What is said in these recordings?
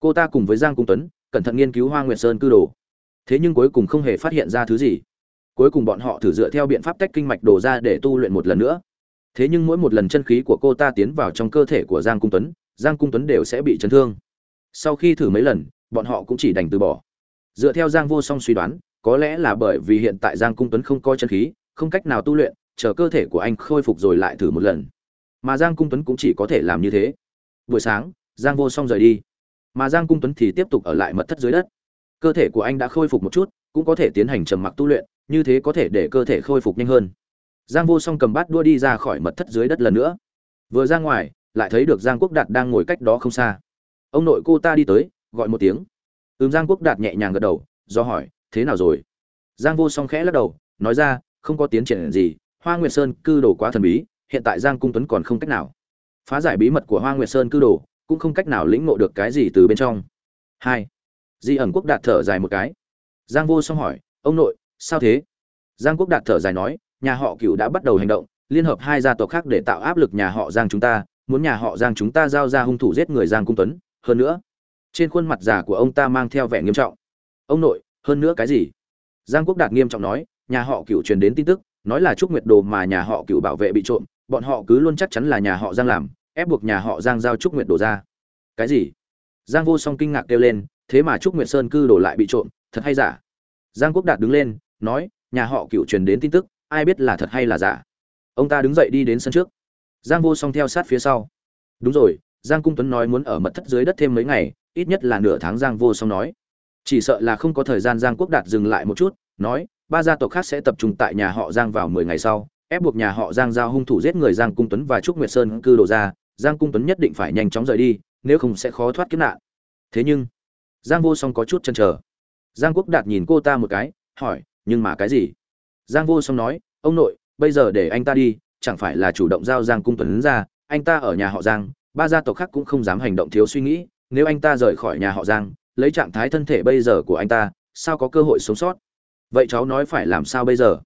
cô ta cùng với giang cung tuấn, cẩn thận nghiên cứu hoa nguyệt sơn cư đồ. Thế nhưng cuối cùng không hề phát hiện ra thứ gì. Cuối cùng bọn họ thử dựa theo biện pháp tách kinh mạch đồ ra để tu luyện một lần nữa. Thế nhưng mỗi một lần chân khí của cô ta tiến vào trong cơ thể của giang cung tuấn, giang cung tuấn đều sẽ bị chấn thương. Sau khi thử mấy lần, bọn họ cũng chỉ đành từ bỏ. Dựa theo giang vô song suy đoán, có lẽ là bởi vì hiện tại giang cung tuấn không có chân khí, không cách nào tu luyện, chờ cơ thể của anh khôi phục rồi lại thử một lần. Mà giang cung tuấn cũng chỉ có thể làm như thế. Buổi sáng, giang vô song rời đi mà giang cung tuấn thì tiếp tục ở lại mật thất dưới đất. Cơ thể của anh đã khôi phục một chút, cũng có thể tiến hành trầm mặc tu luyện, như thế có thể để cơ thể khôi phục nhanh hơn. Giang vô song cầm bát đua đi ra khỏi mật thất dưới đất lần nữa. Vừa ra ngoài, lại thấy được giang quốc đạt đang ngồi cách đó không xa. Ông nội cô ta đi tới, gọi một tiếng. Ừm, giang quốc đạt nhẹ nhàng gật đầu, do hỏi, thế nào rồi? Giang vô song khẽ lắc đầu, nói ra, không có tiến triển gì, hoa nguyệt sơn cư đồ quá thần bí, hiện tại giang cung tuấn còn không cách nào. Phá giải bí mật của hoa nguyệt sơn cư đồ cũng không cách nào lĩnh ngộ được cái gì từ bên trong. Hai, di ẩn quốc đạt thở dài một cái. Giang vô song hỏi, ông nội, sao thế? Giang quốc đạt thở dài nói, nhà họ cựu đã bắt đầu hành động, liên hợp hai gia tộc khác để tạo áp lực nhà họ giang chúng ta, muốn nhà họ giang chúng ta giao ra hung thủ giết người giang cung tuấn. Hơn nữa, trên khuôn mặt già của ông ta mang theo vẻ nghiêm trọng. Ông nội, hơn nữa cái gì? Giang quốc đạt nghiêm trọng nói, nhà họ cựu truyền đến tin tức, nói là trúc nguyệt đồ mà nhà họ cựu bảo vệ bị trộm, bọn họ cứ luôn chắc chắn là nhà họ giang làm ép buộc nhà họ giang giao trúc nguyệt đổ ra. Cái gì? Giang vô song kinh ngạc kêu lên, thế mà trúc nguyệt sơn cư đổ lại bị trộm, thật hay giả? Giang quốc đạt đứng lên, nói, nhà họ cựu truyền đến tin tức, ai biết là thật hay là giả? Ông ta đứng dậy đi đến sân trước. Giang vô song theo sát phía sau. Đúng rồi, giang cung tuấn nói muốn ở mật thất dưới đất thêm mấy ngày, ít nhất là nửa tháng giang vô song nói. Chỉ sợ là không có thời gian giang quốc đạt dừng lại một chút, nói, ba gia tộc khác sẽ tập trung tại nhà họ giang vào mười ngày sau, ép buộc nhà họ giang giao hung thủ giết người giang cung tuấn và trúc nguyệt sơn cư đồ ra giang cung tuấn nhất định phải nhanh chóng rời đi, nếu không sẽ khó thoát kiếp nạn. Thế nhưng, giang vô song có chút chần chờ. Giang quốc đạt nhìn cô ta một cái, hỏi, nhưng mà cái gì? Giang vô song nói, ông nội, bây giờ để anh ta đi, chẳng phải là chủ động giao giang cung tuấn ra, anh ta ở nhà họ giang, ba gia tộc khác cũng không dám hành động thiếu suy nghĩ, nếu anh ta rời khỏi nhà họ giang, lấy trạng thái thân thể bây giờ của anh ta, sao có cơ hội sống sót? Vậy cháu nói phải làm sao bây giờ?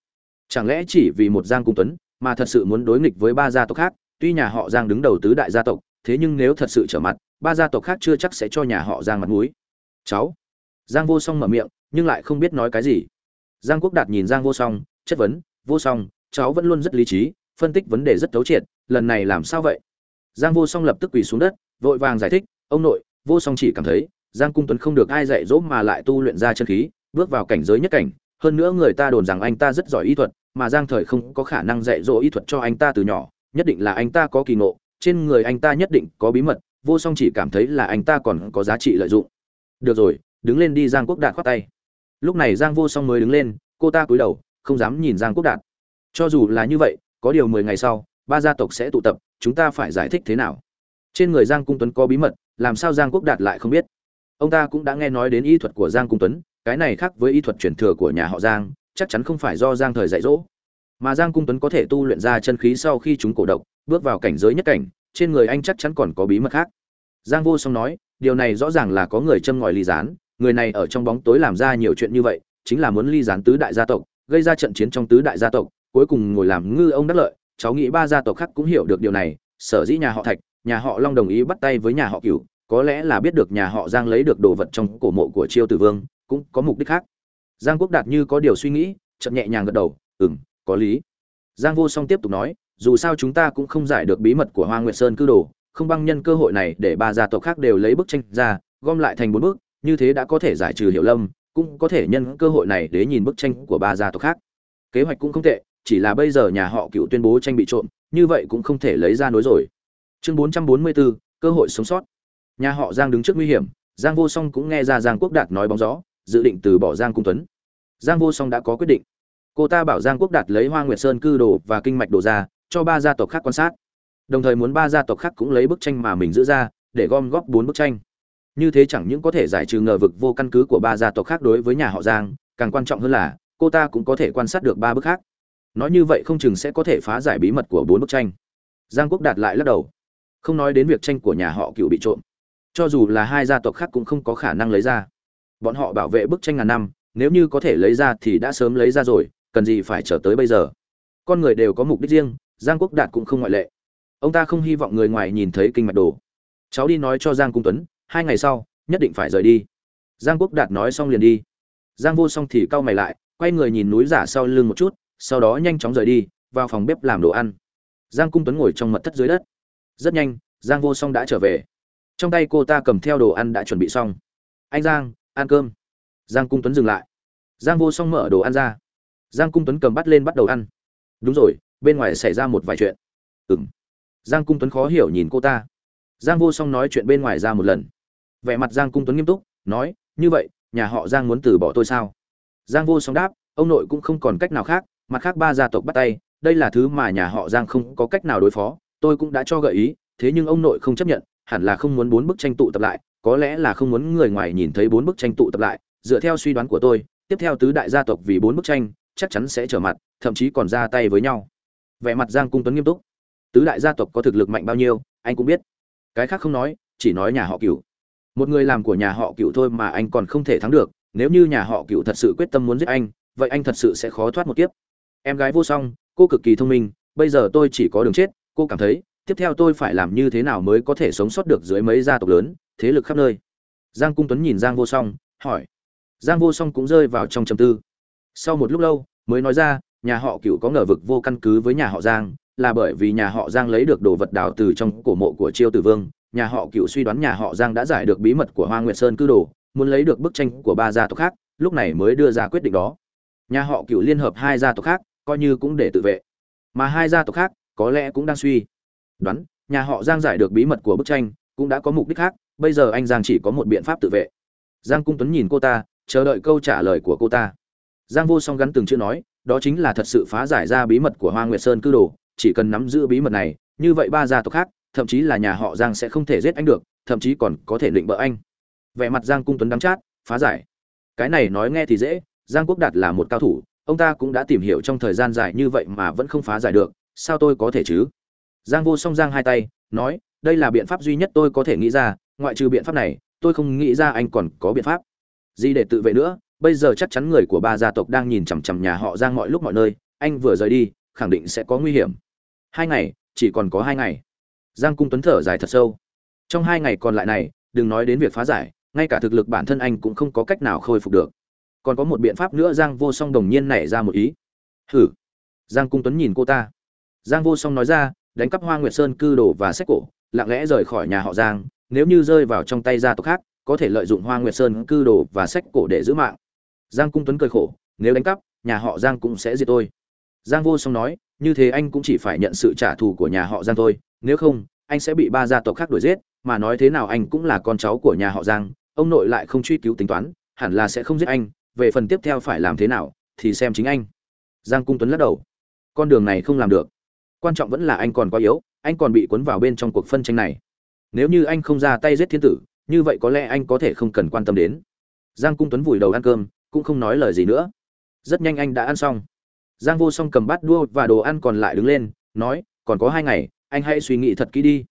Chẳng lẽ chỉ vì một giang cung tuấn mà thật sự muốn đối nghịch với ba gia tộc khác tuy nhà họ giang đứng đầu tứ đại gia tộc, thế nhưng nếu thật sự trở mặt, ba gia tộc khác chưa chắc sẽ cho nhà họ giang mặt mũi. Cháu. Giang vô song mở miệng, nhưng lại không biết nói cái gì. Giang quốc đạt nhìn giang vô song, chất vấn, vô song, cháu vẫn luôn rất lý trí, phân tích vấn đề rất thấu triệt, lần này làm sao vậy? Giang vô song lập tức quỳ xuống đất, vội vàng giải thích, ông nội, vô song chỉ cảm thấy, giang cung tuấn không được ai dạy dỗ mà lại tu luyện ra chân khí, bước vào cảnh giới nhất cảnh, hơn nữa người ta đồn rằng anh ta rất giỏi y thuật, mà giang thời không có khả năng dạy dỗ y thuật cho anh ta từ nhỏ nhất định là anh ta có kỳ ngộ, trên người anh ta nhất định có bí mật, vô song chỉ cảm thấy là anh ta còn có giá trị lợi dụng. Được rồi, đứng lên đi, giang quốc đạt khoát tay. Lúc này giang vô song mới đứng lên, cô ta cúi đầu, không dám nhìn giang quốc đạt. Cho dù là như vậy, có điều mười ngày sau, ba gia tộc sẽ tụ tập, chúng ta phải giải thích thế nào? Trên người giang cung tuấn có bí mật, làm sao giang quốc đạt lại không biết? Ông ta cũng đã nghe nói đến y thuật của giang cung tuấn, cái này khác với y thuật truyền thừa của nhà họ giang, chắc chắn không phải do giang thời dạy dỗ mà giang cung tuấn có thể tu luyện ra chân khí sau khi chúng cổ độc, bước vào cảnh giới nhất cảnh, trên người anh chắc chắn còn có bí mật khác. Giang vô song nói, điều này rõ ràng là có người châm ngòi ly gián, người này ở trong bóng tối làm ra nhiều chuyện như vậy, chính là muốn ly gián tứ đại gia tộc, gây ra trận chiến trong tứ đại gia tộc, cuối cùng ngồi làm ngư ông đắc lợi, cháu nghĩ ba gia tộc khác cũng hiểu được điều này, sở dĩ nhà họ thạch, nhà họ long đồng ý bắt tay với nhà họ cửu, có lẽ là biết được nhà họ giang lấy được đồ vật trong cổ mộ của chiêu tử vương, cũng có mục đích khác. Giang quốc đạt như có điều suy nghĩ chậm nhẹ nhàng gật đầu ừ có lý. Giang vô song tiếp tục nói, dù sao chúng ta cũng không giải được bí mật của hoa nguyệt sơn cư đồ, không băng nhân cơ hội này để ba gia tộc khác đều lấy bức tranh ra, gom lại thành bốn bức, như thế đã có thể giải trừ hiểu lâm, cũng có thể nhân cơ hội này để nhìn bức tranh của ba gia tộc khác. Kế hoạch cũng không tệ, chỉ là bây giờ nhà họ cựu tuyên bố tranh bị trộm, như vậy cũng không thể lấy ra nối rồi. Chương bốn trăm bốn mươi bốn cơ hội sống sót. Nhà họ giang đứng trước nguy hiểm, giang vô song cũng nghe ra giang quốc đạt nói bóng gió, dự định từ bỏ giang cung tuấn. Giang vô song đã có quyết định cô ta bảo giang quốc đạt lấy hoa nguyệt sơn cư đồ và kinh mạch đồ ra, cho ba gia tộc khác quan sát. Đồng thời muốn ba gia tộc khác cũng lấy bức tranh mà mình giữ ra, để gom góp bốn bức tranh. Như thế chẳng những có thể giải trừ ngờ vực vô căn cứ của ba gia tộc khác đối với nhà họ giang, càng quan trọng hơn là, cô ta cũng có thể quan sát được ba bức khác. Nói như vậy không chừng sẽ có thể phá giải bí mật của bốn bức tranh. Giang quốc đạt lại lắc đầu. Không nói đến việc tranh của nhà họ cựu bị trộm. Cho dù là hai gia tộc khác cũng không có khả năng lấy ra. Bọn họ bảo vệ bức tranh ngàn năm, nếu như có thể lấy ra thì đã sớm lấy ra rồi cần gì phải chờ tới bây giờ? Con người đều có mục đích riêng, giang quốc đạt cũng không ngoại lệ. Ông ta không hy vọng người ngoài nhìn thấy kinh mạch đồ. Cháu đi nói cho giang cung tuấn, hai ngày sau, nhất định phải rời đi. Giang quốc đạt nói xong liền đi. Giang vô song thì cau mày lại, quay người nhìn núi giả sau lưng một chút, sau đó nhanh chóng rời đi, vào phòng bếp làm đồ ăn. Giang cung tuấn ngồi trong mật thất dưới đất. Rất nhanh, giang vô song đã trở về. Trong tay cô ta cầm theo đồ ăn đã chuẩn bị xong. Anh giang, ăn cơm. Giang cung tuấn dừng lại. Giang vô song mở đồ ăn ra giang cung tuấn cầm bắt lên bắt đầu ăn. Đúng rồi, bên ngoài xảy ra một vài chuyện. Ừ m giang cung tuấn khó hiểu nhìn cô ta. Giang vô song nói chuyện bên ngoài ra một lần. Vẻ mặt giang cung tuấn nghiêm túc, nói, như vậy, nhà họ giang muốn từ bỏ tôi sao? Giang vô song đáp, ông nội cũng không còn cách nào khác, mặt khác ba gia tộc bắt tay, đây là thứ mà nhà họ giang không có cách nào đối phó, tôi cũng đã cho gợi ý, thế nhưng ông nội không chấp nhận, hẳn là không muốn bốn bức tranh tụ tập lại, có lẽ là không muốn người ngoài nhìn thấy bốn bức tranh tụ tập lại, dựa theo suy đoán của tôi, tiếp theo tứ đại gia tộc vì bốn bức tranh chắc chắn sẽ trở mặt, thậm chí còn ra tay với nhau. Vẻ mặt giang cung tuấn nghiêm túc. Tứ đại gia tộc có thực lực mạnh bao nhiêu, anh cũng biết. Cái khác không nói, chỉ nói nhà họ cửu. Một người làm của nhà họ cửu thôi mà anh còn không thể thắng được, nếu như nhà họ cửu thật sự quyết tâm muốn giết anh, vậy anh thật sự sẽ khó thoát một kiếp. Em gái vô song, cô cực kỳ thông minh, bây giờ tôi chỉ có đường chết, cô cảm thấy, tiếp theo tôi phải làm như thế nào mới có thể sống sót được dưới mấy gia tộc lớn, thế lực khắp nơi? Giang cung tuấn nhìn giang vô song, hỏi. Giang vô song cũng rơi vào trong trầm tư sau một lúc lâu, mới nói ra, nhà họ cựu có ngờ vực vô căn cứ với nhà họ giang, là bởi vì nhà họ giang lấy được đồ vật đào từ trong cổ mộ của chiêu tử vương, nhà họ cựu suy đoán nhà họ giang đã giải được bí mật của hoa nguyệt sơn cư đồ, muốn lấy được bức tranh của ba gia tộc khác, lúc này mới đưa ra quyết định đó. Nhà họ cựu liên hợp hai gia tộc khác, coi như cũng để tự vệ. Mà hai gia tộc khác, có lẽ cũng đang suy đoán, nhà họ giang giải được bí mật của bức tranh, cũng đã có mục đích khác, bây giờ anh giang chỉ có một biện pháp tự vệ. Giang cung tuấn nhìn cô ta, chờ đợi câu trả lời của cô ta giang vô song gắn từng chữ nói, đó chính là thật sự phá giải ra bí mật của hoa nguyệt sơn cư đồ, chỉ cần nắm giữ bí mật này, như vậy ba gia tộc khác, thậm chí là nhà họ giang sẽ không thể giết anh được, thậm chí còn có thể định bỡ anh. Vẻ mặt giang cung tuấn đắng chát, phá giải. Cái này nói nghe thì dễ, giang quốc đạt là một cao thủ, ông ta cũng đã tìm hiểu trong thời gian dài như vậy mà vẫn không phá giải được, sao tôi có thể chứ? Giang vô song giang hai tay, nói, đây là biện pháp duy nhất tôi có thể nghĩ ra, ngoại trừ biện pháp này, tôi không nghĩ ra anh còn có biện pháp gì để tự vệ nữa bây giờ chắc chắn người của ba gia tộc đang nhìn chằm chằm nhà họ giang mọi lúc mọi nơi, anh vừa rời đi, khẳng định sẽ có nguy hiểm. Hai ngày, chỉ còn có hai ngày. Giang cung tuấn thở dài thật sâu. Trong hai ngày còn lại này, đừng nói đến việc phá giải, ngay cả thực lực bản thân anh cũng không có cách nào khôi phục được. Còn có một biện pháp nữa giang vô song đồng nhiên nảy ra một ý. Hử? Giang cung tuấn nhìn cô ta. Giang vô song nói ra, đánh cắp hoa nguyệt sơn cư đồ và sách cổ, lặng lẽ rời khỏi nhà họ giang, nếu như rơi vào trong tay gia tộc khác, có thể lợi dụng hoa nguyệt sơn cư đồ và sách cổ để giữ mạng giang cung tuấn cười khổ, nếu đánh cắp, nhà họ giang cũng sẽ diệt tôi. Giang vô song nói, như thế anh cũng chỉ phải nhận sự trả thù của nhà họ giang thôi, nếu không, anh sẽ bị ba gia tộc khác đuổi giết, mà nói thế nào anh cũng là con cháu của nhà họ giang, ông nội lại không truy cứu tính toán, hẳn là sẽ không giết anh, về phần tiếp theo phải làm thế nào thì xem chính anh. Giang cung tuấn lắc đầu, con đường này không làm được. Quan trọng vẫn là anh còn quá yếu, anh còn bị cuốn vào bên trong cuộc phân tranh này. Nếu như anh không ra tay giết thiên tử, như vậy có lẽ anh có thể không cần quan tâm đến. Giang cung tuấn vùi đầu ăn cơm cũng không nói lời gì nữa. Rất nhanh anh đã ăn xong. Giang vô song cầm bát đua và đồ ăn còn lại đứng lên, nói, còn có hai ngày, anh hãy suy nghĩ thật kỹ đi.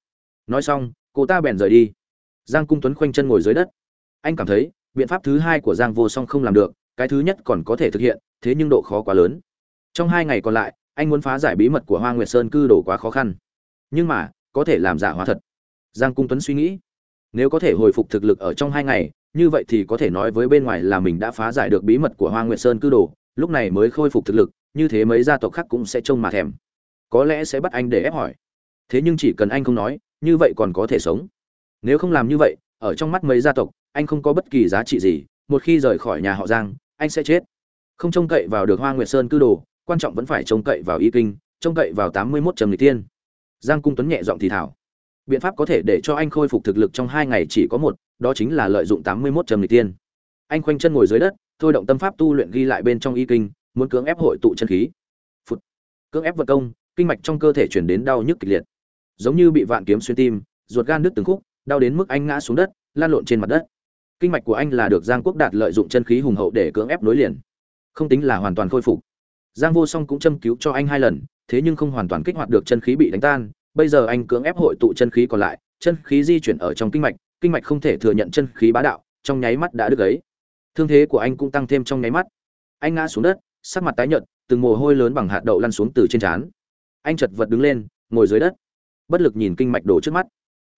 Nói xong, cô ta bèn rời đi. Giang cung tuấn khoanh chân ngồi dưới đất. Anh cảm thấy, biện pháp thứ hai của giang vô song không làm được, cái thứ nhất còn có thể thực hiện, thế nhưng độ khó quá lớn. Trong hai ngày còn lại, anh muốn phá giải bí mật của hoa nguyệt sơn cư đồ quá khó khăn. Nhưng mà, có thể làm giả hóa thật. Giang cung tuấn suy nghĩ, nếu có thể hồi phục thực lực ở trong hai ngày như vậy thì có thể nói với bên ngoài là mình đã phá giải được bí mật của hoa nguyệt sơn cư đồ, lúc này mới khôi phục thực lực, như thế mấy gia tộc khác cũng sẽ trông mà thèm. Có lẽ sẽ bắt anh để ép hỏi. Thế nhưng chỉ cần anh không nói, như vậy còn có thể sống. Nếu không làm như vậy, ở trong mắt mấy gia tộc, anh không có bất kỳ giá trị gì, một khi rời khỏi nhà họ giang, anh sẽ chết. Không trông cậy vào được hoa nguyệt sơn cư đồ, quan trọng vẫn phải trông cậy vào y kinh, trông cậy vào tám mươi mốt trầm lịch tiên giang cung tuấn nhẹ giọng thì thảo biện pháp có thể để cho anh khôi phục thực lực trong hai ngày chỉ có một, đó chính là lợi dụng tám mươi mốt trầm lịch tiên. Anh khoanh chân ngồi dưới đất, thôi động tâm pháp tu luyện ghi lại bên trong y kinh, muốn cưỡng ép hội tụ chân khí. Phụt. cưỡng ép vật công, kinh mạch trong cơ thể chuyển đến đau nhức kịch liệt. Giống như bị vạn kiếm xuyên tim, ruột gan đứt từng khúc, đau đến mức anh ngã xuống đất, lan lộn trên mặt đất. Kinh mạch của anh là được giang quốc đạt lợi dụng chân khí hùng hậu để cưỡng ép nối liền. Không tính là hoàn toàn khôi phục. Giang vô song cũng châm cứu cho anh hai lần, thế nhưng không hoàn toàn kích hoạt được chân khí bị đánh tan bây giờ anh cưỡng ép hội tụ chân khí còn lại, chân khí di chuyển ở trong kinh mạch kinh mạch không thể thừa nhận chân khí bá đạo, trong nháy mắt đã được ấy thương thế của anh cũng tăng thêm trong nháy mắt. Anh ngã xuống đất, sắc mặt tái nhợt, từng mồ hôi lớn bằng hạt đậu lăn xuống từ trên trán. Anh chật vật đứng lên, ngồi dưới đất. Bất lực nhìn kinh mạch đồ trước mắt.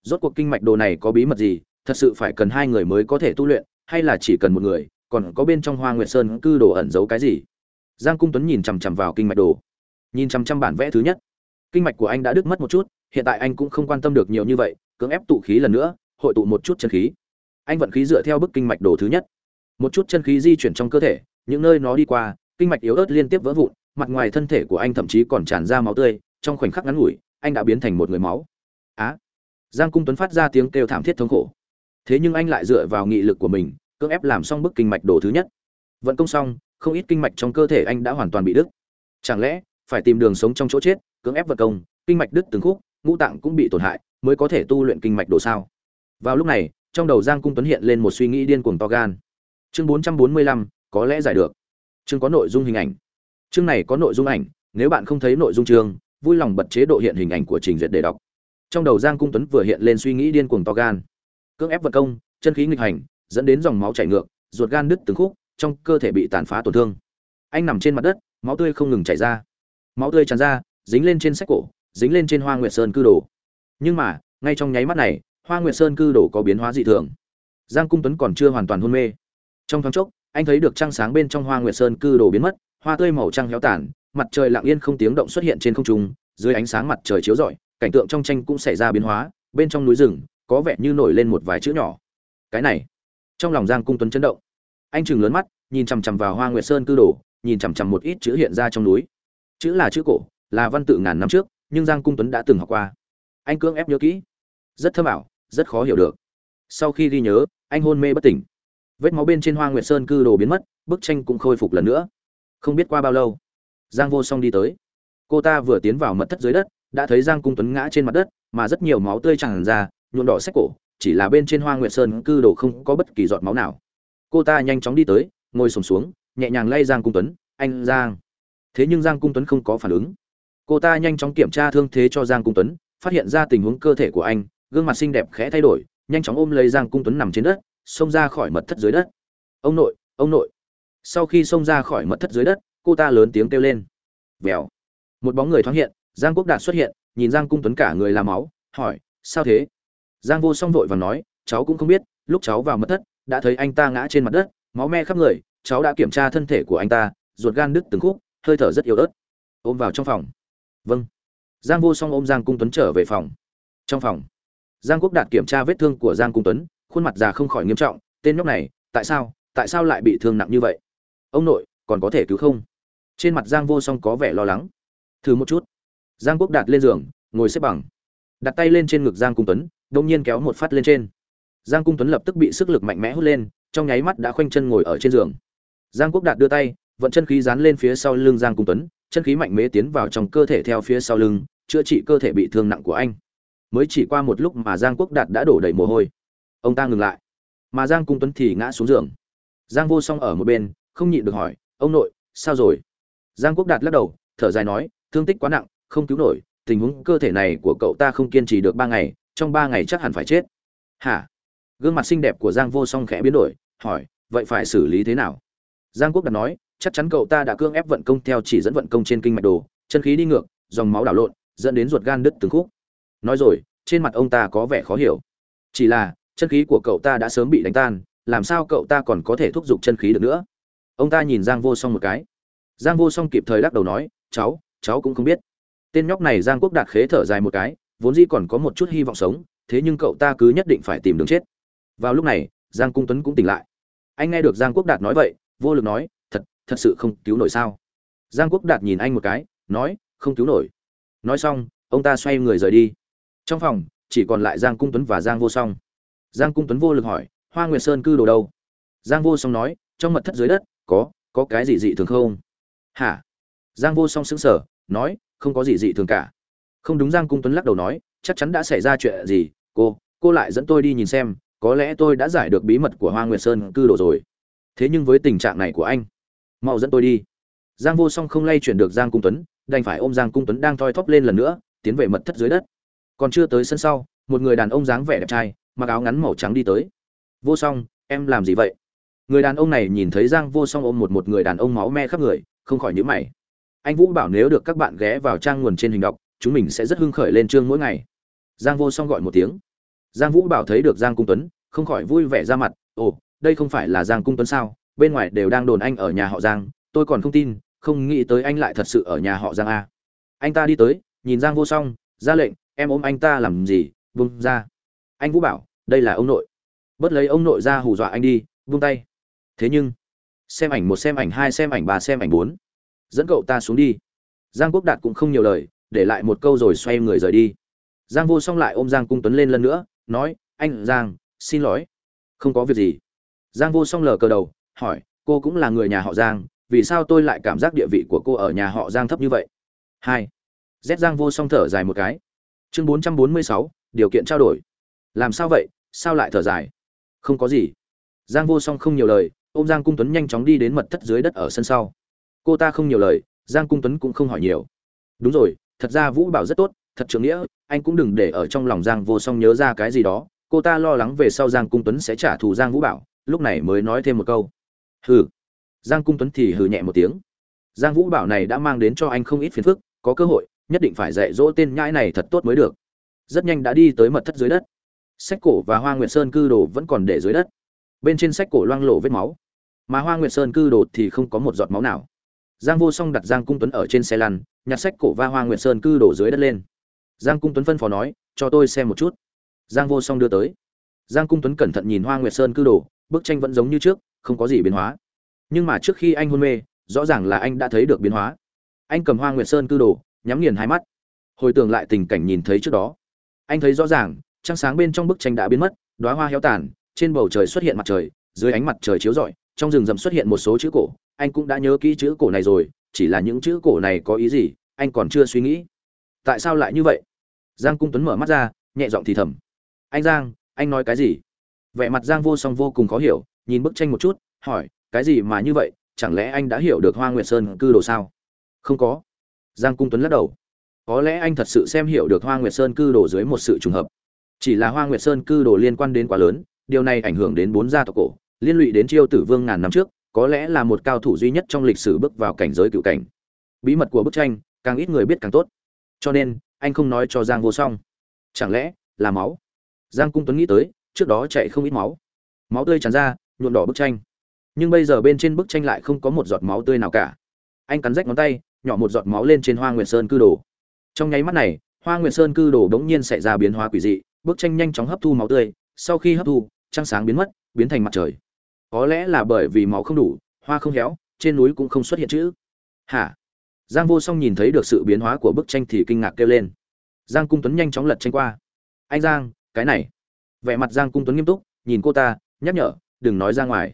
Rốt cuộc kinh mạch đồ này có bí mật gì? Thật sự phải cần hai người mới có thể tu luyện, hay là chỉ cần một người? Còn có bên trong hoa nguyệt sơn cư đồ ẩn giấu cái gì? Giang cung tuấn nhìn chằm chằm vào kinh mạch đồ. Nhìn chằm chằm bản vẽ thứ nhất kinh mạch của anh đã đứt mất một chút, hiện tại anh cũng không quan tâm được nhiều như vậy, cưỡng ép tụ khí lần nữa, hội tụ một chút chân khí. Anh vận khí dựa theo bức kinh mạch đồ thứ nhất. Một chút chân khí di chuyển trong cơ thể, những nơi nó đi qua, kinh mạch yếu ớt liên tiếp vỡ vụn, mặt ngoài thân thể của anh thậm chí còn tràn ra máu tươi, trong khoảnh khắc ngắn ngủi, anh đã biến thành một người máu. Á! Giang cung tuấn phát ra tiếng kêu thảm thiết thống khổ. Thế nhưng anh lại dựa vào nghị lực của mình, cưỡng ép làm xong bức kinh mạch đồ thứ nhất. Vận công xong, không ít kinh mạch trong cơ thể anh đã hoàn toàn bị đứt. Chẳng lẽ phải tìm đường sống trong chỗ chết, cưỡng ép vật công, kinh mạch đứt từng khúc, ngũ tạng cũng bị tổn hại, mới có thể tu luyện kinh mạch đổ sao. Vào lúc này, trong đầu giang cung tuấn hiện lên một suy nghĩ điên cuồng to gan. Chương bốn trăm bốn mươi lăm, có lẽ giải được. Chương có nội dung hình ảnh. Chương này có nội dung ảnh, nếu bạn không thấy nội dung chương, vui lòng bật chế độ hiện hình ảnh của trình duyệt để đọc. Trong đầu giang cung tuấn vừa hiện lên suy nghĩ điên cuồng to gan. Cưỡng ép vật công, chân khí nghịch hành, dẫn đến dòng máu chảy ngược, ruột gan đứt từng khúc, trong cơ thể bị tàn phá tổn thương. Anh nằm trên mặt đất, máu tươi không ngừng chảy ra máu tươi tràn ra, dính lên trên sách cổ, dính lên trên hoa nguyệt sơn cư đồ. Nhưng mà, ngay trong nháy mắt này, hoa nguyệt sơn cư đồ có biến hóa dị thường. Giang cung tuấn còn chưa hoàn toàn hôn mê. Trong thoáng chốc, anh thấy được trăng sáng bên trong hoa nguyệt sơn cư đồ biến mất, hoa tươi màu trăng héo tàn, mặt trời lặng yên không tiếng động xuất hiện trên không trung, dưới ánh sáng mặt trời chiếu rọi, cảnh tượng trong tranh cũng xảy ra biến hóa, bên trong núi rừng có vẻ như nổi lên một vài chữ nhỏ. Cái này, trong lòng giang cung tuấn chấn động. Anh chừng lớn mắt, nhìn chằm chằm vào hoa nguyệt sơn cư đồ, nhìn chằm chằm một ít chữ hiện ra trong núi chữ là chữ cổ là văn tự ngàn năm trước nhưng giang cung tuấn đã từng học qua. Anh cưỡng ép nhớ kỹ. Rất thơm ảo rất khó hiểu được. Sau khi ghi nhớ anh hôn mê bất tỉnh. Vết máu bên trên hoa nguyệt sơn cư đồ biến mất bức tranh cũng khôi phục lần nữa. Không biết qua bao lâu giang vô song đi tới. Cô ta vừa tiến vào mật thất dưới đất đã thấy giang cung tuấn ngã trên mặt đất mà rất nhiều máu tươi tràn ra nhuộm đỏ sách cổ chỉ là bên trên hoa nguyệt sơn cư đồ không có bất kỳ giọt máu nào. Cô ta nhanh chóng đi tới ngồi sùng xuống, xuống nhẹ nhàng lay giang cung tuấn. Anh giang thế nhưng giang cung tuấn không có phản ứng. Cô ta nhanh chóng kiểm tra thương thế cho giang cung tuấn, phát hiện ra tình huống cơ thể của anh, gương mặt xinh đẹp khẽ thay đổi, nhanh chóng ôm lấy giang cung tuấn nằm trên đất, xông ra khỏi mật thất dưới đất. Ông nội ông nội. Sau khi xông ra khỏi mật thất dưới đất, cô ta lớn tiếng kêu lên. Vèo. Một bóng người thoáng hiện, giang quốc đạt xuất hiện, nhìn giang cung tuấn cả người làm máu, hỏi, sao thế? Giang vô song vội và nói, cháu cũng không biết, lúc cháu vào mật thất, đã thấy anh ta ngã trên mặt đất, máu me khắp người, cháu đã kiểm tra thân thể của anh ta, ruột gan đứt từng khúc hơi thở rất yếu ớt. Ôm vào trong phòng. Vâng. Giang vô song ôm giang cung tuấn trở về phòng. Trong phòng, giang quốc đạt kiểm tra vết thương của giang cung tuấn, khuôn mặt già không khỏi nghiêm trọng, tên nhóc này, tại sao tại sao lại bị thương nặng như vậy? Ông nội, còn có thể cứu không? Trên mặt giang vô song có vẻ lo lắng. Thử một chút. Giang quốc đạt lên giường, ngồi xếp bằng. Đặt tay lên trên ngực giang cung tuấn đông nhiên kéo một phát lên trên. Giang cung tuấn lập tức bị sức lực mạnh mẽ hút lên, trong nháy mắt đã khoanh chân ngồi ở trên giường. Giang quốc đạt đưa tay vận chân khí dán lên phía sau lưng giang cung tuấn, chân khí mạnh mẽ tiến vào trong cơ thể theo phía sau lưng, chữa trị cơ thể bị thương nặng của anh. Mới chỉ qua một lúc mà giang quốc đạt đã đổ đầy mồ hôi. Ông ta ngừng lại. Mà giang cung tuấn thì ngã xuống giường. Giang vô song ở một bên, không nhịn được hỏi, ông nội, sao rồi? Giang quốc đạt lắc đầu, thở dài nói, thương tích quá nặng, không cứu nổi, tình huống cơ thể này của cậu ta không kiên trì được ba ngày, trong ba ngày chắc hẳn phải chết. Hả? Gương mặt xinh đẹp của giang vô song khẽ biến đổi, hỏi, vậy phải xử lý thế nào? Giang quốc đạt nói chắc chắn cậu ta đã cương ép vận công theo chỉ dẫn vận công trên kinh mạch đồ, chân khí đi ngược, dòng máu đảo lộn, dẫn đến ruột gan đứt từng khúc. Nói rồi, trên mặt ông ta có vẻ khó hiểu. Chỉ là, chân khí của cậu ta đã sớm bị đánh tan, làm sao cậu ta còn có thể thúc giục chân khí được nữa? Ông ta nhìn giang vô song một cái. Giang vô song kịp thời lắc đầu nói, cháu cháu cũng không biết. Tên nhóc này giang quốc đạt khế thở dài một cái, vốn dĩ còn có một chút hy vọng sống, thế nhưng cậu ta cứ nhất định phải tìm đường chết. Vào lúc này, giang cung tuấn cũng tỉnh lại. Anh nghe được giang quốc đạt nói vậy, vô lực nói thật sự không cứu nổi sao? Giang quốc đạt nhìn anh một cái, nói, không cứu nổi. Nói xong, ông ta xoay người rời đi. Trong phòng, chỉ còn lại giang cung tuấn và giang vô song. Giang cung tuấn vô lực hỏi, hoa nguyệt sơn cư đồ đâu? Giang vô song nói, trong mật thất dưới đất, có có cái gì dị thường không? Hả? Giang vô song sững sờ, nói, không có gì dị thường cả. Không đúng, giang cung tuấn lắc đầu nói, chắc chắn đã xảy ra chuyện gì, cô cô lại dẫn tôi đi nhìn xem, có lẽ tôi đã giải được bí mật của hoa nguyệt sơn cư đồ rồi. Thế nhưng với tình trạng này của anh mau dẫn tôi đi. Giang vô song không lay chuyển được giang cung tuấn, đành phải ôm giang cung tuấn đang thoi thóp lên lần nữa, tiến về mật thất dưới đất. Còn chưa tới sân sau, một người đàn ông dáng vẻ đẹp trai, mặc áo ngắn màu trắng đi tới. Vô song, em làm gì vậy? Người đàn ông này nhìn thấy giang vô song ôm một một người đàn ông máu me khắp người, không khỏi nhíu mày. Anh vũ bảo nếu được các bạn ghé vào trang nguồn trên hình đọc, chúng mình sẽ rất hưng khởi lên chương mỗi ngày. Giang vô song gọi một tiếng. Giang vũ bảo thấy được giang cung tuấn, không khỏi vui vẻ ra mặt. Ồ, đây không phải là giang cung tuấn sao? Bên ngoài đều đang đồn anh ở nhà họ giang, tôi còn không tin, không nghĩ tới anh lại thật sự ở nhà họ giang a. Anh ta đi tới, nhìn giang vô song, ra lệnh, em ôm anh ta làm gì? Vung ra. Anh vũ bảo, đây là ông nội. Bớt lấy ông nội ra hù dọa anh đi, vung tay. Thế nhưng, xem ảnh một, xem ảnh hai, xem ảnh ba, xem ảnh bốn. Dẫn cậu ta xuống đi. Giang quốc đạt cũng không nhiều lời, để lại một câu rồi xoay người rời đi. Giang vô song lại ôm giang cung tuấn lên lần nữa, nói, anh giang, xin lỗi. Không có việc gì. Giang vô song lờ cờ đầu hỏi, cô cũng là người nhà họ giang, vì sao tôi lại cảm giác địa vị của cô ở nhà họ giang thấp như vậy? Hai, z giang vô song thở dài một cái. Chương bốn trăm bốn mươi sáu, điều kiện trao đổi. Làm sao vậy? Sao lại thở dài? Không có gì. Giang vô song không nhiều lời, ôm giang cung tuấn nhanh chóng đi đến mật thất dưới đất ở sân sau. Cô ta không nhiều lời, giang cung tuấn cũng không hỏi nhiều. Đúng rồi, thật ra vũ bảo rất tốt, thật trưởng nghĩa, anh cũng đừng để ở trong lòng giang vô song nhớ ra cái gì đó, cô ta lo lắng về sau giang cung tuấn sẽ trả thù giang vũ bảo, lúc này mới nói thêm một câu hừ. Giang cung tuấn thì hừ nhẹ một tiếng. Giang vũ bảo này đã mang đến cho anh không ít phiền phức, có cơ hội, nhất định phải dạy dỗ tên nhãi này thật tốt mới được. Rất nhanh đã đi tới mật thất dưới đất. Sách cổ và hoa nguyệt sơn cư đồ vẫn còn để dưới đất. Bên trên sách cổ loang lộ vết máu. Mà hoa nguyệt sơn cư đồ thì không có một giọt máu nào. Giang vô song đặt giang cung tuấn ở trên xe lăn, nhặt sách cổ va hoa nguyệt sơn cư đổ dưới đất lên. Giang cung tuấn phân phó nói, cho tôi xem một chút. Giang vô song đưa tới. Giang cung tuấn cẩn thận nhìn hoa nguyệt sơn cư đồ, bức tranh vẫn giống như trước không có gì biến hóa. Nhưng mà trước khi anh hôn mê, rõ ràng là anh đã thấy được biến hóa. Anh cầm hoa nguyệt sơn cư đồ, nhắm nghiền hai mắt. Hồi tưởng lại tình cảnh nhìn thấy trước đó, anh thấy rõ ràng, trăng sáng bên trong bức tranh đã biến mất đoá hoa héo tàn, trên bầu trời xuất hiện mặt trời, dưới ánh mặt trời chiếu rọi, trong rừng rậm xuất hiện một số chữ cổ. Anh cũng đã nhớ kỹ chữ cổ này rồi, chỉ là những chữ cổ này có ý gì, anh còn chưa suy nghĩ. Tại sao lại như vậy? Giang cung tuấn mở mắt ra, nhẹ giọng thì thầm. Anh giang, anh nói cái gì? Vẻ mặt giang vô song vô cùng khó hiểu nhìn bức tranh một chút, hỏi, cái gì mà như vậy? Chẳng lẽ anh đã hiểu được hoa nguyệt sơn cư đồ sao? Không có. Giang cung tuấn lắc đầu. Có lẽ anh thật sự xem hiểu được hoa nguyệt sơn cư đồ dưới một sự trùng hợp. Chỉ là hoa nguyệt sơn cư đồ liên quan đến quá lớn, điều này ảnh hưởng đến bốn gia tộc cổ, liên lụy đến chiêu tử vương ngàn năm trước, có lẽ là một cao thủ duy nhất trong lịch sử bước vào cảnh giới cựu cảnh. Bí mật của bức tranh, càng ít người biết càng tốt. Cho nên, anh không nói cho giang vô song. Chẳng lẽ là máu? Giang cung tuấn nghĩ tới, trước đó chạy không ít máu. Máu tươi tràn ra nhuộm đỏ bức tranh. Nhưng bây giờ bên trên bức tranh lại không có một giọt máu tươi nào cả. Anh cắn rách ngón tay, nhỏ một giọt máu lên trên hoa nguyệt sơn cư đồ. Trong nháy mắt này, hoa nguyệt sơn cư đồ đống nhiên xảy ra biến hóa quỷ dị, bức tranh nhanh chóng hấp thu máu tươi, sau khi hấp thu, trăng sáng biến mất, biến thành mặt trời. Có lẽ là bởi vì máu không đủ, hoa không héo, trên núi cũng không xuất hiện chữ. Hả? Giang vô song nhìn thấy được sự biến hóa của bức tranh thì kinh ngạc kêu lên. Giang cung tuấn nhanh chóng lật tranh qua. Anh giang, cái này. Vẻ mặt giang cung tuấn nghiêm túc, nhìn cô ta, nhắc nhở đừng nói ra ngoài.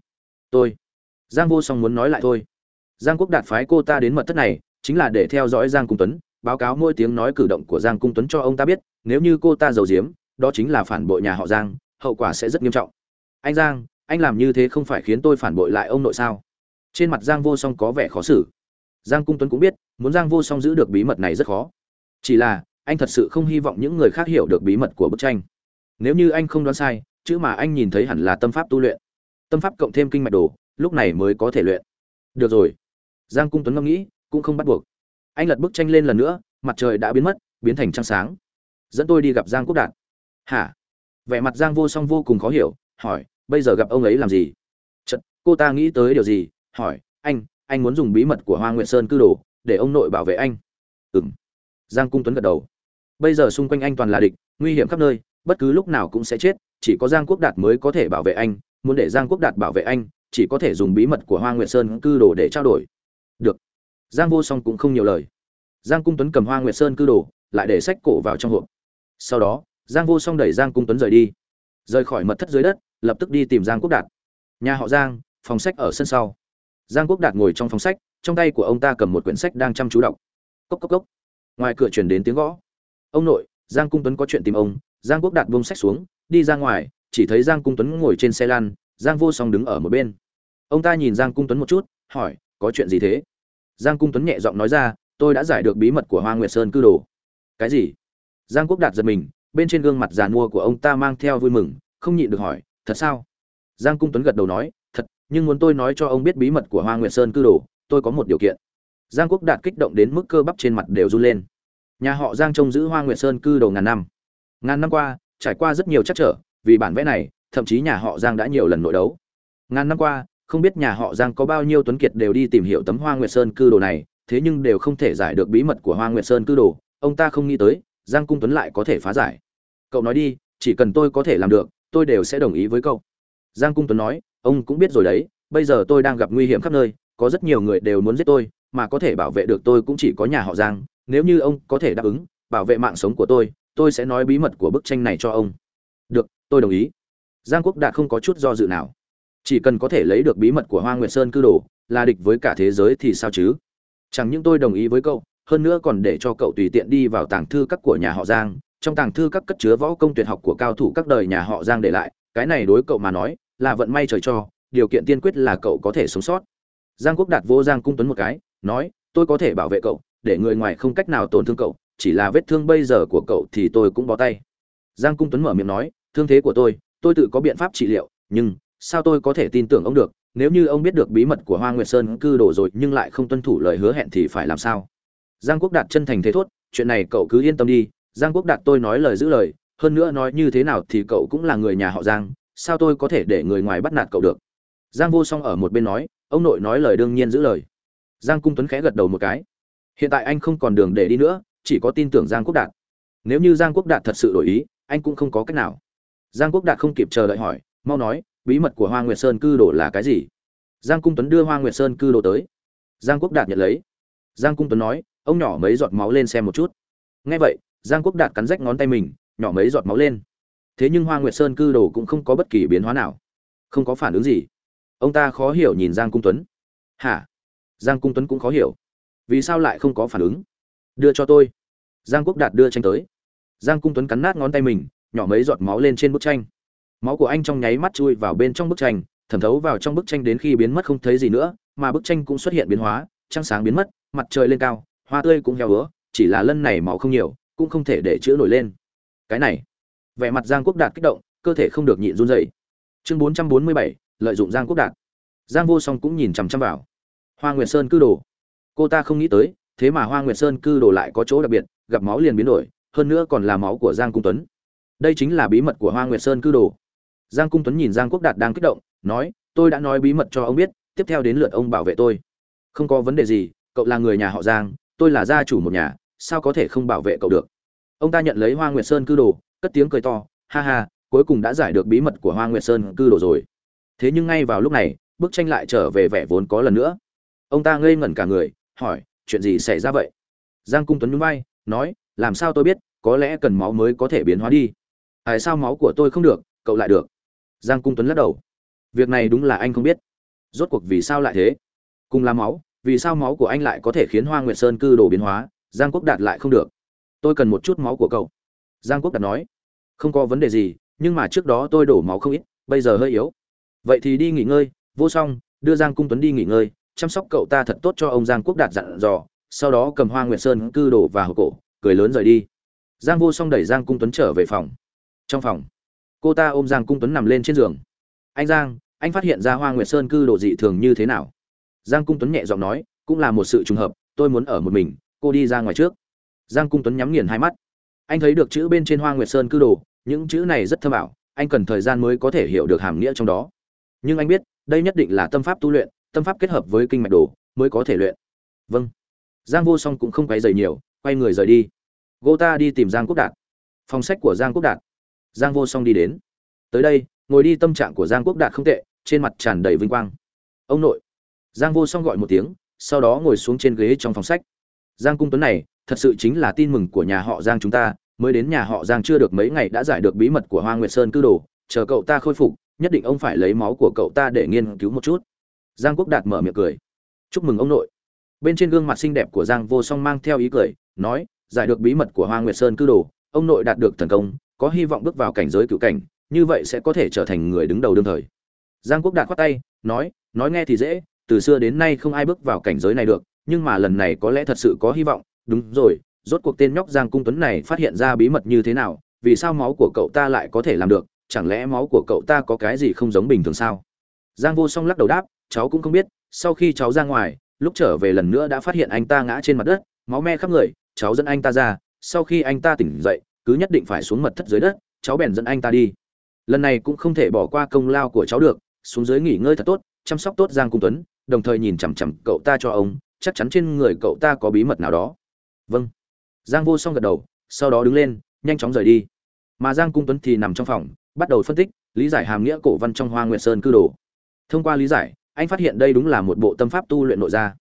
Tôi. Giang vô song muốn nói lại thôi. Giang quốc đạt phái cô ta đến mật thất này, chính là để theo dõi giang cung tuấn, báo cáo mỗi tiếng nói cử động của giang cung tuấn cho ông ta biết, nếu như cô ta giàu diếm đó chính là phản bội nhà họ giang, hậu quả sẽ rất nghiêm trọng. Anh giang, anh làm như thế không phải khiến tôi phản bội lại ông nội sao? Trên mặt giang vô song có vẻ khó xử. Giang cung tuấn cũng biết, muốn giang vô song giữ được bí mật này rất khó. Chỉ là, anh thật sự không hy vọng những người khác hiểu được bí mật của bức tranh. Nếu như anh không đoán sai, chữ mà anh nhìn thấy hẳn là tâm pháp tu luyện tâm pháp cộng thêm kinh mạch đồ lúc này mới có thể luyện. Được rồi. Giang cung tuấn ngẫm nghĩ cũng không bắt buộc. Anh lật bức tranh lên lần nữa mặt trời đã biến mất biến thành trăng sáng. Dẫn tôi đi gặp giang quốc đạt. Hả? Vẻ mặt giang vô song vô cùng khó hiểu hỏi bây giờ gặp ông ấy làm gì? Chật, cô ta nghĩ tới điều gì? Hỏi anh anh muốn dùng bí mật của hoa nguyệt sơn cư đồ để ông nội bảo vệ anh. Ừng giang cung tuấn gật đầu. Bây giờ xung quanh anh toàn là địch nguy hiểm khắp nơi bất cứ lúc nào cũng sẽ chết chỉ có giang quốc đạt mới có thể bảo vệ anh muốn để giang quốc đạt bảo vệ anh, chỉ có thể dùng bí mật của hoa nguyệt sơn cư đồ để trao đổi. Được. Giang vô song cũng không nhiều lời. Giang cung tuấn cầm hoa nguyệt sơn cư đồ, lại để sách cổ vào trong hộp. Sau đó, giang vô song đẩy giang cung tuấn rời đi. Rời khỏi mật thất dưới đất, lập tức đi tìm giang quốc đạt. Nhà họ giang, phòng sách ở sân sau. Giang quốc đạt ngồi trong phòng sách, trong tay của ông ta cầm một quyển sách đang chăm chú đọc. Cốc cốc cốc. Ngoài cửa chuyển đến tiếng gõ. Ông nội, giang cung tuấn có chuyện tìm ông. Giang quốc đạt buông sách xuống, đi ra ngoài chỉ thấy giang cung tuấn ngồi trên xe lan giang vô song đứng ở một bên. Ông ta nhìn giang cung tuấn một chút, hỏi, có chuyện gì thế? Giang cung tuấn nhẹ giọng nói ra, tôi đã giải được bí mật của hoa nguyệt sơn cư đồ. Cái gì? Giang quốc đạt giật mình, bên trên gương mặt giàn mua của ông ta mang theo vui mừng, không nhịn được hỏi, thật sao? Giang cung tuấn gật đầu nói, thật, nhưng muốn tôi nói cho ông biết bí mật của hoa nguyệt sơn cư đồ, tôi có một điều kiện. Giang quốc đạt kích động đến mức cơ bắp trên mặt đều run lên. Nhà họ giang trông giữ hoa nguyệt sơn cư đồ ngàn năm. Ngàn năm qua, trải qua rất nhiều chắc trở vì bản vẽ này, thậm chí nhà họ giang đã nhiều lần nội đấu. Ngàn năm qua, không biết nhà họ giang có bao nhiêu tuấn kiệt đều đi tìm hiểu tấm hoa nguyệt sơn cư đồ này, thế nhưng đều không thể giải được bí mật của hoa nguyệt sơn cư đồ, ông ta không nghĩ tới, giang cung tuấn lại có thể phá giải. Cậu nói đi, chỉ cần tôi có thể làm được, tôi đều sẽ đồng ý với cậu. Giang cung tuấn nói, ông cũng biết rồi đấy, bây giờ tôi đang gặp nguy hiểm khắp nơi, có rất nhiều người đều muốn giết tôi, mà có thể bảo vệ được tôi cũng chỉ có nhà họ giang, nếu như ông có thể đáp ứng, bảo vệ mạng sống của tôi tôi sẽ nói bí mật của bức tranh này cho ông. Được tôi đồng ý. Giang quốc đạt không có chút do dự nào. Chỉ cần có thể lấy được bí mật của hoa nguyệt sơn cư đồ, là địch với cả thế giới thì sao chứ? Chẳng những tôi đồng ý với cậu, hơn nữa còn để cho cậu tùy tiện đi vào tàng thư các của nhà họ giang. Trong tàng thư các cất chứa võ công tuyệt học của cao thủ các đời nhà họ giang để lại, cái này đối cậu mà nói, là vận may trời cho, điều kiện tiên quyết là cậu có thể sống sót. Giang quốc đạt vô giang cung tuấn một cái, nói, tôi có thể bảo vệ cậu, để người ngoài không cách nào tổn thương cậu, chỉ là vết thương bây giờ của cậu thì tôi cũng bó tay. Giang cung tuấn mở miệng nói thương thế của tôi tôi tự có biện pháp trị liệu, nhưng sao tôi có thể tin tưởng ông được? Nếu như ông biết được bí mật của hoa nguyệt sơn cư đổ rồi nhưng lại không tuân thủ lời hứa hẹn thì phải làm sao? Giang quốc đạt chân thành thế thốt, chuyện này cậu cứ yên tâm đi. Giang quốc đạt tôi nói lời giữ lời, hơn nữa nói như thế nào thì cậu cũng là người nhà họ giang, sao tôi có thể để người ngoài bắt nạt cậu được? Giang vô song ở một bên nói, ông nội nói lời đương nhiên giữ lời. Giang cung tuấn khẽ gật đầu một cái. Hiện tại anh không còn đường để đi nữa, chỉ có tin tưởng giang quốc đạt. Nếu như giang quốc đạt thật sự đổi ý, anh cũng không có cách nào giang quốc đạt không kịp chờ đợi hỏi, mau nói, bí mật của hoa nguyệt sơn cư đồ là cái gì? Giang cung tuấn đưa hoa nguyệt sơn cư đồ tới. Giang quốc đạt nhận lấy. Giang cung tuấn nói, ông nhỏ mấy giọt máu lên xem một chút. Nghe vậy, giang quốc đạt cắn rách ngón tay mình, nhỏ mấy giọt máu lên. Thế nhưng hoa nguyệt sơn cư đồ cũng không có bất kỳ biến hóa nào. Không có phản ứng gì. Ông ta khó hiểu nhìn giang cung tuấn. Hả? Giang cung tuấn cũng khó hiểu. Vì sao lại không có phản ứng? Đưa cho tôi. Giang quốc đạt đưa tranh tới. Giang cung tuấn cắn nát ngón tay mình nhỏ mấy giọt máu lên trên bức tranh. Máu của anh trong nháy mắt chui vào bên trong bức tranh, thẩm thấu vào trong bức tranh đến khi biến mất không thấy gì nữa, mà bức tranh cũng xuất hiện biến hóa, trăng sáng biến mất, mặt trời lên cao, hoa tươi cũng heo hứa chỉ là lân này máu không nhiều, cũng không thể để chữa nổi lên. Cái này, vẻ mặt giang quốc đạt kích động, cơ thể không được nhịn run dậy chương bốn trăm bốn mươi bảy, lợi dụng giang quốc đạt. Giang vô song cũng nhìn chằm chằm vào. Hoa nguyệt sơn cư đồ. Cô ta không nghĩ tới, thế mà hoa nguyệt sơn cư đồ lại có chỗ đặc biệt, gặp máu liền biến đổi, hơn nữa còn là máu của giang cung tuấn đây chính là bí mật của hoa nguyệt sơn cư đồ. Giang cung tuấn nhìn giang quốc đạt đang kích động, nói, tôi đã nói bí mật cho ông biết, tiếp theo đến lượt ông bảo vệ tôi. Không có vấn đề gì, cậu là người nhà họ giang, tôi là gia chủ một nhà, sao có thể không bảo vệ cậu được? Ông ta nhận lấy hoa nguyệt sơn cư đồ, cất tiếng cười to, ha ha, cuối cùng đã giải được bí mật của hoa nguyệt sơn cư đồ rồi. Thế nhưng ngay vào lúc này, bức tranh lại trở về vẻ vốn có lần nữa. Ông ta ngây ngẩn cả người, hỏi, chuyện gì xảy ra vậy? Giang cung tuấn nhún vai, nói, làm sao tôi biết, có lẽ cần máu mới có thể biến hóa đi tại sao máu của tôi không được, cậu lại được? Giang cung tuấn lắc đầu. Việc này đúng là anh không biết. Rốt cuộc vì sao lại thế? Cùng là máu, vì sao máu của anh lại có thể khiến hoa nguyệt sơn cư đồ biến hóa, giang quốc đạt lại không được? Tôi cần một chút máu của cậu. Giang quốc đạt nói. Không có vấn đề gì, nhưng mà trước đó tôi đổ máu không ít, bây giờ hơi yếu. Vậy thì đi nghỉ ngơi. Vô song, đưa giang cung tuấn đi nghỉ ngơi. Chăm sóc cậu ta thật tốt cho ông giang quốc đạt dặn dò. Sau đó cầm hoa nguyệt sơn cư đổ và hộp cổ, cười lớn rời đi. Giang vô song đẩy giang cung tuấn trở về phòng trong phòng. Cô ta ôm giang cung tuấn nằm lên trên giường. Anh giang, anh phát hiện ra hoa nguyệt sơn cư đồ dị thường như thế nào? Giang cung tuấn nhẹ giọng nói, cũng là một sự trùng hợp, tôi muốn ở một mình, cô đi ra ngoài trước. Giang cung tuấn nhắm nghiền hai mắt. Anh thấy được chữ bên trên hoa nguyệt sơn cư đồ, những chữ này rất thâm ảo, anh cần thời gian mới có thể hiểu được hàm nghĩa trong đó. Nhưng anh biết, đây nhất định là tâm pháp tu luyện, tâm pháp kết hợp với kinh mạch đồ, mới có thể luyện. Vâng. Giang vô song cũng không quay dày nhiều, quay người rời đi. Gô ta đi tìm giang quốc đạt. Phòng sách của giang quốc đạt giang vô song đi đến. Tới đây, ngồi đi tâm trạng của giang quốc đạt không tệ, trên mặt tràn đầy vinh quang. Ông nội. Giang vô song gọi một tiếng, sau đó ngồi xuống trên ghế trong phòng sách. Giang cung tuấn này, thật sự chính là tin mừng của nhà họ giang chúng ta, mới đến nhà họ giang chưa được mấy ngày đã giải được bí mật của hoa nguyệt sơn cư đồ, chờ cậu ta khôi phục, nhất định ông phải lấy máu của cậu ta để nghiên cứu một chút. Giang quốc đạt mở miệng cười. Chúc mừng ông nội. Bên trên gương mặt xinh đẹp của giang vô song mang theo ý cười, nói, giải được bí mật của hoa nguyệt sơn cư đồ, ông nội đạt được thần công có hy vọng bước vào cảnh giới cựu cảnh, như vậy sẽ có thể trở thành người đứng đầu đương thời. Giang quốc đạt khoát tay, nói nói nghe thì dễ, từ xưa đến nay không ai bước vào cảnh giới này được, nhưng mà lần này có lẽ thật sự có hy vọng. Đúng rồi, rốt cuộc tên nhóc giang cung tuấn này phát hiện ra bí mật như thế nào, vì sao máu của cậu ta lại có thể làm được, chẳng lẽ máu của cậu ta có cái gì không giống bình thường sao? Giang vô song lắc đầu đáp, cháu cũng không biết, sau khi cháu ra ngoài, lúc trở về lần nữa đã phát hiện anh ta ngã trên mặt đất, máu me khắp người, cháu dẫn anh ta ra, sau khi anh ta tỉnh dậy cứ nhất định phải xuống mật thất dưới đất, cháu bèn dẫn anh ta đi. Lần này cũng không thể bỏ qua công lao của cháu được, xuống dưới nghỉ ngơi thật tốt, chăm sóc tốt giang cung tuấn, đồng thời nhìn chằm chằm cậu ta cho ông, chắc chắn trên người cậu ta có bí mật nào đó. Vâng. Giang vô song gật đầu, sau đó đứng lên, nhanh chóng rời đi. Mà giang cung tuấn thì nằm trong phòng, bắt đầu phân tích lý giải hàm nghĩa cổ văn trong hoa nguyệt sơn cư đồ. Thông qua lý giải, anh phát hiện đây đúng là một bộ tâm pháp tu luyện nội gia.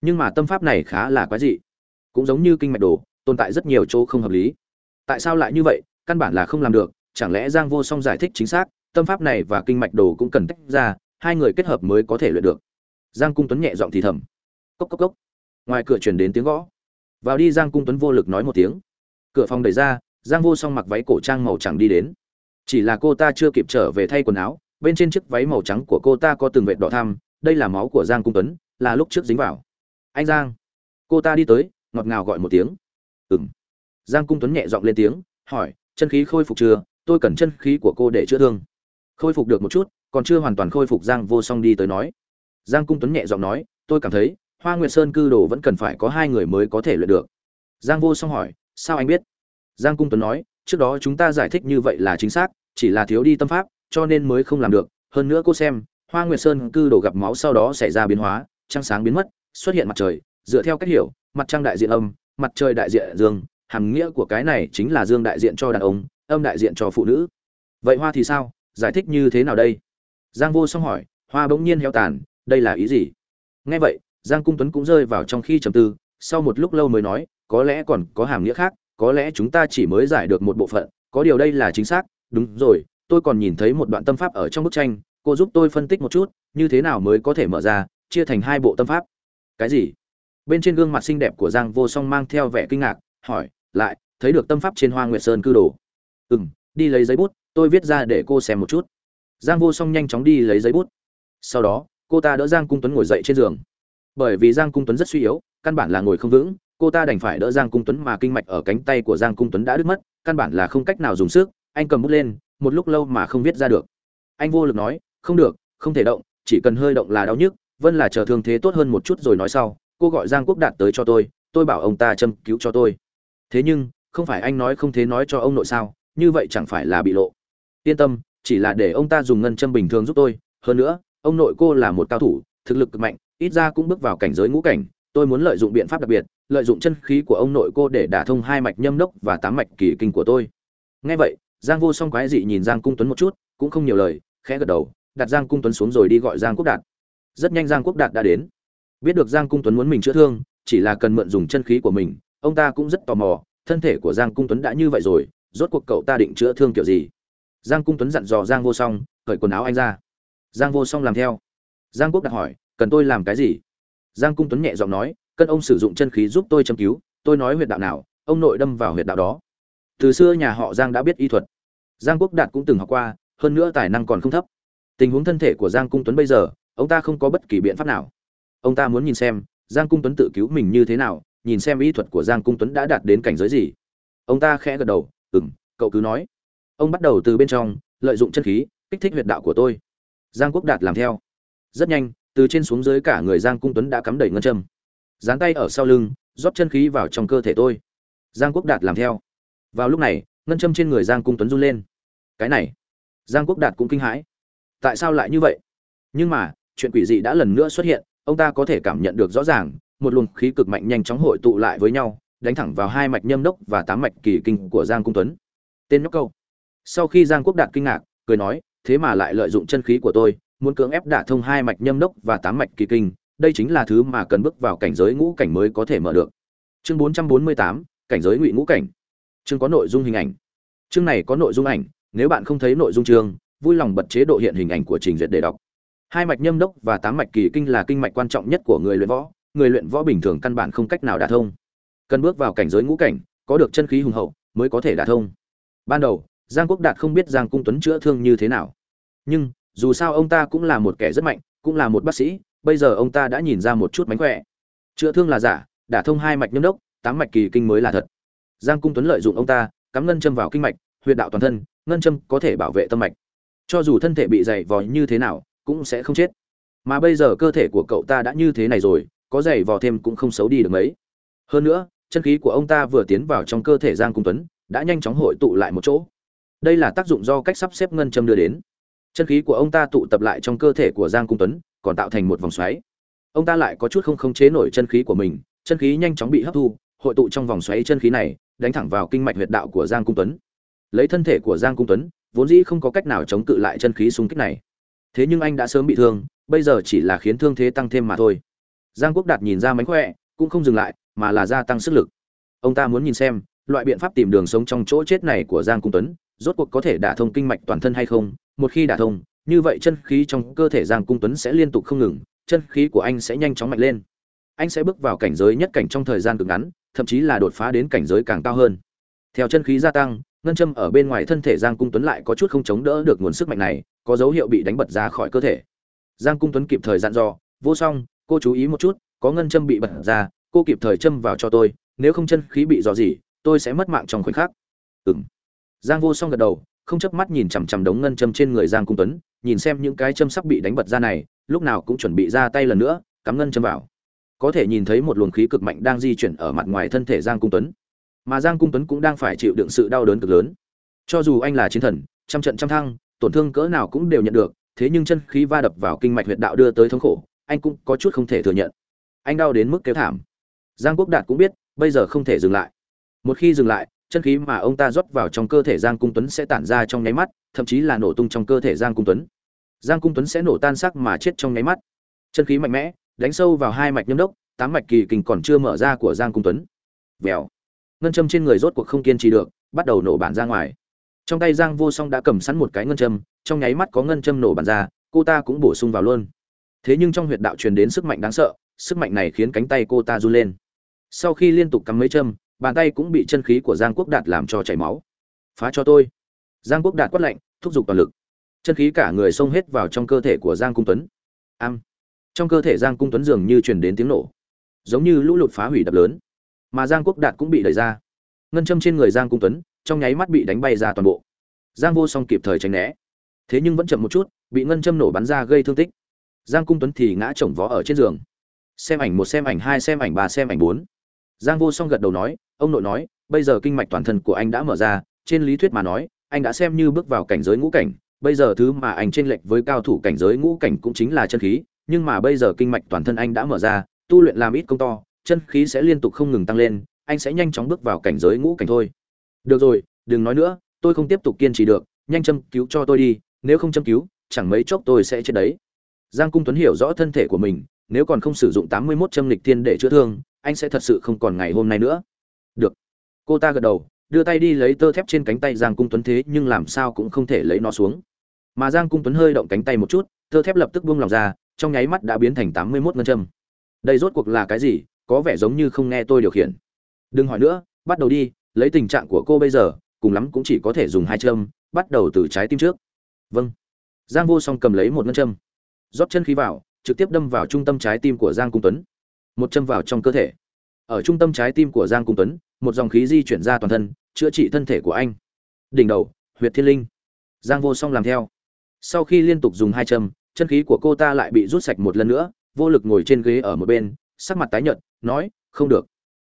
Nhưng mà tâm pháp này khá là quái dị. Cũng giống như kinh mạch đồ, tồn tại rất nhiều chỗ không hợp lý tại sao lại như vậy? Căn bản là không làm được. Chẳng lẽ giang vô song giải thích chính xác, tâm pháp này và kinh mạch đồ cũng cần tách ra, hai người kết hợp mới có thể luyện được. Giang cung tuấn nhẹ giọng thì thầm. Cốc cốc cốc. Ngoài cửa truyền đến tiếng gõ. Vào đi, giang cung tuấn vô lực nói một tiếng. Cửa phòng đẩy ra, giang vô song mặc váy cổ trang màu trắng đi đến. Chỉ là cô ta chưa kịp trở về thay quần áo, bên trên chiếc váy màu trắng của cô ta có từng vệt đỏ thăm, đây là máu của giang cung tuấn, là lúc trước dính vào. Anh giang. Cô ta đi tới, ngọt ngào gọi một tiếng. Ừ giang cung tuấn nhẹ giọng lên tiếng, hỏi, chân khí khôi phục chưa? Tôi cần chân khí của cô để chữa thương. Khôi phục được một chút, còn chưa hoàn toàn khôi phục giang vô song đi tới nói. Giang cung tuấn nhẹ giọng nói, tôi cảm thấy, hoa nguyệt sơn cư đồ vẫn cần phải có hai người mới có thể luyện được. Giang vô song hỏi, sao anh biết? Giang cung tuấn nói, trước đó chúng ta giải thích như vậy là chính xác, chỉ là thiếu đi tâm pháp, cho nên mới không làm được. Hơn nữa cô xem, hoa nguyệt sơn cư đồ gặp máu sau đó xảy ra biến hóa, trăng sáng biến mất, xuất hiện mặt trời, dựa theo cách hiểu, mặt trăng đại diện âm, mặt trời đại diện dương hàm nghĩa của cái này chính là dương đại diện cho đàn ông, âm đại diện cho phụ nữ. Vậy hoa thì sao? Giải thích như thế nào đây? Giang vô song hỏi, hoa bỗng nhiên heo tàn, đây là ý gì? Nghe vậy, giang cung tuấn cũng rơi vào trong khi trầm tư, sau một lúc lâu mới nói, có lẽ còn có hàm nghĩa khác, có lẽ chúng ta chỉ mới giải được một bộ phận, có điều đây là chính xác. Đúng rồi, tôi còn nhìn thấy một đoạn tâm pháp ở trong bức tranh, cô giúp tôi phân tích một chút, như thế nào mới có thể mở ra, chia thành hai bộ tâm pháp. Cái gì? Bên trên gương mặt xinh đẹp của giang vô song mang theo vẻ kinh ngạc hỏi, lại, thấy được tâm pháp trên hoa nguyệt sơn cư đồ. Ừ m đi lấy giấy bút, tôi viết ra để cô xem một chút. Giang vô song nhanh chóng đi lấy giấy bút. Sau đó, cô ta đỡ giang cung tuấn ngồi dậy trên giường. Bởi vì giang cung tuấn rất suy yếu, căn bản là ngồi không vững, cô ta đành phải đỡ giang cung tuấn mà kinh mạch ở cánh tay của giang cung tuấn đã đứt mất, căn bản là không cách nào dùng sức, anh cầm bút lên, một lúc lâu mà không viết ra được. Anh vô lực nói, không được, không thể động, chỉ cần hơi động là đau nhức, vân là chờ thương thế tốt hơn một chút rồi nói sau, cô gọi giang quốc đạt tới cho tôi tôi bảo ông ta châm cứu cho tôi thế nhưng, không phải anh nói không thế nói cho ông nội sao, như vậy chẳng phải là bị lộ. Yên tâm, chỉ là để ông ta dùng ngân châm bình thường giúp tôi, hơn nữa, ông nội cô là một cao thủ, thực lực cực mạnh, ít ra cũng bước vào cảnh giới ngũ cảnh, tôi muốn lợi dụng biện pháp đặc biệt, lợi dụng chân khí của ông nội cô để đả thông hai mạch nhâm đốc và tám mạch kỳ kinh của tôi. Ngay vậy, giang vô song quái dị nhìn giang cung tuấn một chút, cũng không nhiều lời, khẽ gật đầu, đặt giang cung tuấn xuống rồi đi gọi giang quốc đạt. Rất nhanh giang quốc đạt đã đến. Biết được giang cung tuấn muốn mình chữa thương, chỉ là cần mượn dùng chân khí của mình ông ta cũng rất tò mò, thân thể của giang cung tuấn đã như vậy rồi, rốt cuộc cậu ta định chữa thương kiểu gì? Giang cung tuấn dặn dò giang vô song, cởi quần áo anh ra. Giang vô song làm theo. Giang quốc đặt hỏi, cần tôi làm cái gì? Giang cung tuấn nhẹ giọng nói cần ông sử dụng chân khí giúp tôi châm cứu, tôi nói huyệt đạo nào, ông nội đâm vào huyệt đạo đó. Từ xưa nhà họ giang đã biết y thuật. Giang quốc đạt cũng từng học qua, hơn nữa tài năng còn không thấp. Tình huống thân thể của giang cung tuấn bây giờ, ông ta không có bất kỳ biện pháp nào. Ông ta muốn nhìn xem, giang cung tuấn tự cứu mình như thế nào nhìn xem y thuật của giang cung tuấn đã đạt đến cảnh giới gì. Ông ta khẽ gật đầu ừng cậu cứ nói. Ông bắt đầu từ bên trong, lợi dụng chân khí, kích thích huyệt đạo của tôi. Giang quốc đạt làm theo. Rất nhanh, từ trên xuống dưới cả người giang cung tuấn đã cắm đầy ngân châm. Dán tay ở sau lưng, rót chân khí vào trong cơ thể tôi. Giang quốc đạt làm theo. Vào lúc này, ngân châm trên người giang cung tuấn run lên. Cái này. Giang quốc đạt cũng kinh hãi. Tại sao lại như vậy? Nhưng mà, chuyện quỷ dị đã lần nữa xuất hiện, ông ta có thể cảm nhận được rõ ràng một luồng khí cực mạnh nhanh chóng hội tụ lại với nhau, đánh thẳng vào hai mạch nhâm đốc và tám mạch kỳ kinh của giang cung tuấn. Tên nhóc câu. Sau khi giang quốc đạt kinh ngạc, cười nói, thế mà lại lợi dụng chân khí của tôi, muốn cưỡng ép đả thông hai mạch nhâm đốc và tám mạch kỳ kinh, đây chính là thứ mà cần bước vào cảnh giới ngũ cảnh mới có thể mở được. Chương bốn trăm bốn mươi tám, cảnh giới ngụy ngũ cảnh. Chương có nội dung hình ảnh. Chương này có nội dung ảnh, nếu bạn không thấy nội dung chương, vui lòng bật chế độ hiện hình ảnh của trình duyệt để đọc. Hai mạch nhâm đốc và tám mạch kỳ kinh là kinh mạch quan trọng nhất của người luyện võ người luyện võ bình thường căn bản không cách nào đả thông. Cần bước vào cảnh giới ngũ cảnh, có được chân khí hùng hậu, mới có thể đả thông. Ban đầu, giang quốc đạt không biết giang cung tuấn chữa thương như thế nào. Nhưng, dù sao ông ta cũng là một kẻ rất mạnh, cũng là một bác sĩ, bây giờ ông ta đã nhìn ra một chút mánh khỏe. Chữa thương là giả, đả thông hai mạch nhâm đốc, tám mạch kỳ kinh mới là thật. Giang cung tuấn lợi dụng ông ta, cắm ngân châm vào kinh mạch, huyệt đạo toàn thân, ngân châm có thể bảo vệ tâm mạch. Cho dù thân thể bị dày vò như thế nào, cũng sẽ không chết. Mà bây giờ cơ thể của cậu ta đã như thế này rồi có dày vò thêm cũng không xấu đi được mấy. Hơn nữa, chân khí của ông ta vừa tiến vào trong cơ thể giang cung tuấn, đã nhanh chóng hội tụ lại một chỗ. Đây là tác dụng do cách sắp xếp ngân châm đưa đến. Chân khí của ông ta tụ tập lại trong cơ thể của giang cung tuấn, còn tạo thành một vòng xoáy. Ông ta lại có chút không khống chế nổi chân khí của mình, chân khí nhanh chóng bị hấp thu, hội tụ trong vòng xoáy chân khí này, đánh thẳng vào kinh mạch huyệt đạo của giang cung tuấn. Lấy thân thể của giang cung tuấn, vốn dĩ không có cách nào chống cự lại chân khí xung kích này. Thế nhưng anh đã sớm bị thương, bây giờ chỉ là khiến thương thế tăng thêm mà thôi giang quốc đạt nhìn ra mánh khỏe, cũng không dừng lại, mà là gia tăng sức lực. Ông ta muốn nhìn xem, loại biện pháp tìm đường sống trong chỗ chết này của giang cung tuấn, rốt cuộc có thể đả thông kinh mạch toàn thân hay không? Một khi đả thông, như vậy chân khí trong cơ thể giang cung tuấn sẽ liên tục không ngừng, chân khí của anh sẽ nhanh chóng mạnh lên. Anh sẽ bước vào cảnh giới nhất cảnh trong thời gian cực ngắn, thậm chí là đột phá đến cảnh giới càng cao hơn. Theo chân khí gia tăng, ngân châm ở bên ngoài thân thể giang cung tuấn lại có chút không chống đỡ được nguồn sức mạnh này, có dấu hiệu bị đánh bật ra khỏi cơ thể. Giang cung tuấn kịp thời dặn dò, vô song cô chú ý một chút có ngân châm bị bật ra cô kịp thời châm vào cho tôi nếu không chân khí bị dò dỉ, tôi sẽ mất mạng trong khoảnh khắc. Ừng giang vô song gật đầu không chớp mắt nhìn chằm chằm đống ngân châm trên người giang cung tuấn nhìn xem những cái châm sắp bị đánh bật ra này lúc nào cũng chuẩn bị ra tay lần nữa cắm ngân châm vào. Có thể nhìn thấy một luồng khí cực mạnh đang di chuyển ở mặt ngoài thân thể giang cung tuấn. Mà giang cung tuấn cũng đang phải chịu đựng sự đau đớn cực lớn. Cho dù anh là chiến thần trăm trận trăm thăng tổn thương cỡ nào cũng đều nhận được thế nhưng chân khí va đập vào kinh mạch huyệt đạo đưa tới thống khổ anh cũng có chút không thể thừa nhận. Anh đau đến mức kêu thảm. Giang quốc đạt cũng biết, bây giờ không thể dừng lại. Một khi dừng lại, chân khí mà ông ta rót vào trong cơ thể giang cung tuấn sẽ tản ra trong nháy mắt, thậm chí là nổ tung trong cơ thể giang cung tuấn. Giang cung tuấn sẽ nổ tan sắc mà chết trong nháy mắt. Chân khí mạnh mẽ, đánh sâu vào hai mạch nhâm đốc, tám mạch kỳ kình còn chưa mở ra của giang cung tuấn. Vèo. Ngân châm trên người rốt cuộc không kiên trì được, bắt đầu nổ bản ra ngoài. Trong tay giang vô song đã cầm sẵn một cái ngân châm, trong nháy mắt có ngân châm nổ bản ra, cô ta cũng bổ sung vào luôn thế nhưng trong huyệt đạo truyền đến sức mạnh đáng sợ, sức mạnh này khiến cánh tay cô ta run lên. Sau khi liên tục cắm mấy châm, bàn tay cũng bị chân khí của giang quốc đạt làm cho chảy máu. Phá cho tôi. Giang quốc đạt quát lạnh, thúc giục toàn lực. Chân khí cả người xông hết vào trong cơ thể của giang cung tuấn. Am trong cơ thể giang cung tuấn dường như truyền đến tiếng nổ. Giống như lũ lụt phá hủy đập lớn. Mà giang quốc đạt cũng bị đẩy ra. Ngân châm trên người giang cung tuấn, trong nháy mắt bị đánh bay ra toàn bộ. Giang vô song kịp thời tránh né. Thế nhưng vẫn chậm một chút, bị ngân châm nổ bắn ra gây thương tích giang cung tuấn thì ngã chồng vó ở trên giường. Xem ảnh một, xem ảnh hai, xem ảnh ba, xem ảnh bốn. Giang vô song gật đầu nói, ông nội nói, bây giờ kinh mạch toàn thân của anh đã mở ra, trên lý thuyết mà nói, anh đã xem như bước vào cảnh giới ngũ cảnh. Bây giờ thứ mà anh chênh lệch với cao thủ cảnh giới ngũ cảnh cũng chính là chân khí, nhưng mà bây giờ kinh mạch toàn thân anh đã mở ra, tu luyện làm ít công to, chân khí sẽ liên tục không ngừng tăng lên, anh sẽ nhanh chóng bước vào cảnh giới ngũ cảnh thôi. Được rồi, đừng nói nữa, tôi không tiếp tục kiên trì được, nhanh châm cứu cho tôi đi, nếu không châm cứu, chẳng mấy chốc tôi sẽ chết đấy giang cung tuấn hiểu rõ thân thể của mình, nếu còn không sử dụng tám mươi 81 châm lịch thiên để chữa thương, anh sẽ thật sự không còn ngày hôm nay nữa. Được. Cô ta gật đầu, đưa tay đi lấy tơ thép trên cánh tay giang cung tuấn thế nhưng làm sao cũng không thể lấy nó xuống. Mà giang cung tuấn hơi động cánh tay một chút, tơ thép lập tức buông lỏng ra, trong nháy mắt đã biến thành tám mươi 81 ngân châm. Đây rốt cuộc là cái gì? Có vẻ giống như không nghe tôi điều khiển. Đừng hỏi nữa, bắt đầu đi, lấy tình trạng của cô bây giờ, cùng lắm cũng chỉ có thể dùng hai châm, bắt đầu từ trái tim trước. Vâng. Giang vô song cầm lấy một ngân châm rót chân khí vào, trực tiếp đâm vào trung tâm trái tim của giang cung tuấn. Một châm vào trong cơ thể. Ở trung tâm trái tim của giang cung tuấn, một dòng khí di chuyển ra toàn thân, chữa trị thân thể của anh. Đỉnh đầu, huyệt thiên linh. Giang vô song làm theo. Sau khi liên tục dùng hai châm, chân khí của cô ta lại bị rút sạch một lần nữa, vô lực ngồi trên ghế ở một bên, sắc mặt tái nhợt, nói, không được.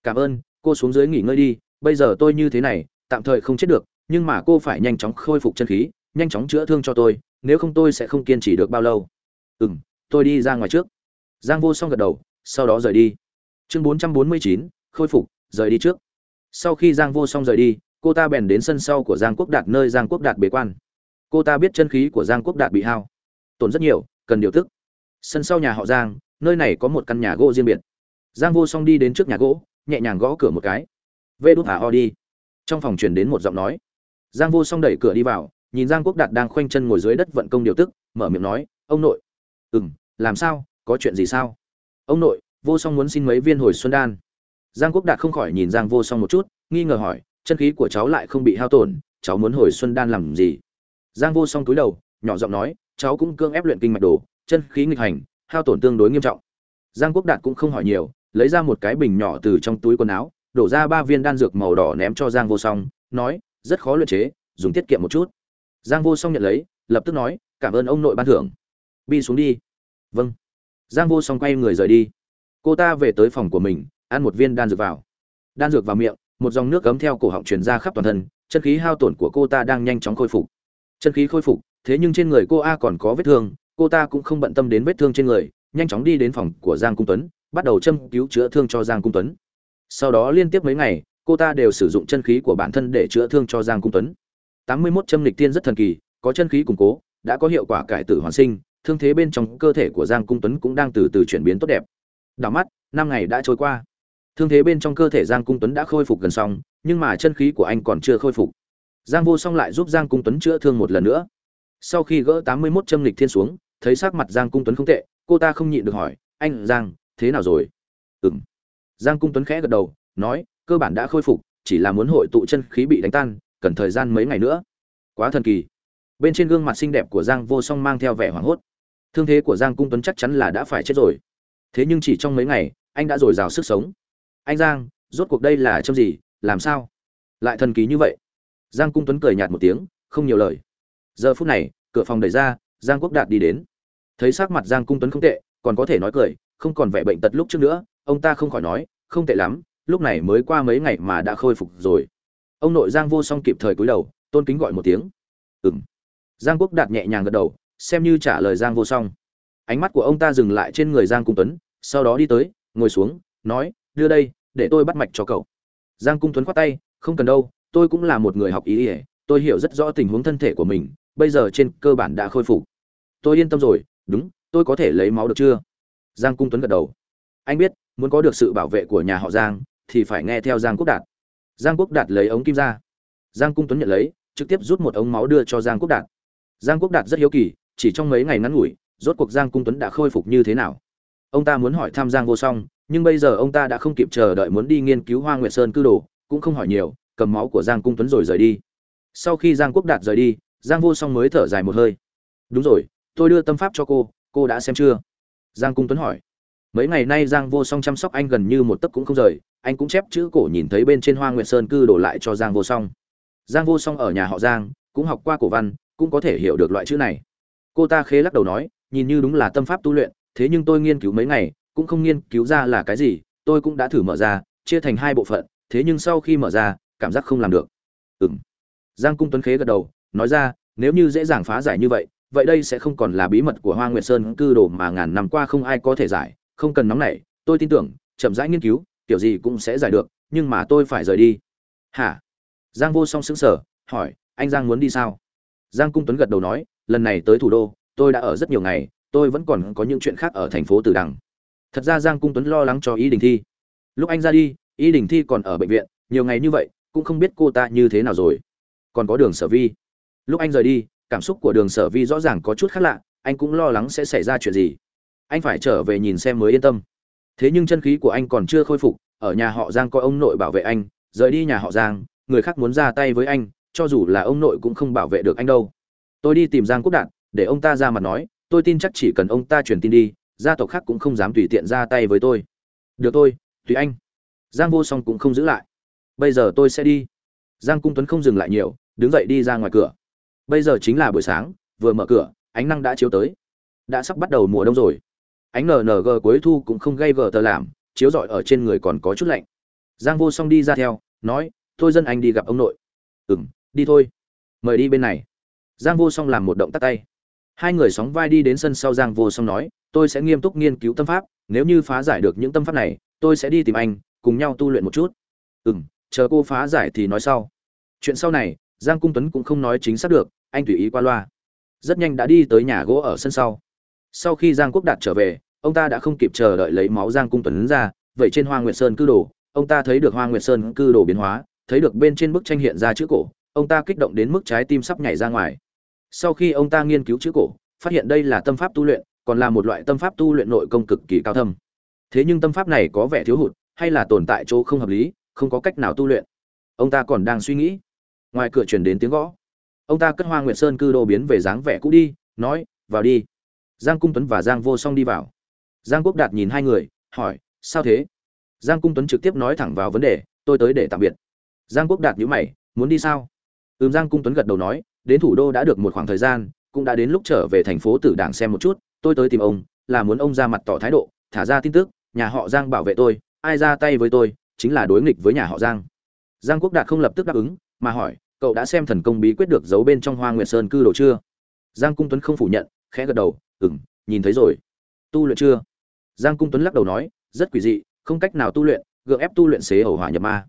Cảm ơn, cô xuống dưới nghỉ ngơi đi, bây giờ tôi như thế này, tạm thời không chết được, nhưng mà cô phải nhanh chóng khôi phục chân khí, nhanh chóng chữa thương cho tôi, nếu không tôi sẽ không kiên trì được bao lâu ừ m tôi đi ra ngoài trước. Giang vô song gật đầu, sau đó rời đi. Chương bốn trăm bốn mươi chín, khôi phục, rời đi trước. Sau khi giang vô song rời đi, cô ta bèn đến sân sau của giang quốc đạt nơi giang quốc đạt bế quan. Cô ta biết chân khí của giang quốc đạt bị hao. Tổn rất nhiều, cần điều tức. Sân sau nhà họ giang, nơi này có một căn nhà gỗ riêng biệt. Giang vô song đi đến trước nhà gỗ, nhẹ nhàng gõ cửa một cái. Vê đút hà o đi. Trong phòng truyền đến một giọng nói. Giang vô song đẩy cửa đi vào, nhìn giang quốc đạt đang khoanh chân ngồi dưới đất vận công điều tức, mở miệng nói, ông nội ừ m làm sao? Có chuyện gì sao? Ông nội, vô song muốn xin mấy viên hồi xuân đan. Giang quốc đạt không khỏi nhìn giang vô song một chút, nghi ngờ hỏi, chân khí của cháu lại không bị hao tổn, cháu muốn hồi xuân đan làm gì? Giang vô song cúi đầu, nhỏ giọng nói, cháu cũng cương ép luyện kinh mạch đồ, chân khí nghịch hành, hao tổn tương đối nghiêm trọng. Giang quốc đạt cũng không hỏi nhiều, lấy ra một cái bình nhỏ từ trong túi quần áo, đổ ra ba viên đan dược màu đỏ ném cho giang vô song, nói, rất khó luyện chế, dùng tiết kiệm một chút. Giang vô song nhận lấy, lập tức nói, cảm ơn ông nội ban thưởng bi xuống đi. Vâng. Giang vô song quay người rời đi. Cô ta về tới phòng của mình, ăn một viên đan dược vào. Đan dược vào miệng, một dòng nước cấm theo cổ họng truyền ra khắp toàn thân, chân khí hao tổn của cô ta đang nhanh chóng khôi phục. Chân khí khôi phục, thế nhưng trên người cô a còn có vết thương, cô ta cũng không bận tâm đến vết thương trên người, nhanh chóng đi đến phòng của giang cung tuấn, bắt đầu châm cứu chữa thương cho giang cung tuấn. Sau đó liên tiếp mấy ngày, cô ta đều sử dụng chân khí của bản thân để chữa thương cho giang cung tuấn. Tám mươi mốt châm lịch tiên rất thần kỳ, có chân khí củng cố, đã có hiệu quả cải tử hoàn sinh thương thế bên trong cơ thể của giang cung tuấn cũng đang từ từ chuyển biến tốt đẹp. Đảo mắt, năm ngày đã trôi qua. Thương thế bên trong cơ thể giang cung tuấn đã khôi phục gần xong, nhưng mà chân khí của anh còn chưa khôi phục. Giang vô song lại giúp giang cung tuấn chữa thương một lần nữa. Sau khi gỡ tám mươi 81 châm lịch thiên xuống, thấy sắc mặt giang cung tuấn không tệ, cô ta không nhịn được hỏi, anh giang, thế nào rồi? Ừm. Giang cung tuấn khẽ gật đầu, nói, cơ bản đã khôi phục, chỉ là muốn hội tụ chân khí bị đánh tan, cần thời gian mấy ngày nữa. Quá thần kỳ bên trên gương mặt xinh đẹp của giang vô song mang theo vẻ hoảng hốt. Thương thế của giang cung tuấn chắc chắn là đã phải chết rồi. Thế nhưng chỉ trong mấy ngày, anh đã dồi dào sức sống. Anh giang, rốt cuộc đây là châm gì, làm sao? Lại thần kỳ như vậy. Giang cung tuấn cười nhạt một tiếng, không nhiều lời. Giờ phút này, cửa phòng đẩy ra, giang quốc đạt đi đến. Thấy sắc mặt giang cung tuấn không tệ, còn có thể nói cười, không còn vẻ bệnh tật lúc trước nữa, ông ta không khỏi nói, không tệ lắm, lúc này mới qua mấy ngày mà đã khôi phục rồi. Ông nội giang vô song kịp thời cúi đầu, tôn kính gọi một tiếng. Ừng giang quốc đạt nhẹ nhàng gật đầu, xem như trả lời giang vô song. Ánh mắt của ông ta dừng lại trên người giang cung tuấn, sau đó đi tới, ngồi xuống, nói, đưa đây, để tôi bắt mạch cho cậu. Giang cung tuấn khoát tay, không cần đâu, tôi cũng là một người học ý ỉa tôi hiểu rất rõ tình huống thân thể của mình, bây giờ trên cơ bản đã khôi phục. Tôi yên tâm rồi, đúng, tôi có thể lấy máu được chưa? Giang cung tuấn gật đầu. Anh biết, muốn có được sự bảo vệ của nhà họ giang, thì phải nghe theo giang quốc đạt. Giang quốc đạt lấy ống kim ra. Giang cung tuấn nhận lấy, trực tiếp rút một ống máu đưa cho giang quốc đạt giang quốc đạt rất hiếu kỳ, chỉ trong mấy ngày ngắn ngủi, rốt cuộc giang cung tuấn đã khôi phục như thế nào? Ông ta muốn hỏi thăm giang vô song, nhưng bây giờ ông ta đã không kịp chờ đợi muốn đi nghiên cứu hoa nguyệt sơn cư đồ, cũng không hỏi nhiều, cầm máu của giang cung tuấn rồi rời đi. Sau khi giang quốc đạt rời đi, giang vô song mới thở dài một hơi. Đúng rồi, tôi đưa tâm pháp cho cô cô đã xem chưa? Giang cung tuấn hỏi. Mấy ngày nay giang vô song chăm sóc anh gần như một tấc cũng không rời, anh cũng chép chữ cổ nhìn thấy bên trên hoa nguyệt sơn cư đổ lại cho giang vô song. Giang vô song ở nhà họ giang, cũng học qua cổ văn cũng có thể hiểu được loại chữ này. Cô ta khế lắc đầu nói, nhìn như đúng là tâm pháp tu luyện, thế nhưng tôi nghiên cứu mấy ngày, cũng không nghiên cứu ra là cái gì, tôi cũng đã thử mở ra, chia thành hai bộ phận, thế nhưng sau khi mở ra, cảm giác không làm được. Ừm. giang cung tuấn khế gật đầu, nói ra, nếu như dễ dàng phá giải như vậy vậy đây sẽ không còn là bí mật của hoa nguyệt sơn cư đồ mà ngàn năm qua không ai có thể giải, không cần nóng nảy, tôi tin tưởng, chậm rãi nghiên cứu, kiểu gì cũng sẽ giải được, nhưng mà tôi phải rời đi. Hả? Giang vô song xứng sở hỏi, anh giang muốn đi sao? Giang cung tuấn gật đầu nói, lần này tới thủ đô, tôi đã ở rất nhiều ngày, tôi vẫn còn có những chuyện khác ở thành phố tử đằng. Thật ra giang cung tuấn lo lắng cho ý đình thi. Lúc anh ra đi, ý đình thi còn ở bệnh viện, nhiều ngày như vậy, cũng không biết cô ta như thế nào rồi. Còn có đường sở vi. Lúc anh rời đi, cảm xúc của đường sở vi rõ ràng có chút khác lạ, anh cũng lo lắng sẽ xảy ra chuyện gì. Anh phải trở về nhìn xem mới yên tâm. Thế nhưng chân khí của anh còn chưa khôi phục, ở nhà họ giang có ông nội bảo vệ anh, rời đi nhà họ giang, người khác muốn ra tay với anh cho dù là ông nội cũng không bảo vệ được anh đâu. Tôi đi tìm giang quốc đạt, để ông ta ra mặt nói, tôi tin chắc chỉ cần ông ta truyền tin đi, gia tộc khác cũng không dám tùy tiện ra tay với tôi. Được tôi tùy anh. Giang vô song cũng không giữ lại. Bây giờ tôi sẽ đi. Giang cung tuấn không dừng lại nhiều, đứng dậy đi ra ngoài cửa. Bây giờ chính là buổi sáng, vừa mở cửa, ánh năng đã chiếu tới. Đã sắp bắt đầu mùa đông rồi. Ánh nng cuối thu cũng không gây gờ tờ làm, chiếu rọi ở trên người còn có chút lạnh. Giang vô song đi ra theo, nói, thôi dân anh đi gặp ông nội. Ừ m đi thôi. Mời đi bên này. Giang vô song làm một động tắt tay. Hai người sóng vai đi đến sân sau giang vô song nói, tôi sẽ nghiêm túc nghiên cứu tâm pháp, nếu như phá giải được những tâm pháp này, tôi sẽ đi tìm anh, cùng nhau tu luyện một chút. Ừ m chờ cô phá giải thì nói sau. Chuyện sau này, giang cung tuấn cũng không nói chính xác được, anh tùy ý qua loa. Rất nhanh đã đi tới nhà gỗ ở sân sau. Sau khi giang quốc đạt trở về, ông ta đã không kịp chờ đợi lấy máu giang cung tuấn ra, vậy trên hoa nguyệt sơn cư đồ, ông ta thấy được hoa nguyệt sơn cư đồ biến hóa, thấy được bên trên bức tranh hiện ra chữ cổ ông ta kích động đến mức trái tim sắp nhảy ra ngoài. Sau khi ông ta nghiên cứu chữ cổ, phát hiện đây là tâm pháp tu luyện, còn là một loại tâm pháp tu luyện nội công cực kỳ cao thâm. Thế nhưng tâm pháp này có vẻ thiếu hụt, hay là tồn tại chỗ không hợp lý, không có cách nào tu luyện. Ông ta còn đang suy nghĩ. Ngoài cửa truyền đến tiếng gõ. Ông ta cất hoa nguyệt sơn cư đồ biến về dáng vẻ cũ đi, nói, vào đi. Giang cung tuấn và giang vô song đi vào. Giang quốc đạt nhìn hai người, hỏi, sao thế? Giang cung tuấn trực tiếp nói thẳng vào vấn đề, tôi tới để tạm biệt. Giang quốc đạt nhíu mày, muốn đi sao? Ừm giang cung tuấn gật đầu nói đến thủ đô đã được một khoảng thời gian cũng đã đến lúc trở về thành phố tử đảng xem một chút tôi tới tìm ông là muốn ông ra mặt tỏ thái độ thả ra tin tức nhà họ giang bảo vệ tôi ai ra tay với tôi chính là đối nghịch với nhà họ giang. Giang quốc đạt không lập tức đáp ứng mà hỏi cậu đã xem thần công bí quyết được giấu bên trong hoa nguyệt sơn cư đồ chưa? Giang cung tuấn không phủ nhận khẽ gật đầu ừm, nhìn thấy rồi. Tu luyện chưa? Giang cung tuấn lắc đầu nói rất quỷ dị không cách nào tu luyện gượng ép tu luyện xế ẩu hỏa nhập ma.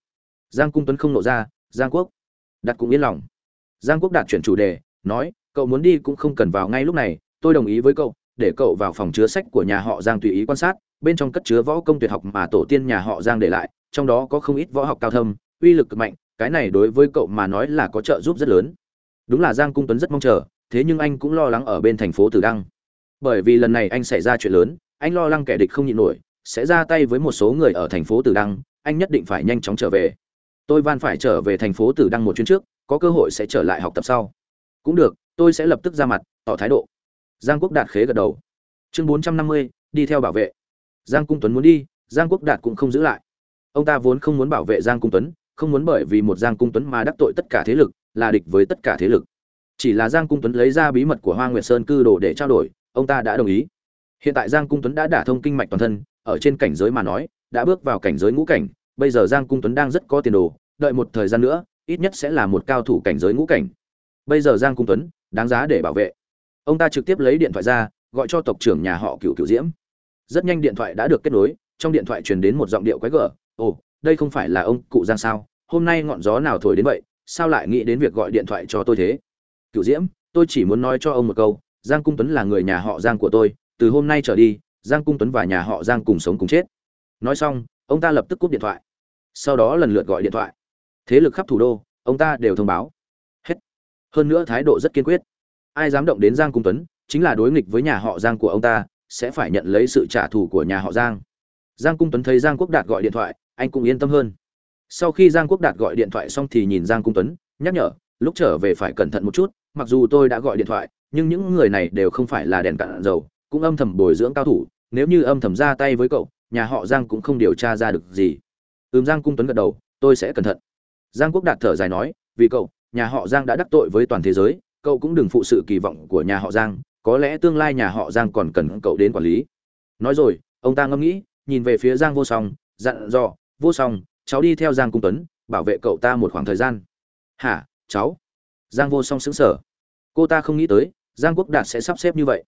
Giang cung tuấn không nộ ra giang quốc đặt cũng yên lòng. Giang quốc đạt chuyển chủ đề, nói, cậu muốn đi cũng không cần vào ngay lúc này, tôi đồng ý với cậu, để cậu vào phòng chứa sách của nhà họ giang tùy ý quan sát, bên trong cất chứa võ công tuyệt học mà tổ tiên nhà họ giang để lại, trong đó có không ít võ học cao thâm, uy lực cực mạnh, cái này đối với cậu mà nói là có trợ giúp rất lớn. Đúng là giang cung tuấn rất mong chờ, thế nhưng anh cũng lo lắng ở bên thành phố tử đăng. Bởi vì lần này anh xảy ra chuyện lớn, anh lo lắng kẻ địch không nhịn nổi, sẽ ra tay với một số người ở thành phố tử đăng, anh nhất định phải nhanh chóng trở về tôi van phải trở về thành phố tử đăng một chuyến trước, có cơ hội sẽ trở lại học tập sau. Cũng được, tôi sẽ lập tức ra mặt, tỏ thái độ. Giang quốc đạt khế gật đầu. Chương bốn trăm năm mươi, đi theo bảo vệ. Giang cung tuấn muốn đi, giang quốc đạt cũng không giữ lại. Ông ta vốn không muốn bảo vệ giang cung tuấn, không muốn bởi vì một giang cung tuấn mà đắc tội tất cả thế lực, là địch với tất cả thế lực. Chỉ là giang cung tuấn lấy ra bí mật của hoa nguyệt sơn cư đồ để trao đổi, ông ta đã đồng ý. Hiện tại giang cung tuấn đã đả thông kinh mạch toàn thân, ở trên cảnh giới mà nói, đã bước vào cảnh giới ngũ cảnh, bây giờ giang cung tuấn đang rất có tiền đồ đợi một thời gian nữa, ít nhất sẽ là một cao thủ cảnh giới ngũ cảnh. Bây giờ giang cung tuấn, đáng giá để bảo vệ. Ông ta trực tiếp lấy điện thoại ra, gọi cho tộc trưởng nhà họ cựu cựu diễm. Rất nhanh điện thoại đã được kết nối, trong điện thoại truyền đến một giọng điệu quái gở. Ồ, đây không phải là ông cụ giang sao? Hôm nay ngọn gió nào thổi đến vậy? Sao lại nghĩ đến việc gọi điện thoại cho tôi thế? Cựu diễm, tôi chỉ muốn nói cho ông một câu, giang cung tuấn là người nhà họ giang của tôi. Từ hôm nay trở đi, giang cung tuấn và nhà họ giang cùng sống cùng chết. Nói xong, ông ta lập tức cúp điện thoại. Sau đó lần lượt gọi điện thoại thế lực khắp thủ đô, ông ta đều thông báo. Hết. Hơn nữa thái độ rất kiên quyết. Ai dám động đến giang cung tuấn, chính là đối nghịch với nhà họ giang của ông ta, sẽ phải nhận lấy sự trả thù của nhà họ giang. Giang cung tuấn thấy giang quốc đạt gọi điện thoại, anh cũng yên tâm hơn. Sau khi giang quốc đạt gọi điện thoại xong thì nhìn giang cung tuấn, nhắc nhở, lúc trở về phải cẩn thận một chút, mặc dù tôi đã gọi điện thoại, nhưng những người này đều không phải là đèn cạn dầu, cũng âm thầm bồi dưỡng cao thủ, nếu như âm thầm ra tay với cậu, nhà họ giang cũng không điều tra ra được gì. Ừm, giang cung tuấn gật đầu, tôi sẽ cẩn thận giang quốc đạt thở dài nói, vì cậu, nhà họ giang đã đắc tội với toàn thế giới, cậu cũng đừng phụ sự kỳ vọng của nhà họ giang, có lẽ tương lai nhà họ giang còn cần cậu đến quản lý. Nói rồi, ông ta ngẫm nghĩ, nhìn về phía giang vô song, dặn dò, vô song, cháu đi theo giang cung tuấn, bảo vệ cậu ta một khoảng thời gian. Hả, cháu? Giang vô song xứng sở cô ta không nghĩ tới, giang quốc đạt sẽ sắp xếp như vậy.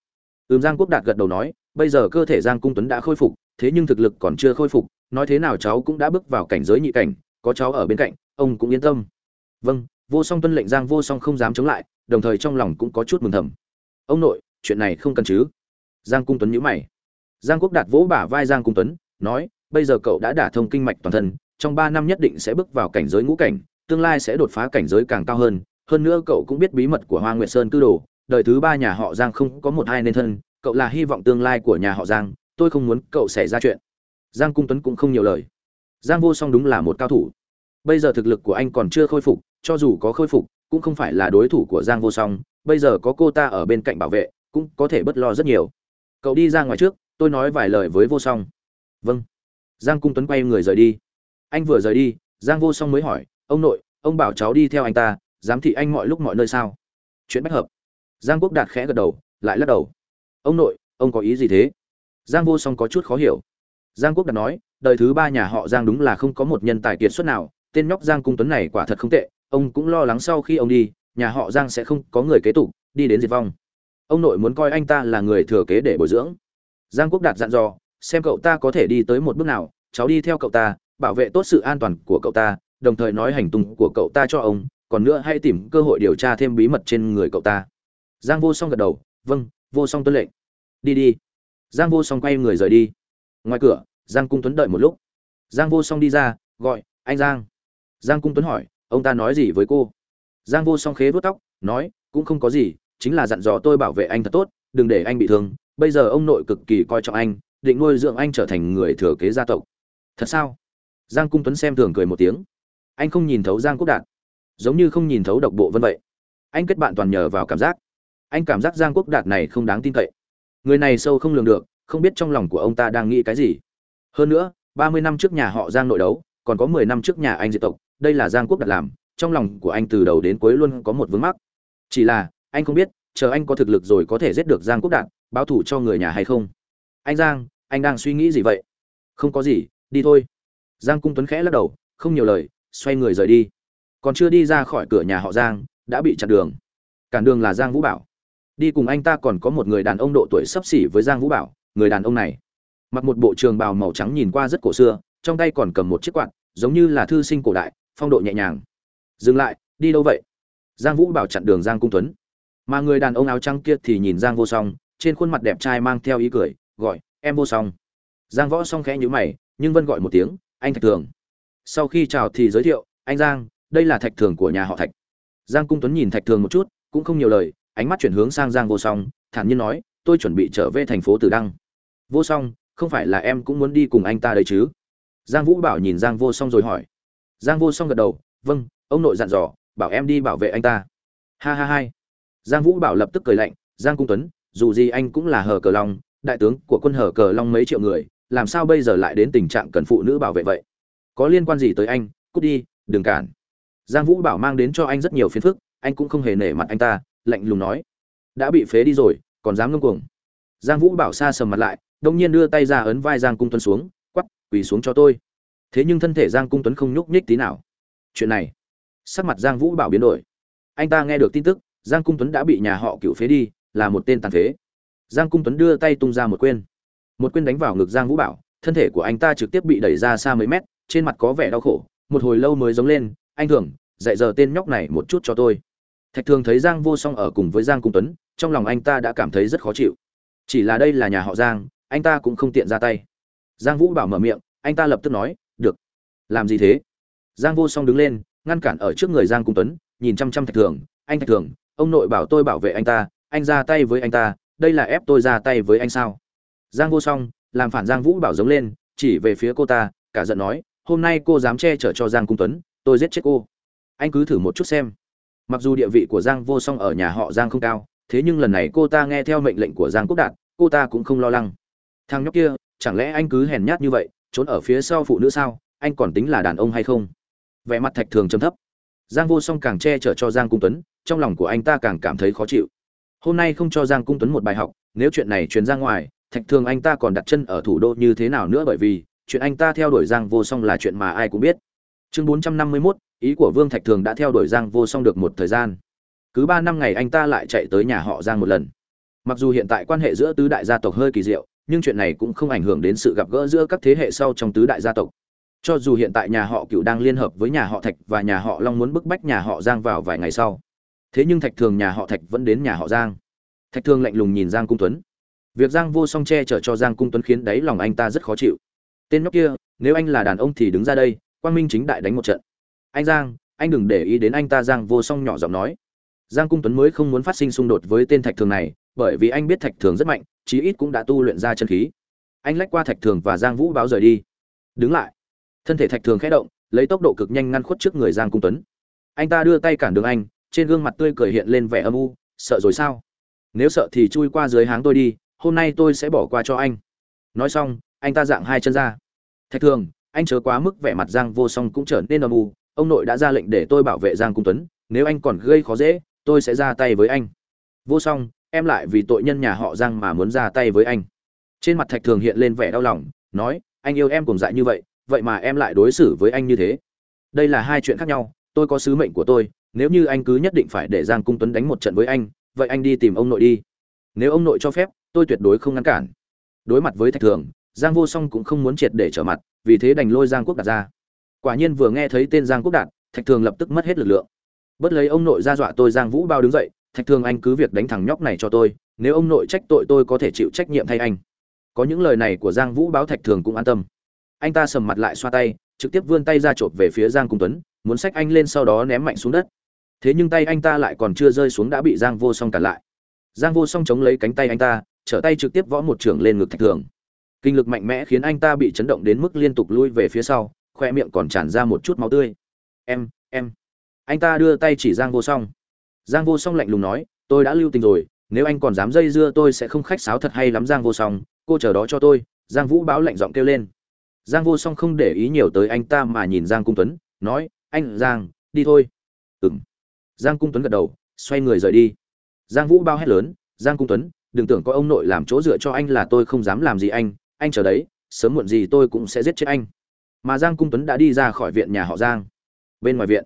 Ừm, giang quốc đạt gật đầu nói, bây giờ cơ thể giang cung tuấn đã khôi phục, thế nhưng thực lực còn chưa khôi phục, nói thế nào cháu cũng đã bước vào cảnh giới nhị cảnh, có cháu ở bên cạnh ông cũng yên tâm. Vâng vô song tuân lệnh giang vô song không dám chống lại, đồng thời trong lòng cũng có chút mừng thầm. Ông nội, chuyện này không cần chứ? Giang cung tuấn nhíu mày. Giang quốc đạt vỗ bả vai giang cung tuấn, nói, bây giờ cậu đã đả thông kinh mạch toàn thân, trong ba năm nhất định sẽ bước vào cảnh giới ngũ cảnh, tương lai sẽ đột phá cảnh giới càng cao hơn. Hơn nữa cậu cũng biết bí mật của hoa nguyệt sơn cư đồ, đời thứ ba nhà họ giang không có một hai nên thân, cậu là hy vọng tương lai của nhà họ giang, tôi không muốn cậu xảy ra chuyện. Giang cung tuấn cũng không nhiều lời. Giang vô song đúng là một cao thủ bây giờ thực lực của anh còn chưa khôi phục, cho dù có khôi phục, cũng không phải là đối thủ của giang vô song. Bây giờ có cô ta ở bên cạnh bảo vệ, cũng có thể bất lo rất nhiều. Cậu đi ra ngoài trước, tôi nói vài lời với vô song. Vâng. Giang cung tuấn quay người rời đi. Anh vừa rời đi, giang vô song mới hỏi, ông nội, ông bảo cháu đi theo anh ta, giám thị anh mọi lúc mọi nơi sao? Chuyện bách hợp. Giang quốc đạt khẽ gật đầu, lại lắc đầu. Ông nội, ông có ý gì thế? Giang vô song có chút khó hiểu. Giang quốc đạt nói, đời thứ ba nhà họ giang đúng là không có một nhân tài kiệt xuất nào tên nhóc giang cung tuấn này quả thật không tệ, ông cũng lo lắng sau khi ông đi, nhà họ giang sẽ không có người kế tục, đi đến diệt vong. Ông nội muốn coi anh ta là người thừa kế để bồi dưỡng. Giang quốc đạt dặn dò, xem cậu ta có thể đi tới một bước nào, cháu đi theo cậu ta, bảo vệ tốt sự an toàn của cậu ta, đồng thời nói hành tung của cậu ta cho ông, còn nữa hãy tìm cơ hội điều tra thêm bí mật trên người cậu ta. Giang vô song gật đầu vâng vô song tuân lệnh. Đi đi. Giang vô song quay người rời đi. Ngoài cửa, giang cung tuấn đợi một lúc. Giang vô song đi ra, gọi, anh giang giang cung tuấn hỏi, ông ta nói gì với cô? Giang vô song khế vuốt tóc, nói, cũng không có gì, chính là dặn dò tôi bảo vệ anh thật tốt, đừng để anh bị thương. Bây giờ ông nội cực kỳ coi trọng anh, định nuôi dưỡng anh trở thành người thừa kế gia tộc. Thật sao? Giang cung tuấn xem thường cười một tiếng. Anh không nhìn thấu giang quốc đạt, giống như không nhìn thấu độc bộ vân vậy. Anh kết bạn toàn nhờ vào cảm giác. Anh cảm giác giang quốc đạt này không đáng tin cậy. Người này sâu không lường được, không biết trong lòng của ông ta đang nghĩ cái gì. Hơn nữa, ba mươi năm trước nhà họ giang nội đấu còn có mười năm trước nhà anh diệt tộc, đây là giang quốc đạt làm, trong lòng của anh từ đầu đến cuối luôn có một vướng mắc. Chỉ là, anh không biết, chờ anh có thực lực rồi có thể giết được giang quốc đạt báo thủ cho người nhà hay không. Anh giang, anh đang suy nghĩ gì vậy? Không có gì, đi thôi. Giang cung tuấn khẽ lắc đầu, không nhiều lời, xoay người rời đi. Còn chưa đi ra khỏi cửa nhà họ giang, đã bị chặn đường. Cản đường là giang vũ bảo. Đi cùng anh ta còn có một người đàn ông độ tuổi sấp xỉ với giang vũ bảo, người đàn ông này. Mặc một bộ trường bào màu trắng nhìn qua rất cổ xưa trong tay còn cầm một chiếc quạt, giống như là thư sinh cổ đại, phong độ nhẹ nhàng. Dừng lại, đi đâu vậy? Giang vũ bảo chặn đường giang cung tuấn. Mà người đàn ông áo trắng kia thì nhìn giang vô song, trên khuôn mặt đẹp trai mang theo ý cười, gọi, em vô song. Giang võ song khẽ nhíu mày, nhưng vân gọi một tiếng, anh thạch thường. Sau khi chào thì giới thiệu, anh giang, đây là thạch thường của nhà họ thạch. Giang cung tuấn nhìn thạch thường một chút, cũng không nhiều lời, ánh mắt chuyển hướng sang giang vô song, thản nhiên nói, tôi chuẩn bị trở về thành phố Từ đăng. Vô song, không phải là em cũng muốn đi cùng anh ta đấy chứ? Giang vũ bảo nhìn giang vô song rồi hỏi. Giang vô song gật đầu vâng ông nội dặn dò, bảo em đi bảo vệ anh ta. Ha ha hai. Giang vũ bảo lập tức cười lạnh, giang cung tuấn, dù gì anh cũng là hờ cờ long, đại tướng của quân hờ cờ long mấy triệu người, làm sao bây giờ lại đến tình trạng cần phụ nữ bảo vệ vậy? Có liên quan gì tới anh? Cút đi, đừng cản. Giang vũ bảo mang đến cho anh rất nhiều phiền phức, anh cũng không hề nể mặt anh ta, lạnh lùng nói. Đã bị phế đi rồi, còn dám ngông cuồng. Giang vũ bảo xa sầm mặt lại, đông nhiên đưa tay ra ấn vai giang cung tuấn xuống quỳ xuống cho tôi. Thế nhưng thân thể giang cung tuấn không nhúc nhích tí nào. Chuyện này, sắc mặt giang vũ bảo biến đổi. Anh ta nghe được tin tức, giang cung tuấn đã bị nhà họ cựu phế đi, là một tên tàn phế. Giang cung tuấn đưa tay tung ra một quên một quên đánh vào ngực giang vũ bảo, thân thể của anh ta trực tiếp bị đẩy ra xa mấy mét, trên mặt có vẻ đau khổ, một hồi lâu mới giống lên, anh thường dạy giờ tên nhóc này một chút cho tôi. Thạch thường thấy giang vô song ở cùng với giang cung tuấn, trong lòng anh ta đã cảm thấy rất khó chịu. Chỉ là đây là nhà họ giang, anh ta cũng không tiện ra tay giang vũ bảo mở miệng, anh ta lập tức nói, được. Làm gì thế? Giang vô song đứng lên, ngăn cản ở trước người giang cung tuấn, nhìn chăm chăm thạch thường. Anh thạch thường, ông nội bảo tôi bảo vệ anh ta, anh ra tay với anh ta, đây là ép tôi ra tay với anh sao? Giang vô song làm phản giang vũ bảo giống lên, chỉ về phía cô ta, cả giận nói, hôm nay cô dám che chở cho giang cung tuấn, tôi giết chết cô. Anh cứ thử một chút xem. Mặc dù địa vị của giang vô song ở nhà họ giang không cao, thế nhưng lần này cô ta nghe theo mệnh lệnh của giang quốc đạt, cô ta cũng không lo lắng. Thằng nhóc kia chẳng lẽ anh cứ hèn nhát như vậy trốn ở phía sau phụ nữ sao? Anh còn tính là đàn ông hay không? Vẻ mặt thạch thường trầm thấp. Giang vô song càng che chở cho giang cung tuấn trong lòng của anh ta càng cảm thấy khó chịu. Hôm nay không cho giang cung tuấn một bài học nếu chuyện này truyền ra ngoài thạch thường anh ta còn đặt chân ở thủ đô như thế nào nữa bởi vì chuyện anh ta theo đuổi giang vô song là chuyện mà ai cũng biết. Chương bốn trăm năm mươi 451, ý của vương thạch thường đã theo đuổi giang vô song được một thời gian. Cứ ba năm ngày anh ta lại chạy tới nhà họ giang một lần. Mặc dù hiện tại quan hệ giữa tứ đại gia tộc hơi kỳ diệu nhưng chuyện này cũng không ảnh hưởng đến sự gặp gỡ giữa các thế hệ sau trong tứ đại gia tộc. Cho dù hiện tại nhà họ cựu đang liên hợp với nhà họ thạch và nhà họ long muốn bức bách nhà họ giang vào vài ngày sau. Thế nhưng thạch thường nhà họ thạch vẫn đến nhà họ giang. Thạch thường lạnh lùng nhìn giang cung tuấn. Việc giang vô song che chở cho giang cung tuấn khiến đáy lòng anh ta rất khó chịu. Tên nhóc kia, nếu anh là đàn ông thì đứng ra đây, quang minh chính đại đánh một trận. Anh giang, anh đừng để ý đến anh ta, giang vô song nhỏ giọng nói. Giang cung tuấn mới không muốn phát sinh xung đột với tên thạch thường này bởi vì anh biết thạch thường rất mạnh, chí ít cũng đã tu luyện ra chân khí. Anh lách qua thạch thường và giang vũ báo rời đi. Đứng lại. Thân thể thạch thường khẽ động, lấy tốc độ cực nhanh ngăn khuất trước người giang cung tuấn. Anh ta đưa tay cản đường anh, trên gương mặt tươi cười hiện lên vẻ âm u, sợ rồi sao? Nếu sợ thì chui qua dưới háng tôi đi, hôm nay tôi sẽ bỏ qua cho anh. Nói xong, anh ta dạng hai chân ra. Thạch thường, anh chớ quá mức vẻ mặt giang vô song cũng trở nên âm u, ông nội đã ra lệnh để tôi bảo vệ giang cung tuấn, nếu anh còn gây khó dễ, tôi sẽ ra tay với anh. Vô song em lại vì tội nhân nhà họ giang mà muốn ra tay với anh. Trên mặt thạch thường hiện lên vẻ đau lòng, nói, anh yêu em cùng dại như vậy vậy mà em lại đối xử với anh như thế. Đây là hai chuyện khác nhau, tôi có sứ mệnh của tôi, nếu như anh cứ nhất định phải để giang cung tuấn đánh một trận với anh, vậy anh đi tìm ông nội đi. Nếu ông nội cho phép, tôi tuyệt đối không ngăn cản. Đối mặt với thạch thường, giang vô song cũng không muốn triệt để trở mặt, vì thế đành lôi giang quốc đạt ra. Quả nhiên vừa nghe thấy tên giang quốc đạt, thạch thường lập tức mất hết lực lượng. Bất lấy ông nội ra dọa tôi, giang vũ bao đứng dậy thạch thường anh cứ việc đánh thằng nhóc này cho tôi, nếu ông nội trách tội tôi có thể chịu trách nhiệm thay anh. Có những lời này của giang vũ báo thạch thường cũng an tâm. Anh ta sầm mặt lại xoa tay, trực tiếp vươn tay ra chộp về phía giang cung tuấn, muốn xách anh lên sau đó ném mạnh xuống đất. Thế nhưng tay anh ta lại còn chưa rơi xuống đã bị giang vô song cản lại. Giang vô song chống lấy cánh tay anh ta, trở tay trực tiếp võ một trường lên ngực thạch thường. Kinh lực mạnh mẽ khiến anh ta bị chấn động đến mức liên tục lui về phía sau, khoe miệng còn tràn ra một chút máu tươi. Em em. Anh ta đưa tay chỉ giang vô song giang vô song lạnh lùng nói, tôi đã lưu tình rồi, nếu anh còn dám dây dưa tôi sẽ không khách sáo thật hay lắm giang vô song, cô chờ đó cho tôi. Giang vũ báo lạnh giọng kêu lên. Giang vô song không để ý nhiều tới anh ta mà nhìn giang cung tuấn, nói, anh, giang, đi thôi. Ừm. giang cung tuấn gật đầu, xoay người rời đi. Giang vũ bao hét lớn, giang cung tuấn, đừng tưởng có ông nội làm chỗ dựa cho anh là tôi không dám làm gì anh anh chờ đấy, sớm muộn gì tôi cũng sẽ giết chết anh. Mà giang cung tuấn đã đi ra khỏi viện nhà họ giang. Bên ngoài viện,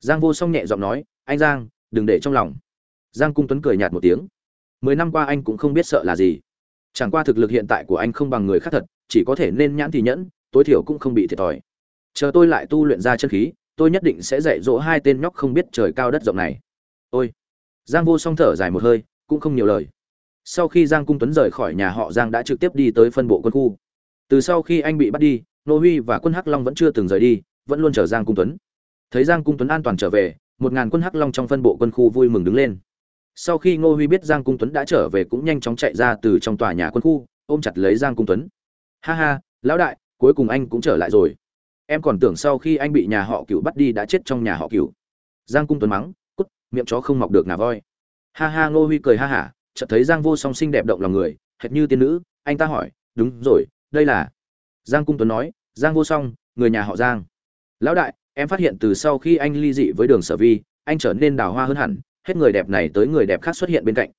giang vô song nhẹ giọng nói, anh, giang đừng để trong lòng. Giang cung tuấn cười nhạt một tiếng. Mười năm qua anh cũng không biết sợ là gì. Chẳng qua thực lực hiện tại của anh không bằng người khác thật, chỉ có thể nên nhãn thì nhẫn, tối thiểu cũng không bị thiệt thòi. Chờ tôi lại tu luyện ra chân khí, tôi nhất định sẽ dạy dỗ hai tên nhóc không biết trời cao đất rộng này. Ôi! Giang vô song thở dài một hơi, cũng không nhiều lời. Sau khi giang cung tuấn rời khỏi nhà họ giang đã trực tiếp đi tới phân bộ quân khu. Từ sau khi anh bị bắt đi, nô huy và quân hắc long vẫn chưa từng rời đi, vẫn luôn chờ giang cung tuấn thấy giang cung tuấn an toàn trở về, một ngàn quân hắc long trong phân bộ quân khu vui mừng đứng lên. Sau khi ngô huy biết giang cung tuấn đã trở về cũng nhanh chóng chạy ra từ trong tòa nhà quân khu, ôm chặt lấy giang cung tuấn. Ha ha, lão đại, cuối cùng anh cũng trở lại rồi. Em còn tưởng sau khi anh bị nhà họ cựu bắt đi đã chết trong nhà họ cựu giang cung tuấn mắng, cút, miệng chó không mọc được ngà voi. Ha ha, ngô huy cười ha hả, chợt thấy giang vô song xinh đẹp động lòng người, hệt như tiên nữ, anh ta hỏi, đúng rồi, đây là giang cung tuấn nói, giang vô song, người nhà họ giang. Lão đại em phát hiện từ sau khi anh ly dị với đường sở vi, anh trở nên đào hoa hơn hẳn, hết người đẹp này tới người đẹp khác xuất hiện bên cạnh.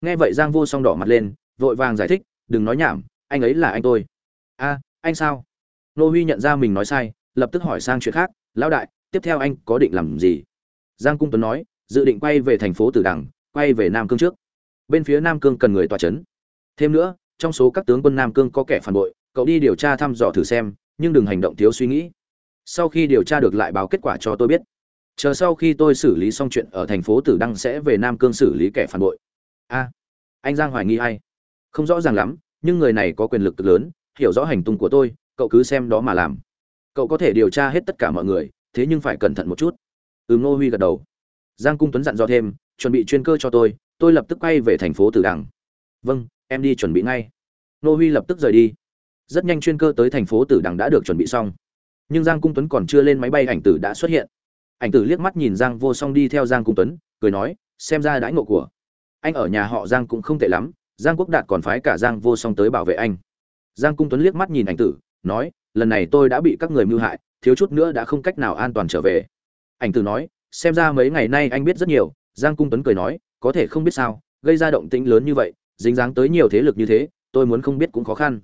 Nghe vậy giang vô song đỏ mặt lên, vội vàng giải thích, đừng nói nhảm, anh ấy là anh tôi. A, anh sao? Nô huy nhận ra mình nói sai, lập tức hỏi sang chuyện khác, lão đại, tiếp theo anh có định làm gì? Giang cung tuấn nói, dự định quay về thành phố tử đằng, quay về nam cương trước. Bên phía nam cương cần người tòa c h ấ n thêm nữa, trong số các tướng quân nam cương có kẻ phản bội, cậu đi điều tra thăm dò thử xem, nhưng đừng hành động thiếu suy nghĩ sau khi điều tra được lại báo kết quả cho tôi biết. Chờ sau khi tôi xử lý xong chuyện ở thành phố tử đăng sẽ về nam cương xử lý kẻ phản bội. A, anh giang hoài nghi hay không rõ ràng lắm, nhưng người này có quyền lực cực lớn, hiểu rõ hành tung của tôi, cậu cứ xem đó mà làm. Cậu có thể điều tra hết tất cả mọi người, thế nhưng phải cẩn thận một chút. Ừ ngô huy gật đầu. Giang cung tuấn dặn dò thêm, chuẩn bị chuyên cơ cho tôi tôi lập tức quay về thành phố tử đằng vâng em đi chuẩn bị ngay. Ngô huy lập tức rời đi. Rất nhanh chuyên cơ tới thành phố tử đằng đã được chuẩn bị xong nhưng giang cung tuấn còn chưa lên máy bay, ảnh tử đã xuất hiện. Ảnh tử liếc mắt nhìn giang vô song đi theo giang cung tuấn, cười nói, xem ra đãi ngộ của anh ở nhà họ giang cũng không tệ lắm, giang quốc đạt còn phái cả giang vô song tới bảo vệ anh. Giang cung tuấn liếc mắt nhìn ảnh tử, nói, lần này tôi đã bị các người mưu hại, thiếu chút nữa đã không cách nào an toàn trở về. Ảnh tử nói, xem ra mấy ngày nay anh biết rất nhiều, giang cung tuấn cười nói, có thể không biết sao, gây ra động tĩnh lớn như vậy, dính dáng tới nhiều thế lực như thế, tôi muốn không biết cũng khó khăn.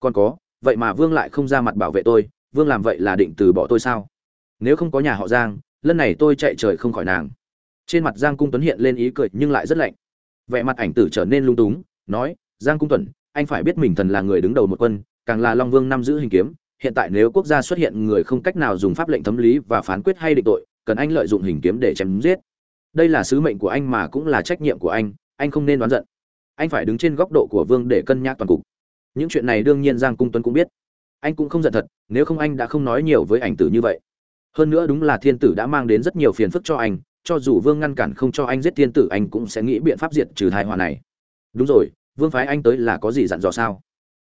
Còn có, vậy mà vương lại không ra mặt bảo vệ tôi vương làm vậy là định từ bỏ tôi sao? Nếu không có nhà họ giang, lần này tôi chạy trời không khỏi nàng. Trên mặt giang cung tuấn hiện lên ý cười nhưng lại rất lạnh. Vẻ mặt ảnh tử trở nên lung túng, nói, giang cung tuấn, anh phải biết mình thần là người đứng đầu một quân, càng là long vương Nam giữ hình kiếm. Hiện tại nếu quốc gia xuất hiện người không cách nào dùng pháp lệnh thấm lý và phán quyết hay định tội, cần anh lợi dụng hình kiếm để chém giết. Đây là sứ mệnh của anh mà cũng là trách nhiệm của anh anh không nên đoán giận. Anh phải đứng trên góc độ của vương để cân nhắc toàn cục. Những chuyện này đương nhiên giang cung tuấn cũng biết anh cũng không giận thật, nếu không anh đã không nói nhiều với ảnh tử như vậy. Hơn nữa đúng là thiên tử đã mang đến rất nhiều phiền phức cho anh, cho dù vương ngăn cản không cho anh giết thiên tử, anh cũng sẽ nghĩ biện pháp diệt trừ thai họa này. Đúng rồi, vương phái anh tới là có gì dặn dò sao?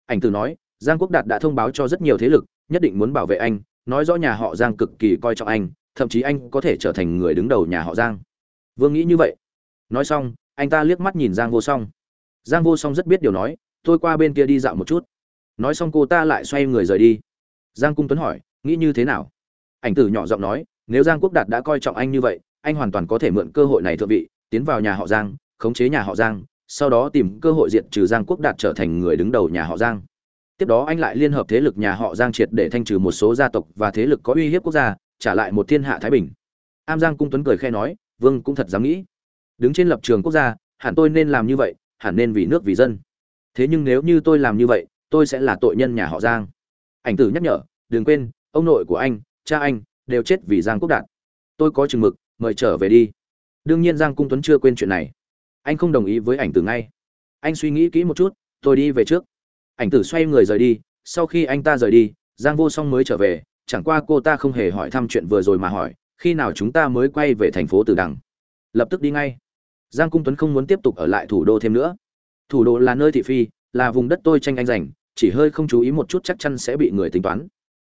Ảnh tử nói, giang quốc đạt đã thông báo cho rất nhiều thế lực, nhất định muốn bảo vệ anh, nói rõ nhà họ giang cực kỳ coi trọng anh, thậm chí anh có thể trở thành người đứng đầu nhà họ giang. Vương nghĩ như vậy. Nói xong, anh ta liếc mắt nhìn giang vô song. Giang vô song rất biết điều nói, tôi qua bên kia đi dạo một chút nói xong cô ta lại xoay người rời đi. Giang cung tuấn hỏi, nghĩ như thế nào? Ảnh tử nhỏ giọng nói, nếu giang quốc đạt đã coi trọng anh như vậy, anh hoàn toàn có thể mượn cơ hội này thượng vị, tiến vào nhà họ giang, khống chế nhà họ giang, sau đó tìm cơ hội diệt trừ giang quốc đạt trở thành người đứng đầu nhà họ giang. Tiếp đó anh lại liên hợp thế lực nhà họ giang triệt để thanh trừ một số gia tộc và thế lực có uy hiếp quốc gia, trả lại một thiên hạ thái bình. Am giang cung tuấn cười khe nói, vương cũng thật dám nghĩ. Đứng trên lập trường quốc gia, hẳn tôi nên làm như vậy, hẳn nên vì nước vì dân. Thế nhưng nếu như tôi làm như vậy tôi sẽ là tội nhân nhà họ giang. Ảnh tử nhắc nhở, đừng quên, ông nội của anh, cha anh, đều chết vì giang quốc đạt. Tôi có chừng mực, mời trở về đi. Đương nhiên giang cung tuấn chưa quên chuyện này. Anh không đồng ý với ảnh tử ngay. Anh suy nghĩ kỹ một chút, tôi đi về trước. Ảnh tử xoay người rời đi, sau khi anh ta rời đi, giang vô song mới trở về, chẳng qua cô ta không hề hỏi thăm chuyện vừa rồi mà hỏi, khi nào chúng ta mới quay về thành phố từ đằng. Lập tức đi ngay. Giang cung tuấn không muốn tiếp tục ở lại thủ đô thêm nữa. Thủ đô là nơi thị phi, là vùng đất tôi tranh anh giành chỉ hơi không chú ý một chút chắc chắn sẽ bị người tính toán.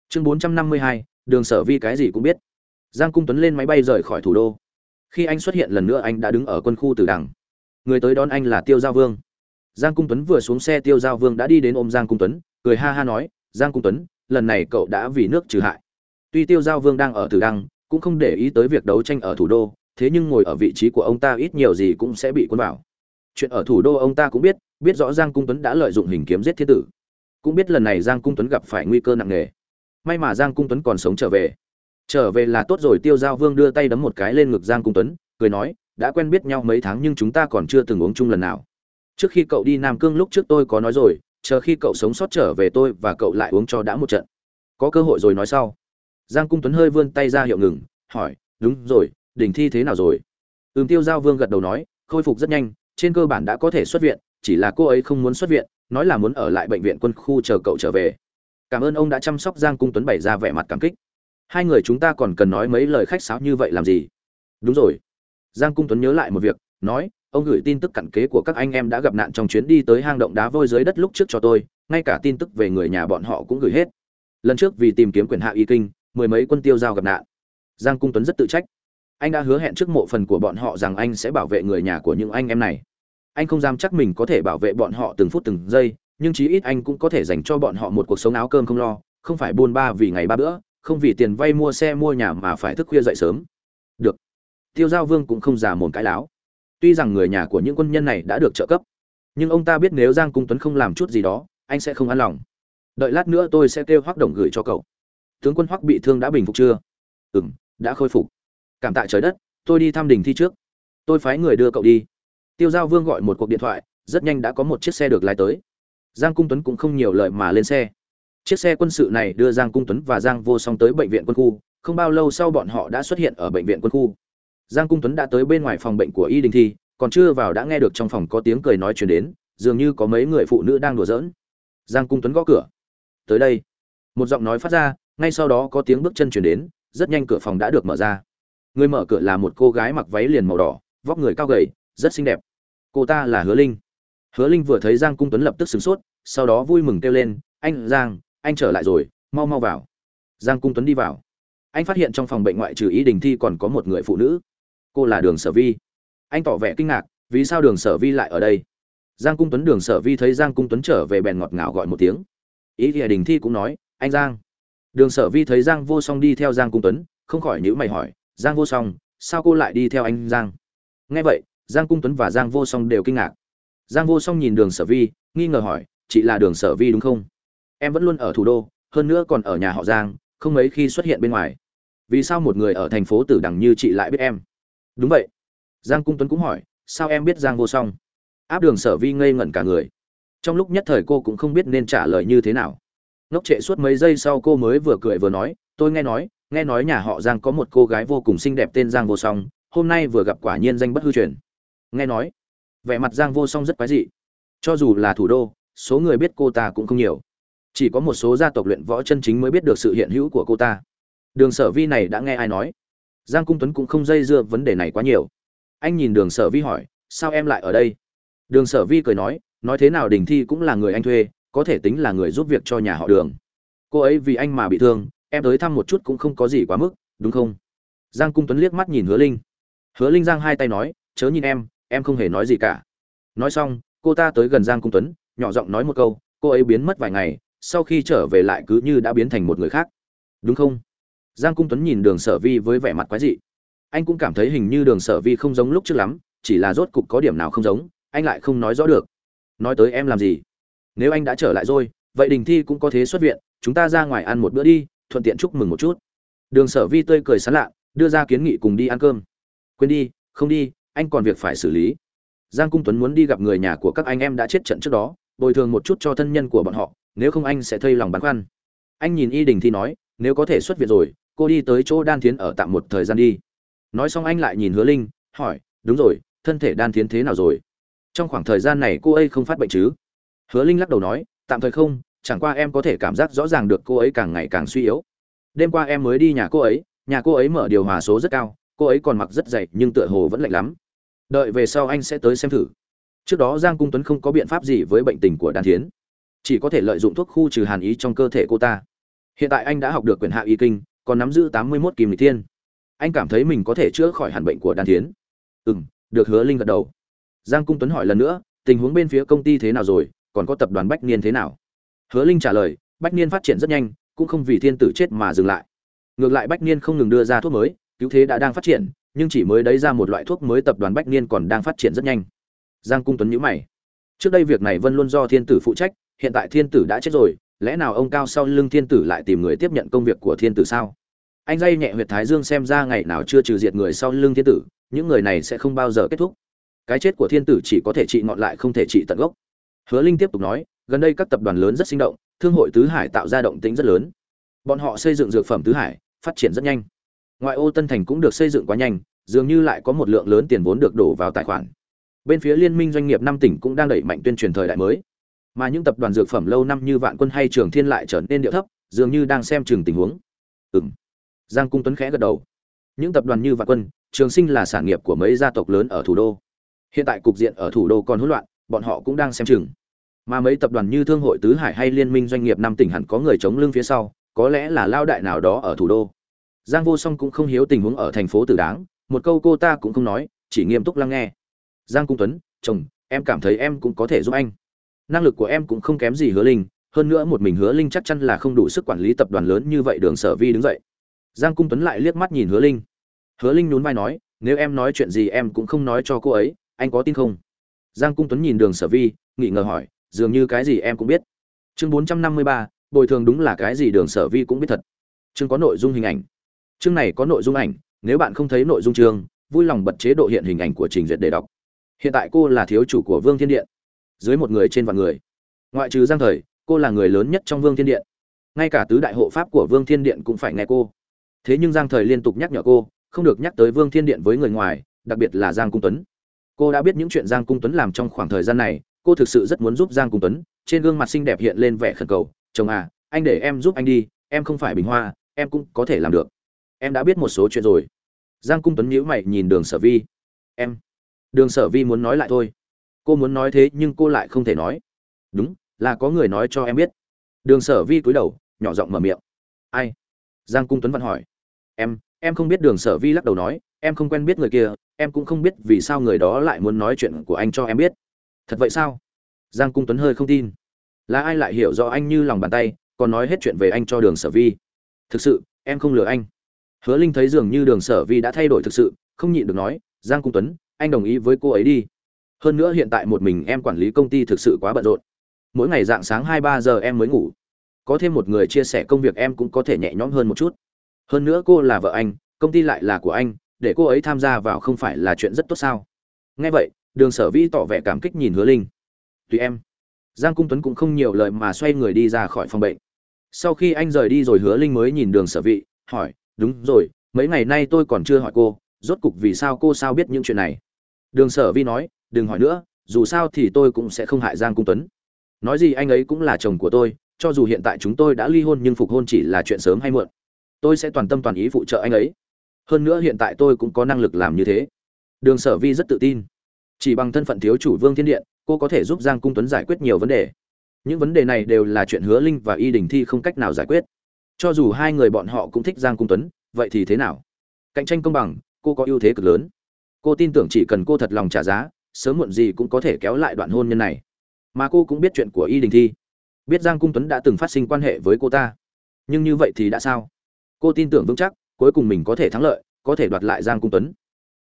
Chương bốn trăm năm mươi hai, đường sở vi cái gì cũng biết. Giang cung tuấn lên máy bay rời khỏi thủ đô. Khi anh xuất hiện lần nữa anh đã đứng ở quân khu từ đằng. Người tới đón anh là tiêu giao vương. Giang cung tuấn vừa xuống xe tiêu giao vương đã đi đến ôm giang cung tuấn, cười ha ha nói, giang cung tuấn, lần này cậu đã vì nước trừ hại. Tuy tiêu giao vương đang ở tử đăng cũng không để ý tới việc đấu tranh ở thủ đô, thế nhưng ngồi ở vị trí của ông ta ít nhiều gì cũng sẽ bị cuốn vào. Chuyện ở thủ đô ông ta cũng biết biết rõ giang cung tuấn đã lợi dụng hình kiếm giết thiên tử cũng biết lần này giang cung tuấn gặp phải nguy cơ nặng nề. May mà giang cung tuấn còn sống trở về. Trở về là tốt rồi, tiêu giao vương đưa tay đấm một cái lên ngực giang cung tuấn, cười nói, đã quen biết nhau mấy tháng nhưng chúng ta còn chưa từng uống chung lần nào. Trước khi cậu đi nam cương lúc trước tôi có nói rồi, chờ khi cậu sống sót trở về tôi và cậu lại uống cho đã một trận. Có cơ hội rồi, nói sau. Giang cung tuấn hơi vươn tay ra hiệu ngừng, hỏi, đúng rồi đình thi thế nào rồi? Ừm, tiêu giao vương gật đầu nói, khôi phục rất nhanh, trên cơ bản đã có thể xuất viện chỉ là cô ấy không muốn xuất viện, nói là muốn ở lại bệnh viện quân khu chờ cậu trở về. Cảm ơn ông đã chăm sóc giang cung tuấn bày ra vẻ mặt cảm kích. Hai người chúng ta còn cần nói mấy lời khách sáo như vậy làm gì? Đúng rồi. Giang cung tuấn nhớ lại một việc, nói, ông gửi tin tức cặn kế của các anh em đã gặp nạn trong chuyến đi tới hang động đá vôi dưới đất lúc trước cho tôi, ngay cả tin tức về người nhà bọn họ cũng gửi hết. Lần trước vì tìm kiếm quyền hạ y kinh, mười mấy quân tiêu giao gặp nạn. Giang cung tuấn rất tự trách. Anh đã hứa hẹn trước mộ phần của bọn họ rằng anh sẽ bảo vệ người nhà của những anh em này anh không dám chắc mình có thể bảo vệ bọn họ từng phút từng giây, nhưng chí ít anh cũng có thể dành cho bọn họ một cuộc sống áo cơm không lo, không phải buôn ba vì ngày ba bữa, không vì tiền vay mua xe mua nhà mà phải thức khuya dậy sớm. Được. Tiêu giao vương cũng không già mồm cãi láo. Tuy rằng người nhà của những quân nhân này đã được trợ cấp, nhưng ông ta biết nếu giang cung tuấn không làm chút gì đó, anh sẽ không an lòng. Đợi lát nữa tôi sẽ kêu hoác đồng gửi cho cậu. Tướng quân hoắc bị thương đã bình phục chưa? Ừ m đã khôi phục. Cảm tạ trời đất, tôi đi thăm đình thi trước. Tôi phái người đưa cậu đi tiêu giao vương gọi một cuộc điện thoại, rất nhanh đã có một chiếc xe được lái tới. Giang cung tuấn cũng không nhiều lời mà lên xe. Chiếc xe quân sự này đưa giang cung tuấn và giang vô song tới bệnh viện quân khu, không bao lâu sau bọn họ đã xuất hiện ở bệnh viện quân khu. Giang cung tuấn đã tới bên ngoài phòng bệnh của y đình thi, còn chưa vào đã nghe được trong phòng có tiếng cười nói chuyển đến, dường như có mấy người phụ nữ đang đùa giỡn. Giang cung tuấn gõ cửa. Tới đây. Một giọng nói phát ra, ngay sau đó có tiếng bước chân chuyển đến, rất nhanh cửa phòng đã được mở ra. Người mở cửa là một cô gái mặc váy liền màu đỏ, vóc người cao gầy, rất xinh đẹp cô ta là hứa linh. Hứa linh vừa thấy giang cung tuấn lập tức sửng sốt, sau đó vui mừng kêu lên, anh, giang, anh trở lại rồi, mau mau vào. Giang cung tuấn đi vào. Anh phát hiện trong phòng bệnh ngoại trừ ý đình thi còn có một người phụ nữ. Cô là đường sở vi. Anh tỏ vẻ kinh ngạc, vì sao đường sở vi lại ở đây? Giang cung tuấn, đường sở vi thấy giang cung tuấn trở về bèn ngọt ngào gọi một tiếng. Ý thì đình thi cũng nói, anh giang. Đường sở vi thấy giang vô song đi theo giang cung tuấn, không khỏi nhữ mày hỏi, giang vô song, sao cô lại đi theo anh giang? Nghe vậy giang cung tuấn và giang vô song đều kinh ngạc. Giang vô song nhìn đường sở vi, nghi ngờ hỏi, chị là đường sở vi đúng không? Em vẫn luôn ở thủ đô, hơn nữa còn ở nhà họ giang, không mấy khi xuất hiện bên ngoài. Vì sao một người ở thành phố tử đằng như chị lại biết em? Đúng vậy. Giang cung tuấn cũng hỏi, sao em biết giang vô song? Áp đường sở vi ngây ngẩn cả người. Trong lúc nhất thời cô cũng không biết nên trả lời như thế nào. Ngốc trệ suốt mấy giây sau cô mới vừa cười vừa nói, tôi nghe nói nghe nói nhà họ giang có một cô gái vô cùng xinh đẹp tên giang vô song, hôm nay vừa gặp quả nhiên danh bất hư truyền nghe nói, vẻ mặt giang vô song rất quái dị. Cho dù là thủ đô, số người biết cô ta cũng không nhiều. Chỉ có một số gia tộc luyện võ chân chính mới biết được sự hiện hữu của cô ta. Đường sở vi này đã nghe ai nói? Giang cung tuấn cũng không dây dưa vấn đề này quá nhiều. Anh nhìn đường sở vi hỏi, sao em lại ở đây? Đường sở vi cười nói nói thế nào đình thi cũng là người anh thuê, có thể tính là người giúp việc cho nhà họ đường. Cô ấy vì anh mà bị thương, em tới thăm một chút cũng không có gì quá mức, đúng không? Giang cung tuấn liếc mắt nhìn hứa linh. Hứa linh giang hai tay nói, chớ nhìn em em không hề nói gì cả. Nói xong, cô ta tới gần giang cung tuấn, nhỏ giọng nói một câu, cô ấy biến mất vài ngày, sau khi trở về lại cứ như đã biến thành một người khác. Đúng không? Giang cung tuấn nhìn đường sở vi với vẻ mặt quái dị. Anh cũng cảm thấy hình như đường sở vi không giống lúc trước lắm, chỉ là rốt cục có điểm nào không giống, anh lại không nói rõ được. Nói tới em làm gì? Nếu anh đã trở lại rồi, vậy đình thi cũng có thế xuất viện, chúng ta ra ngoài ăn một bữa đi, thuận tiện chúc mừng một chút. Đường sở vi tươi cười sán lạ, đưa ra kiến nghị cùng đi ăn cơm. Quên đi, không đi anh còn việc phải xử lý. Giang cung tuấn muốn đi gặp người nhà của các anh em đã chết trận trước đó, bồi thường một chút cho thân nhân của bọn họ, nếu không anh sẽ thây lòng băn khoăn. Anh nhìn y đình thi nói, nếu có thể xuất viện rồi, cô đi tới chỗ đan thiến ở tạm một thời gian đi. Nói xong anh lại nhìn hứa linh, hỏi, đúng rồi, thân thể đan thiến thế nào rồi? Trong khoảng thời gian này cô ấy không phát bệnh chứ? Hứa linh lắc đầu nói, tạm thời không, chẳng qua em có thể cảm giác rõ ràng được cô ấy càng ngày càng suy yếu. Đêm qua em mới đi nhà cô ấy, nhà cô ấy mở điều hòa số rất cao cô ấy còn mặc rất dày, nhưng tựa hồ vẫn lạnh lắm. Đợi về sau anh sẽ tới xem thử. Trước đó giang cung tuấn không có biện pháp gì với bệnh tình của đan thiến. Chỉ có thể lợi dụng thuốc khu trừ hàn ý trong cơ thể cô ta. Hiện tại anh đã học được quyền hạ y kinh, còn nắm giữ tám mươi mốt kim lịch thiên. Anh cảm thấy mình có thể chữa khỏi hẳn bệnh của đan thiến. Ừ m được hứa linh gật đầu. Giang cung tuấn hỏi lần nữa, tình huống bên phía công ty thế nào rồi, còn có tập đoàn bách niên thế nào? Hứa linh trả lời, bách niên phát triển rất nhanh, cũng không vì thiên tử chết mà dừng lại. Ngược lại bách niên không ngừng đưa ra thuốc mới cứu thế đã đang phát triển, nhưng chỉ mới đấy ra một loại thuốc mới tập đoàn bách niên còn đang phát triển rất nhanh. Giang cung tuấn nhữ mày. Trước đây việc này vân luôn do thiên tử phụ trách, hiện tại thiên tử đã chết rồi, lẽ nào ông cao sau lưng thiên tử lại tìm người tiếp nhận công việc của thiên tử sao? Anh dây nhẹ huyệt thái dương xem ra ngày nào chưa trừ diệt người sau lưng thiên tử, những người này sẽ không bao giờ kết thúc. Cái chết của thiên tử chỉ có thể trị ngọn lại không thể trị tận gốc. Hứa linh tiếp tục nói, gần đây các tập đoàn lớn rất sinh động, thương hội tứ hải tạo ra động tĩnh rất lớn. Bọn họ xây dựng dược phẩm tứ hải, phát triển rất nhanh ngoại ô tân thành cũng được xây dựng quá nhanh, dường như lại có một lượng lớn tiền vốn được đổ vào tài khoản. Bên phía liên minh doanh nghiệp năm tỉnh cũng đang đẩy mạnh tuyên truyền thời đại mới. Mà những tập đoàn dược phẩm lâu năm như vạn quân hay trường thiên lại trở nên điệu thấp, dường như đang xem chừng tình huống. Ừ m giang cung tuấn khẽ gật đầu. Những tập đoàn như vạn quân, trường sinh là sản nghiệp của mấy gia tộc lớn ở thủ đô. Hiện tại cục diện ở thủ đô còn hỗn loạn, bọn họ cũng đang xem chừng. Mà mấy tập đoàn như thương hội tứ hải hay liên minh doanh nghiệp năm tỉnh hẳn có người chống lưng phía sau, có lẽ là lao đại nào đó ở thủ đô giang vô song cũng không hiếu tình huống ở thành phố tử đáng, một câu cô ta cũng không nói, chỉ nghiêm túc lắng nghe. Giang cung tuấn, chồng, em cảm thấy em cũng có thể giúp anh. Năng lực của em cũng không kém gì hứa linh, hơn nữa một mình hứa linh chắc chắn là không đủ sức quản lý tập đoàn lớn như vậy đường sở vi đứng dậy. Giang cung tuấn lại liếc mắt nhìn hứa linh. Hứa linh nhún vai nói, nếu em nói chuyện gì em cũng không nói cho cô ấy, anh có tin không? Giang cung tuấn nhìn đường sở vi, nghi ngờ hỏi, dường như cái gì em cũng biết. Chương bốn trăm năm mươi ba, bồi thường đúng là cái gì đường sở vi cũng biết thật. Chương có nội dung hình ảnh chương này có nội dung ảnh, nếu bạn không thấy nội dung chương, vui lòng bật chế độ hiện hình ảnh của trình duyệt để đọc. Hiện tại cô là thiếu chủ của vương thiên điện. Dưới một người trên vạn người. Ngoại trừ giang thời, cô là người lớn nhất trong vương thiên điện. Ngay cả tứ đại hộ pháp của vương thiên điện cũng phải nghe cô. Thế nhưng giang thời liên tục nhắc nhở cô, không được nhắc tới vương thiên điện với người ngoài, đặc biệt là giang cung tuấn. Cô đã biết những chuyện giang cung tuấn làm trong khoảng thời gian này, cô thực sự rất muốn giúp giang cung tuấn, trên gương mặt xinh đẹp hiện lên vẻ khẩn cầu. Chồng à anh để em giúp anh đi, em không phải bình hoa, em cũng có thể làm được em đã biết một số chuyện rồi. Giang cung tuấn nhíu mày nhìn đường sở vi. Em. Đường sở vi muốn nói lại thôi. Cô muốn nói thế nhưng cô lại không thể nói. Đúng, là có người nói cho em biết. Đường sở vi cúi đầu, nhỏ giọng mở miệng. Ai? Giang cung tuấn văn hỏi. Em em không biết đường sở vi lắc đầu nói, em không quen biết người kia, em cũng không biết vì sao người đó lại muốn nói chuyện của anh cho em biết. Thật vậy sao? Giang cung tuấn hơi không tin. Là ai lại hiểu rõ anh như lòng bàn tay, còn nói hết chuyện về anh cho đường sở vi? Thực sự, em không lừa anh hứa linh thấy dường như đường sở vi đã thay đổi thực sự, không nhịn được nói, giang cung tuấn, anh đồng ý với cô ấy đi. Hơn nữa hiện tại một mình em quản lý công ty thực sự quá bận rộn. Mỗi ngày dạng sáng hai ba giờ em mới ngủ. Có thêm một người chia sẻ công việc em cũng có thể nhẹ nhõm hơn một chút. Hơn nữa cô là vợ anh, công ty lại là của anh, để cô ấy tham gia vào không phải là chuyện rất tốt sao? Nghe vậy, đường sở Vi tỏ vẻ cảm kích nhìn hứa linh. Tùy em. Giang cung tuấn cũng không nhiều lời mà xoay người đi ra khỏi phòng bệnh. Sau khi anh rời đi rồi hứa linh mới nhìn đường sở vị hỏi đúng rồi, mấy ngày nay tôi còn chưa hỏi cô, rốt cục vì sao cô sao biết những chuyện này? Đường sở vi nói, đừng hỏi nữa, dù sao thì tôi cũng sẽ không hại giang cung tuấn. Nói gì anh ấy cũng là chồng của tôi, cho dù hiện tại chúng tôi đã ly hôn nhưng phục hôn chỉ là chuyện sớm hay muộn. Tôi sẽ toàn tâm toàn ý phụ trợ anh ấy. Hơn nữa hiện tại tôi cũng có năng lực làm như thế. Đường sở vi rất tự tin. Chỉ bằng thân phận thiếu chủ vương thiên điện, cô có thể giúp giang cung tuấn giải quyết nhiều vấn đề. Những vấn đề này đều là chuyện hứa linh và y đình thi không cách nào giải quyết cho dù hai người bọn họ cũng thích giang cung tuấn, vậy thì thế nào? Cạnh tranh công bằng, cô có ưu thế cực lớn. Cô tin tưởng chỉ cần cô thật lòng trả giá, sớm muộn gì cũng có thể kéo lại đoạn hôn nhân này. Mà cô cũng biết chuyện của y đình thi. Biết giang cung tuấn đã từng phát sinh quan hệ với cô ta. Nhưng như vậy thì đã sao? Cô tin tưởng vững chắc, cuối cùng mình có thể thắng lợi, có thể đoạt lại giang cung tuấn.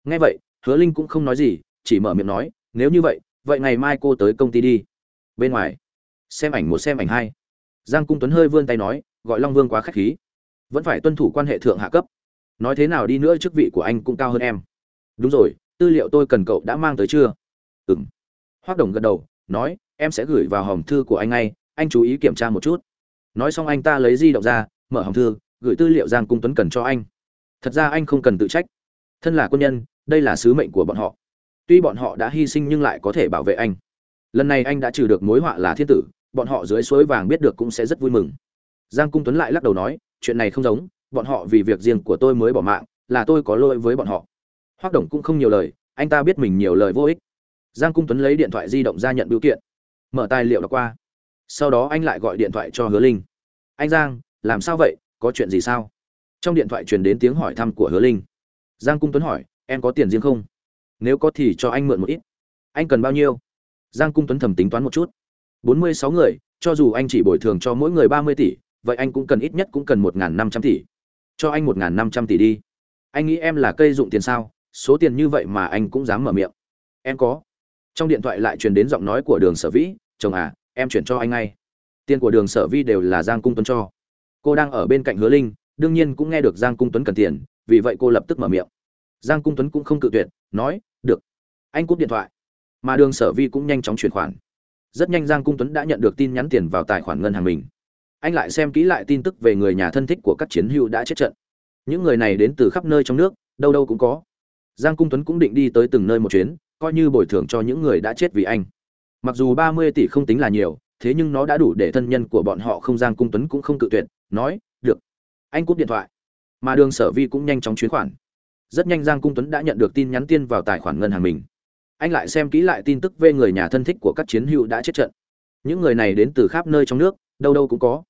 Ngay vậy, hứa linh cũng không nói gì, chỉ mở miệng nói, nếu như vậy vậy ngày mai cô tới công ty đi. Bên ngoài, xem ảnh một, xem ảnh hai. Giang cung tuấn hơi vươn tay nói gọi long vương quá khách khí. Vẫn phải tuân thủ quan hệ thượng hạ cấp. Nói thế nào đi nữa chức vị của anh cũng cao hơn em. Đúng rồi, tư liệu tôi cần cậu đã mang tới chưa? Ừng hoác đồng gật đầu, nói, em sẽ gửi vào hòm thư của anh ngay, anh chú ý kiểm tra một chút. Nói xong anh ta lấy di động ra, mở hòm thư, gửi tư liệu giang cung tuấn cần cho anh. Thật ra anh không cần tự trách. Thân là quân nhân, đây là sứ mệnh của bọn họ. Tuy bọn họ đã hy sinh nhưng lại có thể bảo vệ anh. Lần này anh đã trừ được mối họa là thiên tử, bọn họ dưới suối vàng biết được cũng sẽ rất vui mừng giang cung tuấn lại lắc đầu nói, chuyện này không giống, bọn họ vì việc riêng của tôi mới bỏ mạng, là tôi có lỗi với bọn họ. Hoác đồng cũng không nhiều lời, anh ta biết mình nhiều lời vô ích. Giang cung tuấn lấy điện thoại di động ra nhận biểu kiện. Mở tài liệu đọc qua. Sau đó anh lại gọi điện thoại cho hứa linh. Anh giang, làm sao vậy? Có chuyện gì sao? Trong điện thoại truyền đến tiếng hỏi thăm của hứa linh. Giang cung tuấn hỏi, em có tiền riêng không? Nếu có thì cho anh mượn một ít. Anh cần bao nhiêu? Giang cung tuấn thầm tính toán một chút. Bốn mươi sáu người, cho dù anh chỉ bồi thường cho mỗi người ba mươi tỷ vậy anh cũng cần ít nhất cũng cần một n g h n năm trăm tỷ. Cho anh một n g h n năm trăm tỷ đi. Anh nghĩ em là cây dụng tiền sao? Số tiền như vậy mà anh cũng dám mở miệng. Em có. Trong điện thoại lại truyền đến giọng nói của đường sở vĩ. Chồng à em chuyển cho anh ngay. Tiền của đường sở vi đều là giang cung tuấn cho. Cô đang ở bên cạnh hứa linh, đương nhiên cũng nghe được giang cung tuấn cần tiền, vì vậy cô lập tức mở miệng. Giang cung tuấn cũng không cự tuyệt, nói, được, anh cúp điện thoại. Mà đường sở vi cũng nhanh chóng chuyển khoản. Rất nhanh giang cung tuấn đã nhận được tin nhắn tiền vào tài khoản ngân hàng mình anh lại xem kỹ lại tin tức về người nhà thân thích của các chiến hữu đã chết trận. Những người này đến từ khắp nơi trong nước, đâu đâu cũng có. Giang cung tuấn cũng định đi tới từng nơi một chuyến, coi như bồi thường cho những người đã chết vì anh. Mặc dù ba mươi tỷ không tính là nhiều, thế nhưng nó đã đủ để thân nhân của bọn họ không, giang cung tuấn cũng không cự tuyệt, nói, được, anh cúp điện thoại. Mà đường sở vi cũng nhanh chóng chuyến khoản. Rất nhanh giang cung tuấn đã nhận được tin nhắn tiên vào tài khoản ngân hàng mình. Anh lại xem kỹ lại tin tức về người nhà thân thích của các chiến hữu đã chết trận. Những người này đến từ khắp nơi trong nước đâu đâu cũng có.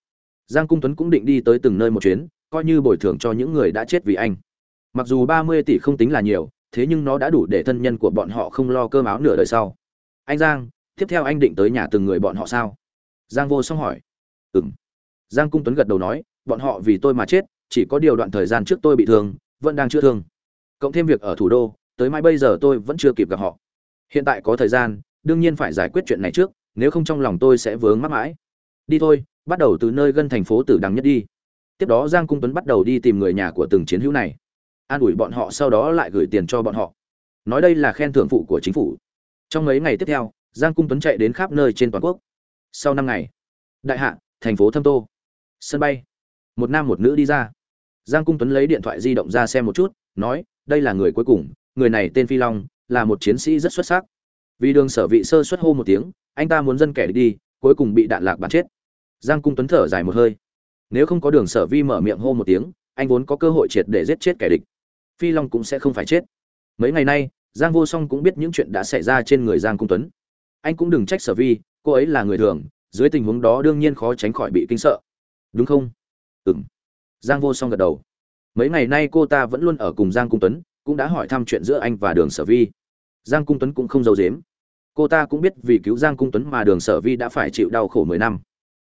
Giang cung tuấn cũng định đi tới từng nơi một chuyến, coi như bồi thường cho những người đã chết vì anh. Mặc dù ba mươi tỷ không tính là nhiều, thế nhưng nó đã đủ để thân nhân của bọn họ không lo cơm áo nửa đời sau. Anh giang, tiếp theo anh định tới nhà từng người bọn họ sao? Giang vô song hỏi. Ừ m giang cung tuấn gật đầu nói, bọn họ vì tôi mà chết, chỉ có điều đoạn thời gian trước tôi bị thương, vẫn đang chữa thương. Cộng thêm việc ở thủ đô, tới mai bây giờ tôi vẫn chưa kịp gặp họ. Hiện tại có thời gian, đương nhiên phải giải quyết chuyện này trước, nếu không trong lòng tôi sẽ vướng mắc mãi đi thôi, bắt đầu từ nơi gần thành phố tử đằng nhất đi. Tiếp đó giang cung tuấn bắt đầu đi tìm người nhà của từng chiến hữu này. An ủi bọn họ, sau đó lại gửi tiền cho bọn họ. Nói đây là khen thưởng phụ của chính phủ. Trong mấy ngày tiếp theo, giang cung tuấn chạy đến khắp nơi trên toàn quốc. Sau năm ngày, đại hạ, thành phố thâm tô. Sân bay. Một nam một nữ đi ra. Giang cung tuấn lấy điện thoại di động ra xem một chút, nói, đây là người cuối cùng, người này tên phi long, là một chiến sĩ rất xuất sắc. Vì đường sở vị sơ xuất hô một tiếng, anh ta muốn dân kẻ đi, cuối cùng bị đạn lạc bắn chết giang cung tuấn thở dài một hơi. Nếu không có đường sở vi mở miệng hô một tiếng, anh vốn có cơ hội triệt để giết chết kẻ địch. Phi long cũng sẽ không phải chết. Mấy ngày nay, giang vô song cũng biết những chuyện đã xảy ra trên người giang cung tuấn. Anh cũng đừng trách sở vi, cô ấy là người thường, dưới tình huống đó đương nhiên khó tránh khỏi bị kinh sợ. Đúng không? Ừ m giang vô song gật đầu. Mấy ngày nay cô ta vẫn luôn ở cùng giang cung tuấn, cũng đã hỏi thăm chuyện giữa anh và đường sở vi. Giang cung tuấn cũng không giấu dếm cô ta cũng biết vì cứu giang cung tuấn mà đường sở vi đã phải chịu đau khổ mười năm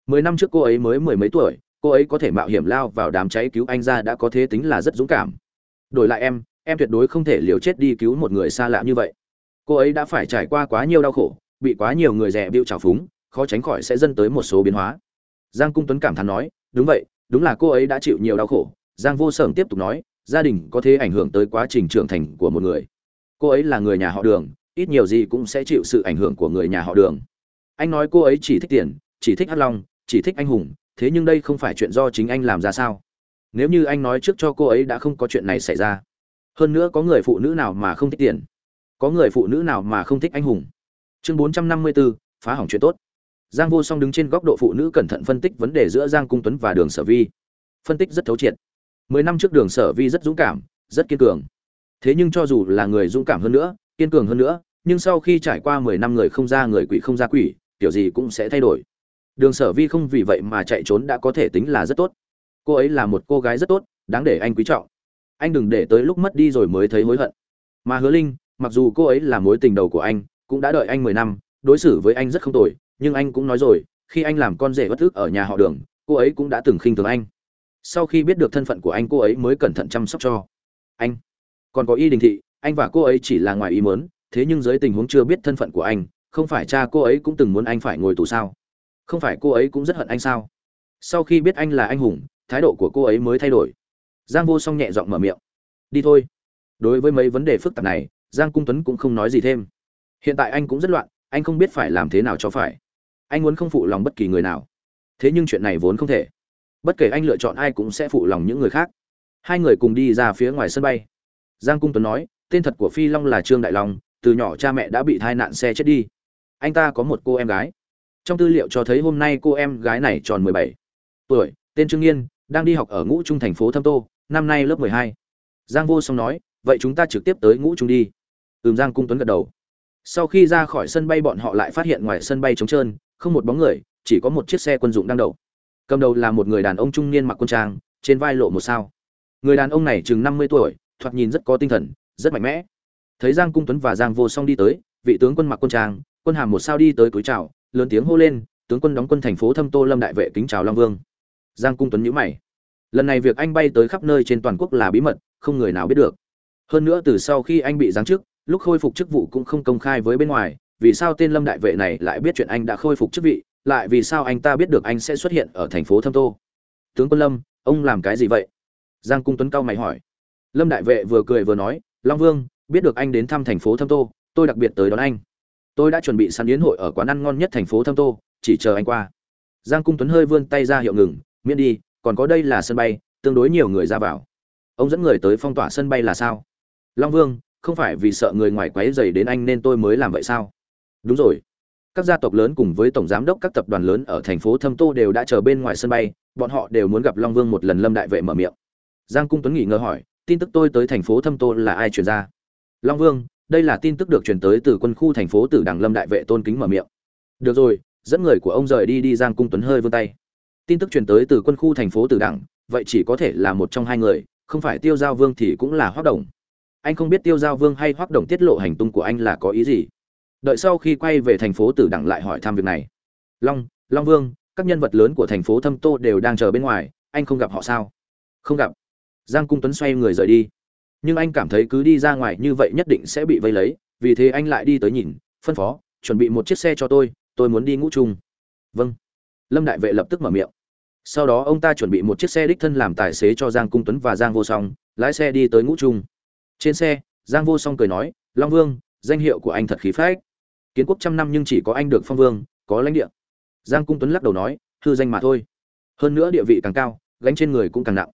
mười năm trước cô ấy mới mười mấy tuổi, cô ấy có thể mạo hiểm lao vào đám cháy cứu anh ra đã có thế tính là rất dũng cảm. Đổi lại em em tuyệt đối không thể liều chết đi cứu một người xa lạ như vậy. Cô ấy đã phải trải qua quá nhiều đau khổ, bị quá nhiều người rẻ bịu trào phúng, khó tránh khỏi sẽ dẫn tới một số biến hóa. Giang cung tuấn cảm thán nói, đúng vậy, đúng là cô ấy đã chịu nhiều đau khổ. Giang vô sởng tiếp tục nói, gia đình có thể ảnh hưởng tới quá trình trưởng thành của một người. Cô ấy là người nhà họ đường, ít nhiều gì cũng sẽ chịu sự ảnh hưởng của người nhà họ đường. Anh nói cô ấy chỉ thích tiền, chỉ thích hắc long chỉ thích anh hùng, thế nhưng đây không phải chuyện do chính anh làm ra sao? Nếu như anh nói trước cho cô ấy đã không có chuyện này xảy ra. Hơn nữa có người phụ nữ nào mà không thích tiền? Có người phụ nữ nào mà không thích anh hùng? Chương bốn trăm năm mươi bốn phá hỏng chuyện tốt. Giang vô song đứng trên góc độ phụ nữ cẩn thận phân tích vấn đề giữa giang cung tuấn và đường sở vi. Phân tích rất thấu triệt. Mười năm trước đường sở vi rất dũng cảm, rất kiên cường. Thế nhưng cho dù là người dũng cảm hơn nữa, kiên cường hơn nữa, nhưng sau khi trải qua mười năm người không ra người quỷ không ra quỷ, kiểu gì cũng sẽ thay đổi đường sở vi không vì vậy mà chạy trốn đã có thể tính là rất tốt. Cô ấy là một cô gái rất tốt, đáng để anh quý trọng. Anh đừng để tới lúc mất đi rồi mới thấy hối hận. Mà hứa linh, mặc dù cô ấy là mối tình đầu của anh, cũng đã đợi anh mười năm, đối xử với anh rất không tồi, nhưng anh cũng nói rồi, khi anh làm con rể bất thức ở nhà họ đường, cô ấy cũng đã từng khinh thường anh. Sau khi biết được thân phận của anh, cô ấy mới cẩn thận chăm sóc cho anh. Còn có y đình thị, anh và cô ấy chỉ là ngoài ý mớn thế nhưng dưới tình huống chưa biết thân phận của anh, không phải cha cô ấy cũng từng muốn anh phải ngồi tù sao? Không phải cô ấy cũng rất hận anh sao? Sau khi biết anh là anh hùng, thái độ của cô ấy mới thay đổi. Giang vô song nhẹ giọng mở miệng. Đi thôi. Đối với mấy vấn đề phức tạp này, giang cung tuấn cũng không nói gì thêm. Hiện tại anh cũng rất loạn, anh không biết phải làm thế nào cho phải. Anh muốn không phụ lòng bất kỳ người nào. Thế nhưng chuyện này vốn không thể. Bất kể anh lựa chọn ai cũng sẽ phụ lòng những người khác. Hai người cùng đi ra phía ngoài sân bay. Giang cung tuấn nói, tên thật của phi long là trương đại long, từ nhỏ cha mẹ đã bị tai nạn xe chết đi. Anh ta có một cô em gái trong tư liệu cho thấy hôm nay cô em gái này tròn mười bảy tuổi, tên trương nghiên, đang đi học ở ngũ trung thành phố thâm tô, năm nay lớp mười hai. Giang vô song nói, vậy chúng ta trực tiếp tới ngũ trung đi. Ừm, giang cung tuấn gật đầu. Sau khi ra khỏi sân bay bọn họ lại phát hiện ngoài sân bay trống trơn, không một bóng người, chỉ có một chiếc xe quân dụng đang đậu. Cầm đầu là một người đàn ông trung niên mặc quân trang, trên vai lộ một sao. Người đàn ông này chừng năm mươi tuổi, thoạt nhìn rất có tinh thần, rất mạnh mẽ. Thấy giang cung tuấn và giang vô song đi tới, vị tướng quân mặc quân trang, quân hàm một sao đi tới cúi chào lớn tiếng hô lên, tướng quân đóng quân thành phố thâm tô lâm đại vệ kính chào long vương. Giang cung tuấn nhíu mày. Lần này việc anh bay tới khắp nơi trên toàn quốc là bí mật, không người nào biết được. Hơn nữa từ sau khi anh bị giáng chức, lúc khôi phục chức vụ cũng không công khai với bên ngoài, vì sao tên lâm đại vệ này lại biết chuyện anh đã khôi phục chức vị, lại vì sao anh ta biết được anh sẽ xuất hiện ở thành phố thâm tô? Tướng quân lâm, ông làm cái gì vậy? Giang cung tuấn cao mày hỏi. Lâm đại vệ vừa cười vừa nói, long vương, biết được anh đến thăm thành phố thâm tô, tôi đặc biệt tới đón anh tôi đã chuẩn bị sẵn yến hội ở quán ăn ngon nhất thành phố thâm tô, chỉ chờ anh qua. Giang cung tuấn hơi vươn tay ra hiệu ngừng, miễn đi, còn có đây là sân bay, tương đối nhiều người ra vào. Ông dẫn người tới phong tỏa sân bay là sao? Long vương, không phải vì sợ người ngoài quấy dày đến anh nên tôi mới làm vậy sao? Đúng rồi. Các gia tộc lớn cùng với tổng giám đốc các tập đoàn lớn ở thành phố thâm tô đều đã chờ bên ngoài sân bay, bọn họ đều muốn gặp long vương một lần lâm đại vệ mở miệng. Giang cung tuấn nghỉ ngờ hỏi, tin tức tôi tới thành phố thâm tô là ai truyền ra? Long vương đây là tin tức được truyền tới từ quân khu thành phố từ đằng lâm đại vệ tôn kính mở miệng. Được rồi, dẫn người của ông rời đi đi giang cung tuấn hơi vươn tay. Tin tức truyền tới từ quân khu thành phố từ đằng, vậy chỉ có thể là một trong hai người, không phải tiêu giao vương thì cũng là hoác đồng. Anh không biết tiêu giao vương hay hoác đồng tiết lộ hành tung của anh là có ý gì. Đợi sau khi quay về thành phố tử đẳng lại hỏi thăm việc này. Long long vương, các nhân vật lớn của thành phố thâm tô đều đang chờ bên ngoài, anh không gặp họ sao? Không gặp. Giang cung tuấn xoay người rời đi nhưng anh cảm thấy cứ đi ra ngoài như vậy nhất định sẽ bị vây lấy, vì thế anh lại đi tới nhìn, phân phó, chuẩn bị một chiếc xe cho tôi tôi muốn đi ngũ trung. Vâng. Lâm đại vệ lập tức mở miệng. Sau đó ông ta chuẩn bị một chiếc xe đích thân làm tài xế cho giang cung tuấn và giang vô song, lái xe đi tới ngũ trung. Trên xe, giang vô song cười nói, long vương, danh hiệu của anh thật khí phách. Kiến quốc trăm năm nhưng chỉ có anh được phong vương, có lãnh địa. Giang cung tuấn lắc đầu nói thư danh mà thôi. Hơn nữa địa vị càng cao, gánh trên người cũng càng nặng.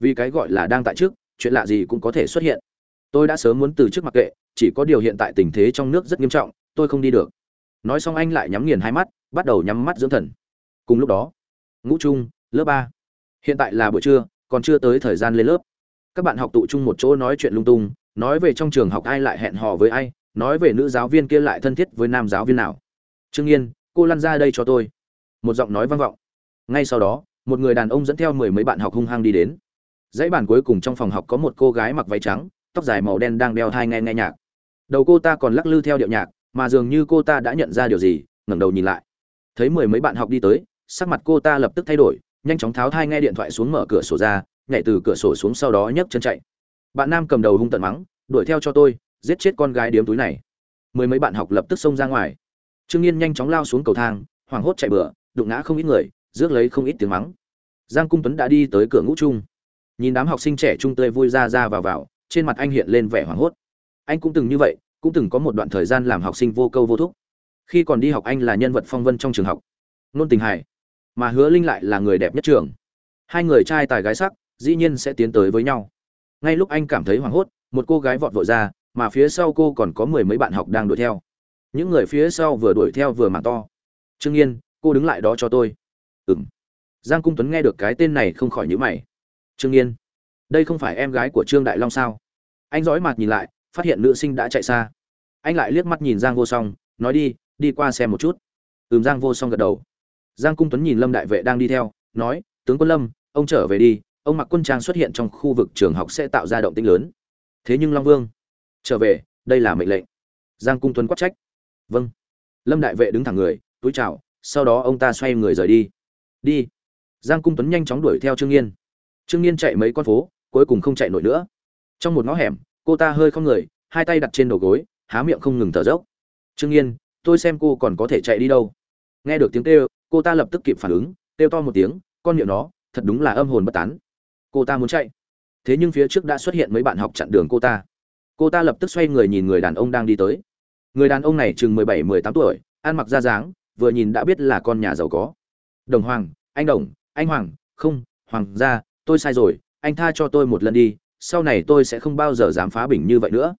Vì cái gọi là đang tại trước chuyện lạ gì cũng có thể xuất hiện. Tôi đã sớm muốn từ chức mặc kệ, chỉ có điều hiện tại tình thế trong nước rất nghiêm trọng, tôi không đi được. Nói xong anh lại nhắm nghiền hai mắt, bắt đầu nhắm mắt dưỡng thần. Cùng lúc đó, ngũ trung, lớp ba. Hiện tại là buổi trưa, còn chưa tới thời gian lên lớp. Các bạn học tụ chung một chỗ nói chuyện lung tung, nói về trong trường học ai lại hẹn hò với ai, nói về nữ giáo viên kia lại thân thiết với nam giáo viên nào. Trương yên, cô lăn ra đây cho tôi. Một giọng nói vang vọng. Ngay sau đó, một người đàn ông dẫn theo mười mấy bạn học hung hăng đi đến dãy bàn cuối cùng trong phòng học có một cô gái mặc váy trắng, tóc dài màu đen đang đeo thai nghe nghe nhạc. Đầu cô ta còn lắc lư theo điệu nhạc, mà dường như cô ta đã nhận ra điều gì, ngẩng đầu nhìn lại. Thấy mười mấy bạn học đi tới, sắc mặt cô ta lập tức thay đổi, nhanh chóng tháo thai nghe điện thoại xuống mở cửa sổ ra, nhảy từ cửa sổ xuống sau đó nhấc chân chạy. Bạn nam cầm đầu hung tận mắng, đuổi theo cho tôi, giết chết con gái điếm túi này. Mười mấy bạn học lập tức xông ra ngoài. Trương nhiên nhanh chóng lao xuống cầu thang, hoảng hốt chạy bừa, đụng ngã không ít người, rước lấy không ít tiếng mắng. Giang cung tuấn đã đi tới cửa ngũ trung nhìn đám học sinh trẻ trung tươi vui ra ra vào vào, trên mặt anh hiện lên vẻ hoảng hốt. Anh cũng từng như vậy, cũng từng có một đoạn thời gian làm học sinh vô câu vô thúc. Khi còn đi học anh là nhân vật phong vân trong trường học. Nôn tình hài mà hứa linh lại là người đẹp nhất trường. Hai người trai tài gái sắc, dĩ nhiên sẽ tiến tới với nhau. Ngay lúc anh cảm thấy hoảng hốt, một cô gái vọt vội ra, mà phía sau cô còn có mười mấy bạn học đang đuổi theo. Những người phía sau vừa đuổi theo vừa mà to. Trương yên, cô đứng lại đó cho tôi. Ừng giang cung tuấn nghe được cái tên này không khỏi nhữ mày trương yên đây không phải em gái của trương đại long sao? Anh dõi mặt nhìn lại, phát hiện nữ sinh đã chạy xa. Anh lại liếc mắt nhìn giang vô song, nói đi đi qua xem một chút. Ừm, giang vô song gật đầu. Giang cung tuấn nhìn lâm đại vệ đang đi theo, nói, tướng quân lâm, ông trở về đi, ông mặc quân trang xuất hiện trong khu vực trường học sẽ tạo ra động tĩnh lớn. Thế nhưng long vương, trở về, đây là mệnh lệnh. Giang cung tuấn quát trách. Vâng. Lâm đại vệ đứng thẳng người, túi chào, sau đó ông ta xoay người rời đi. Đi. Giang cung tuấn nhanh chóng đuổi theo trương yên trương nghiên chạy mấy con phố, cuối cùng không chạy nổi nữa. Trong một ngõ hẻm, cô ta hơi không người, hai tay đặt trên đầu gối, há miệng không ngừng thở dốc. Trương nghiên, tôi xem cô còn có thể chạy đi đâu. Nghe được tiếng kêu, cô ta lập tức kịp phản ứng, kêu to một tiếng, con miệng nó, thật đúng là âm hồn bất tán. Cô ta muốn chạy. Thế nhưng phía trước đã xuất hiện mấy bạn học chặn đường cô ta. Cô ta lập tức xoay người nhìn người đàn ông đang đi tới. Người đàn ông này chừng mười bảy, mười tám tuổi, ăn mặc ra dáng, vừa nhìn đã biết là con nhà giàu có. Đồng hoàng, anh đồng, anh hoàng, không, hoàng gia tôi sai rồi, anh tha cho tôi một lần đi, sau này tôi sẽ không bao giờ dám phá bình như vậy nữa.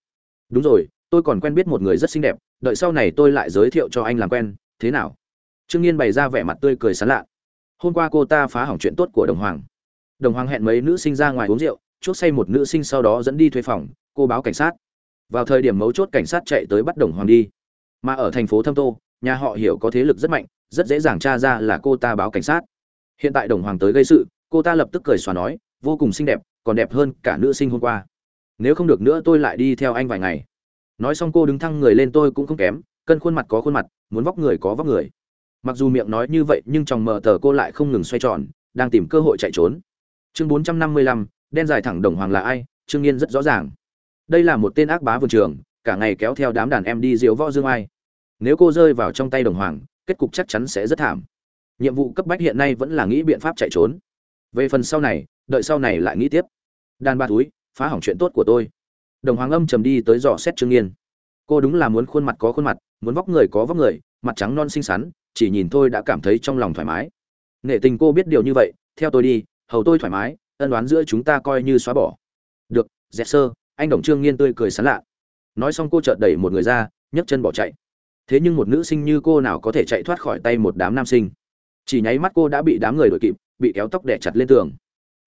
Đúng rồi, tôi còn quen biết một người rất xinh đẹp, đợi sau này tôi lại giới thiệu cho anh làm quen, thế nào? Trương nhiên bày ra vẻ mặt tươi cười sán lạ. Hôm qua cô ta phá hỏng chuyện tốt của đồng hoàng. Đồng hoàng hẹn mấy nữ sinh ra ngoài uống rượu, chuốc say một nữ sinh sau đó dẫn đi thuê phòng, cô báo cảnh sát. Vào thời điểm mấu chốt cảnh sát chạy tới bắt đồng hoàng đi. Mà ở thành phố thâm tô, nhà họ hiểu có thế lực rất mạnh, rất dễ dàng tra ra là cô ta báo cảnh sát. Hiện tại đồng hoàng tới gây sự cô ta lập tức cười xòa nói, vô cùng xinh đẹp, còn đẹp hơn cả nữ sinh hôm qua. Nếu không được nữa tôi lại đi theo anh vài ngày. Nói xong cô đứng thăng người lên tôi cũng không kém, cân khuôn mặt có khuôn mặt, muốn vóc người có vóc người. Mặc dù miệng nói như vậy nhưng trong mờ tờ cô lại không ngừng xoay tròn, đang tìm cơ hội chạy trốn. Chương bốn trăm năm mươi lăm, đen dài thẳng đồng hoàng là ai? Trương nhiên rất rõ ràng. Đây là một tên ác bá vườn trường, cả ngày kéo theo đám đàn em đi diếu võ dương ai. Nếu cô rơi vào trong tay đồng hoàng, kết cục chắc chắn sẽ rất thảm. Nhiệm vụ cấp bách hiện nay vẫn là nghĩ biện pháp chạy trốn về phần sau này, đợi sau này lại nghĩ tiếp. Đàn ba túi, phá hỏng chuyện tốt của tôi. Đồng hoàng âm trầm đi tới dò xét trương nghiên. Cô đúng là muốn khuôn mặt có khuôn mặt, muốn vóc người có vóc người, mặt trắng non xinh xắn, chỉ nhìn tôi đã cảm thấy trong lòng thoải mái. Nghệ tình cô biết điều như vậy, theo tôi đi, hầu tôi thoải mái, ân đoán giữa chúng ta coi như xóa bỏ. Được, dẹt sơ, anh đồng trương nghiên tươi cười sán lạ. Nói xong cô chợt đẩy một người ra, nhấc chân bỏ chạy. Thế nhưng một nữ sinh như cô nào có thể chạy thoát khỏi tay một đám nam sinh? Chỉ nháy mắt cô đã bị đám người đuổi kịp bị kéo tóc đẻ chặt lên tường.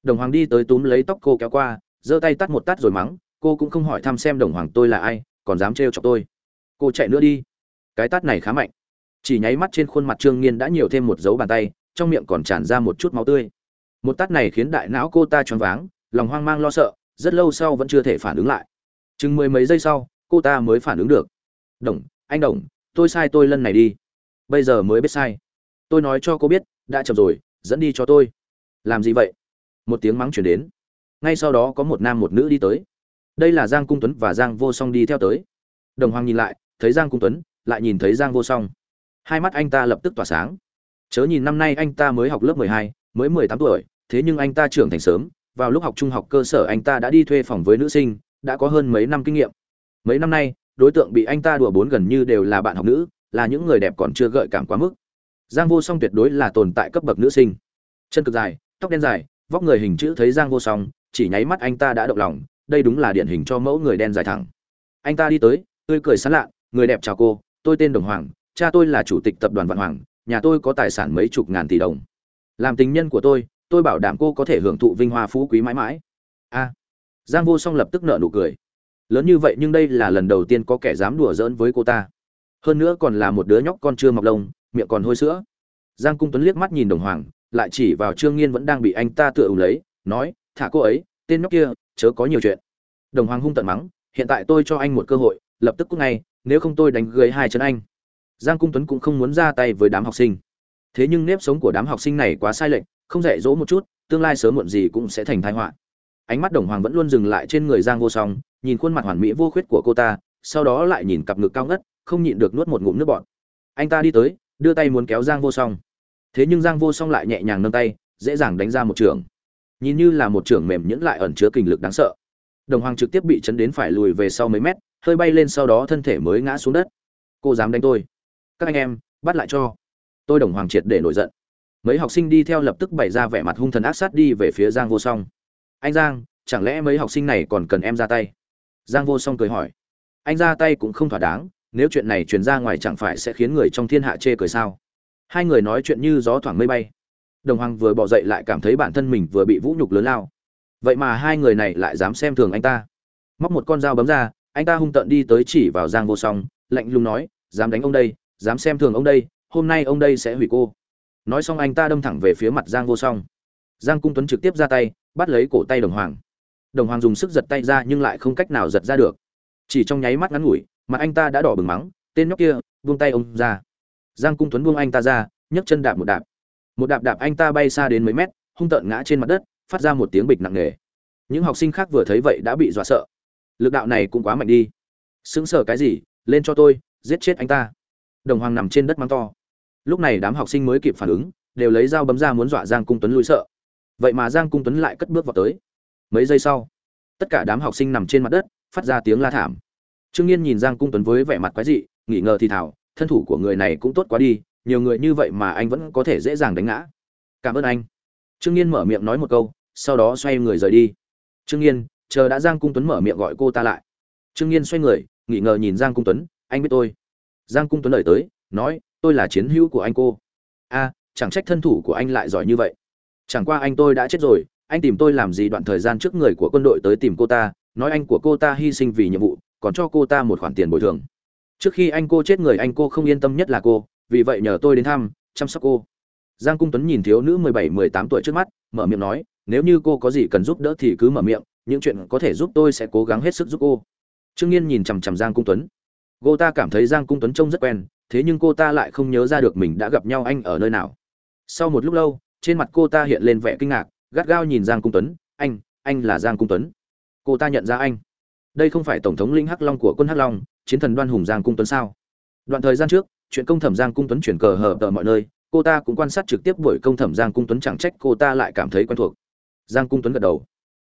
Đồng hoàng đi tới túm lấy tóc cô kéo qua, giơ tay tắt một tát rồi mắng, cô cũng không hỏi thăm xem đồng hoàng tôi là ai, còn dám trêu chọc tôi. Cô chạy nữa đi. Cái tát này khá mạnh. Chỉ nháy mắt trên khuôn mặt trương nghiên đã nhiều thêm một dấu bàn tay, trong miệng còn tràn ra một chút máu tươi. Một tát này khiến đại não cô ta choáng váng, lòng hoang mang lo sợ, rất lâu sau vẫn chưa thể phản ứng lại. Chừng mười mấy giây sau, cô ta mới phản ứng được. Đồng, anh đồng, tôi sai tôi lần này đi. Bây giờ mới biết sai. Tôi nói cho cô biết, đã chậm rồi dẫn đi cho tôi. Làm gì vậy? Một tiếng mắng chuyển đến. Ngay sau đó có một nam một nữ đi tới. Đây là giang cung tuấn và giang vô song đi theo tới. Đồng hoàng nhìn lại, thấy giang cung tuấn, lại nhìn thấy giang vô song. Hai mắt anh ta lập tức tỏa sáng. Chớ nhìn năm nay anh ta mới học lớp mười hai, mới mười tám tuổi, thế nhưng anh ta trưởng thành sớm. Vào lúc học trung học cơ sở anh ta đã đi thuê phòng với nữ sinh, đã có hơn mấy năm kinh nghiệm. Mấy năm nay, đối tượng bị anh ta đùa bốn gần như đều là bạn học nữ, là những người đẹp còn chưa gợi cảm quá mức giang vô song tuyệt đối là tồn tại cấp bậc nữ sinh. Chân cực dài, tóc đen dài, vóc người hình chữ thấy giang vô song, chỉ nháy mắt anh ta đã động lòng, đây đúng là điển hình cho mẫu người đen dài thẳng. Anh ta đi tới, tươi cười sán lạ, người đẹp chào cô, tôi tên đồng hoàng, cha tôi là chủ tịch tập đoàn vạn hoàng, nhà tôi có tài sản mấy chục ngàn tỷ đồng. Làm tình nhân của tôi tôi bảo đảm cô có thể hưởng thụ vinh hoa phú quý mãi mãi. A. Giang vô song lập tức nợ nụ cười. Lớn như vậy nhưng đây là lần đầu tiên có kẻ dám đùa giỡn với cô ta. Hơn nữa còn là một đứa nhóc con chưa mọc lông miệng còn hôi sữa. Giang cung tuấn liếc mắt nhìn đồng hoàng, lại chỉ vào trương nghiên vẫn đang bị anh ta tựa lấy, nói, thả cô ấy, tên nhóc kia, chớ có nhiều chuyện. Đồng hoàng hung tận mắng, hiện tại tôi cho anh một cơ hội, lập tức cút ngay, nếu không tôi đánh gới hai chân anh. Giang cung tuấn cũng không muốn ra tay với đám học sinh. Thế nhưng nếp sống của đám học sinh này quá sai lệch, không dạy dỗ một chút, tương lai sớm muộn gì cũng sẽ thành tai họa. Ánh mắt đồng hoàng vẫn luôn dừng lại trên người giang vô song, nhìn khuôn mặt hoàn mỹ vô khuyết của cô ta, sau đó lại nhìn cặp ngực cao ngất, không nhịn được nuốt một ngụm nước bọt. Anh ta đi tới đưa tay muốn kéo giang vô song. Thế nhưng giang vô song lại nhẹ nhàng nâng tay, dễ dàng đánh ra một trường. Nhìn như là một trường mềm nhẫn lại ẩn chứa kinh lực đáng sợ. Đồng hoàng trực tiếp bị chấn đến phải lùi về sau mấy mét, hơi bay lên sau đó thân thể mới ngã xuống đất. Cô dám đánh tôi? Các anh em, bắt lại cho. Tôi đồng hoàng triệt để nổi giận. Mấy học sinh đi theo lập tức bày ra vẻ mặt hung thần ác sát đi về phía giang vô song. Anh giang, chẳng lẽ mấy học sinh này còn cần em ra tay? Giang vô song cười hỏi. Anh ra tay cũng không thỏa đáng nếu chuyện này truyền ra ngoài chẳng phải sẽ khiến người trong thiên hạ chê cười sao? Hai người nói chuyện như gió thoảng mây bay. Đồng hoàng vừa bỏ dậy lại cảm thấy bản thân mình vừa bị vũ nhục lớn lao. Vậy mà hai người này lại dám xem thường anh ta. Móc một con dao bấm ra, anh ta hung tợn đi tới chỉ vào giang vô song, lạnh lùng nói, dám đánh ông đây, dám xem thường ông đây, hôm nay ông đây sẽ hủy cô. Nói xong anh ta đâm thẳng về phía mặt giang vô song. Giang cung tuấn trực tiếp ra tay, bắt lấy cổ tay đồng hoàng. Đồng hoàng dùng sức giật tay ra nhưng lại không cách nào giật ra được. Chỉ trong nháy mắt ngắn ngủi mặt anh ta đã đỏ bừng mắng, tên nhóc kia, buông tay ông ra. Giang cung tuấn buông anh ta ra, nhấc chân đạp một đạp. Một đạp đạp anh ta bay xa đến mấy mét, hung tợn ngã trên mặt đất, phát ra một tiếng bịch nặng nề. Những học sinh khác vừa thấy vậy đã bị dọa sợ. Lực đạo này cũng quá mạnh đi. Sững sờ cái gì, lên cho tôi, giết chết anh ta. Đồng hoàng nằm trên đất mắng to. Lúc này đám học sinh mới kịp phản ứng, đều lấy dao bấm ra muốn dọa giang cung tuấn lui sợ. Vậy mà giang cung tuấn lại cất bước vào tới. Mấy giây sau, tất cả đám học sinh nằm trên mặt đất, phát ra tiếng la thảm trương nhiên nhìn giang cung tuấn với vẻ mặt quái dị nghỉ ngờ thì thảo thân thủ của người này cũng tốt quá đi, nhiều người như vậy mà anh vẫn có thể dễ dàng đánh ngã. Cảm ơn anh. Trương nhiên mở miệng nói một câu, sau đó xoay người rời đi. Trương nhiên chờ đã giang cung tuấn mở miệng gọi cô ta lại. Trương nhiên xoay người nghỉ ngờ nhìn giang cung tuấn, anh biết tôi. Giang cung tuấn lời tới, nói, tôi là chiến hữu của anh cô. A chẳng trách thân thủ của anh lại giỏi như vậy. Chẳng qua anh tôi đã chết rồi, anh tìm tôi làm gì đoạn thời gian trước người của quân đội tới tìm cô ta, nói anh của cô ta hy sinh vì nhiệm vụ còn cho cô ta một khoản tiền bồi thường. Trước khi anh cô chết người anh cô không yên tâm nhất là cô, vì vậy nhờ tôi đến thăm, chăm sóc cô. Giang cung tuấn nhìn thiếu nữ mười bảy, mười tám tuổi trước mắt, mở miệng nói, nếu như cô có gì cần giúp đỡ thì cứ mở miệng, những chuyện có thể giúp tôi sẽ cố gắng hết sức giúp cô. Trương nhiên nhìn chằm chằm giang cung tuấn. Cô ta cảm thấy giang cung tuấn trông rất quen, thế nhưng cô ta lại không nhớ ra được mình đã gặp nhau anh ở nơi nào. Sau một lúc lâu, trên mặt cô ta hiện lên vẻ kinh ngạc, gắt gao nhìn giang cung tuấn, anh anh là giang cung tuấn. Cô ta nhận ra anh đây không phải tổng thống linh hắc long của quân hắc long, chiến thần đoan hùng giang cung tuấn sao? Đoạn thời gian trước, chuyện công thẩm giang cung tuấn chuyển cờ hở tờ mọi nơi, cô ta cũng quan sát trực tiếp buổi công thẩm giang cung tuấn chẳng trách cô ta lại cảm thấy quen thuộc. Giang cung tuấn gật đầu.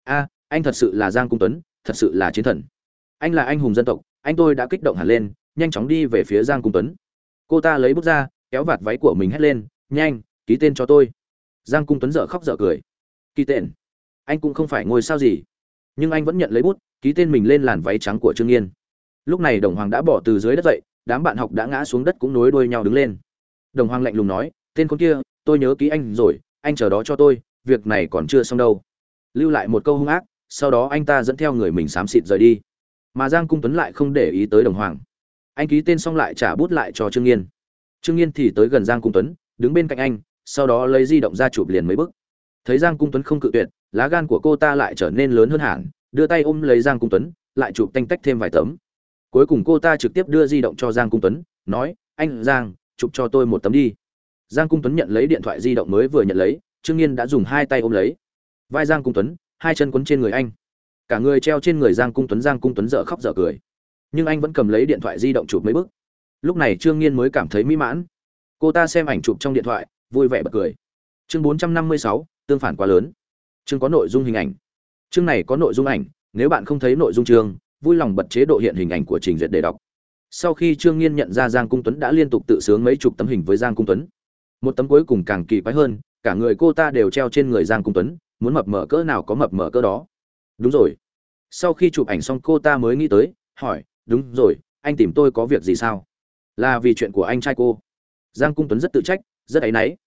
A, anh thật sự là giang cung tuấn, thật sự là chiến thần. Anh là anh hùng dân tộc, anh tôi đã kích động hẳn lên, nhanh chóng đi về phía giang cung tuấn. Cô ta lấy bút ra, kéo vạt váy của mình hét lên, nhanh, ký tên cho tôi. Giang cung tuấn dở khóc dở cười. Ký tên? Anh cũng không phải ngôi sao gì. Nhưng anh vẫn nhận lấy bút ký tên mình lên làn váy trắng của trương nghiên. Lúc này đồng hoàng đã bỏ từ dưới đất dậy, đám bạn học đã ngã xuống đất cũng nối đuôi nhau đứng lên. Đồng hoàng lạnh lùng nói, tên con kia, tôi nhớ ký anh rồi, anh chờ đó cho tôi, việc này còn chưa xong đâu. Lưu lại một câu hung ác, sau đó anh ta dẫn theo người mình xám xịt rời đi. Mà giang cung tuấn lại không để ý tới đồng hoàng. Anh ký tên xong lại trả bút lại cho trương nghiên. Trương nghiên thì tới gần giang cung tuấn, đứng bên cạnh anh, sau đó lấy di động ra chụp liền mấy bức. Thấy giang cung tuấn không cự tuyệt, lá gan của cô ta lại trở nên lớn hơn hẳn đưa tay ôm lấy giang cung tuấn, lại chụp tanh tách thêm vài tấm. Cuối cùng cô ta trực tiếp đưa di động cho giang cung tuấn, nói, anh giang, chụp cho tôi một tấm đi. Giang cung tuấn nhận lấy điện thoại di động mới vừa nhận lấy, trương nhiên đã dùng hai tay ôm lấy. Vai giang cung tuấn, hai chân quấn trên người anh. Cả người treo trên người giang cung tuấn, giang cung tuấn dở khóc dở cười. Nhưng anh vẫn cầm lấy điện thoại di động chụp mấy bức lúc này trương nhiên mới cảm thấy mỹ mãn. Cô ta xem ảnh chụp trong điện thoại, vui vẻ bật cười. Chương bốn trăm năm mươi sáu, tương phản quá lớn. Chương có nội dung hình ảnh chương này có nội dung ảnh, nếu bạn không thấy nội dung chương, vui lòng bật chế độ hiện hình ảnh của trình duyệt để đọc. Sau khi trương nghiên nhận ra giang cung tuấn đã liên tục tự sướng mấy chục tấm hình với giang cung tuấn. Một tấm cuối cùng càng kỳ quái hơn, cả người cô ta đều treo trên người giang cung tuấn, muốn mập mở cỡ nào có mập mở cỡ đó. Đúng rồi. Sau khi chụp ảnh xong, cô ta mới nghĩ tới, hỏi, đúng rồi, anh tìm tôi có việc gì sao? Là vì chuyện của anh trai cô. Giang cung tuấn rất tự trách, rất áy náy.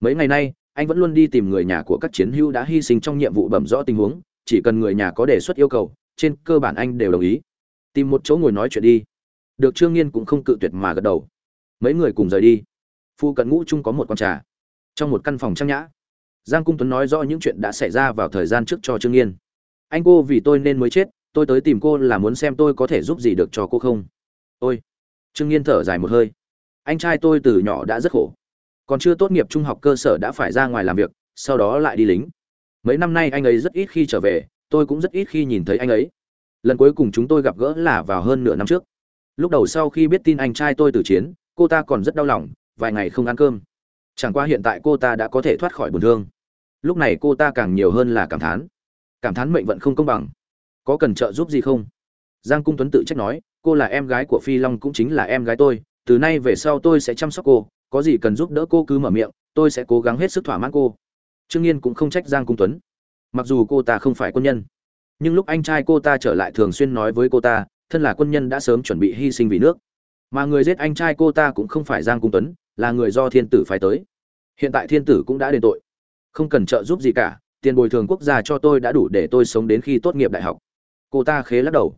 Mấy ngày nay, anh vẫn luôn đi tìm người nhà của các chiến hữu đã hy sinh trong nhiệm vụ bẩm rõ tình huống chỉ cần người nhà có đề xuất yêu cầu, trên cơ bản anh đều đồng ý. Tìm một chỗ ngồi nói chuyện đi. Được trương nghiên cũng không cự tuyệt mà gật đầu. Mấy người cùng rời đi. Phu cận ngũ chung có một con trà. Trong một căn phòng trang nhã. Giang cung tuấn nói rõ những chuyện đã xảy ra vào thời gian trước cho trương nghiên. Anh cô vì tôi nên mới chết, tôi tới tìm cô là muốn xem tôi có thể giúp gì được cho cô không. Ôi. Trương nghiên thở dài một hơi. Anh trai tôi từ nhỏ đã rất khổ. Còn chưa tốt nghiệp trung học cơ sở đã phải ra ngoài làm việc, sau đó lại đi lính mấy năm nay anh ấy rất ít khi trở về, tôi cũng rất ít khi nhìn thấy anh ấy. Lần cuối cùng chúng tôi gặp gỡ là vào hơn nửa năm trước. Lúc đầu sau khi biết tin anh trai tôi từ chiến, cô ta còn rất đau lòng, vài ngày không ăn cơm. Chẳng qua hiện tại cô ta đã có thể thoát khỏi buồn thương. Lúc này cô ta càng nhiều hơn là cảm thán. Cảm thán mệnh vận không công bằng. Có cần trợ giúp gì không? Giang cung tuấn tự trách nói, cô là em gái của phi long cũng chính là em gái tôi, từ nay về sau tôi sẽ chăm sóc cô, có gì cần giúp đỡ cô cứ mở miệng, tôi sẽ cố gắng hết sức thỏa mãn cô trương nhiên cũng không trách giang cung tuấn. Mặc dù cô ta không phải quân nhân, nhưng lúc anh trai cô ta trở lại thường xuyên nói với cô ta, thân là quân nhân đã sớm chuẩn bị hy sinh vì nước. Mà người giết anh trai cô ta cũng không phải giang cung tuấn, là người do thiên tử phái tới. Hiện tại thiên tử cũng đã đền tội. Không cần trợ giúp gì cả, tiền bồi thường quốc gia cho tôi đã đủ để tôi sống đến khi tốt nghiệp đại học. Cô ta khế lắc đầu.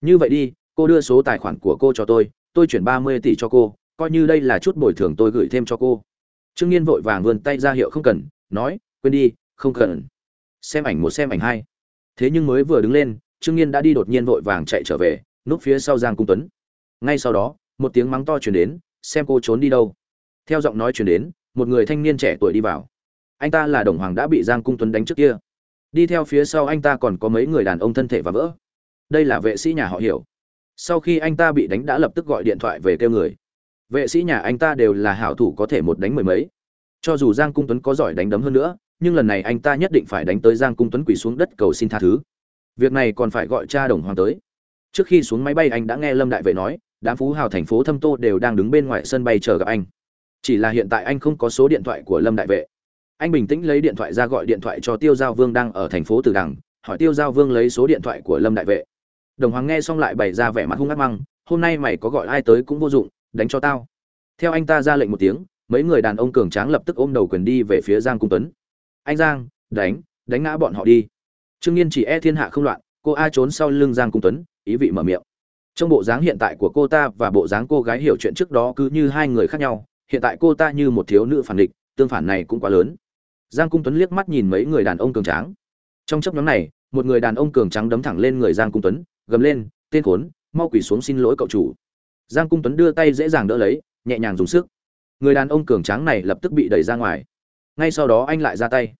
Như vậy đi, cô đưa số tài khoản của cô cho tôi tôi chuyển ba mươi tỷ cho cô, coi như đây là chút bồi thường tôi gửi thêm cho cô. Trương nhiên vội vàng vươn tay ra hiệu không cần, nói quên đi, không cần. Xem ảnh một, xem ảnh hai. Thế nhưng mới vừa đứng lên, trương nhiên đã đi đột nhiên vội vàng chạy trở về, núp phía sau giang cung tuấn. Ngay sau đó, một tiếng mắng to chuyển đến, xem cô trốn đi đâu. Theo giọng nói chuyển đến, một người thanh niên trẻ tuổi đi vào. Anh ta là đồng hoàng đã bị giang cung tuấn đánh trước kia. Đi theo phía sau anh ta còn có mấy người đàn ông thân thể và vỡ. Đây là vệ sĩ nhà họ hiểu. Sau khi anh ta bị đánh đã lập tức gọi điện thoại về kêu người. Vệ sĩ nhà anh ta đều là hảo thủ có thể một đánh mười mấy. Cho dù giang cung tuấn có giỏi đánh đấm hơn nữa nhưng lần này anh ta nhất định phải đánh tới giang cung tuấn quỳ xuống đất cầu xin tha thứ. Việc này còn phải gọi cha đồng hoàng tới. Trước khi xuống máy bay anh đã nghe lâm đại vệ nói, đám phú hào thành phố thâm tô đều đang đứng bên ngoài sân bay chờ gặp anh. Chỉ là hiện tại anh không có số điện thoại của lâm đại vệ. Anh bình tĩnh lấy điện thoại ra gọi điện thoại cho tiêu giao vương đang ở thành phố từ đằng, hỏi tiêu giao vương lấy số điện thoại của lâm đại vệ. Đồng hoàng nghe xong lại bày ra vẻ mặt hung ác măng, hôm nay mày có gọi ai tới cũng vô dụng, đánh cho tao. Theo anh ta ra lệnh một tiếng, mấy người đàn ông cường tráng lập tức ôm đầu quyền đi về phía giang cung tuấn anh giang, đánh đánh ngã bọn họ đi. Trương nhiên chỉ e thiên hạ không loạn, cô a trốn sau lưng giang cung tuấn, ý vị mở miệng. Trong bộ dáng hiện tại của cô ta và bộ dáng cô gái hiểu chuyện trước đó cứ như hai người khác nhau, hiện tại cô ta như một thiếu nữ phản địch, tương phản này cũng quá lớn. Giang cung tuấn liếc mắt nhìn mấy người đàn ông cường tráng. Trong chấp nhóm này, một người đàn ông cường trắng đấm thẳng lên người giang cung tuấn, gầm lên, tên khốn, mau quỳ xuống xin lỗi cậu chủ. Giang cung tuấn đưa tay dễ dàng đỡ lấy, nhẹ nhàng dùng sức. Người đàn ông cường tráng này lập tức bị đẩy ra ngoài ngay sau đó anh lại ra tay.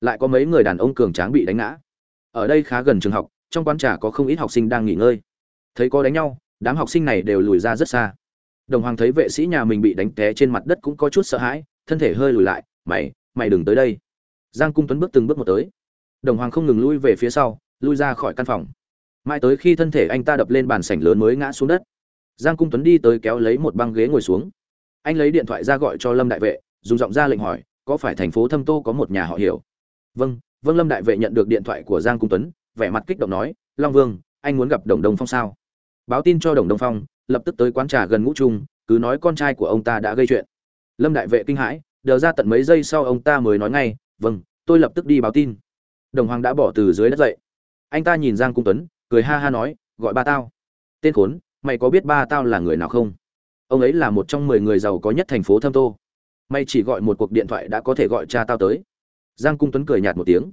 Lại có mấy người đàn ông cường tráng bị đánh ngã. Ở đây khá gần trường học, trong quán trà có không ít học sinh đang nghỉ ngơi. Thấy có đánh nhau, đám học sinh này đều lùi ra rất xa. Đồng hoàng thấy vệ sĩ nhà mình bị đánh té trên mặt đất cũng có chút sợ hãi, thân thể hơi lùi lại, mày mày đừng tới đây. Giang cung tuấn bước từng bước một tới. Đồng hoàng không ngừng lui về phía sau, lui ra khỏi căn phòng. Mãi tới khi thân thể anh ta đập lên bàn sảnh lớn mới ngã xuống đất. Giang cung tuấn đi tới kéo lấy một băng ghế ngồi xuống. Anh lấy điện thoại ra gọi cho lâm đại vệ, dùng giọng ra lệnh hỏi có phải thành phố thâm tô có một nhà họ hiểu? Vâng vâng lâm đại vệ nhận được điện thoại của giang cung tuấn, vẻ mặt kích động nói, long vương, anh muốn gặp đồng đông phong sao? Báo tin cho đồng đông phong, lập tức tới quán trà gần ngũ trung, cứ nói con trai của ông ta đã gây chuyện. Lâm đại vệ kinh hãi, đờ ra tận mấy giây sau ông ta mới nói ngay vâng tôi lập tức đi báo tin. Đồng hoàng đã bỏ từ dưới đất dậy. Anh ta nhìn giang cung tuấn, cười ha ha nói, gọi ba tao. Tên khốn, mày có biết ba tao là người nào không? Ông ấy là một trong mười người giàu có nhất thành phố thâm tô may chỉ gọi một cuộc điện thoại đã có thể gọi cha tao tới. Giang cung tuấn cười nhạt một tiếng.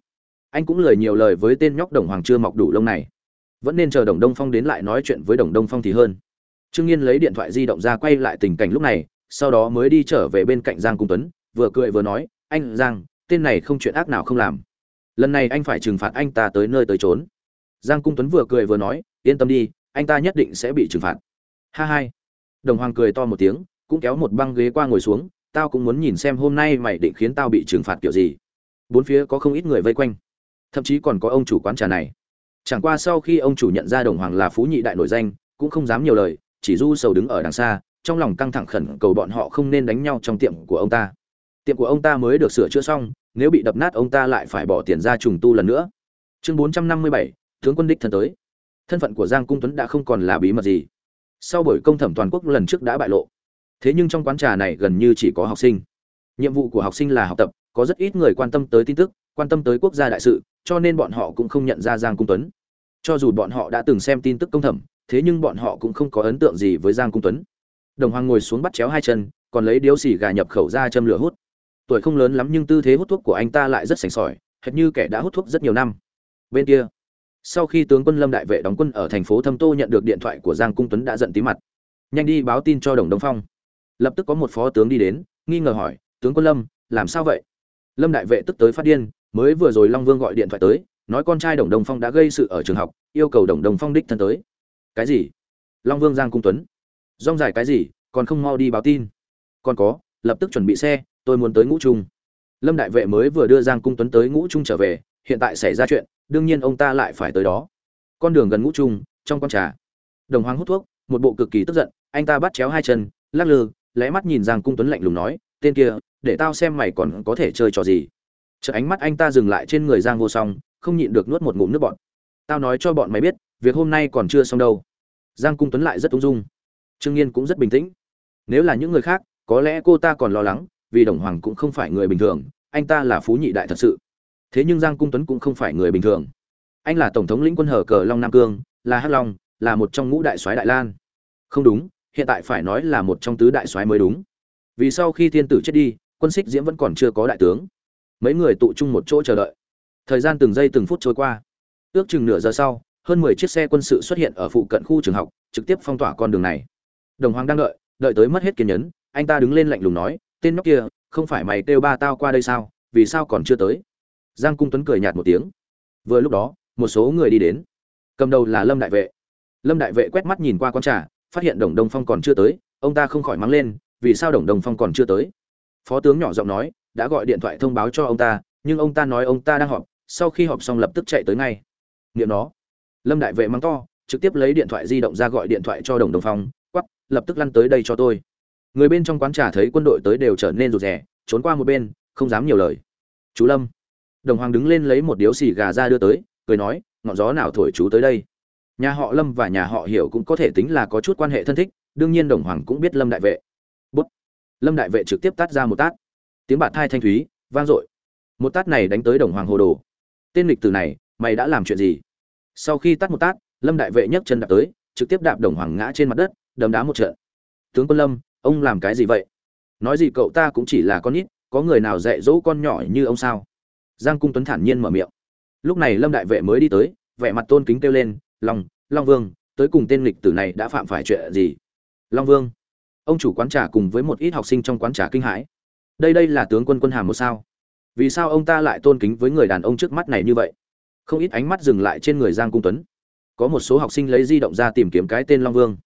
Anh cũng lời nhiều lời với tên nhóc đồng hoàng chưa mọc đủ lông này. Vẫn nên chờ đồng đông phong đến lại nói chuyện với đồng đông phong thì hơn. Trương nhiên lấy điện thoại di động ra quay lại tình cảnh lúc này, sau đó mới đi trở về bên cạnh giang cung tuấn, vừa cười vừa nói, anh, giang, tên này không chuyện ác nào không làm. Lần này anh phải trừng phạt anh ta tới nơi tới trốn giang cung tuấn vừa cười vừa nói, yên tâm đi, anh ta nhất định sẽ bị trừng phạt. Ha hai đồng hoàng cười to một tiếng, cũng kéo một băng ghế qua ngồi xuống tao cũng muốn nhìn xem hôm nay mày định khiến tao bị trừng phạt kiểu gì. Bốn phía có không ít người vây quanh. Thậm chí còn có ông chủ quán trà này. Chẳng qua sau khi ông chủ nhận ra đồng hoàng là phú nhị đại nổi danh, cũng không dám nhiều lời, chỉ du sầu đứng ở đằng xa, trong lòng căng thẳng khẩn cầu bọn họ không nên đánh nhau trong tiệm của ông ta. Tiệm của ông ta mới được sửa chữa xong, nếu bị đập nát ông ta lại phải bỏ tiền ra trùng tu lần nữa. Chương bốn trăm năm mươi bảy, tướng quân đích thân tới. Thân phận của giang cung tuấn đã không còn là bí mật gì. Sau buổi công thẩm toàn quốc lần trước đã bại lộ thế nhưng trong quán trà này gần như chỉ có học sinh. Nhiệm vụ của học sinh là học tập, có rất ít người quan tâm tới tin tức, quan tâm tới quốc gia đại sự, cho nên bọn họ cũng không nhận ra giang cung tuấn. Cho dù bọn họ đã từng xem tin tức công thẩm, thế nhưng bọn họ cũng không có ấn tượng gì với giang cung tuấn. Đồng hoàng ngồi xuống bắt chéo hai chân, còn lấy điếu xì gà nhập khẩu ra châm lửa hút. Tuổi không lớn lắm nhưng tư thế hút thuốc của anh ta lại rất sành sỏi, hệt như kẻ đã hút thuốc rất nhiều năm. Bên kia, sau khi tướng quân lâm đại vệ đóng quân ở thành phố thâm tô nhận được điện thoại của giang cung tuấn đã giận tí mặt. Nhanh đi báo tin cho đồng đông phong lập tức có một phó tướng đi đến, nghi ngờ hỏi, tướng quân lâm, làm sao vậy? Lâm đại vệ tức tới phát điên, mới vừa rồi long vương gọi điện thoại tới, nói con trai đồng đồng phong đã gây sự ở trường học, yêu cầu đồng đồng phong đích thân tới. Cái gì? Long vương giang cung tuấn. Rong dài cái gì, còn không mau đi báo tin. Còn có, lập tức chuẩn bị xe, tôi muốn tới ngũ trung. Lâm đại vệ mới vừa đưa giang cung tuấn tới ngũ trung trở về, hiện tại xảy ra chuyện, đương nhiên ông ta lại phải tới đó. Con đường gần ngũ trung, trong con trà. Đồng hoàng hút thuốc, một bộ cực kỳ tức giận, anh ta bắt chéo hai chân, lắc lư lé mắt nhìn giang cung tuấn lạnh lùng nói, tên kia, để tao xem mày còn có thể chơi trò gì. Chợ ánh mắt anh ta dừng lại trên người giang vô song, không nhịn được nuốt một ngụm nước bọn tao nói cho bọn mày biết, việc hôm nay còn chưa xong đâu. Giang cung tuấn lại rất ung dung. Trương nhiên cũng rất bình tĩnh. Nếu là những người khác, có lẽ cô ta còn lo lắng, vì đồng hoàng cũng không phải người bình thường, anh ta là phú nhị đại thật sự. Thế nhưng giang cung tuấn cũng không phải người bình thường. Anh là tổng thống lĩnh quân hở cờ long nam cương, là hắc long, là một trong ngũ đại soái đại lan. Không đúng hiện tại phải nói là một trong tứ đại soái mới đúng. Vì sau khi thiên tử chết đi, quân xích diễm vẫn còn chưa có đại tướng. Mấy người tụ chung một chỗ chờ đợi. Thời gian từng giây từng phút trôi qua. Ước chừng nửa giờ sau, hơn mười chiếc xe quân sự xuất hiện ở phụ cận khu trường học, trực tiếp phong tỏa con đường này. Đồng hoàng đang đợi đợi tới mất hết kiên nhẫn, anh ta đứng lên lạnh lùng nói, tên nhóc kia, không phải mày kêu ba tao qua đây sao? Vì sao còn chưa tới? Giang cung tuấn cười nhạt một tiếng. Vừa lúc đó, một số người đi đến. Cầm đầu là lâm đại vệ. Lâm đại vệ quét mắt nhìn qua quan trà phát hiện đồng đông phong còn chưa tới, ông ta không khỏi mắng lên, vì sao đồng đông phong còn chưa tới? Phó tướng nhỏ giọng nói, đã gọi điện thoại thông báo cho ông ta, nhưng ông ta nói ông ta đang họp, sau khi họp xong lập tức chạy tới ngay. Nghiệm nó. Lâm đại vệ mắng to, trực tiếp lấy điện thoại di động ra gọi điện thoại cho đồng đông phong quắp lập tức lăn tới đây cho tôi. Người bên trong quán trà thấy quân đội tới đều trở nên rụt rè, trốn qua một bên, không dám nhiều lời. Chú lâm. Đồng hoàng đứng lên lấy một điếu xì gà ra đưa tới, cười nói, ngọn gió nào thổi chú tới đây? Nhà họ lâm và nhà họ hiểu cũng có thể tính là có chút quan hệ thân thích, đương nhiên đồng hoàng cũng biết lâm đại vệ. Bút. Lâm đại vệ trực tiếp tát ra một tát. Tiếng bạt thai thanh thúy, vang dội. Một tát này đánh tới đồng hoàng hồ đồ. Tên lịch từ này, mày đã làm chuyện gì? Sau khi tát một tát, lâm đại vệ nhấc chân đạp tới, trực tiếp đạp đồng hoàng ngã trên mặt đất, đấm đá một trận. Tướng quân lâm, ông làm cái gì vậy? Nói gì cậu ta cũng chỉ là con nít, có người nào dạy dỗ con nhỏ như ông sao? Giang cung tuấn thản nhiên mở miệng. Lúc này lâm đại vệ mới đi tới, vẻ mặt tôn kính kêu lên lòng long vương, tới cùng tên lịch tử này đã phạm phải chuyện gì? Long vương, ông chủ quán trà cùng với một ít học sinh trong quán trà kinh hãi. Đây đây là tướng quân quân hàm một sao? Vì sao ông ta lại tôn kính với người đàn ông trước mắt này như vậy? Không ít ánh mắt dừng lại trên người giang cung tuấn. Có một số học sinh lấy di động ra tìm kiếm cái tên long vương.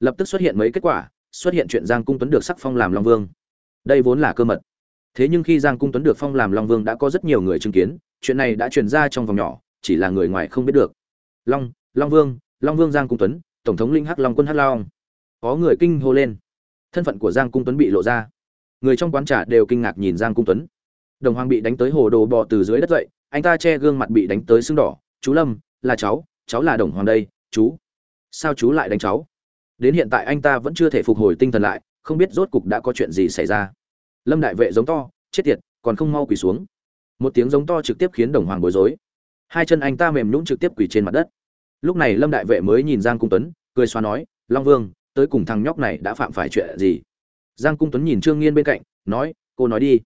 Lập tức xuất hiện mấy kết quả, xuất hiện chuyện giang cung tuấn được sắc phong làm long vương. Đây vốn là cơ mật. Thế nhưng khi giang cung tuấn được phong làm long vương đã có rất nhiều người chứng kiến, chuyện này đã truyền ra trong vòng nhỏ, chỉ là người ngoài không biết được. Long long vương long vương giang cung tuấn, tổng thống linh hắc long quân hắc long. Có người kinh hô lên. Thân phận của giang cung tuấn bị lộ ra. Người trong quán trà đều kinh ngạc nhìn giang cung tuấn. Đồng hoàng bị đánh tới hồ đồ bò từ dưới đất dậy, anh ta che gương mặt bị đánh tới sưng đỏ. Chú lâm, là cháu cháu là đồng hoàng đây, chú. Sao chú lại đánh cháu? Đến hiện tại anh ta vẫn chưa thể phục hồi tinh thần lại, không biết rốt cục đã có chuyện gì xảy ra. Lâm đại vệ giống to, chết tiệt, còn không mau quỳ xuống. Một tiếng giống to trực tiếp khiến đồng hoàng bối rối. Hai chân anh ta mềm nhũng trực tiếp quỳ trên mặt đất lúc này lâm đại vệ mới nhìn giang cung tuấn, cười xoa nói, long vương, tới cùng thằng nhóc này đã phạm phải chuyện gì? Giang cung tuấn nhìn trương nghiên bên cạnh, nói, cô nói đi.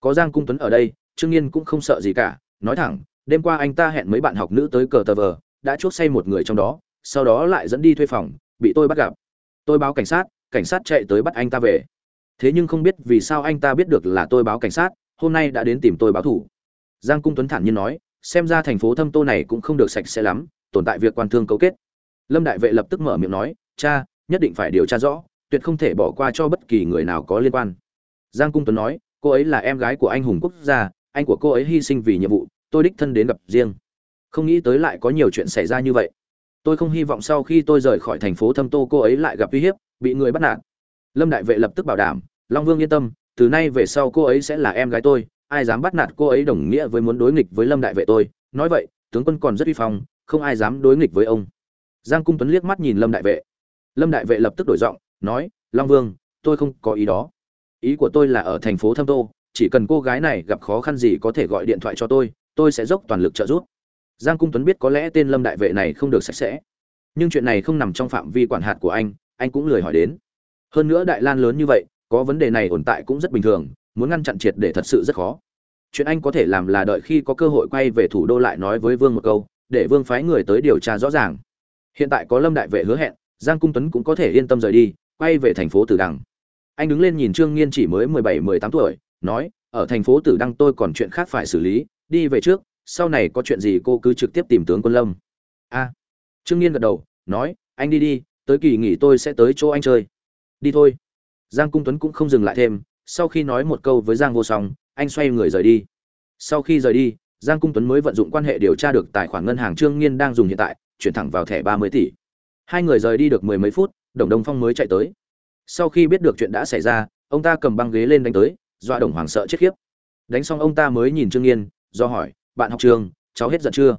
Có giang cung tuấn ở đây, trương nghiên cũng không sợ gì cả. Nói thẳng, đêm qua anh ta hẹn mấy bạn học nữ tới cờ tờ vờ, đã chuốc say một người trong đó, sau đó lại dẫn đi thuê phòng, bị tôi bắt gặp. Tôi báo cảnh sát cảnh sát chạy tới bắt anh ta về. Thế nhưng không biết vì sao anh ta biết được là tôi báo cảnh sát, hôm nay đã đến tìm tôi báo thủ. Giang cung tuấn thản nhiên nói, xem ra thành phố thâm tô này cũng không được sạch sẽ lắm tồn tại việc quan thương cấu kết. Lâm đại vệ lập tức mở miệng nói, cha, nhất định phải điều tra rõ, tuyệt không thể bỏ qua cho bất kỳ người nào có liên quan. Giang cung tuấn nói, cô ấy là em gái của anh hùng quốc gia, anh của cô ấy hy sinh vì nhiệm vụ, tôi đích thân đến gặp riêng. Không nghĩ tới lại có nhiều chuyện xảy ra như vậy. Tôi không hy vọng sau khi tôi rời khỏi thành phố thâm tô cô ấy lại gặp uy hiếp, bị người bắt nạt. Lâm đại vệ lập tức bảo đảm, long vương yên tâm, từ nay về sau cô ấy sẽ là em gái tôi, ai dám bắt nạt cô ấy đồng nghĩa với muốn đối nghịch với lâm đại vệ tôi. Nói vậy, tướng quân còn rất uy phong không ai dám đối nghịch với ông. Giang cung tuấn liếc mắt nhìn lâm đại vệ. Lâm đại vệ lập tức đổi giọng, nói, long vương, tôi không có ý đó. Ý của tôi là ở thành phố thâm tô, chỉ cần cô gái này gặp khó khăn gì có thể gọi điện thoại cho tôi tôi sẽ dốc toàn lực trợ giúp. Giang cung tuấn biết có lẽ tên lâm đại vệ này không được sạch sẽ, nhưng chuyện này không nằm trong phạm vi quản hạt của anh anh cũng lười hỏi đến. Hơn nữa đại lan lớn như vậy, có vấn đề này tồn tại cũng rất bình thường, muốn ngăn chặn triệt để thật sự rất khó. Chuyện anh có thể làm là đợi khi có cơ hội quay về thủ đô lại nói với vương một câu để vương phái người tới điều tra rõ ràng. Hiện tại có lâm đại vệ hứa hẹn, giang cung tuấn cũng có thể yên tâm rời đi, quay về thành phố tử đằng. Anh đứng lên nhìn trương nghiên chỉ mới mười bảy, mười tám tuổi, nói, ở thành phố tử đăng tôi còn chuyện khác phải xử lý, đi về trước, sau này có chuyện gì cô cứ trực tiếp tìm tướng quân lâm. A. Trương nghiên gật đầu, nói, anh đi đi, tới kỳ nghỉ tôi sẽ tới chỗ anh chơi. Đi thôi. Giang cung tuấn cũng không dừng lại thêm, sau khi nói một câu với giang vô song, anh xoay người rời đi. Sau khi rời đi giang cung tuấn mới vận dụng quan hệ điều tra được tài khoản ngân hàng trương nghiên đang dùng hiện tại chuyển thẳng vào thẻ ba mươi tỷ. Hai người rời đi được mười mấy phút đồng đông phong mới chạy tới. Sau khi biết được chuyện đã xảy ra ông ta cầm băng ghế lên đánh tới dọa đồng hoàng sợ chết khiếp. Đánh xong ông ta mới nhìn trương nghiên do hỏi bạn học trường cháu hết giận chưa?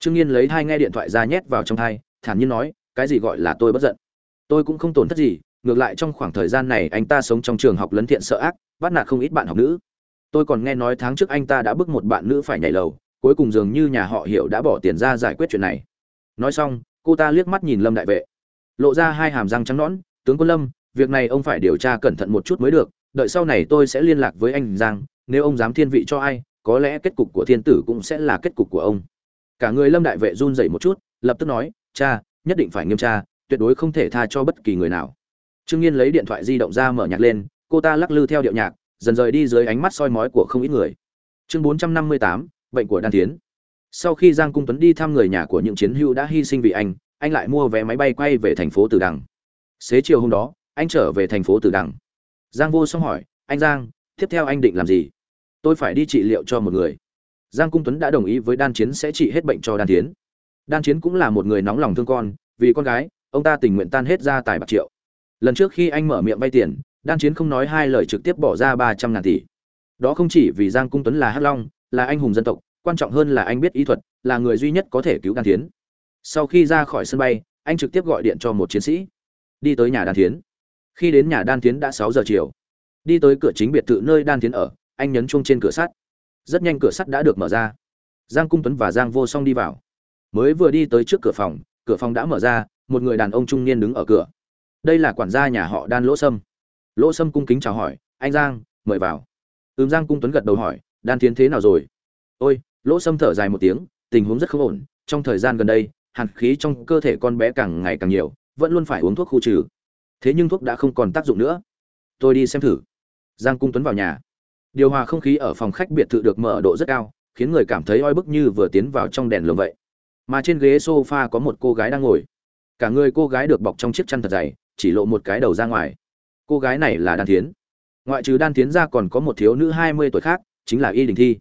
Trương nghiên lấy hai nghe điện thoại ra nhét vào trong tai, thản nhiên nói cái gì gọi là tôi bất giận? Tôi cũng không tổn thất gì ngược lại trong khoảng thời gian này anh ta sống trong trường học lấn thiện sợ ác bắt nạt không ít bạn học nữ tôi còn nghe nói tháng trước anh ta đã bức một bạn nữ phải nhảy lầu, cuối cùng dường như nhà họ hiểu đã bỏ tiền ra giải quyết chuyện này. Nói xong, cô ta liếc mắt nhìn lâm đại vệ. Lộ ra hai hàm răng trắng nõn, tướng quân lâm, việc này ông phải điều tra cẩn thận một chút mới được, đợi sau này tôi sẽ liên lạc với anh giang, nếu ông dám thiên vị cho ai, có lẽ kết cục của thiên tử cũng sẽ là kết cục của ông. Cả người lâm đại vệ run rẩy một chút, lập tức nói, cha, nhất định phải nghiêm tra, tuyệt đối không thể tha cho bất kỳ người nào. Trương nhiên lấy điện thoại di động ra mở nhạc lên, cô ta lắc lư theo điệu nhạc dần rời đi dưới ánh mắt soi mói của không ít người. Chương bốn trăm năm mươi tám, bệnh của đan tiến. Sau khi giang cung tuấn đi thăm người nhà của những chiến hữu đã hy sinh vì anh anh lại mua vé máy bay quay về thành phố tử đằng. Xế chiều hôm đó, anh trở về thành phố tử đằng. Giang vô song hỏi, anh giang, tiếp theo anh định làm gì? Tôi phải đi trị liệu cho một người. Giang cung tuấn đã đồng ý với đan chiến sẽ trị hết bệnh cho đan tiến. Đan chiến cũng là một người nóng lòng thương con, vì con gái, ông ta tình nguyện tan hết gia tài bạc triệu. Lần trước khi anh mở miệng vay tiền đan chiến không nói hai lời trực tiếp bỏ ra ba trăm ngàn tỷ. Đó không chỉ vì giang cung tuấn là hắc long, là anh hùng dân tộc, quan trọng hơn là anh biết ý thuật, là người duy nhất có thể cứu đan tiến sau khi ra khỏi sân bay, anh trực tiếp gọi điện cho một chiến sĩ. Đi tới nhà đan tiến khi đến nhà đan tiến đã sáu giờ chiều. Đi tới cửa chính biệt thự nơi đan tiến ở, anh nhấn chuông trên cửa sắt. Rất nhanh cửa sắt đã được mở ra. Giang cung tuấn và giang vô song đi vào. Mới vừa đi tới trước cửa phòng cửa phòng đã mở ra, một người đàn ông trung niên đứng ở cửa. Đây là quản gia nhà họ đan lỗ sâm lỗ sâm cung kính chào hỏi, anh giang, mời vào. Ừm, giang cung tuấn gật đầu hỏi, đan tiến thế nào rồi? Ôi, lỗ sâm thở dài một tiếng, tình huống rất không ổn, trong thời gian gần đây, hàn khí trong cơ thể con bé càng ngày càng nhiều, vẫn luôn phải uống thuốc khu trừ. Thế nhưng thuốc đã không còn tác dụng nữa. Tôi đi xem thử. Giang cung tuấn vào nhà. Điều hòa không khí ở phòng khách biệt thự được mở độ rất cao, khiến người cảm thấy oi bức như vừa tiến vào trong đèn lồng vậy. Mà trên ghế sofa có một cô gái đang ngồi. Cả người cô gái được bọc trong chiếc chăn thật dày, chỉ lộ một cái đầu ra ngoài cô gái này là đan thiến. Ngoại trừ đan thiến ra còn có một thiếu nữ hai mươi tuổi khác, chính là y đình thi.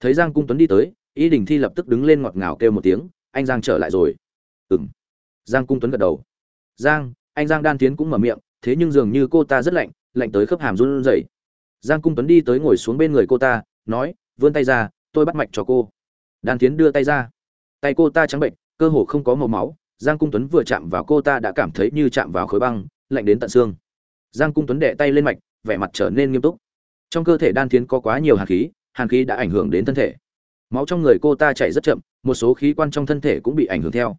Thấy giang cung tuấn đi tới, y đình thi lập tức đứng lên ngọt ngào kêu một tiếng, anh giang trở lại rồi. Ừng giang cung tuấn gật đầu. Giang, anh giang đan tiến cũng mở miệng, thế nhưng dường như cô ta rất lạnh lạnh tới khớp hàm run rẩy. Giang cung tuấn đi tới ngồi xuống bên người cô ta, nói, vươn tay ra, tôi bắt mạch cho cô. Đan tiến đưa tay ra. Tay cô ta trắng bệnh, cơ hồ không có màu máu. Giang cung tuấn vừa chạm vào cô ta đã cảm thấy như chạm vào khối băng, lạnh đến tận xương giang cung tuấn đệ tay lên mạch, vẻ mặt trở nên nghiêm túc. Trong cơ thể đan Thiến có quá nhiều hàn khí hàn khí đã ảnh hưởng đến thân thể. Máu trong người cô ta chảy rất chậm, một số khí quan trong thân thể cũng bị ảnh hưởng theo.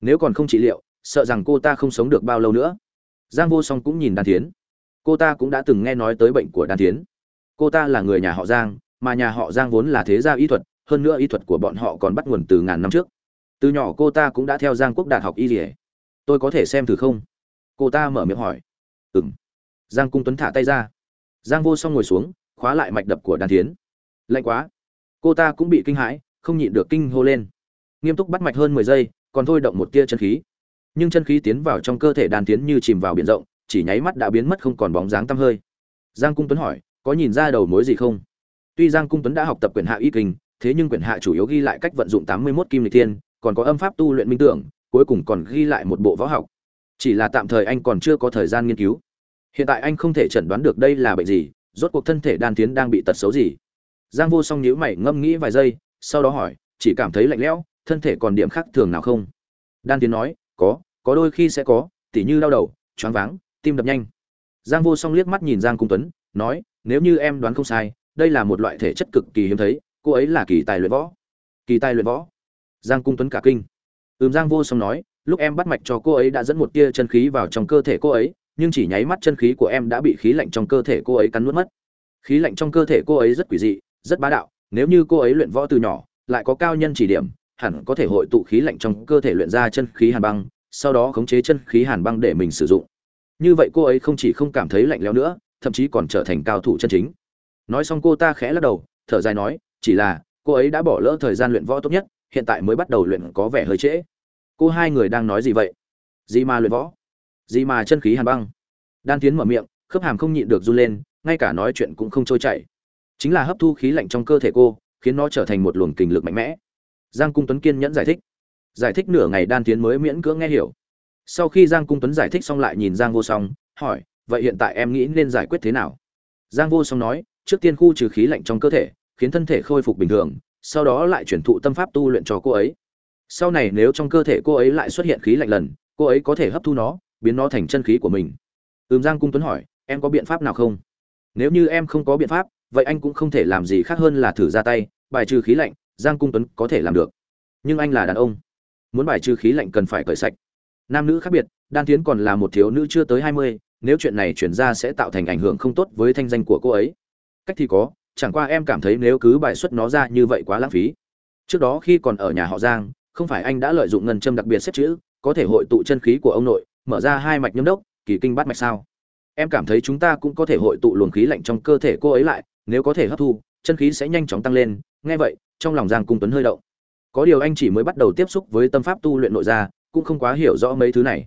Nếu còn không trị liệu, sợ rằng cô ta không sống được bao lâu nữa. Giang vô song cũng nhìn đan Thiến. cô ta cũng đã từng nghe nói tới bệnh của đan Thiến. cô ta là người nhà họ giang, mà nhà họ giang vốn là thế gia y thuật, hơn nữa y thuật của bọn họ còn bắt nguồn từ ngàn năm trước. Từ nhỏ cô ta cũng đã theo giang quốc đạt học y dỉa tôi có thể xem thử không? Cô ta mở miệng hỏi. Ừng giang cung tuấn thả tay ra. Giang vô song ngồi xuống khóa lại mạch đập của đan tiến lạnh quá. Cô ta cũng bị kinh hãi không nhịn được kinh hô lên. Nghiêm túc bắt mạch hơn mười giây còn thôi động một tia chân khí. Nhưng chân khí tiến vào trong cơ thể đan tiến như chìm vào biển rộng chỉ nháy mắt đã biến mất không còn bóng dáng tăm hơi. Giang cung tuấn hỏi có nhìn ra đầu mối gì không? Tuy giang cung tuấn đã học tập quyển hạ y kinh thế nhưng quyển hạ chủ yếu ghi lại cách vận dụng tám mươi mốt kim lịch thiên, còn có âm pháp tu luyện minh tưởng cuối cùng còn ghi lại một bộ võ học. Chỉ là tạm thời anh còn chưa có thời gian nghiên cứu hiện tại anh không thể chẩn đoán được đây là bệnh gì, rốt cuộc thân thể đan tiến đang bị tật xấu gì. Giang vô song nhíu mày ngâm nghĩ vài giây, sau đó hỏi, chỉ cảm thấy lạnh lẽo, thân thể còn điểm khác thường nào không? Đan tiến nói, có có đôi khi sẽ có, tỉ như đau đầu, choáng váng, tim đập nhanh. Giang vô song liếc mắt nhìn giang cung tuấn, nói, nếu như em đoán không sai, đây là một loại thể chất cực kỳ hiếm thấy, cô ấy là kỳ tài luyện võ. Kỳ tài luyện võ. Giang cung tuấn cả kinh. Ừm, giang vô song nói, lúc em bắt mạch cho cô ấy đã dẫn một tia chân khí vào trong cơ thể cô ấy nhưng chỉ nháy mắt chân khí của em đã bị khí lạnh trong cơ thể cô ấy cắn nuốt mất. Khí lạnh trong cơ thể cô ấy rất quỷ dị, rất bá đạo, nếu như cô ấy luyện võ từ nhỏ, lại có cao nhân chỉ điểm, hẳn có thể hội tụ khí lạnh trong cơ thể luyện ra chân khí hàn băng, sau đó khống chế chân khí hàn băng để mình sử dụng. Như vậy cô ấy không chỉ không cảm thấy lạnh lẽo nữa, thậm chí còn trở thành cao thủ chân chính. Nói xong cô ta khẽ lắc đầu, thở dài nói, chỉ là, cô ấy đã bỏ lỡ thời gian luyện võ tốt nhất, hiện tại mới bắt đầu luyện có vẻ hơi trễ. Cô hai người đang nói gì vậy? Gì mà luyện võ? Gì mà chân khí hàn băng. Đan tiến mở miệng, khớp hàm không nhịn được run lên, ngay cả nói chuyện cũng không trôi chảy. Chính là hấp thu khí lạnh trong cơ thể cô, khiến nó trở thành một luồng kình lực mạnh mẽ. Giang cung tuấn kiên nhẫn giải thích. Giải thích nửa ngày đan tiến mới miễn cưỡng nghe hiểu. Sau khi giang cung tuấn giải thích xong lại nhìn giang vô song, hỏi, vậy hiện tại em nghĩ nên giải quyết thế nào? Giang vô song nói, trước tiên khu trừ khí lạnh trong cơ thể, khiến thân thể khôi phục bình thường, sau đó lại chuyển thụ tâm pháp tu luyện cho cô ấy. Sau này nếu trong cơ thể cô ấy lại xuất hiện khí lạnh lần, cô ấy có thể hấp thu nó biến nó thành chân khí của mình. Ừm, giang cung tuấn hỏi, em có biện pháp nào không? Nếu như em không có biện pháp, vậy anh cũng không thể làm gì khác hơn là thử ra tay, bài trừ khí lạnh, giang cung tuấn có thể làm được. Nhưng anh là đàn ông, muốn bài trừ khí lạnh cần phải cởi sạch. Nam nữ khác biệt, đan tiến còn là một thiếu nữ chưa tới hai mươi, nếu chuyện này chuyển ra sẽ tạo thành ảnh hưởng không tốt với thanh danh của cô ấy. Cách thì có, chẳng qua em cảm thấy nếu cứ bài xuất nó ra như vậy quá lãng phí. Trước đó khi còn ở nhà họ giang, không phải anh đã lợi dụng ngân châm đặc biệt xếp chữ, có thể hội tụ chân khí của ông nội mở ra hai mạch nhâm đốc, kỳ kinh bát mạch sao. Em cảm thấy chúng ta cũng có thể hội tụ luồng khí lạnh trong cơ thể cô ấy lại, nếu có thể hấp thu, chân khí sẽ nhanh chóng tăng lên. Nghe vậy, trong lòng giang cung tuấn hơi động. Có điều anh chỉ mới bắt đầu tiếp xúc với tâm pháp tu luyện nội gia, cũng không quá hiểu rõ mấy thứ này.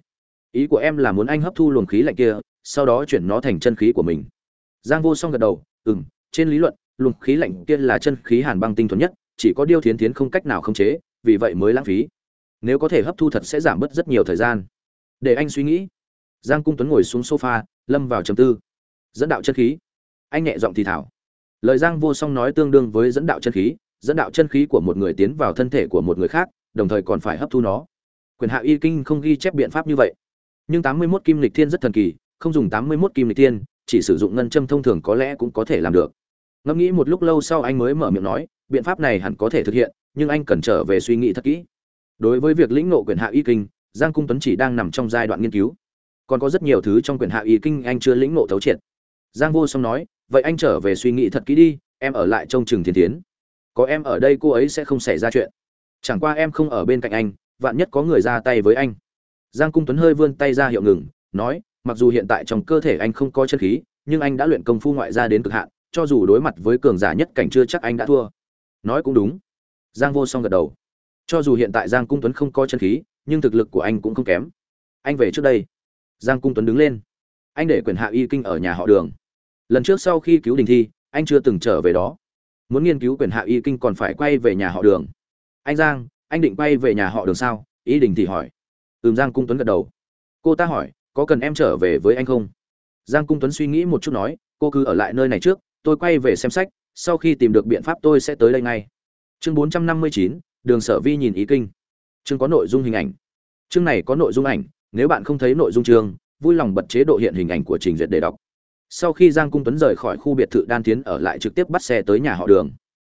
Ý của em là muốn anh hấp thu luồng khí lạnh kia, sau đó chuyển nó thành chân khí của mình. Giang vô song gật đầu ừ m trên lý luận, luồng khí lạnh kia là chân khí hàn băng tinh thuần nhất, chỉ có điêu thiến tiến không cách nào khống chế, vì vậy mới lãng phí. Nếu có thể hấp thu thật sẽ giảm bớt rất nhiều thời gian để anh suy nghĩ. Giang cung tuấn ngồi xuống sofa, lâm vào trầm tư. Dẫn đạo chân khí. Anh nhẹ giọng thì thảo. Lời giang vô song nói tương đương với dẫn đạo chân khí, dẫn đạo chân khí của một người tiến vào thân thể của một người khác, đồng thời còn phải hấp thu nó. Quyền hạ y kinh không ghi chép biện pháp như vậy. Nhưng tám mươi 81 kim lịch thiên rất thần kỳ, không dùng tám mươi 81 kim lịch thiên, chỉ sử dụng ngân châm thông thường có lẽ cũng có thể làm được. Ngẫm nghĩ một lúc lâu sau anh mới mở miệng nói, biện pháp này hẳn có thể thực hiện, nhưng anh cần trở về suy nghĩ thật kỹ. Đối với việc lĩnh ngộ quyền hạ y kinh giang cung tuấn chỉ đang nằm trong giai đoạn nghiên cứu. Còn có rất nhiều thứ trong quyển hạ y kinh anh chưa lĩnh ngộ thấu triệt. Giang vô song nói, vậy anh trở về suy nghĩ thật kỹ đi, em ở lại trông chừng thiên tiến có em ở đây cô ấy sẽ không xảy ra chuyện. Chẳng qua em không ở bên cạnh anh, vạn nhất có người ra tay với anh. Giang cung tuấn hơi vươn tay ra hiệu ngừng, nói, mặc dù hiện tại trong cơ thể anh không có chân khí, nhưng anh đã luyện công phu ngoại gia đến cực hạn, cho dù đối mặt với cường giả nhất cảnh chưa chắc anh đã thua. Nói cũng đúng. Giang vô song gật đầu. Cho dù hiện tại giang cung tuấn không có chân khí nhưng thực lực của anh cũng không kém. Anh về trước đây. Giang cung tuấn đứng lên. Anh để quyền hạ y kinh ở nhà họ đường. Lần trước sau khi cứu đình thi, anh chưa từng trở về đó. Muốn nghiên cứu quyền hạ y kinh còn phải quay về nhà họ đường. Anh giang, anh định quay về nhà họ đường sao? Ý đình thì hỏi. Ừm, giang cung tuấn gật đầu. Cô ta hỏi, có cần em trở về với anh không? Giang cung tuấn suy nghĩ một chút nói, cô cứ ở lại nơi này trước, tôi quay về xem sách, sau khi tìm được biện pháp tôi sẽ tới đây ngay. Chương bốn trăm năm mươi chín, đường sở vi nhìn ý kinh chương có nội dung hình ảnh. Chương này có nội dung ảnh, nếu bạn không thấy nội dung chương, vui lòng bật chế độ hiện hình ảnh của trình duyệt để đọc. Sau khi giang cung tuấn rời khỏi khu biệt thự đan tiến ở lại trực tiếp bắt xe tới nhà họ đường.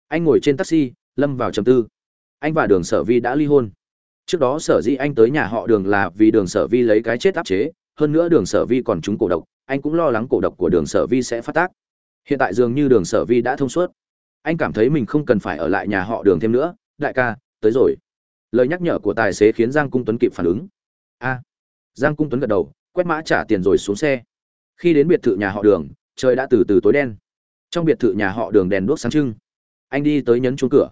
Anh ngồi trên taxi, lâm vào trầm tư. Anh và đường sở vi đã ly hôn. Trước đó sở dĩ anh tới nhà họ đường là vì đường sở vi lấy cái chết áp chế, hơn nữa đường sở vi còn trúng cổ độc, anh cũng lo lắng cổ độc của đường sở vi sẽ phát tác. Hiện tại dường như đường sở vi đã thông suốt. Anh cảm thấy mình không cần phải ở lại nhà họ đường thêm nữa, đại ca, tới rồi lời nhắc nhở của tài xế khiến giang cung tuấn kịp phản ứng. A. Giang cung tuấn gật đầu, quét mã trả tiền rồi xuống xe. Khi đến biệt thự nhà họ đường, trời đã từ từ tối đen. Trong biệt thự nhà họ đường đèn đuốc sáng trưng. Anh đi tới nhấn chuông cửa.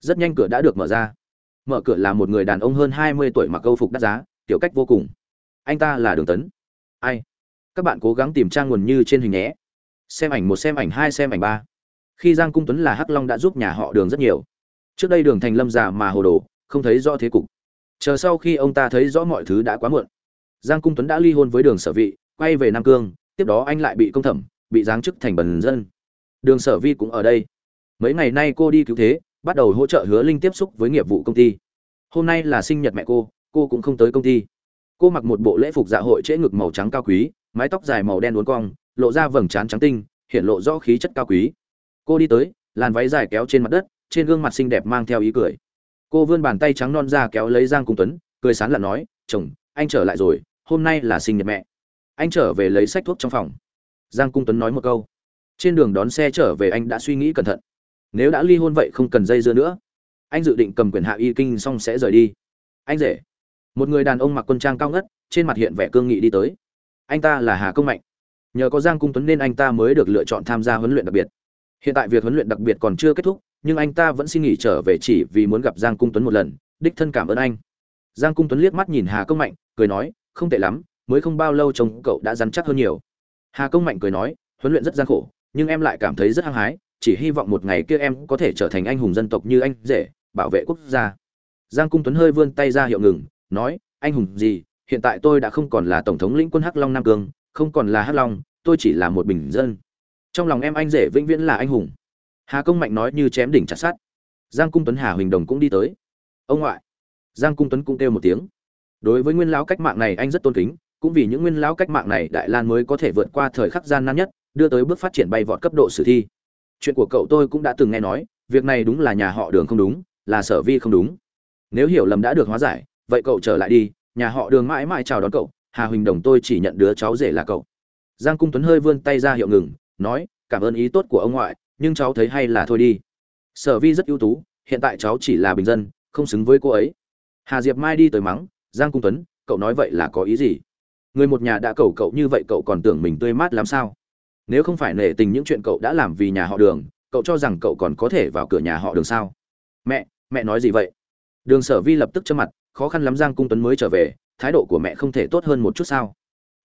Rất nhanh cửa đã được mở ra. Mở cửa là một người đàn ông hơn hai mươi tuổi mặc câu phục đắt giá tiểu cách vô cùng. Anh ta là đường tấn. Ai? Các bạn cố gắng tìm trang nguồn như trên hình nhé. Xem ảnh một, xem ảnh hai, xem ảnh ba. Khi giang cung tuấn là hắc long đã giúp nhà họ đường rất nhiều. Trước đây đường thành lâm già mà hồ đồ không thấy rõ thế cục. Chờ sau khi ông ta thấy rõ mọi thứ đã quá muộn. Giang cung tuấn đã ly hôn với đường sở vị quay về nam cương, tiếp đó anh lại bị công thẩm, bị giáng chức thành bần dân. Đường sở vi cũng ở đây. Mấy ngày nay cô đi cứu thế, bắt đầu hỗ trợ hứa linh tiếp xúc với nghiệp vụ công ty. Hôm nay là sinh nhật mẹ cô cô cũng không tới công ty. Cô mặc một bộ lễ phục dạ hội trễ ngực màu trắng cao quý, mái tóc dài màu đen uốn cong, lộ ra vầng trán trắng tinh, hiện lộ rõ khí chất cao quý. Cô đi tới, làn váy dài kéo trên mặt đất, trên gương mặt xinh đẹp mang theo ý cười cô vươn bàn tay trắng non ra kéo lấy giang cung tuấn, cười sán lặn nói, chồng, anh trở lại rồi, hôm nay là sinh nhật mẹ. Anh trở về lấy sách thuốc trong phòng. Giang cung tuấn nói một câu. Trên đường đón xe trở về anh đã suy nghĩ cẩn thận. Nếu đã ly hôn vậy không cần dây dưa nữa. Anh dự định cầm quyền hạ y kinh xong sẽ rời đi. Anh rể. Một người đàn ông mặc quân trang cao ngất, trên mặt hiện vẻ cương nghị đi tới. Anh ta là hà công mạnh. Nhờ có giang cung tuấn nên anh ta mới được lựa chọn tham gia huấn luyện đặc biệt. Hiện tại việc huấn luyện đặc biệt còn chưa kết thúc nhưng anh ta vẫn xin nghỉ trở về chỉ vì muốn gặp giang cung tuấn một lần. Đích thân cảm ơn anh. Giang cung tuấn liếc mắt nhìn hà công mạnh, cười nói, không tệ lắm, mới không bao lâu chồng cậu đã dắn chắc hơn nhiều. Hà công mạnh cười nói, huấn luyện rất gian khổ, nhưng em lại cảm thấy rất hăng hái, chỉ hy vọng một ngày kia em có thể trở thành anh hùng dân tộc như anh rể, bảo vệ quốc gia. Giang cung tuấn hơi vươn tay ra hiệu ngừng, nói, anh hùng gì, hiện tại tôi đã không còn là tổng thống lĩnh quân hắc long nam cương, không còn là hắc long, tôi chỉ là một bình dân. Trong lòng em anh rể vĩnh viễn là anh hùng hà công mạnh nói như chém đỉnh chặt sát giang cung tuấn, hà huỳnh đồng cũng đi tới. Ông ngoại. Giang cung tuấn cũng kêu một tiếng. Đối với nguyên lão cách mạng này, anh rất tôn kính, cũng vì những nguyên lão cách mạng này đại lan mới có thể vượt qua thời khắc gian nan nhất, đưa tới bước phát triển bay vọt cấp độ sử thi. Chuyện của cậu tôi cũng đã từng nghe nói, việc này đúng là nhà họ đường không đúng, là sở vi không đúng. Nếu hiểu lầm đã được hóa giải, vậy cậu trở lại đi, nhà họ đường mãi mãi chào đón cậu, hà huỳnh đồng tôi chỉ nhận đứa cháu rể là cậu. Giang cung tuấn hơi vươn tay ra hiệu ngừng, nói, cảm ơn ý tốt của ông ngoại nhưng cháu thấy hay là thôi đi. Sở vi rất ưu tú, hiện tại cháu chỉ là bình dân, không xứng với cô ấy. Hà diệp mai đi tới mắng, giang cung tuấn, cậu nói vậy là có ý gì? Người một nhà đã cầu cậu như vậy cậu còn tưởng mình tươi mát làm sao? Nếu không phải nể tình những chuyện cậu đã làm vì nhà họ đường, cậu cho rằng cậu còn có thể vào cửa nhà họ đường sao? Mẹ mẹ nói gì vậy? Đường sở vi lập tức châm mặt, khó khăn lắm giang cung tuấn mới trở về, thái độ của mẹ không thể tốt hơn một chút sao?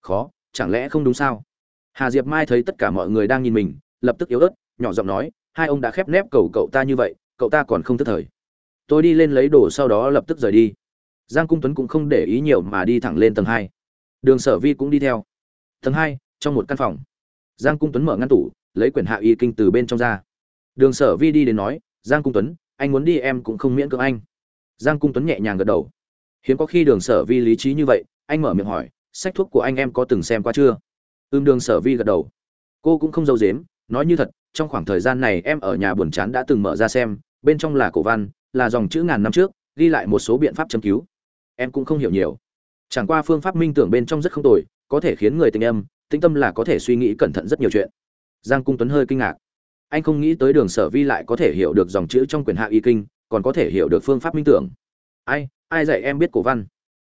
Khó, chẳng lẽ không đúng sao? Hà diệp mai thấy tất cả mọi người đang nhìn mình, lập tức yếu ớt nhỏ giọng nói, hai ông đã khép nép cầu cậu ta như vậy, cậu ta còn không tức thời. Tôi đi lên lấy đồ sau đó lập tức rời đi. Giang cung tuấn cũng không để ý nhiều mà đi thẳng lên tầng hai. Đường sở vi cũng đi theo. Tầng hai, trong một căn phòng. Giang cung tuấn mở ngăn tủ, lấy quyển hạ y kinh từ bên trong ra. Đường sở vi đi đến nói, giang cung tuấn, anh muốn đi em cũng không miễn cưỡng anh. Giang cung tuấn nhẹ nhàng gật đầu. Hiếm có khi đường sở vi lý trí như vậy, anh mở miệng hỏi, sách thuốc của anh em có từng xem qua chưa? Ưm đường sở vi gật đầu. Cô cũng không giấu dếm nói như thật trong khoảng thời gian này em ở nhà buồn chán đã từng mở ra xem, bên trong là cổ văn, là dòng chữ ngàn năm trước, ghi lại một số biện pháp châm cứu. Em cũng không hiểu nhiều. Chẳng qua phương pháp minh tưởng bên trong rất không tồi, có thể khiến người tình em tĩnh tâm là có thể suy nghĩ cẩn thận rất nhiều chuyện. Giang cung tuấn hơi kinh ngạc. Anh không nghĩ tới đường sở vi lại có thể hiểu được dòng chữ trong quyền hạ y kinh, còn có thể hiểu được phương pháp minh tưởng. Ai ai dạy em biết cổ văn?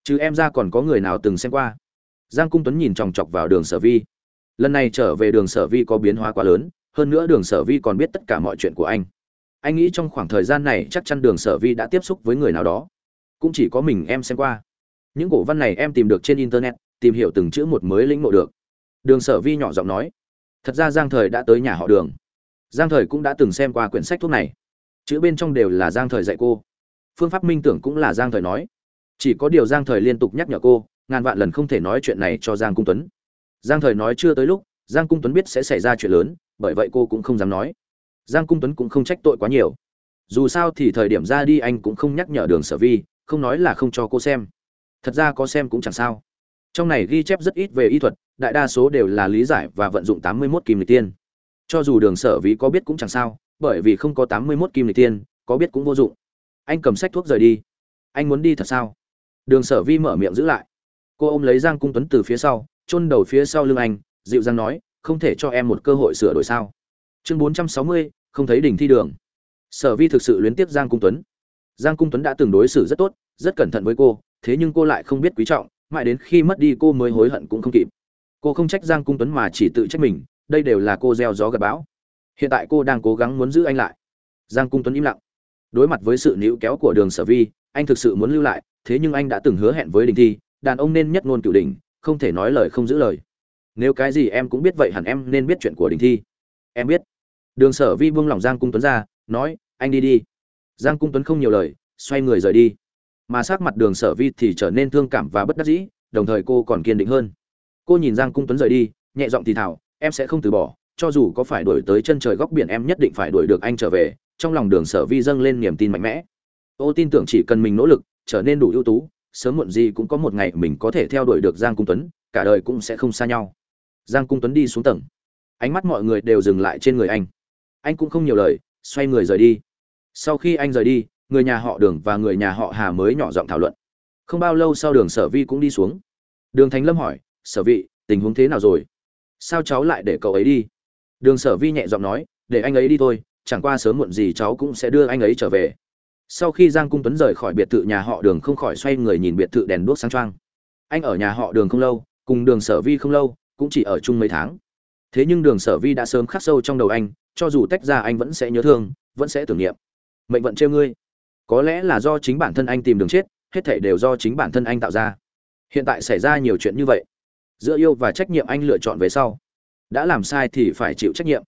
Chứ em ra còn có người nào từng xem qua? Giang cung tuấn nhìn chòng chọc vào đường sở vi. Lần này trở về đường sở vi có biến hóa quá lớn hơn nữa đường sở vi còn biết tất cả mọi chuyện của anh. Anh nghĩ trong khoảng thời gian này chắc chắn đường sở vi đã tiếp xúc với người nào đó. Cũng chỉ có mình em xem qua. Những cổ văn này em tìm được trên internet, tìm hiểu từng chữ một mới lĩnh ngộ được. Đường sở vi nhỏ giọng nói, thật ra giang thời đã tới nhà họ đường. Giang thời cũng đã từng xem qua quyển sách thuốc này. Chữ bên trong đều là giang thời dạy cô. Phương pháp minh tưởng cũng là giang thời nói. Chỉ có điều giang thời liên tục nhắc nhở cô, ngàn vạn lần không thể nói chuyện này cho giang cung tuấn. Giang thời nói chưa tới lúc, giang cung tuấn biết sẽ xảy ra chuyện lớn bởi vậy cô cũng không dám nói. Giang cung tuấn cũng không trách tội quá nhiều. Dù sao thì thời điểm ra đi anh cũng không nhắc nhở đường sở vi, không nói là không cho cô xem. Thật ra có xem cũng chẳng sao. Trong này ghi chép rất ít về y thuật, đại đa số đều là lý giải và vận dụng tám mươi 81 kim lịch tiên. Cho dù đường sở vi có biết cũng chẳng sao, bởi vì không có tám mươi 81 kim lịch tiên, có biết cũng vô dụng. Anh cầm sách thuốc rời đi. Anh muốn đi thật sao? Đường sở vi mở miệng giữ lại. Cô ôm lấy giang cung tuấn từ phía sau, chôn đầu phía sau lưng anh, dịu dàng nói không thể cho em một cơ hội sửa đổi sao? Chương bốn trăm sáu mươi, không thấy đỉnh thi đường. Sở vi thực sự luyến tiếc giang cung tuấn. Giang cung tuấn đã từng đối xử rất tốt, rất cẩn thận với cô, thế nhưng cô lại không biết quý trọng, mãi đến khi mất đi cô mới hối hận cũng không kịp. Cô không trách giang cung tuấn mà chỉ tự trách mình, đây đều là cô gieo gió gặp bão. Hiện tại cô đang cố gắng muốn giữ anh lại. Giang cung tuấn im lặng. Đối mặt với sự níu kéo của đường sở vi, anh thực sự muốn lưu lại, thế nhưng anh đã từng hứa hẹn với đình thi, đàn ông nên nhất ngôn cửu đình không thể nói lời không giữ lời nếu cái gì em cũng biết vậy hẳn em nên biết chuyện của đình thi. Em biết. Đường sở vi buông lỏng giang cung tuấn ra, nói, anh đi đi. Giang cung tuấn không nhiều lời, xoay người rời đi. Mà sát mặt đường sở vi thì trở nên thương cảm và bất đắc dĩ, đồng thời cô còn kiên định hơn. Cô nhìn giang cung tuấn rời đi, nhẹ giọng thì thảo em sẽ không từ bỏ, cho dù có phải đuổi tới chân trời góc biển em nhất định phải đuổi được anh trở về. Trong lòng đường sở vi dâng lên niềm tin mạnh mẽ. Ô tin tưởng chỉ cần mình nỗ lực, trở nên đủ ưu tú, sớm muộn gì cũng có một ngày mình có thể theo đuổi được giang cung tuấn, cả đời cũng sẽ không xa nhau giang cung tuấn đi xuống tầng. Ánh mắt mọi người đều dừng lại trên người anh. Anh cũng không nhiều lời, xoay người rời đi. Sau khi anh rời đi, người nhà họ đường và người nhà họ hà mới nhỏ giọng thảo luận. Không bao lâu sau đường sở vi cũng đi xuống. Đường thánh lâm hỏi, sở vị tình huống thế nào rồi? Sao cháu lại để cậu ấy đi? Đường sở vi nhẹ giọng nói, để anh ấy đi thôi, chẳng qua sớm muộn gì cháu cũng sẽ đưa anh ấy trở về. Sau khi giang cung tuấn rời khỏi biệt thự nhà họ đường không khỏi xoay người nhìn biệt thự đèn đuốc sáng trang. anh ở nhà họ đường không lâu, cùng đường sở vi không lâu cũng chỉ ở chung mấy tháng. Thế nhưng đường sở vi đã sớm khắc sâu trong đầu anh, cho dù tách ra anh vẫn sẽ nhớ thương, vẫn sẽ tưởng niệm. Mệnh vận trêu ngươi. Có lẽ là do chính bản thân anh tìm đường chết, hết thảy đều do chính bản thân anh tạo ra. Hiện tại xảy ra nhiều chuyện như vậy. Giữa yêu và trách nhiệm anh lựa chọn về sau. Đã làm sai thì phải chịu trách nhiệm.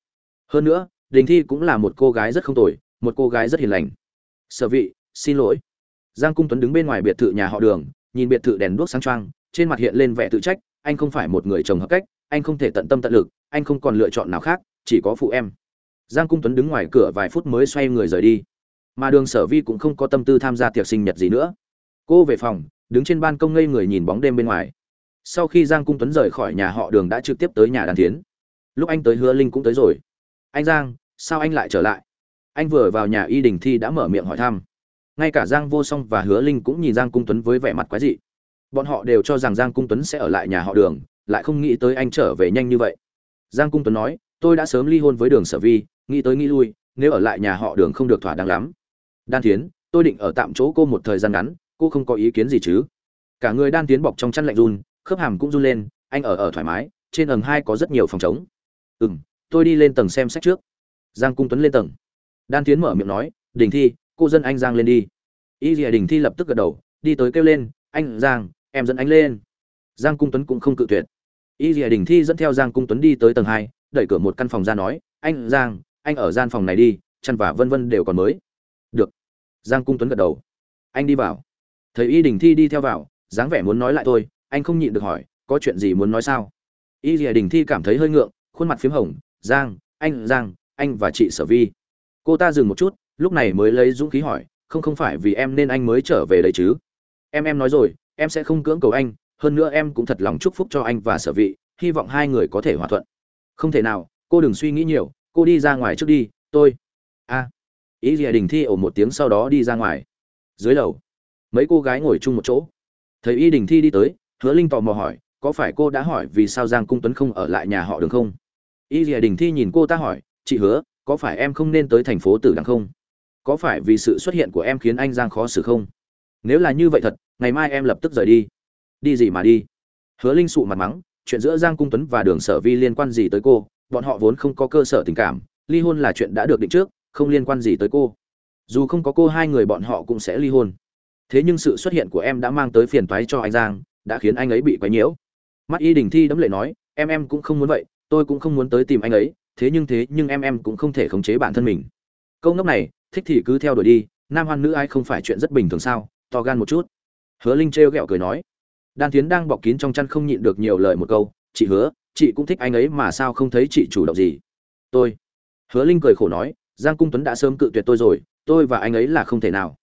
Hơn nữa, đình thi cũng là một cô gái rất không tồi, một cô gái rất hiền lành. Sở vị, xin lỗi. Giang cung tuấn đứng bên ngoài biệt thự nhà họ đường, nhìn biệt thự đèn đuốc sáng trăng trên mặt hiện lên vẻ tự trách anh không phải một người chồng hợp cách, anh không thể tận tâm tận lực, anh không còn lựa chọn nào khác, chỉ có phụ em. Giang cung tuấn đứng ngoài cửa vài phút mới xoay người rời đi. Mà đường sở vi cũng không có tâm tư tham gia tiệc sinh nhật gì nữa. Cô về phòng, đứng trên ban công ngây người nhìn bóng đêm bên ngoài. Sau khi giang cung tuấn rời khỏi nhà họ đường đã trực tiếp tới nhà đàn Thiến. lúc anh tới hứa linh cũng tới rồi. Anh giang, sao anh lại trở lại? Anh vừa vào nhà y đình thi đã mở miệng hỏi thăm. Ngay cả giang vô song và hứa linh cũng nhìn giang cung tuấn với vẻ mặt quái dị bọn họ đều cho rằng giang cung tuấn sẽ ở lại nhà họ đường, lại không nghĩ tới anh trở về nhanh như vậy. Giang cung tuấn nói, tôi đã sớm ly hôn với đường sở vi, nghĩ tới nghĩ lui, nếu ở lại nhà họ đường không được thỏa đáng lắm. Đan tiến, tôi định ở tạm chỗ cô một thời gian ngắn, cô không có ý kiến gì chứ? Cả người đan tiến bọc trong chăn lạnh run, khớp hàm cũng run lên, anh ở ở thoải mái, trên tầng hai có rất nhiều phòng trống. ừ m tôi đi lên tầng xem sách trước. Giang cung tuấn lên tầng. Đan tiến mở miệng nói, đình thi, cô dân anh giang lên đi. Y rìa đình thi lập tức gật đầu, đi tới kêu lên, anh giang em dẫn anh lên. Giang cung tuấn cũng không cự tuyệt. Y dìa đình thi dẫn theo giang cung tuấn đi tới tầng hai đẩy cửa một căn phòng ra nói anh giang anh ở gian phòng này đi chăn và vân vân đều còn mới. Được. Giang cung tuấn gật đầu. Anh đi vào. Thấy y đình thi đi theo vào dáng vẻ muốn nói lại tôi, anh không nhịn được hỏi có chuyện gì muốn nói sao? Y dìa đình thi cảm thấy hơi ngượng khuôn mặt p h í m hồng giang anh giang anh và chị sở vi. Cô ta dừng một chút lúc này mới lấy dũng khí hỏi không không phải vì em nên anh mới trở về đấy chứ? Em em nói rồi em sẽ không cưỡng cầu anh, hơn nữa em cũng thật lòng chúc phúc cho anh và sở vị, hy vọng hai người có thể hòa thuận. Không thể nào, cô đừng suy nghĩ nhiều, cô đi ra ngoài trước đi, tôi. A. Ý gì đình thi ổ một tiếng sau đó đi ra ngoài. Dưới lầu, mấy cô gái ngồi chung một chỗ. Thấy y đình thi đi tới, hứa linh tò mò hỏi, có phải cô đã hỏi vì sao giang cung tuấn không ở lại nhà họ đường không? Y dìa đình thi nhìn cô ta hỏi, chị hứa, có phải em không nên tới thành phố tử đằng không? Có phải vì sự xuất hiện của em khiến anh giang khó xử không? Nếu là như vậy thật, ngày mai em lập tức rời đi. Đi gì mà đi? Hứa linh sụ mặt mắng, chuyện giữa giang cung tuấn và đường sở vi liên quan gì tới cô? Bọn họ vốn không có cơ sở tình cảm, ly hôn là chuyện đã được định trước, không liên quan gì tới cô. Dù không có cô, hai người bọn họ cũng sẽ ly hôn. Thế nhưng sự xuất hiện của em đã mang tới phiền toái cho anh giang, đã khiến anh ấy bị quấy nhiễu. Mắt y đình thi đấm lệ nói, em em cũng không muốn vậy, tôi cũng không muốn tới tìm anh ấy, thế nhưng thế nhưng em em cũng không thể khống chế bản thân mình. Câu ngốc này, thích thì cứ theo đuổi đi, nam hoan nữ ai không phải chuyện rất bình thường sao? To gan một chút. Hứa linh trêu ghẹo cười nói, đan tiến đang bọc kín trong chăn không nhịn được nhiều lời một câu, chị hứa, chị cũng thích anh ấy mà sao không thấy chị chủ động gì? Tôi. Hứa linh cười khổ nói, giang cung tuấn đã sớm cự tuyệt tôi rồi, tôi và anh ấy là không thể nào.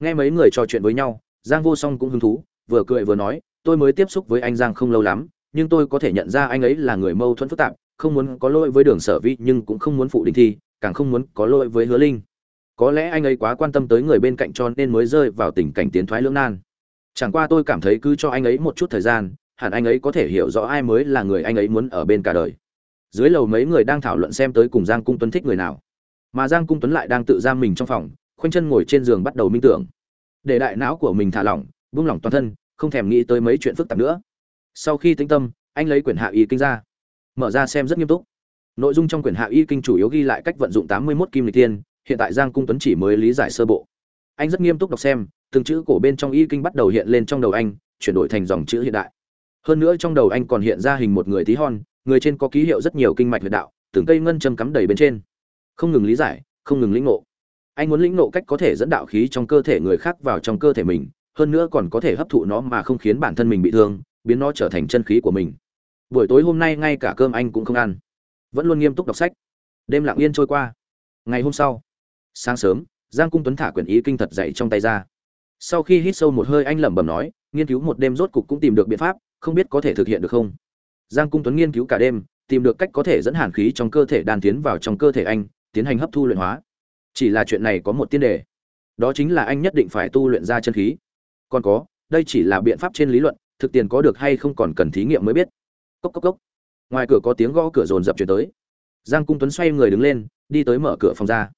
Nghe mấy người trò chuyện với nhau, giang vô song cũng hứng thú, vừa cười vừa nói, tôi mới tiếp xúc với anh giang không lâu lắm, nhưng tôi có thể nhận ra anh ấy là người mâu thuẫn phức tạp, không muốn có lỗi với đường sở vi nhưng cũng không muốn phụ đình thi, càng không muốn có lỗi với hứa linh có lẽ anh ấy quá quan tâm tới người bên cạnh cho nên mới rơi vào tình cảnh tiến thoái lưỡng nan. Chẳng qua tôi cảm thấy cứ cho anh ấy một chút thời gian, hẳn anh ấy có thể hiểu rõ ai mới là người anh ấy muốn ở bên cả đời. Dưới lầu mấy người đang thảo luận xem tới cùng giang cung tuấn thích người nào. Mà giang cung tuấn lại đang tự giam mình trong phòng, khoanh chân ngồi trên giường bắt đầu minh tưởng. Để đại não của mình thả lỏng buông lỏng toàn thân, không thèm nghĩ tới mấy chuyện phức tạp nữa. Sau khi tĩnh tâm, anh lấy quyển hạ y kinh ra. Mở ra xem rất nghiêm túc. Nội dung trong quyển hạ y kinh chủ yếu ghi lại cách vận dụng tám mươi 81 kim lịch tiên hiện tại giang cung tuấn chỉ mới lý giải sơ bộ. Anh rất nghiêm túc đọc xem, từng chữ cổ bên trong y kinh bắt đầu hiện lên trong đầu anh, chuyển đổi thành dòng chữ hiện đại. Hơn nữa trong đầu anh còn hiện ra hình một người tí hon, người trên có ký hiệu rất nhiều kinh mạch huyệt đạo, từng cây ngân châm cắm đầy bên trên. Không ngừng lý giải, không ngừng lĩnh ngộ. Anh muốn lĩnh ngộ cách có thể dẫn đạo khí trong cơ thể người khác vào trong cơ thể mình, hơn nữa còn có thể hấp thụ nó mà không khiến bản thân mình bị thương, biến nó trở thành chân khí của mình. Buổi tối hôm nay ngay cả cơm anh cũng không ăn. Vẫn luôn nghiêm túc đọc sách. Đêm lặng yên trôi qua. Ngày hôm sau sáng sớm, giang cung tuấn thả quyển ý kinh thật dậy trong tay ra. Sau khi hít sâu một hơi, anh lẩm bẩm nói, nghiên cứu một đêm rốt cục cũng tìm được biện pháp, không biết có thể thực hiện được không? Giang cung tuấn nghiên cứu cả đêm, tìm được cách có thể dẫn hàn khí trong cơ thể đan tiến vào trong cơ thể anh, tiến hành hấp thu luyện hóa. Chỉ là chuyện này có một tiên đề. Đó chính là anh nhất định phải tu luyện ra chân khí. Còn có, đây chỉ là biện pháp trên lý luận, thực tiền có được hay không còn cần thí nghiệm mới biết. Cốc cốc cốc. Ngoài cửa có tiếng gõ cửa rồn rập chuyển tới. Giang cung tuấn xoay người đứng lên, đi tới mở cửa phòng ra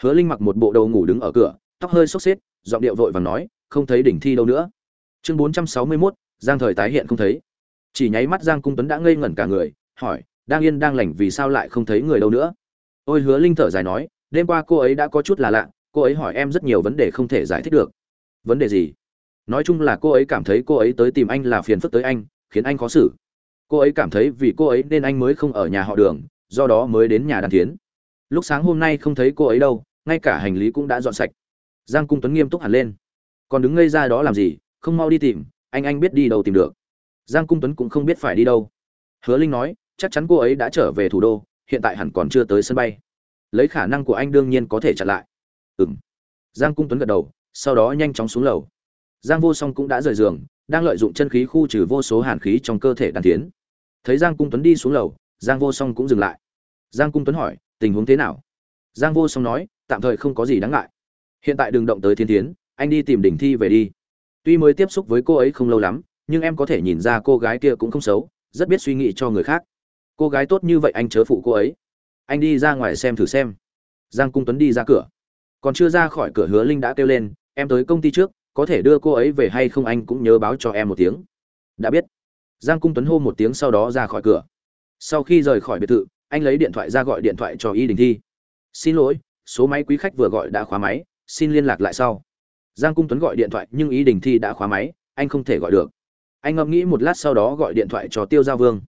hứa linh mặc một bộ đầu ngủ đứng ở cửa tóc hơi xốc xếch, giọng điệu vội vàng nói không thấy đỉnh thi đâu nữa. Chương bốn trăm sáu mươi 461, giang thời tái hiện không thấy. Chỉ nháy mắt giang cung tuấn đã ngây ngẩn cả người hỏi đang yên đang lành vì sao lại không thấy người đâu nữa? Ôi hứa linh thở dài nói đêm qua cô ấy đã có chút là lạ cô ấy hỏi em rất nhiều vấn đề không thể giải thích được. Vấn đề gì? Nói chung là cô ấy cảm thấy cô ấy tới tìm anh là phiền phức tới anh khiến anh khó xử. Cô ấy cảm thấy vì cô ấy nên anh mới không ở nhà họ đường do đó mới đến nhà Đan Thiến. lúc sáng hôm nay không thấy cô ấy đâu ngay cả hành lý cũng đã dọn sạch. Giang cung tuấn nghiêm túc hẳn lên. Còn đứng ngây ra đó làm gì? Không mau đi tìm, anh anh biết đi đâu tìm được. Giang cung tuấn cũng không biết phải đi đâu. Hứa linh nói, chắc chắn cô ấy đã trở về thủ đô, hiện tại hẳn còn chưa tới sân bay. Lấy khả năng của anh đương nhiên có thể chặn lại. Ừ m giang cung tuấn gật đầu, sau đó nhanh chóng xuống lầu. Giang vô song cũng đã rời giường, đang lợi dụng chân khí khu trừ vô số hàn khí trong cơ thể đàn tiến thấy giang cung tuấn đi xuống lầu, giang vô song cũng dừng lại. Giang cung tuấn hỏi, tình huống thế nào? Giang vô song nói, tạm thời không có gì đáng ngại. Hiện tại đừng động tới thiên tiến anh đi tìm đỉnh thi về đi. Tuy mới tiếp xúc với cô ấy không lâu lắm, nhưng em có thể nhìn ra cô gái kia cũng không xấu, rất biết suy nghĩ cho người khác. Cô gái tốt như vậy anh chớ phụ cô ấy. Anh đi ra ngoài xem thử xem. Giang cung tuấn đi ra cửa. Còn chưa ra khỏi cửa hứa linh đã kêu lên, em tới công ty trước, có thể đưa cô ấy về hay không anh cũng nhớ báo cho em một tiếng. Đã biết. Giang cung tuấn hô một tiếng sau đó ra khỏi cửa. Sau khi rời khỏi biệt thự, anh lấy điện thoại ra gọi điện thoại cho y đình thi xin lỗi, số máy quý khách vừa gọi đã khóa máy, xin liên lạc lại sau. Giang cung tuấn gọi điện thoại, nhưng y đình thi đã khóa máy, anh không thể gọi được. Anh ngẫm nghĩ một lát sau đó gọi điện thoại cho tiêu giao vương.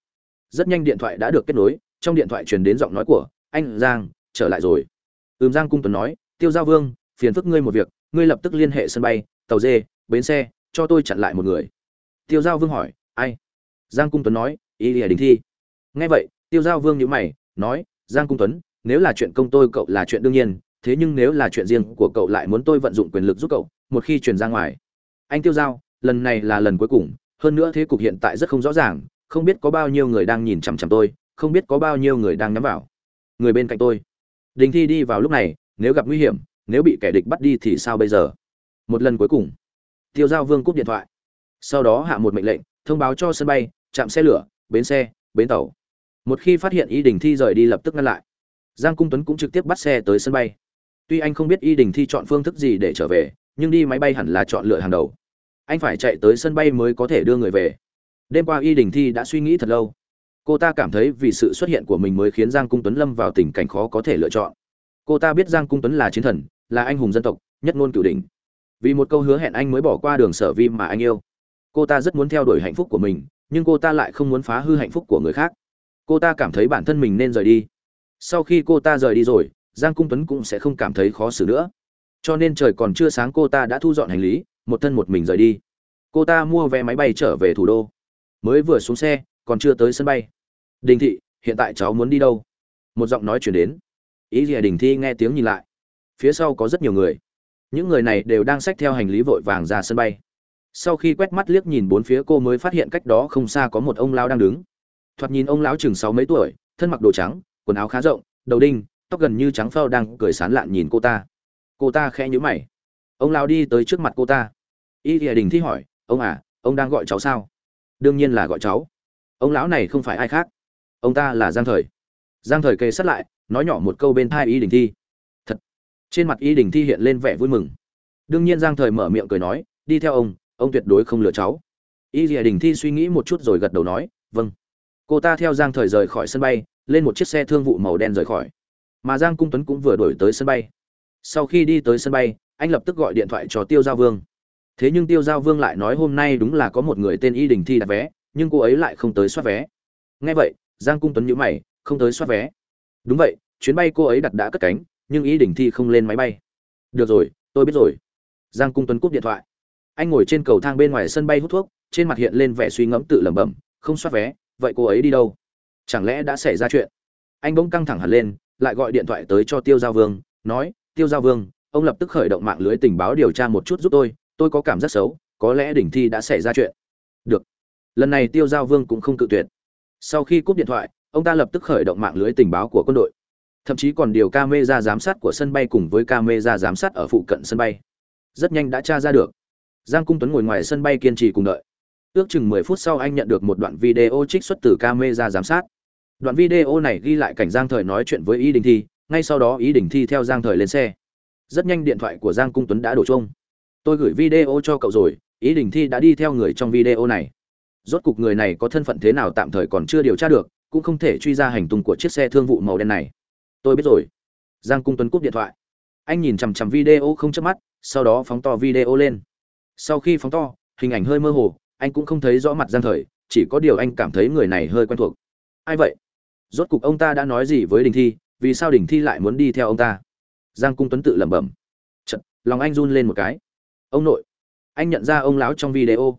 Rất nhanh điện thoại đã được kết nối, trong điện thoại truyền đến giọng nói của anh giang, trở lại rồi. Ừm, giang cung tuấn nói, tiêu giao vương, phiền phức ngươi một việc, ngươi lập tức liên hệ sân bay, tàu dê, bến xe, cho tôi chặn lại một người. Tiêu giao vương hỏi, ai? Giang cung tuấn nói, ý lìa đình thi. Nghe vậy, tiêu giao vương nhíu mày, nói, giang cung tuấn nếu là chuyện công tôi cậu là chuyện đương nhiên, thế nhưng nếu là chuyện riêng của cậu lại muốn tôi vận dụng quyền lực giúp cậu, một khi truyền ra ngoài. Anh tiêu giao, lần này là lần cuối cùng, hơn nữa thế cục hiện tại rất không rõ ràng, không biết có bao nhiêu người đang nhìn chằm chằm tôi, không biết có bao nhiêu người đang nhắm vào. Người bên cạnh tôi. Đình thi đi vào lúc này, nếu gặp nguy hiểm, nếu bị kẻ địch bắt đi thì sao bây giờ? Một lần cuối cùng. Tiêu giao vương cúp điện thoại. Sau đó hạ một mệnh lệnh, thông báo cho sân bay, trạm xe lửa, bến xe, bến tàu. Một khi phát hiện ý đình thi rời đi lập tức ngăn lại giang cung tuấn cũng trực tiếp bắt xe tới sân bay. Tuy anh không biết y đình thi chọn phương thức gì để trở về, nhưng đi máy bay hẳn là chọn lựa hàng đầu. Anh phải chạy tới sân bay mới có thể đưa người về. Đêm qua y đình thi đã suy nghĩ thật lâu. Cô ta cảm thấy vì sự xuất hiện của mình mới khiến giang cung tuấn lâm vào tình cảnh khó có thể lựa chọn. Cô ta biết giang cung tuấn là chiến thần, là anh hùng dân tộc, nhất ngôn cửu đỉnh. Vì một câu hứa hẹn anh mới bỏ qua đường sở vi mà anh yêu. Cô ta rất muốn theo đuổi hạnh phúc của mình, nhưng cô ta lại không muốn phá hư hạnh phúc của người khác. Cô ta cảm thấy bản thân mình nên rời đi sau khi cô ta rời đi rồi, giang cung tuấn cũng sẽ không cảm thấy khó xử nữa. Cho nên trời còn chưa sáng cô ta đã thu dọn hành lý, một thân một mình rời đi. Cô ta mua vé máy bay trở về thủ đô. Mới vừa xuống xe, còn chưa tới sân bay. Đình thị, hiện tại cháu muốn đi đâu? Một giọng nói chuyển đến. Ý gì à, đình thi nghe tiếng nhìn lại. Phía sau có rất nhiều người. Những người này đều đang xách theo hành lý vội vàng ra sân bay. Sau khi quét mắt liếc nhìn bốn phía, cô mới phát hiện cách đó không xa có một ông lão đang đứng. Thoạt nhìn ông lão chừng sáu mấy tuổi, thân mặc đồ trắng quần áo khá rộng, đầu đinh, tóc gần như trắng phao đang cười sán lạn nhìn cô ta. Cô ta khẽ nhíu mày. Ông lão đi tới trước mặt cô ta. Y thìa đình thi hỏi, ông à ông đang gọi cháu sao? Đương nhiên là gọi cháu. Ông lão này không phải ai khác. Ông ta là giang thời. Giang thời kề sát lại, nói nhỏ một câu bên thai y đình thi. Thật. Trên mặt y đình thi hiện lên vẻ vui mừng. Đương nhiên giang thời mở miệng cười nói, đi theo ông ông tuyệt đối không lừa cháu. Y thìa đình thi suy nghĩ một chút rồi gật đầu nói vâng. Cô ta theo giang thời rời khỏi sân bay lên một chiếc xe thương vụ màu đen rời khỏi. Mà giang cung tuấn cũng vừa đổi tới sân bay. Sau khi đi tới sân bay, anh lập tức gọi điện thoại cho tiêu giao vương. Thế nhưng tiêu giao vương lại nói hôm nay đúng là có một người tên y đình thi đặt vé, nhưng cô ấy lại không tới soát vé. Nghe vậy, giang cung tuấn nhíu mày, không tới soát vé. Đúng vậy, chuyến bay cô ấy đặt đã cất cánh, nhưng y đình thi không lên máy bay. Được rồi, tôi biết rồi. Giang cung tuấn cúp điện thoại. Anh ngồi trên cầu thang bên ngoài sân bay hút thuốc, trên mặt hiện lên vẻ suy ngẫm tự lẩm bẩm, không soát vé, vậy cô ấy đi đâu? Chẳng lẽ đã xảy ra chuyện? Anh bỗng căng thẳng hẳn lên, lại gọi điện thoại tới cho tiêu giao vương, nói, tiêu giao vương, ông lập tức khởi động mạng lưới tình báo điều tra một chút giúp tôi tôi có cảm giác xấu, có lẽ đỉnh thi đã xảy ra chuyện. Được. Lần này tiêu giao vương cũng không cự tuyệt. Sau khi cúp điện thoại, ông ta lập tức khởi động mạng lưới tình báo của quân đội. Thậm chí còn điều camera giám sát của sân bay cùng với camera giám sát ở phụ cận sân bay. Rất nhanh đã tra ra được. Giang cung tuấn ngồi ngoài sân bay kiên trì cùng đợi. Ước chừng mười phút sau anh nhận được một đoạn video trích xuất từ camera giám sát đoạn video này ghi lại cảnh giang thời nói chuyện với ý đình thi, ngay sau đó ý đình thi theo giang thời lên xe. Rất nhanh điện thoại của giang cung tuấn đã đổ chuông. Tôi gửi video cho cậu rồi, ý đình thi đã đi theo người trong video này. Rốt cục người này có thân phận thế nào tạm thời còn chưa điều tra được, cũng không thể truy ra hành tung của chiếc xe thương vụ màu đen này. Tôi biết rồi. Giang cung tuấn cúp điện thoại. Anh nhìn chằm chằm video không chớp mắt, sau đó phóng to video lên. Sau khi phóng to, hình ảnh hơi mơ hồ, anh cũng không thấy rõ mặt giang thời, chỉ có điều anh cảm thấy người này hơi quen thuộc. Ai vậy? Rốt cục ông ta đã nói gì với đình thi vì sao đình thi lại muốn đi theo ông ta? Giang cung tuấn tự lẩm bẩm. Chật, lòng anh run lên một cái. Ông nội anh nhận ra ông lão trong video.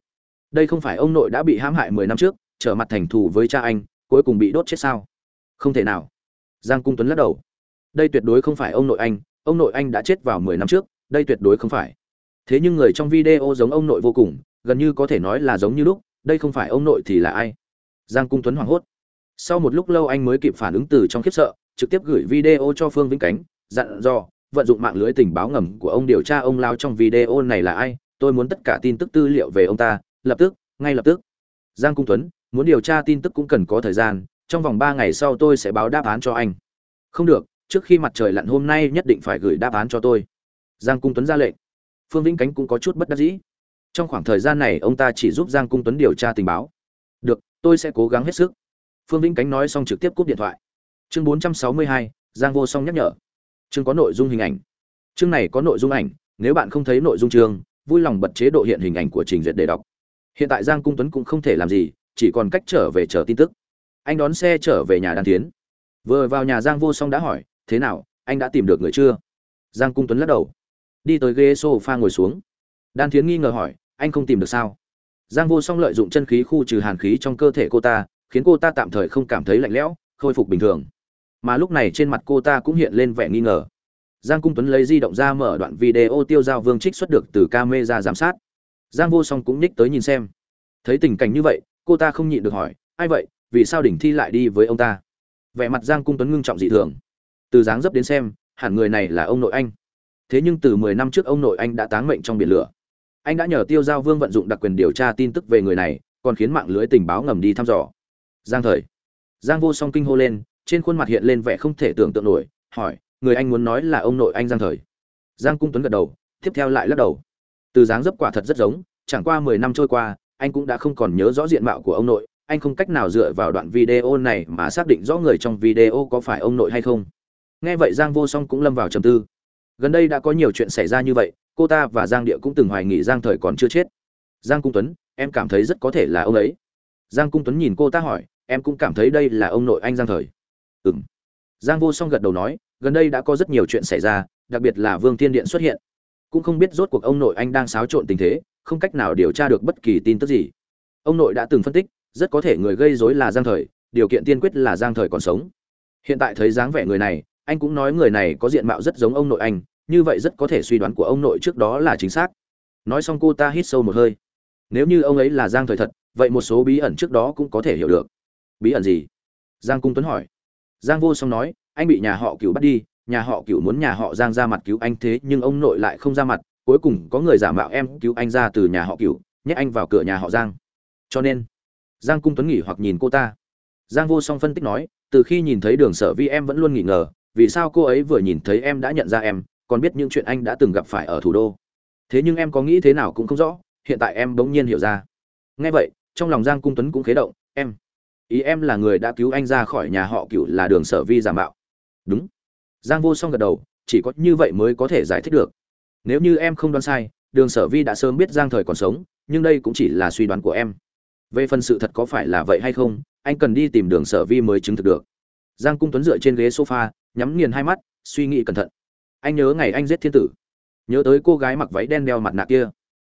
Đây không phải ông nội đã bị hãm hại mười năm trước trở mặt thành thù với cha anh cuối cùng bị đốt chết sao? Không thể nào. Giang cung tuấn lắc đầu. Đây tuyệt đối không phải ông nội anh ông nội anh đã chết vào mười năm trước đây tuyệt đối không phải. Thế nhưng người trong video giống ông nội vô cùng gần như có thể nói là giống như lúc đây không phải ông nội thì là ai? Giang cung tuấn hoảng hốt sau một lúc lâu anh mới kịp phản ứng từ trong khiếp sợ, trực tiếp gửi video cho phương vĩnh cánh, dặn dò, vận dụng mạng lưới tình báo ngầm của ông điều tra ông lao trong video này là ai, tôi muốn tất cả tin tức tư liệu về ông ta, lập tức, ngay lập tức. Giang cung tuấn, muốn điều tra tin tức cũng cần có thời gian, trong vòng ba ngày sau tôi sẽ báo đáp án cho anh. Không được, trước khi mặt trời lặn hôm nay nhất định phải gửi đáp án cho tôi. Giang cung tuấn ra lệnh. Phương vĩnh cánh cũng có chút bất đắc dĩ. Trong khoảng thời gian này, ông ta chỉ giúp giang cung tuấn điều tra tình báo. Được, tôi sẽ cố gắng hết sức phương vĩnh cánh nói xong trực tiếp cúp điện thoại. Chương 462, giang vô song nhắc nhở. Chương có nội dung hình ảnh. Chương này có nội dung ảnh nếu bạn không thấy nội dung chương vui lòng bật chế độ hiện hình ảnh của trình duyệt để đọc. Hiện tại giang cung tuấn cũng không thể làm gì chỉ còn cách trở về chờ tin tức. Anh đón xe trở về nhà đan tiến vừa vào nhà giang vô song đã hỏi thế nào anh đã tìm được người chưa? Giang cung tuấn lắc đầu. Đi tới ghế sofa ngồi xuống. Đan thiến nghi ngờ hỏi anh không tìm được sao? Giang vô song lợi dụng chân khí khu trừ hàn khí trong cơ thể cô ta khiến cô ta tạm thời không cảm thấy lạnh lẽo, khôi phục bình thường. Mà lúc này trên mặt cô ta cũng hiện lên vẻ nghi ngờ. Giang cung tuấn lấy di động ra mở đoạn video tiêu giao vương trích xuất được từ camera giám sát. Giang vô song cũng nhích tới nhìn xem. Thấy tình cảnh như vậy, cô ta không nhịn được hỏi, ai vậy? Vì sao đỉnh thi lại đi với ông ta? Vẻ mặt giang cung tuấn ngưng trọng dị thường. Từ dáng dấp đến xem, hẳn người này là ông nội anh. Thế nhưng từ mười năm trước ông nội anh đã táng mệnh trong biển lửa. Anh đã nhờ tiêu giao vương vận dụng đặc quyền điều tra tin tức về người này, còn khiến mạng lưới tình báo ngầm đi thăm dò giang thời. Giang vô song kinh hô lên, trên khuôn mặt hiện lên vẻ không thể tưởng tượng nổi, hỏi, người anh muốn nói là ông nội anh giang thời. Giang cung tuấn gật đầu, tiếp theo lại lắc đầu. Từ dáng dấp quả thật rất giống, chẳng qua mười năm trôi qua, anh cũng đã không còn nhớ rõ diện mạo của ông nội, anh không cách nào dựa vào đoạn video này mà xác định rõ người trong video có phải ông nội hay không. Nghe vậy giang vô song cũng lâm vào trầm tư. Gần đây đã có nhiều chuyện xảy ra như vậy, cô ta và giang địa cũng từng hoài nghị giang thời còn chưa chết. Giang cung tuấn, em cảm thấy rất có thể là ông ấy. Giang cung tuấn nhìn cô ta hỏi em cũng cảm thấy đây là ông nội anh giang thời. Ừ m giang vô song gật đầu nói, gần đây đã có rất nhiều chuyện xảy ra, đặc biệt là vương thiên điện xuất hiện. Cũng không biết rốt cuộc ông nội anh đang xáo trộn tình thế, không cách nào điều tra được bất kỳ tin tức gì. Ông nội đã từng phân tích, rất có thể người gây rối là giang thời, điều kiện tiên quyết là giang thời còn sống. Hiện tại thấy dáng vẻ người này, anh cũng nói người này có diện mạo rất giống ông nội anh, như vậy rất có thể suy đoán của ông nội trước đó là chính xác. Nói xong cô ta hít sâu một hơi. Nếu như ông ấy là giang thời thật, vậy một số bí ẩn trước đó cũng có thể hiểu được bí ẩn gì? Giang cung tuấn hỏi. Giang vô song nói, anh bị nhà họ cựu bắt đi, nhà họ cựu muốn nhà họ giang ra mặt cứu anh thế, nhưng ông nội lại không ra mặt, cuối cùng có người giả mạo em cứu anh ra từ nhà họ cựu nhét anh vào cửa nhà họ giang. Cho nên, giang cung tuấn nghỉ hoặc nhìn cô ta. Giang vô song phân tích nói, từ khi nhìn thấy đường sở vi em vẫn luôn nghỉ ngờ, vì sao cô ấy vừa nhìn thấy em đã nhận ra em, còn biết những chuyện anh đã từng gặp phải ở thủ đô. Thế nhưng em có nghĩ thế nào cũng không rõ, hiện tại em bỗng nhiên hiểu ra. Nghe vậy, trong lòng giang cung tuấn cũng khế động, em ý em là người đã cứu anh ra khỏi nhà họ cựu là đường sở vi giả mạo. Đúng. Giang vô song gật đầu, chỉ có như vậy mới có thể giải thích được. Nếu như em không đoán sai, đường sở vi đã sớm biết giang thời còn sống, nhưng đây cũng chỉ là suy đoán của em. Về phần sự thật có phải là vậy hay không, anh cần đi tìm đường sở vi mới chứng thực được. Giang cung tuấn dựa trên ghế sofa, nhắm nghiền hai mắt, suy nghĩ cẩn thận. Anh nhớ ngày anh giết thiên tử. Nhớ tới cô gái mặc váy đen đeo mặt nạ kia.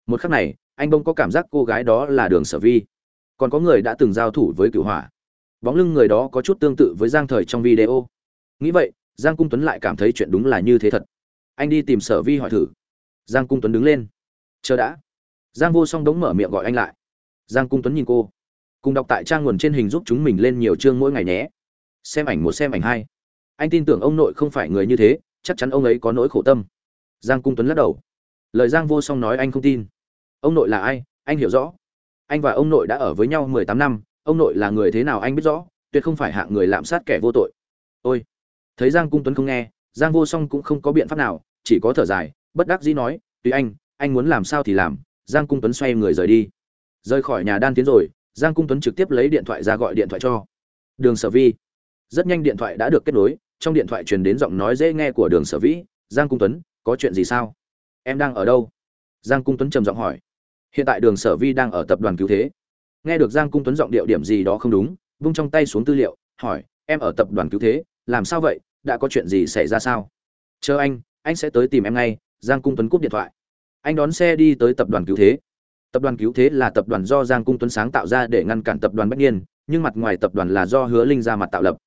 Một khắc này, anh bông có cảm giác cô gái đó là đường sở vi còn có người đã từng giao thủ với cựu hỏa. Bóng lưng người đó có chút tương tự với giang thời trong video. Nghĩ vậy, giang cung tuấn lại cảm thấy chuyện đúng là như thế thật. Anh đi tìm sở vi hỏi thử. Giang cung tuấn đứng lên. Chờ đã. Giang vô song đống mở miệng gọi anh lại. Giang cung tuấn nhìn cô. Cùng đọc tại trang nguồn trên hình giúp chúng mình lên nhiều chương mỗi ngày nhé. Xem ảnh một, xem ảnh hai. Anh tin tưởng ông nội không phải người như thế, chắc chắn ông ấy có nỗi khổ tâm. Giang cung tuấn lắc đầu. Lời giang vô song nói anh không tin. Ông nội là ai? Anh hiểu rõ anh và ông nội đã ở với nhau mười tám năm, ông nội là người thế nào anh biết rõ, tuyệt không phải hạng người lạm sát kẻ vô tội. Ôi, thấy giang cung tuấn không nghe, giang vô song cũng không có biện pháp nào, chỉ có thở dài, bất đắc dĩ nói, tùy anh anh muốn làm sao thì làm. Giang cung tuấn xoay người rời đi. Rời khỏi nhà đan tiến rồi, giang cung tuấn trực tiếp lấy điện thoại ra gọi điện thoại cho. Đường sở vi. Rất nhanh điện thoại đã được kết nối, trong điện thoại truyền đến giọng nói dễ nghe của đường sở vĩ giang cung tuấn, có chuyện gì sao? Em đang ở đâu? Giang cung tuấn trầm giọng hỏi hiện tại đường sở vi đang ở tập đoàn cứu thế. Nghe được giang cung tuấn giọng điệu điểm gì đó không đúng, vung trong tay xuống tư liệu, hỏi, em ở tập đoàn cứu thế, làm sao vậy? Đã có chuyện gì xảy ra sao? Chờ anh anh sẽ tới tìm em ngay. Giang cung tuấn cúp điện thoại. Anh đón xe đi tới tập đoàn cứu thế. Tập đoàn cứu thế là tập đoàn do giang cung tuấn sáng tạo ra để ngăn cản tập đoàn bất nhiên nhưng mặt ngoài tập đoàn là do hứa linh ra mặt tạo lập.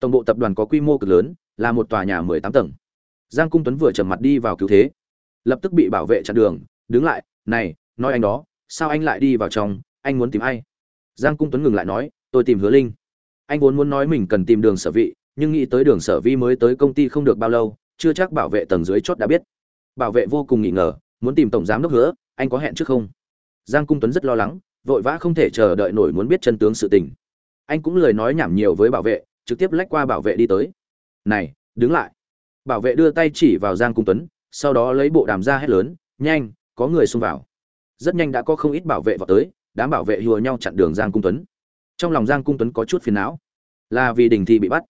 Tổng bộ tập đoàn có quy mô cực lớn, là một tòa nhà mười tám tầng. Giang cung tuấn vừa trầm mặt đi vào cứu thế. Lập tức bị bảo vệ chặn đường, đứng lại, này nói anh đó, sao anh lại đi vào trong, anh muốn tìm ai? Giang cung tuấn ngừng lại nói, tôi tìm hứa linh. Anh vốn muốn nói mình cần tìm đường sở vị, nhưng nghĩ tới đường sở vi mới tới công ty không được bao lâu, chưa chắc bảo vệ tầng dưới chót đã biết. Bảo vệ vô cùng nghi ngờ, muốn tìm tổng giám đốc hứa, anh có hẹn trước không? Giang cung tuấn rất lo lắng, vội vã không thể chờ đợi nổi muốn biết chân tướng sự tình. Anh cũng lời nói nhảm nhiều với bảo vệ, trực tiếp lách qua bảo vệ đi tới. Này, đứng lại. Bảo vệ đưa tay chỉ vào giang cung tuấn, sau đó lấy bộ đàm ra hét lớn, nhanh, có người xông vào rất nhanh đã có không ít bảo vệ vào tới, đám bảo vệ hùa nhau chặn đường giang cung tuấn. Trong lòng giang cung tuấn có chút phiền não. Là vì đình Thi bị bắt,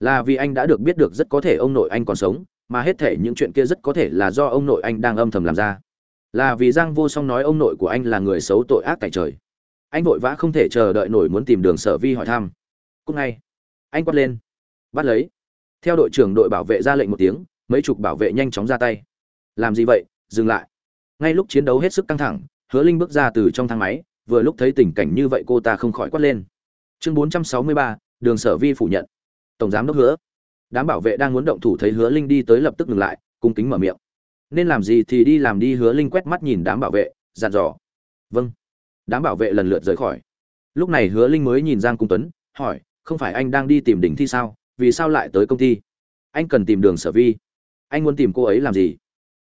là vì anh đã được biết được rất có thể ông nội anh còn sống, mà hết thể những chuyện kia rất có thể là do ông nội anh đang âm thầm làm ra. Là vì giang vô song nói ông nội của anh là người xấu tội ác tại trời. Anh vội vã không thể chờ đợi nổi muốn tìm đường sở vi hỏi thăm. Cúc ngay, anh quát lên, bắt lấy. Theo đội trưởng đội bảo vệ ra lệnh một tiếng, mấy chục bảo vệ nhanh chóng ra tay. Làm gì vậy? Dừng lại ngay lúc chiến đấu hết sức căng thẳng hứa linh bước ra từ trong thang máy vừa lúc thấy tình cảnh như vậy cô ta không khỏi quát lên. Chương 463, đường sở vi phủ nhận. Tổng giám đốc hứa. Đám bảo vệ đang muốn động thủ thấy hứa linh đi tới lập tức ngừng lại cung kính mở miệng. Nên làm gì thì đi làm đi hứa linh quét mắt nhìn đám bảo vệ dặn dò. Vâng. Đám bảo vệ lần lượt rời khỏi. Lúc này hứa linh mới nhìn giang cung tuấn hỏi không phải anh đang đi tìm đỉnh thi sao? Vì sao lại tới công ty? Anh cần tìm đường sở vi. Anh muốn tìm cô ấy làm gì?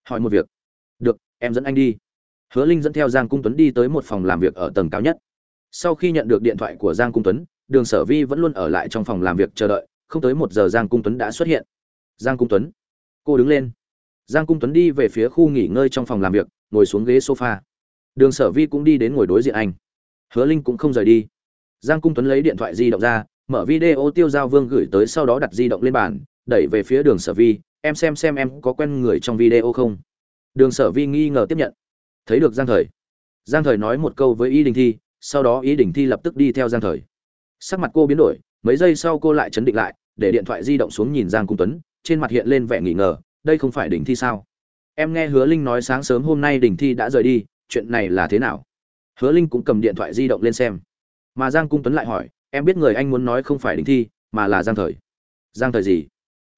Hỏi một việc. Được em dẫn anh đi. Hứa linh dẫn theo giang cung tuấn đi tới một phòng làm việc ở tầng cao nhất. Sau khi nhận được điện thoại của giang cung tuấn, đường sở vi vẫn luôn ở lại trong phòng làm việc chờ đợi, không tới một giờ giang cung tuấn đã xuất hiện. Giang cung tuấn. Cô đứng lên. Giang cung tuấn đi về phía khu nghỉ ngơi trong phòng làm việc, ngồi xuống ghế sofa. Đường sở vi cũng đi đến ngồi đối diện anh. Hứa linh cũng không rời đi. Giang cung tuấn lấy điện thoại di động ra, mở video tiêu giao vương gửi tới sau đó đặt di động lên bàn, đẩy về phía đường sở vi, em xem xem em có quen người trong video không? Đường sở vi nghi ngờ tiếp nhận. Thấy được giang thời giang thời nói một câu với ý đình thi, sau đó ý đình thi lập tức đi theo giang thời. Sắc mặt cô biến đổi, mấy giây sau cô lại chấn định lại, để điện thoại di động xuống nhìn giang cung tuấn, trên mặt hiện lên vẻ nghỉ ngờ, đây không phải đỉnh thi sao? Em nghe hứa linh nói sáng sớm hôm nay đỉnh thi đã rời đi, chuyện này là thế nào? Hứa linh cũng cầm điện thoại di động lên xem. Mà giang cung tuấn lại hỏi, em biết người anh muốn nói không phải đỉnh thi, mà là giang thời. Giang thời gì?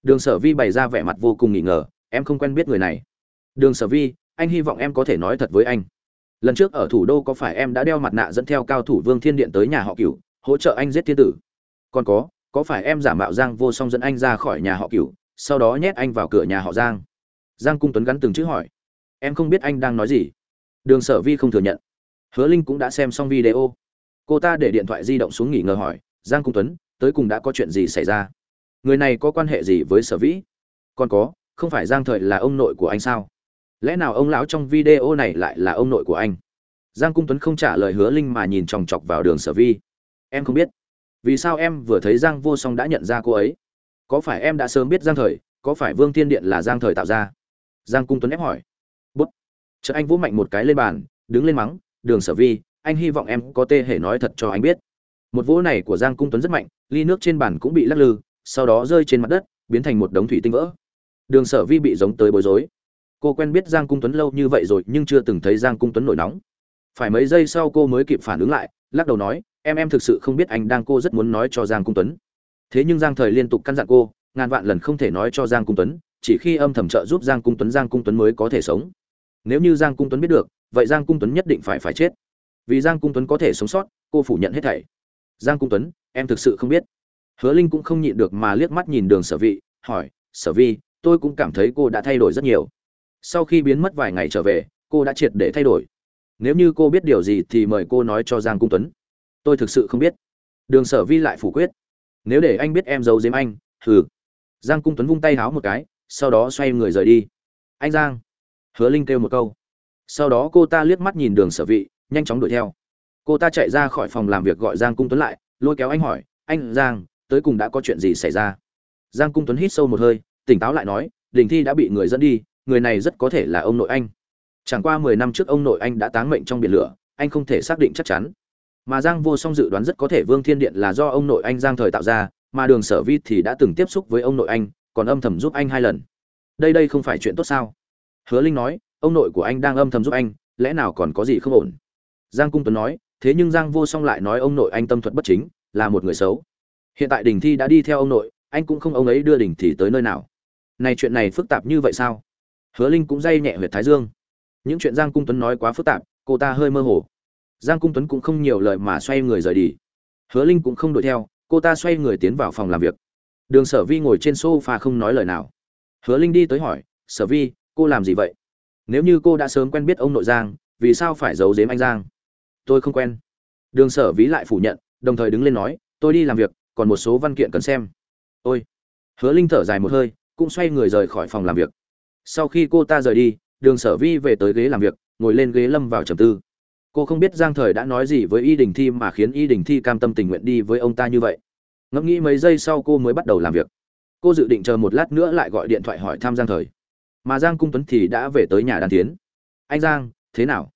Đường sở vi bày ra vẻ mặt vô cùng nghỉ ngờ, em không quen biết người này đường sở vi, anh hy vọng em có thể nói thật với anh. Lần trước ở thủ đô có phải em đã đeo mặt nạ dẫn theo cao thủ vương thiên điện tới nhà họ cửu, hỗ trợ anh giết thiên tử? Còn có có phải em giả mạo giang vô song dẫn anh ra khỏi nhà họ cửu, sau đó nhét anh vào cửa nhà họ giang? Giang cung tuấn gắn từng chữ hỏi. Em không biết anh đang nói gì. Đường sở vi không thừa nhận. Hứa linh cũng đã xem xong video. Cô ta để điện thoại di động xuống nghỉ ngờ hỏi, giang cung tuấn, tới cùng đã có chuyện gì xảy ra? Người này có quan hệ gì với sở vĩ? Còn có, không phải giang thời là ông nội của anh sao? Lẽ nào ông lão trong video này lại là ông nội của anh? Giang cung tuấn không trả lời hứa linh mà nhìn chòng chọc vào đường sở vi. Em không biết. Vì sao em vừa thấy giang vô song đã nhận ra cô ấy? Có phải em đã sớm biết giang thời? Có phải vương thiên điện là giang thời tạo ra? Giang cung tuấn ép hỏi. Bút. Chợ anh vỗ mạnh một cái lên bàn, đứng lên mắng, đường sở vi, anh hy vọng em có tê hề nói thật cho anh biết. Một vỗ này của giang cung tuấn rất mạnh, ly nước trên bàn cũng bị lắc lư, sau đó rơi trên mặt đất, biến thành một đống thủy tinh vỡ. Đường sở vi bị giống tới bối rối cô quen biết giang cung tuấn lâu như vậy rồi nhưng chưa từng thấy giang cung tuấn nổi nóng. Phải mấy giây sau cô mới kịp phản ứng lại, lắc đầu nói, em em thực sự không biết anh đang cô rất muốn nói cho giang cung tuấn. Thế nhưng giang thời liên tục căn dặn cô, ngàn vạn lần không thể nói cho giang cung tuấn, chỉ khi âm thầm trợ giúp giang cung tuấn, giang cung tuấn mới có thể sống. Nếu như giang cung tuấn biết được, vậy giang cung tuấn nhất định phải phải chết. Vì giang cung tuấn có thể sống sót, cô phủ nhận hết thảy. Giang cung tuấn, em thực sự không biết. Hứa linh cũng không nhịn được mà liếc mắt nhìn đường sở vị, hỏi, sở vi, tôi cũng cảm thấy cô đã thay đổi rất nhiều sau khi biến mất vài ngày trở về, cô đã triệt để thay đổi. Nếu như cô biết điều gì thì mời cô nói cho giang cung tuấn. Tôi thực sự không biết. Đường sở vi lại phủ quyết. Nếu để anh biết em giấu giếm anh, hừ. Giang cung tuấn vung tay háo một cái, sau đó xoay người rời đi. Anh giang. Hứa linh kêu một câu. Sau đó cô ta liếc mắt nhìn đường sở vị nhanh chóng đuổi theo. Cô ta chạy ra khỏi phòng làm việc gọi giang cung tuấn lại, lôi kéo anh hỏi, anh giang, tới cùng đã có chuyện gì xảy ra? Giang cung tuấn hít sâu một hơi, tỉnh táo lại nói, đình thi đã bị người dẫn đi người này rất có thể là ông nội anh. Chẳng qua mười năm trước ông nội anh đã táng mệnh trong biển lửa, anh không thể xác định chắc chắn. Mà giang vô song dự đoán rất có thể vương thiên điện là do ông nội anh giang thời tạo ra, mà đường sở vi thì đã từng tiếp xúc với ông nội anh, còn âm thầm giúp anh hai lần. Đây đây không phải chuyện tốt sao? Hứa linh nói, ông nội của anh đang âm thầm giúp anh, lẽ nào còn có gì không ổn? Giang cung tuấn nói, thế nhưng giang vô song lại nói ông nội anh tâm thuật bất chính, là một người xấu. Hiện tại đình thi đã đi theo ông nội, anh cũng không ông ấy đưa đình thì tới nơi nào. Này chuyện này phức tạp như vậy sao? Hứa linh cũng dây nhẹ huyệt thái dương. Những chuyện giang cung tuấn nói quá phức tạp, cô ta hơi mơ hồ. Giang cung tuấn cũng không nhiều lời mà xoay người rời đi. Hứa linh cũng không đuổi theo, cô ta xoay người tiến vào phòng làm việc. Đường sở vi ngồi trên sofa không nói lời nào. Hứa linh đi tới hỏi, sở vi, cô làm gì vậy? Nếu như cô đã sớm quen biết ông nội giang, vì sao phải giấu giếm anh giang? Tôi không quen. Đường sở ví lại phủ nhận, đồng thời đứng lên nói, tôi đi làm việc, còn một số văn kiện cần xem. Ôi. Hứa linh thở dài một hơi, cũng xoay người rời khỏi phòng làm việc sau khi cô ta rời đi, đường sở vi về tới ghế làm việc, ngồi lên ghế lâm vào trầm tư. Cô không biết giang thời đã nói gì với y đình thi mà khiến y đình thi cam tâm tình nguyện đi với ông ta như vậy. Ngẫm nghĩ mấy giây sau cô mới bắt đầu làm việc. Cô dự định chờ một lát nữa lại gọi điện thoại hỏi thăm giang thời. Mà giang cung tuấn thì đã về tới nhà đàn tiến. Anh giang, thế nào?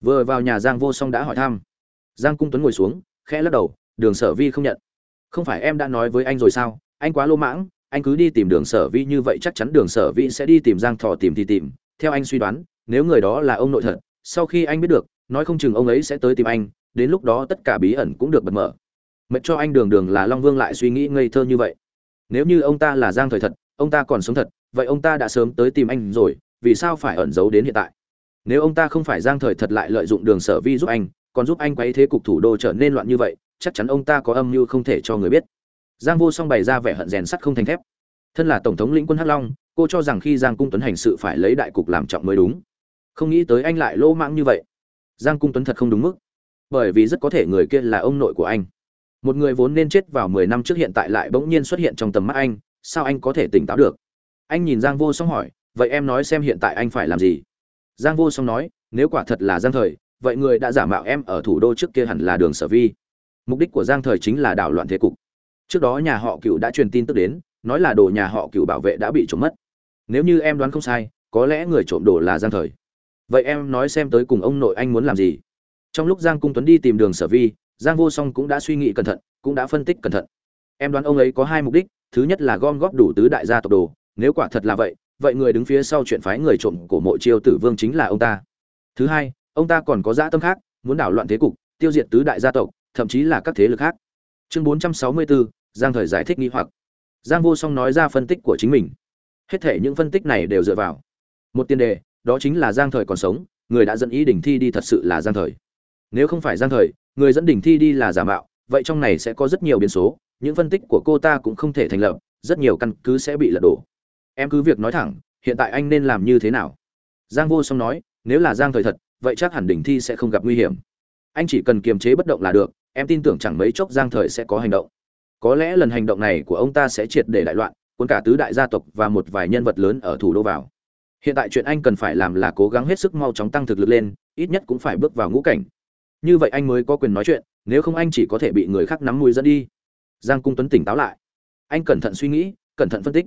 Vừa vào nhà giang vô song đã hỏi thăm. Giang cung tuấn ngồi xuống, khẽ lắc đầu, đường sở vi không nhận. Không phải em đã nói với anh rồi sao? Anh quá lô mãng anh cứ đi tìm đường sở vi như vậy chắc chắn đường sở vi sẽ đi tìm giang thọ tìm thì tìm. Theo anh suy đoán, nếu người đó là ông nội thật, sau khi anh biết được, nói không chừng ông ấy sẽ tới tìm anh, đến lúc đó tất cả bí ẩn cũng được bật mở. Mệt cho anh đường đường là long vương lại suy nghĩ ngây thơ như vậy. Nếu như ông ta là giang thời thật, ông ta còn sống thật, vậy ông ta đã sớm tới tìm anh rồi, vì sao phải ẩn giấu đến hiện tại? Nếu ông ta không phải giang thời thật lại lợi dụng đường sở vi giúp anh, còn giúp anh quấy thế cục thủ đô trở nên loạn như vậy, chắc chắn ông ta có âm mưu không thể cho người biết giang vô song bày ra vẻ hận rèn sắt không thành thép. Thân là tổng thống lĩnh quân hắc long, cô cho rằng khi giang cung tuấn hành sự phải lấy đại cục làm trọng mới đúng. Không nghĩ tới anh lại lỗ mãng như vậy. Giang cung tuấn thật không đúng mức. Bởi vì rất có thể người kia là ông nội của anh. Một người vốn nên chết vào mười năm trước hiện tại lại bỗng nhiên xuất hiện trong tầm mắt anh, sao anh có thể tỉnh táo được? Anh nhìn giang vô song hỏi, vậy em nói xem hiện tại anh phải làm gì? Giang vô song nói, nếu quả thật là giang thời, vậy người đã giả mạo em ở thủ đô trước kia hẳn là đường sở vi. Mục đích của giang thời chính là đảo loạn thế cục trước đó nhà họ cựu đã truyền tin tức đến nói là đồ nhà họ cựu bảo vệ đã bị trộm mất. Nếu như em đoán không sai có lẽ người trộm đồ là giang thời. Vậy em nói xem tới cùng ông nội anh muốn làm gì? Trong lúc giang cung tuấn đi tìm đường sở vi giang vô song cũng đã suy nghĩ cẩn thận cũng đã phân tích cẩn thận. Em đoán ông ấy có hai mục đích thứ nhất là gom góp đủ tứ đại gia tộc đồ nếu quả thật là vậy vậy người đứng phía sau chuyện phái người trộm của mộ chiêu tử vương chính là ông ta. Thứ hai ông ta còn có dã tâm khác muốn đảo loạn thế cục tiêu diệt tứ đại gia tộc thậm chí là các thế lực khác. Chương 464, giang thời giải thích nghi hoặc. Giang vô song nói ra phân tích của chính mình. Hết thể những phân tích này đều dựa vào. Một tiền đề, đó chính là giang thời còn sống, người đã dẫn ý đỉnh thi đi thật sự là giang thời. Nếu không phải giang thời, người dẫn đỉnh thi đi là giả mạo, vậy trong này sẽ có rất nhiều biến số, những phân tích của cô ta cũng không thể thành lập, rất nhiều căn cứ sẽ bị lật đổ. Em cứ việc nói thẳng, hiện tại anh nên làm như thế nào? Giang vô song nói, nếu là giang thời thật, vậy chắc hẳn đỉnh thi sẽ không gặp nguy hiểm. Anh chỉ cần kiềm chế bất động là được, em tin tưởng chẳng mấy chốc giang thời sẽ có hành động có lẽ lần hành động này của ông ta sẽ triệt để đại loạn, cuốn cả tứ đại gia tộc và một vài nhân vật lớn ở thủ đô vào. Hiện tại chuyện anh cần phải làm là cố gắng hết sức mau chóng tăng thực lực lên, ít nhất cũng phải bước vào ngũ cảnh. Như vậy anh mới có quyền nói chuyện, nếu không anh chỉ có thể bị người khác nắm mũi dẫn đi. Giang cung tuấn tỉnh táo lại. Anh cẩn thận suy nghĩ, cẩn thận phân tích.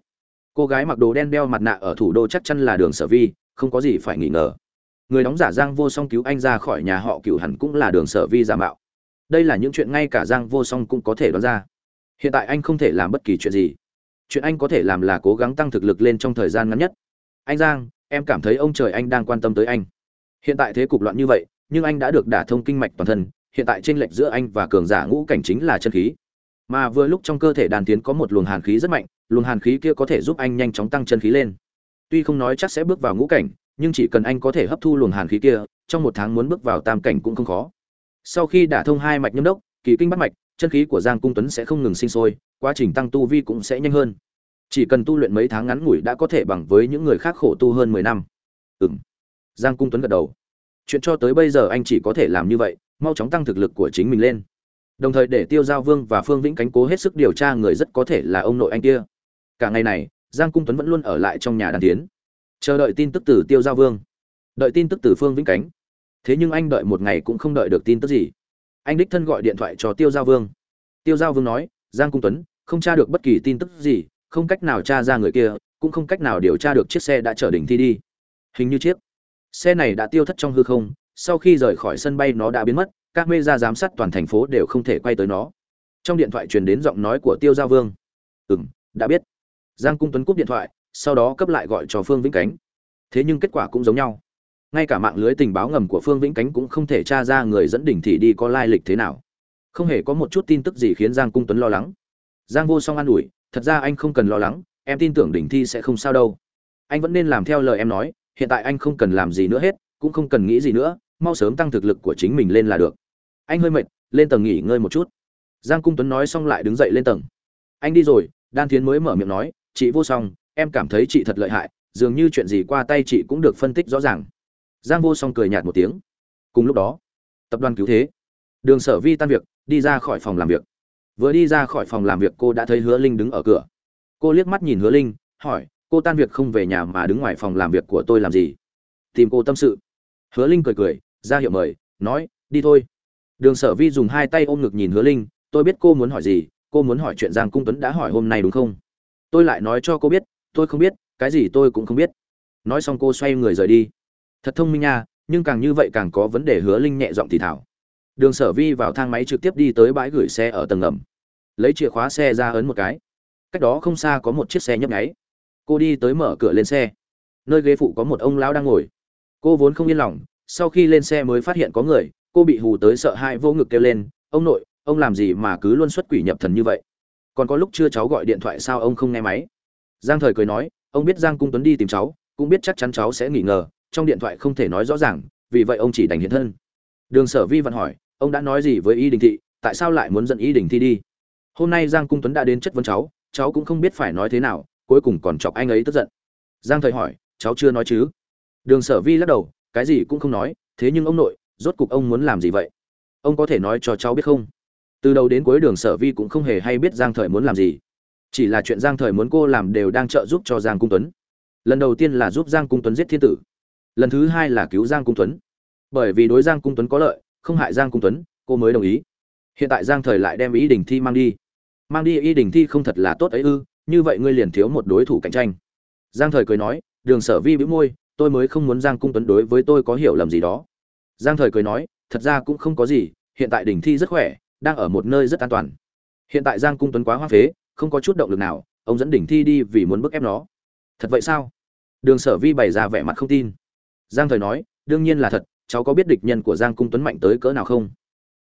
Cô gái mặc đồ đen đeo mặt nạ ở thủ đô chắc chắn là đường sở vi, không có gì phải nghi ngờ. Người đóng giả giang vô song cứu anh ra khỏi nhà họ cựu hẳn cũng là đường sở vi giả mạo. Đây là những chuyện ngay cả giang vô song cũng có thể đoán ra hiện tại anh không thể làm bất kỳ chuyện gì. Chuyện anh có thể làm là cố gắng tăng thực lực lên trong thời gian ngắn nhất. Anh giang, em cảm thấy ông trời anh đang quan tâm tới anh. Hiện tại thế cục loạn như vậy, nhưng anh đã được đả thông kinh mạch toàn thân, hiện tại tranh lệch giữa anh và cường giả ngũ cảnh chính là chân khí. Mà vừa lúc trong cơ thể đàn tiến có một luồng hàn khí rất mạnh, luồng hàn khí kia có thể giúp anh nhanh chóng tăng chân khí lên. Tuy không nói chắc sẽ bước vào ngũ cảnh, nhưng chỉ cần anh có thể hấp thu luồng hàn khí kia, trong một tháng muốn bước vào tam cảnh cũng không khó. Sau khi đả thông hai mạch nhâm đốc, kỳ kinh bắt mạch chân khí của giang cung tuấn sẽ không ngừng sinh sôi quá trình tăng tu vi cũng sẽ nhanh hơn. Chỉ cần tu luyện mấy tháng ngắn ngủi đã có thể bằng với những người khác khổ tu hơn mười năm. Ừm, giang cung tuấn gật đầu. Chuyện cho tới bây giờ anh chỉ có thể làm như vậy mau chóng tăng thực lực của chính mình lên. Đồng thời để tiêu giao vương và phương vĩnh cánh cố hết sức điều tra người rất có thể là ông nội anh kia. Cả ngày này giang cung tuấn vẫn luôn ở lại trong nhà đàn tiến. Chờ đợi tin tức từ tiêu giao vương. Đợi tin tức từ phương vĩnh cánh. Thế nhưng anh đợi một ngày cũng không đợi được tin tức gì anh đích thân gọi điện thoại cho tiêu giao vương. Tiêu giao vương nói, giang cung tuấn, không tra được bất kỳ tin tức gì, không cách nào tra ra người kia, cũng không cách nào điều tra được chiếc xe đã chở đỉnh thi đi. Hình như chiếc xe này đã tiêu thất trong hư không, sau khi rời khỏi sân bay nó đã biến mất, các mê gia giám sát toàn thành phố đều không thể quay tới nó. Trong điện thoại truyền đến giọng nói của tiêu giao vương. Ừ m đã biết. Giang cung tuấn cúp điện thoại, sau đó cấp lại gọi cho phương vĩnh cánh. Thế nhưng kết quả cũng giống nhau ngay cả mạng lưới tình báo ngầm của phương vĩnh cánh cũng không thể tra ra người dẫn đỉnh thị đi có lai lịch thế nào. Không hề có một chút tin tức gì khiến giang cung tuấn lo lắng. Giang vô song an ủi, thật ra anh không cần lo lắng, em tin tưởng đỉnh thi sẽ không sao đâu. Anh vẫn nên làm theo lời em nói, hiện tại anh không cần làm gì nữa hết, cũng không cần nghĩ gì nữa, mau sớm tăng thực lực của chính mình lên là được. Anh hơi mệt, lên tầng nghỉ ngơi một chút. Giang cung tuấn nói xong lại đứng dậy lên tầng. Anh đi rồi, đan thiến mới mở miệng nói, chị vô song, em cảm thấy chị thật lợi hại, dường như chuyện gì qua tay chị cũng được phân tích rõ ràng giang vô song cười nhạt một tiếng. Cùng lúc đó, tập đoàn cứu thế, đường sở vi tan việc, đi ra khỏi phòng làm việc. Vừa đi ra khỏi phòng làm việc, cô đã thấy hứa linh đứng ở cửa. Cô liếc mắt nhìn hứa linh, hỏi, cô tan việc không về nhà mà đứng ngoài phòng làm việc của tôi làm gì? Tìm cô tâm sự. Hứa linh cười cười, ra hiệu mời, nói, đi thôi. Đường sở vi dùng hai tay ôm ngực nhìn hứa linh, tôi biết cô muốn hỏi gì, cô muốn hỏi chuyện giang cung tuấn đã hỏi hôm nay đúng không? Tôi lại nói cho cô biết, tôi không biết, cái gì tôi cũng không biết. Nói xong cô xoay người rời đi thật thông minh nha, nhưng càng như vậy càng có vấn đề hứa linh nhẹ giọng thì thảo. Đường sở vi vào thang máy trực tiếp đi tới bãi gửi xe ở tầng ngầm. Lấy chìa khóa xe ra ấn một cái. Cách đó không xa có một chiếc xe nhấp nháy. Cô đi tới mở cửa lên xe. Nơi ghế phụ có một ông lão đang ngồi. Cô vốn không yên lòng, sau khi lên xe mới phát hiện có người, cô bị hù tới sợ hãi vô ngực kêu lên, ông nội, ông làm gì mà cứ luôn xuất quỷ nhập thần như vậy? Còn có lúc chưa cháu gọi điện thoại sao ông không nghe máy? Giang thời cười nói, ông biết giang cung tuấn đi tìm cháu, cũng biết chắc chắn cháu sẽ nghỉ ngờ trong điện thoại không thể nói rõ ràng, vì vậy ông chỉ đành hiện thân. Đường sở vi vẫn hỏi, ông đã nói gì với y đình thị? Tại sao lại muốn dẫn y đình thi đi? Hôm nay giang cung tuấn đã đến chất vấn cháu cháu cũng không biết phải nói thế nào, cuối cùng còn chọc anh ấy tức giận. Giang thời hỏi, cháu chưa nói chứ? Đường sở vi lắc đầu, cái gì cũng không nói, thế nhưng ông nội, rốt cục ông muốn làm gì vậy? Ông có thể nói cho cháu biết không? Từ đầu đến cuối đường sở vi cũng không hề hay biết giang thời muốn làm gì. Chỉ là chuyện giang thời muốn cô làm đều đang trợ giúp cho giang cung tuấn. Lần đầu tiên là giúp giang cung tuấn giết thiên tử lần thứ hai là cứu giang cung tuấn. Bởi vì đối giang cung tuấn có lợi, không hại giang cung tuấn, cô mới đồng ý. Hiện tại giang thời lại đem ý đình thi mang đi. Mang đi ý đình thi không thật là tốt ấy ư, như vậy ngươi liền thiếu một đối thủ cạnh tranh. Giang thời cười nói, đường sở vi bĩu môi, tôi mới không muốn giang cung tuấn đối với tôi có hiểu lầm gì đó. Giang thời cười nói, thật ra cũng không có gì, hiện tại đình thi rất khỏe, đang ở một nơi rất an toàn. Hiện tại giang cung tuấn quá hoa phế, không có chút động lực nào, ông dẫn đỉnh thi đi vì muốn bức ép nó. Thật vậy sao? Đường sở vi bày ra vẻ mặt không tin giang thời nói, đương nhiên là thật, cháu có biết địch nhân của giang cung tuấn mạnh tới cỡ nào không?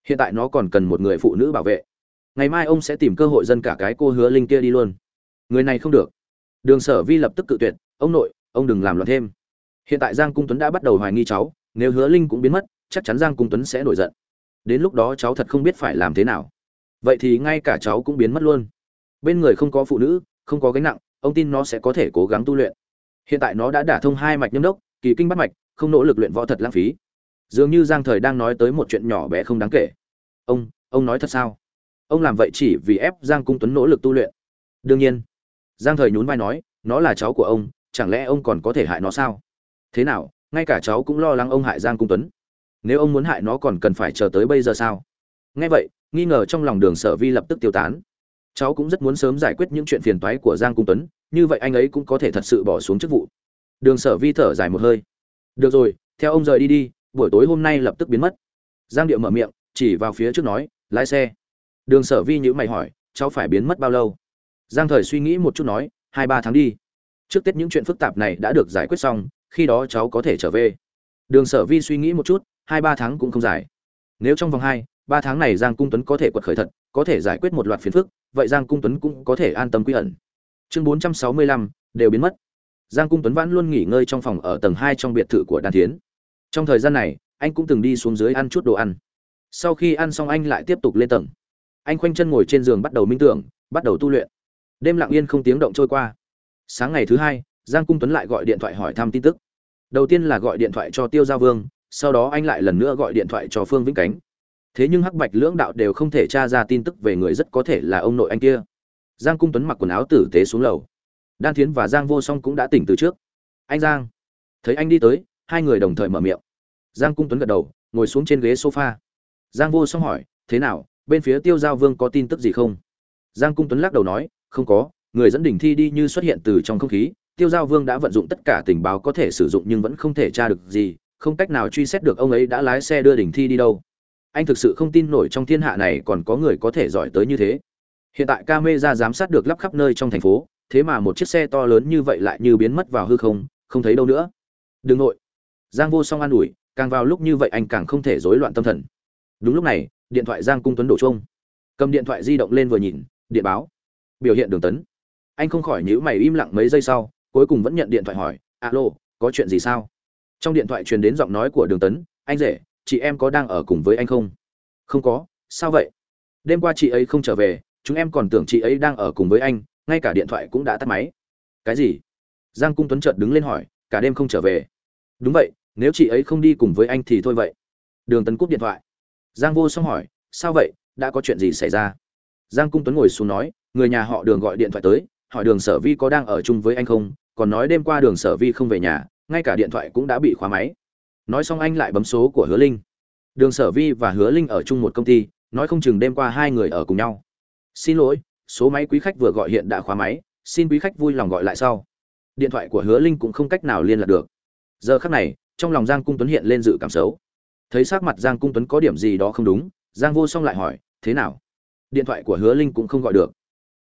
Hiện tại nó còn cần một người phụ nữ bảo vệ. Ngày mai ông sẽ tìm cơ hội dân cả cái cô hứa linh kia đi luôn. Người này không được. Đường sở vi lập tức cự tuyệt, ông nội, ông đừng làm loạn thêm. Hiện tại giang cung tuấn đã bắt đầu hoài nghi cháu, nếu hứa linh cũng biến mất, chắc chắn giang cung tuấn sẽ nổi giận. Đến lúc đó cháu thật không biết phải làm thế nào. Vậy thì ngay cả cháu cũng biến mất luôn. Bên người không có phụ nữ, không có gánh nặng, ông tin nó sẽ có thể cố gắng tu luyện. Hiện tại nó đã đả thông hai mạch nhâm đốc kỳ kinh bắt mạch, không nỗ lực luyện võ thật lãng phí. Dường như giang thời đang nói tới một chuyện nhỏ bé không đáng kể. Ông ông nói thật sao? Ông làm vậy chỉ vì ép giang cung tuấn nỗ lực tu luyện. Đương nhiên. Giang thời nhún vai nói, nó là cháu của ông, chẳng lẽ ông còn có thể hại nó sao? Thế nào, ngay cả cháu cũng lo lắng ông hại giang cung tuấn. Nếu ông muốn hại nó còn cần phải chờ tới bây giờ sao? Nghe vậy, nghi ngờ trong lòng đường sở vi lập tức tiêu tán. Cháu cũng rất muốn sớm giải quyết những chuyện phiền toái của giang cung tuấn, như vậy anh ấy cũng có thể thật sự bỏ xuống chức vụ đường sở vi thở dài một hơi. Được rồi, theo ông rời đi đi, buổi tối hôm nay lập tức biến mất. Giang điệu mở miệng, chỉ vào phía trước nói, lái xe. Đường sở vi nhữ mày hỏi, cháu phải biến mất bao lâu? Giang thời suy nghĩ một chút nói, hai ba tháng đi. Trước tết những chuyện phức tạp này đã được giải quyết xong, khi đó cháu có thể trở về. Đường sở vi suy nghĩ một chút, hai ba tháng cũng không dài. Nếu trong vòng hai, ba tháng này giang cung tuấn có thể quật khởi thật, có thể giải quyết một loạt phiền phức, vậy giang cung tuấn cũng có thể an tâm quy ẩn. Chương bốn trăm sáu mươi lăm, đều biến mất giang cung tuấn vẫn luôn nghỉ ngơi trong phòng ở tầng hai trong biệt thự của đan thiến. Trong thời gian này, anh cũng từng đi xuống dưới ăn chút đồ ăn. Sau khi ăn xong anh lại tiếp tục lên tầng. Anh khoanh chân ngồi trên giường bắt đầu minh tưởng, bắt đầu tu luyện. Đêm lặng yên không tiếng động trôi qua. Sáng ngày thứ hai, giang cung tuấn lại gọi điện thoại hỏi thăm tin tức. Đầu tiên là gọi điện thoại cho tiêu Gia vương, sau đó anh lại lần nữa gọi điện thoại cho phương vĩnh cánh. Thế nhưng hắc bạch lưỡng đạo đều không thể tra ra tin tức về người rất có thể là ông nội anh kia. Giang cung tuấn mặc quần áo tử tế xuống lầu đan thiến và giang vô song cũng đã tỉnh từ trước. Anh giang. Thấy anh đi tới, hai người đồng thời mở miệng. Giang cung tuấn gật đầu, ngồi xuống trên ghế sofa. Giang vô song hỏi, thế nào, bên phía tiêu giao vương có tin tức gì không? Giang cung tuấn lắc đầu nói, không có, người dẫn đỉnh thi đi như xuất hiện từ trong không khí. Tiêu giao vương đã vận dụng tất cả tình báo có thể sử dụng nhưng vẫn không thể tra được gì, không cách nào truy xét được ông ấy đã lái xe đưa đỉnh thi đi đâu. Anh thực sự không tin nổi trong thiên hạ này còn có người có thể giỏi tới như thế. Hiện tại camera giám sát được lắp khắp nơi trong thành phố thế mà một chiếc xe to lớn như vậy lại như biến mất vào hư không không thấy đâu nữa. Đừng nội. Giang vô song an ủi, càng vào lúc như vậy anh càng không thể rối loạn tâm thần. Đúng lúc này, điện thoại giang cung tuấn đổ chuông. Cầm điện thoại di động lên vừa nhìn, điện báo. Biểu hiện đường tấn. Anh không khỏi nhíu mày im lặng mấy giây sau, cuối cùng vẫn nhận điện thoại hỏi, alo, có chuyện gì sao? Trong điện thoại truyền đến giọng nói của đường tấn, anh rể, chị em có đang ở cùng với anh không? Không có, sao vậy? Đêm qua chị ấy không trở về, chúng em còn tưởng chị ấy đang ở cùng với anh ngay cả điện thoại cũng đã tắt máy. Cái gì? Giang cung tuấn chợt đứng lên hỏi, cả đêm không trở về. Đúng vậy, nếu chị ấy không đi cùng với anh thì thôi vậy. Đường tấn cúp điện thoại. Giang vô song hỏi, sao vậy, đã có chuyện gì xảy ra? Giang cung tuấn ngồi xuống nói, người nhà họ đường gọi điện thoại tới, hỏi đường sở vi có đang ở chung với anh không? Còn nói đêm qua đường sở vi không về nhà, ngay cả điện thoại cũng đã bị khóa máy. Nói xong anh lại bấm số của hứa linh. Đường sở vi và hứa linh ở chung một công ty, nói không chừng đêm qua hai người ở cùng nhau. Xin lỗi số máy quý khách vừa gọi hiện đã khóa máy, xin quý khách vui lòng gọi lại sau. Điện thoại của hứa linh cũng không cách nào liên lạc được. Giờ khắc này, trong lòng giang cung tuấn hiện lên dự cảm xấu. Thấy sắc mặt giang cung tuấn có điểm gì đó không đúng, giang vô song lại hỏi, thế nào? Điện thoại của hứa linh cũng không gọi được.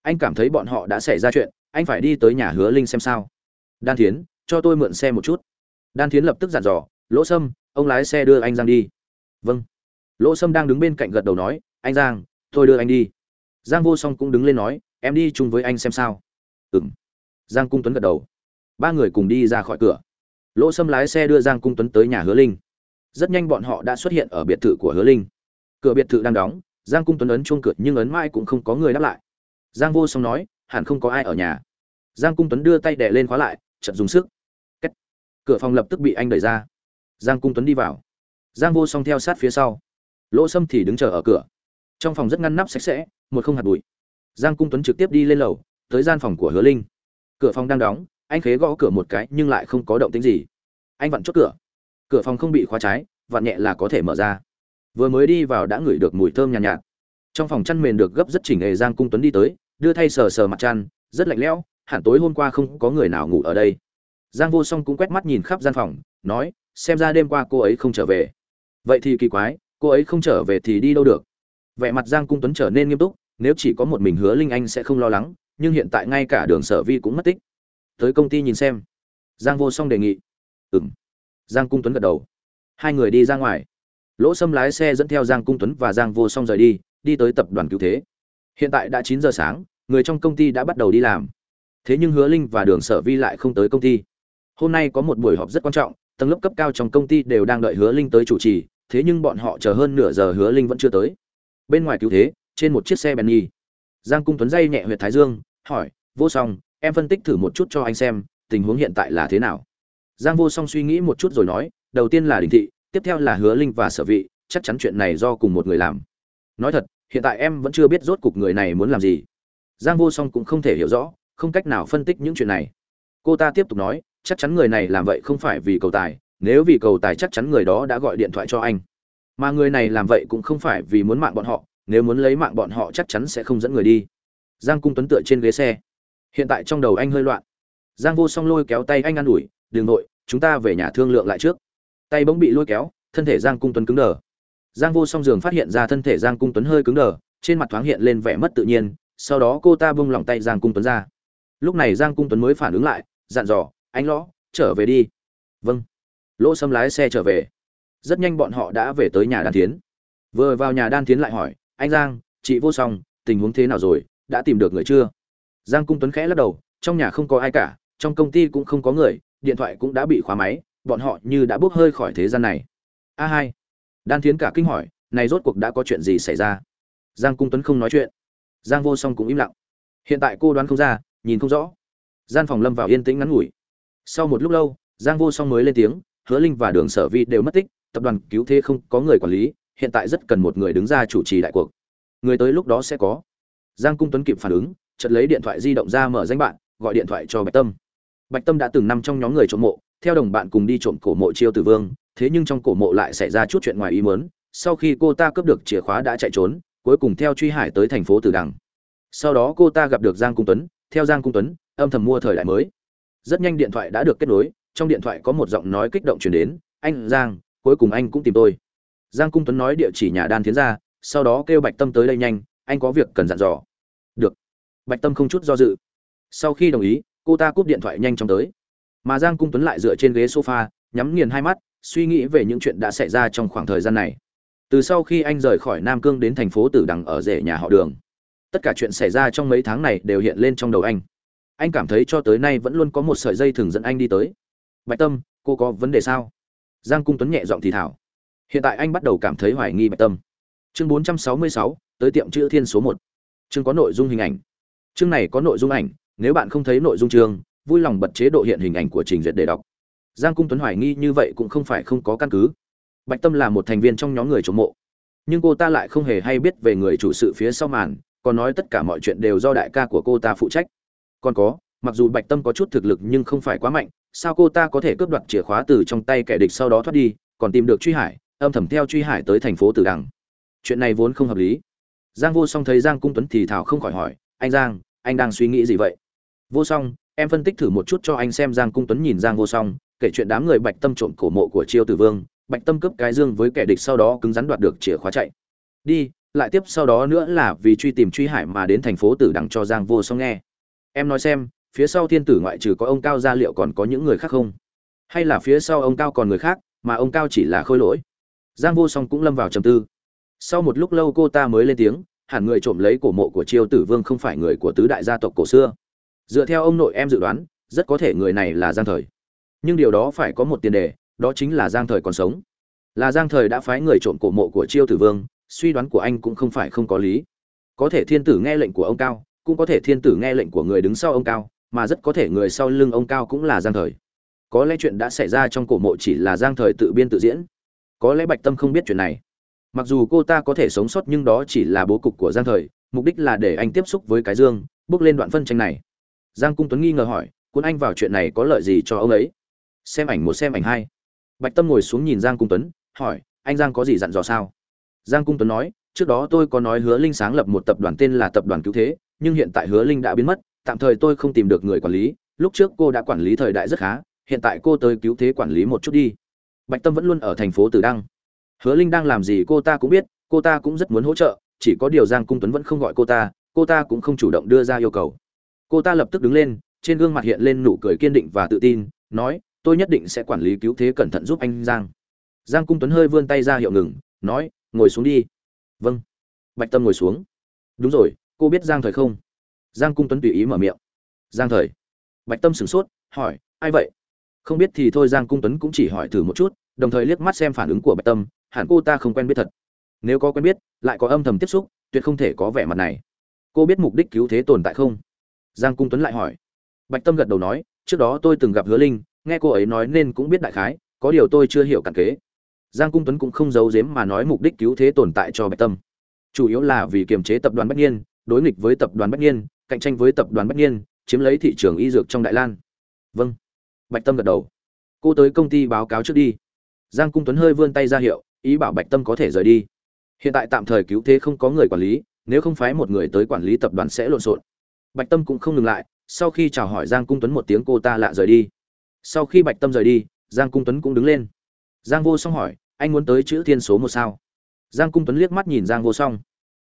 Anh cảm thấy bọn họ đã xảy ra chuyện, anh phải đi tới nhà hứa linh xem sao. Đan thiến, cho tôi mượn xe một chút. Đan thiến lập tức dặn dò, lỗ sâm, ông lái xe đưa anh giang đi. Vâng. Lỗ sâm đang đứng bên cạnh gật đầu nói, anh giang, tôi đưa anh đi giang vô song cũng đứng lên nói, em đi chung với anh xem sao. Ừng giang cung tuấn gật đầu. Ba người cùng đi ra khỏi cửa. Lỗ sâm lái xe đưa giang cung tuấn tới nhà hứa linh. Rất nhanh bọn họ đã xuất hiện ở biệt thự của hứa linh. Cửa biệt thự đang đóng, giang cung tuấn ấn chuông cửa nhưng ấn mãi cũng không có người đáp lại. Giang vô song nói, hẳn không có ai ở nhà. Giang cung tuấn đưa tay đẻ lên khóa lại chậm dùng sức. Kết. cửa phòng lập tức bị anh đẩy ra. Giang cung tuấn đi vào. Giang vô song theo sát phía sau. Lỗ sâm thì đứng chờ ở cửa. Trong phòng rất ngăn nắp sạch sẽ một không hạt bụi. Giang cung tuấn trực tiếp đi lên lầu tới gian phòng của hứa linh. Cửa phòng đang đóng anh khế gõ cửa một cái nhưng lại không có động tính gì. Anh vặn chốt cửa. Cửa phòng không bị khóa trái vặn nhẹ là có thể mở ra. Vừa mới đi vào đã ngửi được mùi thơm nhàn nhạt, nhạt. Trong phòng chăn mền được gấp rất chỉnh hề giang cung tuấn đi tới đưa thay sờ sờ mặt chăn rất lạnh lẽo hẳn tối hôm qua không có người nào ngủ ở đây. Giang vô song cũng quét mắt nhìn khắp gian phòng nói xem ra đêm qua cô ấy không trở về. Vậy thì kỳ quái cô ấy không trở về thì đi đâu được? Vẻ mặt giang cung tuấn trở nên nghiêm túc nếu chỉ có một mình hứa linh anh sẽ không lo lắng, nhưng hiện tại ngay cả đường sở vi cũng mất tích. Tới công ty nhìn xem. Giang vô song đề nghị. Ừng giang cung tuấn gật đầu. Hai người đi ra ngoài. Lỗ sâm lái xe dẫn theo giang cung tuấn và giang vô song rời đi đi tới tập đoàn cứu thế. Hiện tại đã chín giờ sáng, người trong công ty đã bắt đầu đi làm. Thế nhưng hứa linh và đường sở vi lại không tới công ty. Hôm nay có một buổi họp rất quan trọng, tầng lớp cấp cao trong công ty đều đang đợi hứa linh tới chủ trì, thế nhưng bọn họ chờ hơn nửa giờ hứa linh vẫn chưa tới. Bên ngoài cứu thế trên một chiếc xe benny. Giang cung tuấn dây nhẹ huyệt thái dương, hỏi, vô song, em phân tích thử một chút cho anh xem, tình huống hiện tại là thế nào? Giang vô song suy nghĩ một chút rồi nói, đầu tiên là đình thị, tiếp theo là hứa linh và sở vị, chắc chắn chuyện này do cùng một người làm. Nói thật, hiện tại em vẫn chưa biết rốt cục người này muốn làm gì. Giang vô song cũng không thể hiểu rõ, không cách nào phân tích những chuyện này. Cô ta tiếp tục nói, chắc chắn người này làm vậy không phải vì cầu tài, nếu vì cầu tài chắc chắn người đó đã gọi điện thoại cho anh. Mà người này làm vậy cũng không phải vì muốn mạng bọn họ nếu muốn lấy mạng bọn họ chắc chắn sẽ không dẫn người đi. Giang cung tuấn tựa trên ghế xe. Hiện tại trong đầu anh hơi loạn. Giang vô song lôi kéo tay anh ă n ủi đ ừ n g nội, chúng ta về nhà thương lượng lại trước. Tay bỗng bị lôi kéo, thân thể giang cung tuấn cứng đờ. Giang vô song giường phát hiện ra thân thể giang cung tuấn hơi cứng đờ, trên mặt thoáng hiện lên vẻ mất tự nhiên, sau đó cô ta bông lòng tay giang cung tuấn ra. Lúc này giang cung tuấn mới phản ứng lại, dặn dò, anh lõ, trở về đi. Vâng. Lỗ xâm lái xe trở về. Rất nhanh bọn họ đã về tới nhà đan tiến vừa vào nhà đan tiến lại hỏi anh giang, chị vô song, tình huống thế nào rồi? Đã tìm được người chưa? Giang cung tuấn khẽ lắc đầu, trong nhà không có ai cả, trong công ty cũng không có người, điện thoại cũng đã bị khóa máy, bọn họ như đã bốc hơi khỏi thế gian này. A hai. Đan thiến cả kinh hỏi, này rốt cuộc đã có chuyện gì xảy ra? Giang cung tuấn không nói chuyện. Giang vô song cũng im lặng. Hiện tại cô đoán không ra, nhìn không rõ. Gian phòng lâm vào yên tĩnh ngắn ngủi. Sau một lúc lâu, giang vô song mới lên tiếng, hứa linh và đường sở vi đều mất tích, tập đoàn cứu thế không có người quản lý hiện tại rất cần một người đứng ra chủ trì đại cuộc. Người tới lúc đó sẽ có. Giang cung tuấn kịp phản ứng, chợt lấy điện thoại di động ra mở danh bạn, gọi điện thoại cho bạch tâm. Bạch tâm đã từng nằm trong nhóm người trộm mộ, theo đồng bạn cùng đi trộm cổ mộ chiêu tử vương, thế nhưng trong cổ mộ lại xảy ra chút chuyện ngoài ý muốn, sau khi cô ta cướp được chìa khóa đã chạy trốn, cuối cùng theo truy hải tới thành phố tử đằng. Sau đó cô ta gặp được giang cung tuấn, theo giang cung tuấn, âm thầm mua thời đại mới. Rất nhanh điện thoại đã được kết nối, trong điện thoại có một giọng nói kích động truyền đến, anh giang, cuối cùng anh cũng tìm tôi giang cung tuấn nói địa chỉ nhà đan tiến ra, sau đó kêu bạch tâm tới đây nhanh, anh có việc cần dặn dò. Được. Bạch tâm không chút do dự. Sau khi đồng ý, cô ta cúp điện thoại nhanh chóng tới. Mà giang cung tuấn lại dựa trên ghế sofa, nhắm nghiền hai mắt, suy nghĩ về những chuyện đã xảy ra trong khoảng thời gian này. Từ sau khi anh rời khỏi nam cương đến thành phố tử đằng ở rể nhà họ đường, tất cả chuyện xảy ra trong mấy tháng này đều hiện lên trong đầu anh. Anh cảm thấy cho tới nay vẫn luôn có một sợi dây thường dẫn anh đi tới. Bạch tâm, cô có vấn đề sao? Giang cung tuấn nhẹ giọng thì thảo hiện tại anh bắt đầu cảm thấy hoài nghi bạch tâm. Chương 466, tới tiệm chữ thiên số một. Chương có nội dung hình ảnh. Chương này có nội dung ảnh nếu bạn không thấy nội dung chương vui lòng bật chế độ hiện hình ảnh của trình duyệt để đọc. Giang cung tuấn hoài nghi như vậy cũng không phải không có căn cứ. Bạch tâm là một thành viên trong nhóm người chống mộ. Nhưng cô ta lại không hề hay biết về người chủ sự phía sau màn còn nói tất cả mọi chuyện đều do đại ca của cô ta phụ trách. Còn có mặc dù bạch tâm có chút thực lực nhưng không phải quá mạnh sao cô ta có thể cướp đoạt chìa khóa từ trong tay kẻ địch sau đó thoát đi còn tìm được truy hải âm thầm theo truy hải tới thành phố tử đằng. Chuyện này vốn không hợp lý. Giang vô song thấy giang cung tuấn thì thảo không khỏi hỏi, anh giang, anh đang suy nghĩ gì vậy? Vô song, em phân tích thử một chút cho anh xem. Giang cung tuấn nhìn giang vô song, kể chuyện đám người bạch tâm trộm cổ mộ của chiêu tử vương, bạch tâm cướp cái dương với kẻ địch sau đó cứng rắn đoạt được chìa khóa chạy. Đi, lại tiếp sau đó nữa là vì truy tìm truy hải mà đến thành phố tử đằng cho giang vô song nghe. Em nói xem, phía sau thiên tử ngoại trừ có ông cao gia liệu còn có những người khác không? Hay là phía sau ông cao còn người khác, mà ông cao chỉ là khôi lỗi? Giang vô song cũng lâm vào trầm tư. Sau một lúc lâu cô ta mới lên tiếng, hẳn người trộm lấy cổ mộ của chiêu tử vương không phải người của tứ đại gia tộc cổ xưa. Dựa theo ông nội em dự đoán, rất có thể người này là giang thời. Nhưng điều đó phải có một tiền đề, đó chính là giang thời còn sống. Là giang thời đã phái người trộm cổ mộ của chiêu tử vương, suy đoán của anh cũng không phải không có lý. Có thể thiên tử nghe lệnh của ông cao, cũng có thể thiên tử nghe lệnh của người đứng sau ông cao, mà rất có thể người sau lưng ông cao cũng là giang thời. Có lẽ chuyện đã xảy ra trong cổ mộ chỉ là giang thời tự biên tự diễn có lẽ bạch tâm không biết chuyện này. Mặc dù cô ta có thể sống sót nhưng đó chỉ là bố cục của giang thời, mục đích là để anh tiếp xúc với cái dương, bước lên đoạn phân tranh này. Giang cung tuấn nghi ngờ hỏi cuốn anh vào chuyện này có lợi gì cho ông ấy? Xem ảnh một xem ảnh hai. Bạch tâm ngồi xuống nhìn giang cung tuấn, hỏi, anh giang có gì dặn dò sao? Giang cung tuấn nói, trước đó tôi có nói hứa linh sáng lập một tập đoàn tên là tập đoàn cứu thế, nhưng hiện tại hứa linh đã biến mất, tạm thời tôi không tìm được người quản lý, lúc trước cô đã quản lý thời đại rất khá, hiện tại cô tới cứu thế quản lý một chút đi bạch tâm vẫn luôn ở thành phố tử đăng. Hứa linh đang làm gì cô ta cũng biết, cô ta cũng rất muốn hỗ trợ, chỉ có điều giang cung tuấn vẫn không gọi cô ta cô ta cũng không chủ động đưa ra yêu cầu. Cô ta lập tức đứng lên, trên gương mặt hiện lên nụ cười kiên định và tự tin, nói, tôi nhất định sẽ quản lý cứu thế cẩn thận giúp anh giang. Giang cung tuấn hơi vươn tay ra hiệu ngừng, nói, ngồi xuống đi. Vâng. Bạch tâm ngồi xuống. Đúng rồi, cô biết giang thời không? Giang cung tuấn tùy ý mở miệng. Giang thời? Bạch tâm sửng sốt, hỏi, ai vậy? Không biết thì thôi, giang cung tuấn cũng chỉ hỏi thử một chút, đồng thời liếc mắt xem phản ứng của bạch tâm, hẳn cô ta không quen biết thật. Nếu có quen biết, lại có âm thầm tiếp xúc, tuyệt không thể có vẻ mặt này. Cô biết mục đích cứu thế tồn tại không? Giang cung tuấn lại hỏi. Bạch tâm gật đầu nói, trước đó tôi từng gặp hứa linh, nghe cô ấy nói nên cũng biết đại khái, có điều tôi chưa hiểu cặn kế. Giang cung tuấn cũng không giấu giếm mà nói mục đích cứu thế tồn tại cho bạch tâm. Chủ yếu là vì kiềm chế tập đoàn bách nhiên đối nghịch với tập đoàn bách nhiên cạnh tranh với tập đoàn bách nhiên chiếm lấy thị trường y dược trong đại lan. Vâng bạch tâm gật đầu. Cô tới công ty báo cáo trước đi. Giang cung tuấn hơi vươn tay ra hiệu, ý bảo bạch tâm có thể rời đi. Hiện tại tạm thời cứu thế không có người quản lý, nếu không phái một người tới quản lý tập đoàn sẽ lộn xộn. Bạch tâm cũng không ngừng lại, sau khi chào hỏi giang cung tuấn một tiếng cô ta lạ rời đi. Sau khi bạch tâm rời đi, giang cung tuấn cũng đứng lên. Giang vô song hỏi, anh muốn tới chữ thiên số một sao? Giang cung tuấn liếc mắt nhìn giang vô song.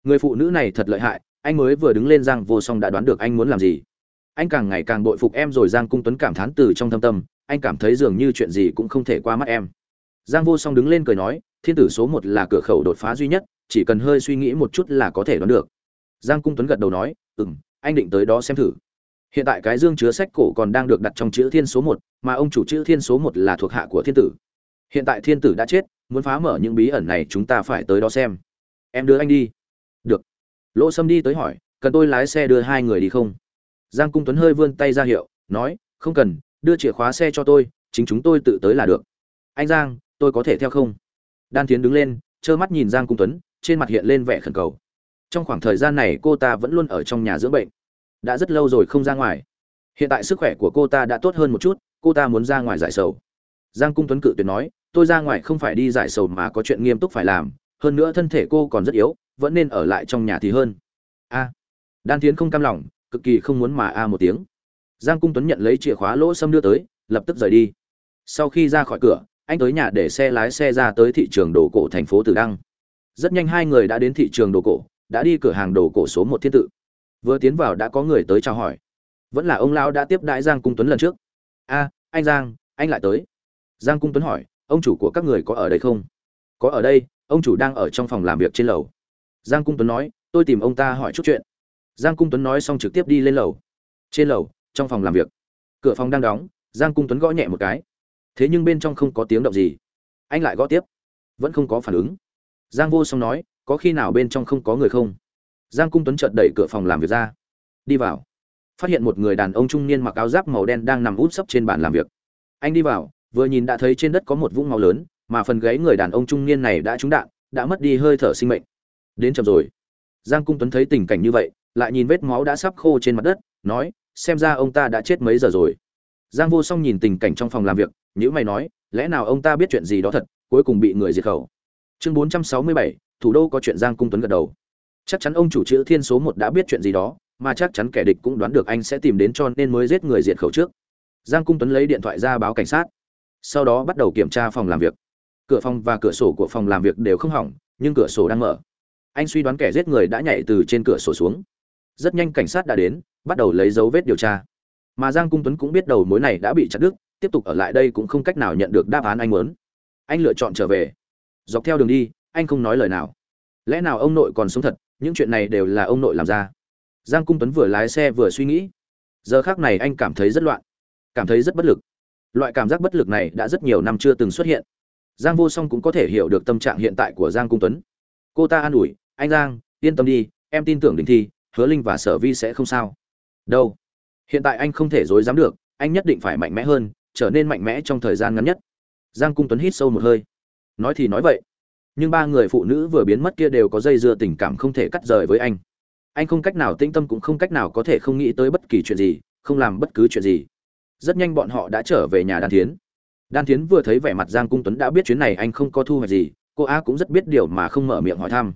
Người phụ nữ này thật lợi hại, anh mới vừa đứng lên giang vô song đã đoán được anh muốn làm gì anh càng ngày càng bội phục em rồi giang cung tuấn cảm thán từ trong thâm tâm, anh cảm thấy dường như chuyện gì cũng không thể qua mắt em. Giang vô song đứng lên cười nói, thiên tử số một là cửa khẩu đột phá duy nhất, chỉ cần hơi suy nghĩ một chút là có thể đoán được. Giang cung tuấn gật đầu nói ừ m anh định tới đó xem thử. Hiện tại cái dương chứa sách cổ còn đang được đặt trong chữ thiên số một, mà ông chủ chữ thiên số một là thuộc hạ của thiên tử. Hiện tại thiên tử đã chết, muốn phá mở những bí ẩn này chúng ta phải tới đó xem. Em đưa anh đi. Được. Lỗ sâm đi tới hỏi, cần tôi lái xe đưa hai người đi không? Giang cung tuấn hơi vươn tay ra hiệu, nói, không cần, đưa chìa khóa xe cho tôi, chính chúng tôi tự tới là được. Anh giang, tôi có thể theo không? Đan tiến đứng lên, trơ mắt nhìn giang cung tuấn, trên mặt hiện lên vẻ khẩn cầu. Trong khoảng thời gian này cô ta vẫn luôn ở trong nhà dưỡng bệnh. Đã rất lâu rồi không ra ngoài. Hiện tại sức khỏe của cô ta đã tốt hơn một chút, cô ta muốn ra ngoài giải sầu. Giang cung tuấn cự tuyệt nói, tôi ra ngoài không phải đi giải sầu mà có chuyện nghiêm túc phải làm, hơn nữa thân thể cô còn rất yếu, vẫn nên ở lại trong nhà thì hơn. A. Đan tiến không cam lòng cực kỳ không muốn mà a một tiếng. Giang cung tuấn nhận lấy chìa khóa lỗ xâm đưa tới, lập tức rời đi. Sau khi ra khỏi cửa, anh tới nhà để xe lái xe ra tới thị trường đồ cổ thành phố tử đăng. Rất nhanh hai người đã đến thị trường đồ cổ, đã đi cửa hàng đồ cổ số một thiên tự. Vừa tiến vào đã có người tới chào hỏi. Vẫn là ông lão đã tiếp đãi giang cung tuấn lần trước. A, anh giang, anh lại tới. Giang cung tuấn hỏi, ông chủ của các người có ở đây không? Có ở đây, ông chủ đang ở trong phòng làm việc trên lầu. Giang cung tuấn nói, tôi tìm ông ta hỏi chút chuyện giang cung tuấn nói xong trực tiếp đi lên lầu. Trên lầu, trong phòng làm việc, cửa phòng đang đóng, giang cung tuấn gõ nhẹ một cái. Thế nhưng bên trong không có tiếng động gì. Anh lại gõ tiếp. Vẫn không có phản ứng. Giang vô song nói, có khi nào bên trong không có người không? Giang cung tuấn chợt đẩy cửa phòng làm việc ra. Đi vào. Phát hiện một người đàn ông trung niên mặc áo giáp màu đen đang nằm úp sấp trên bàn làm việc. Anh đi vào. Vừa nhìn đã thấy trên đất có một vũng máu lớn, mà phần gáy người đàn ông trung niên này đã trúng đạn, đã mất đi hơi thở sinh mệnh. Đến chậm rồi. Giang cung tuấn thấy tình cảnh như vậy lại nhìn vết máu đã sắp khô trên mặt đất, nói, xem ra ông ta đã chết mấy giờ rồi. Giang vô song nhìn tình cảnh trong phòng làm việc nhữ mày nói, lẽ nào ông ta biết chuyện gì đó thật, cuối cùng bị người diệt khẩu? Chương bốn trăm sáu mươi bảy, thủ đô có chuyện giang cung tuấn gật đầu. Chắc chắn ông chủ chữ thiên số một đã biết chuyện gì đó, mà chắc chắn kẻ địch cũng đoán được anh sẽ tìm đến cho nên mới giết người diệt khẩu trước. Giang cung tuấn lấy điện thoại ra báo cảnh sát. Sau đó bắt đầu kiểm tra phòng làm việc. Cửa phòng và cửa sổ của phòng làm việc đều không hỏng, nhưng cửa sổ đang mở. Anh suy đoán kẻ giết người đã nhảy từ trên cửa sổ xuống rất nhanh cảnh sát đã đến, bắt đầu lấy dấu vết điều tra. Mà giang cung tuấn cũng biết đầu mối này đã bị chặt đứt, tiếp tục ở lại đây cũng không cách nào nhận được đáp án anh muốn. Anh lựa chọn trở về. Dọc theo đường đi, anh không nói lời nào. Lẽ nào ông nội còn sống thật? Những chuyện này đều là ông nội làm ra. Giang cung tuấn vừa lái xe vừa suy nghĩ. Giờ khác này anh cảm thấy rất loạn, cảm thấy rất bất lực. Loại cảm giác bất lực này đã rất nhiều năm chưa từng xuất hiện. Giang vô song cũng có thể hiểu được tâm trạng hiện tại của giang cung tuấn. Cô ta an ủi, anh giang, yên tâm đi, em tin tưởng đình thi hứa linh và sở vi sẽ không sao. Đâu? Hiện tại anh không thể dối dám được, anh nhất định phải mạnh mẽ hơn, trở nên mạnh mẽ trong thời gian ngắn nhất. Giang cung tuấn hít sâu một hơi. Nói thì nói vậy, nhưng ba người phụ nữ vừa biến mất kia đều có dây dưa tình cảm không thể cắt rời với anh. Anh không cách nào tĩnh tâm cũng không cách nào có thể không nghĩ tới bất kỳ chuyện gì, không làm bất cứ chuyện gì. Rất nhanh bọn họ đã trở về nhà đan thiến. Đan thiến vừa thấy vẻ mặt giang cung tuấn đã biết chuyến này anh không có thu hoạch gì, cô á cũng rất biết điều mà không mở miệng hỏi thăm.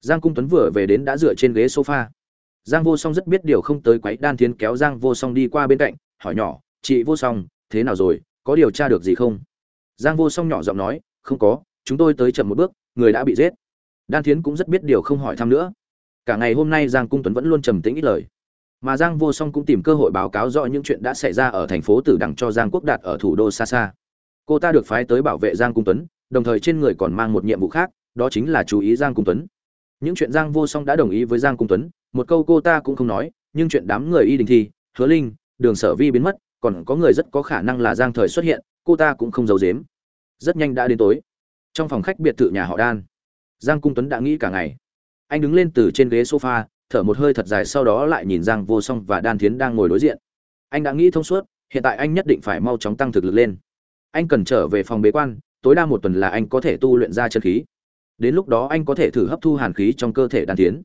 Giang cung tuấn vừa về đến đã dựa trên ghế sofa giang vô song rất biết điều không tới quấy đan thiến kéo giang vô song đi qua bên cạnh, hỏi nhỏ, chị vô song, thế nào rồi? Có điều tra được gì không? Giang vô song nhỏ giọng nói, không có, chúng tôi tới chậm một bước, người đã bị giết. Đan thiến cũng rất biết điều không hỏi thăm nữa. Cả ngày hôm nay giang cung tuấn vẫn luôn trầm tĩnh ít lời. Mà giang vô song cũng tìm cơ hội báo cáo rõ những chuyện đã xảy ra ở thành phố tử đằng cho giang quốc đạt ở thủ đô xa xa cô ta được phái tới bảo vệ giang cung tuấn, đồng thời trên người còn mang một nhiệm vụ khác, đó chính là chú ý giang cung tuấn. Những chuyện giang vô song đã đồng ý với giang cung tuấn một câu cô ta cũng không nói, nhưng chuyện đám người y đình thi, hứa linh, đường sở vi biến mất, còn có người rất có khả năng là giang thời xuất hiện, cô ta cũng không giấu giếm. Rất nhanh đã đến tối. Trong phòng khách biệt thự nhà họ đan giang cung tuấn đã nghĩ cả ngày. Anh đứng lên từ trên ghế sofa, thở một hơi thật dài sau đó lại nhìn giang vô song và đan thiến đang ngồi đối diện. Anh đã nghĩ thông suốt, hiện tại anh nhất định phải mau chóng tăng thực lực lên. Anh cần trở về phòng bế quan, tối đa một tuần là anh có thể tu luyện ra chân khí. Đến lúc đó anh có thể thử hấp thu hàn khí trong cơ thể đan thiến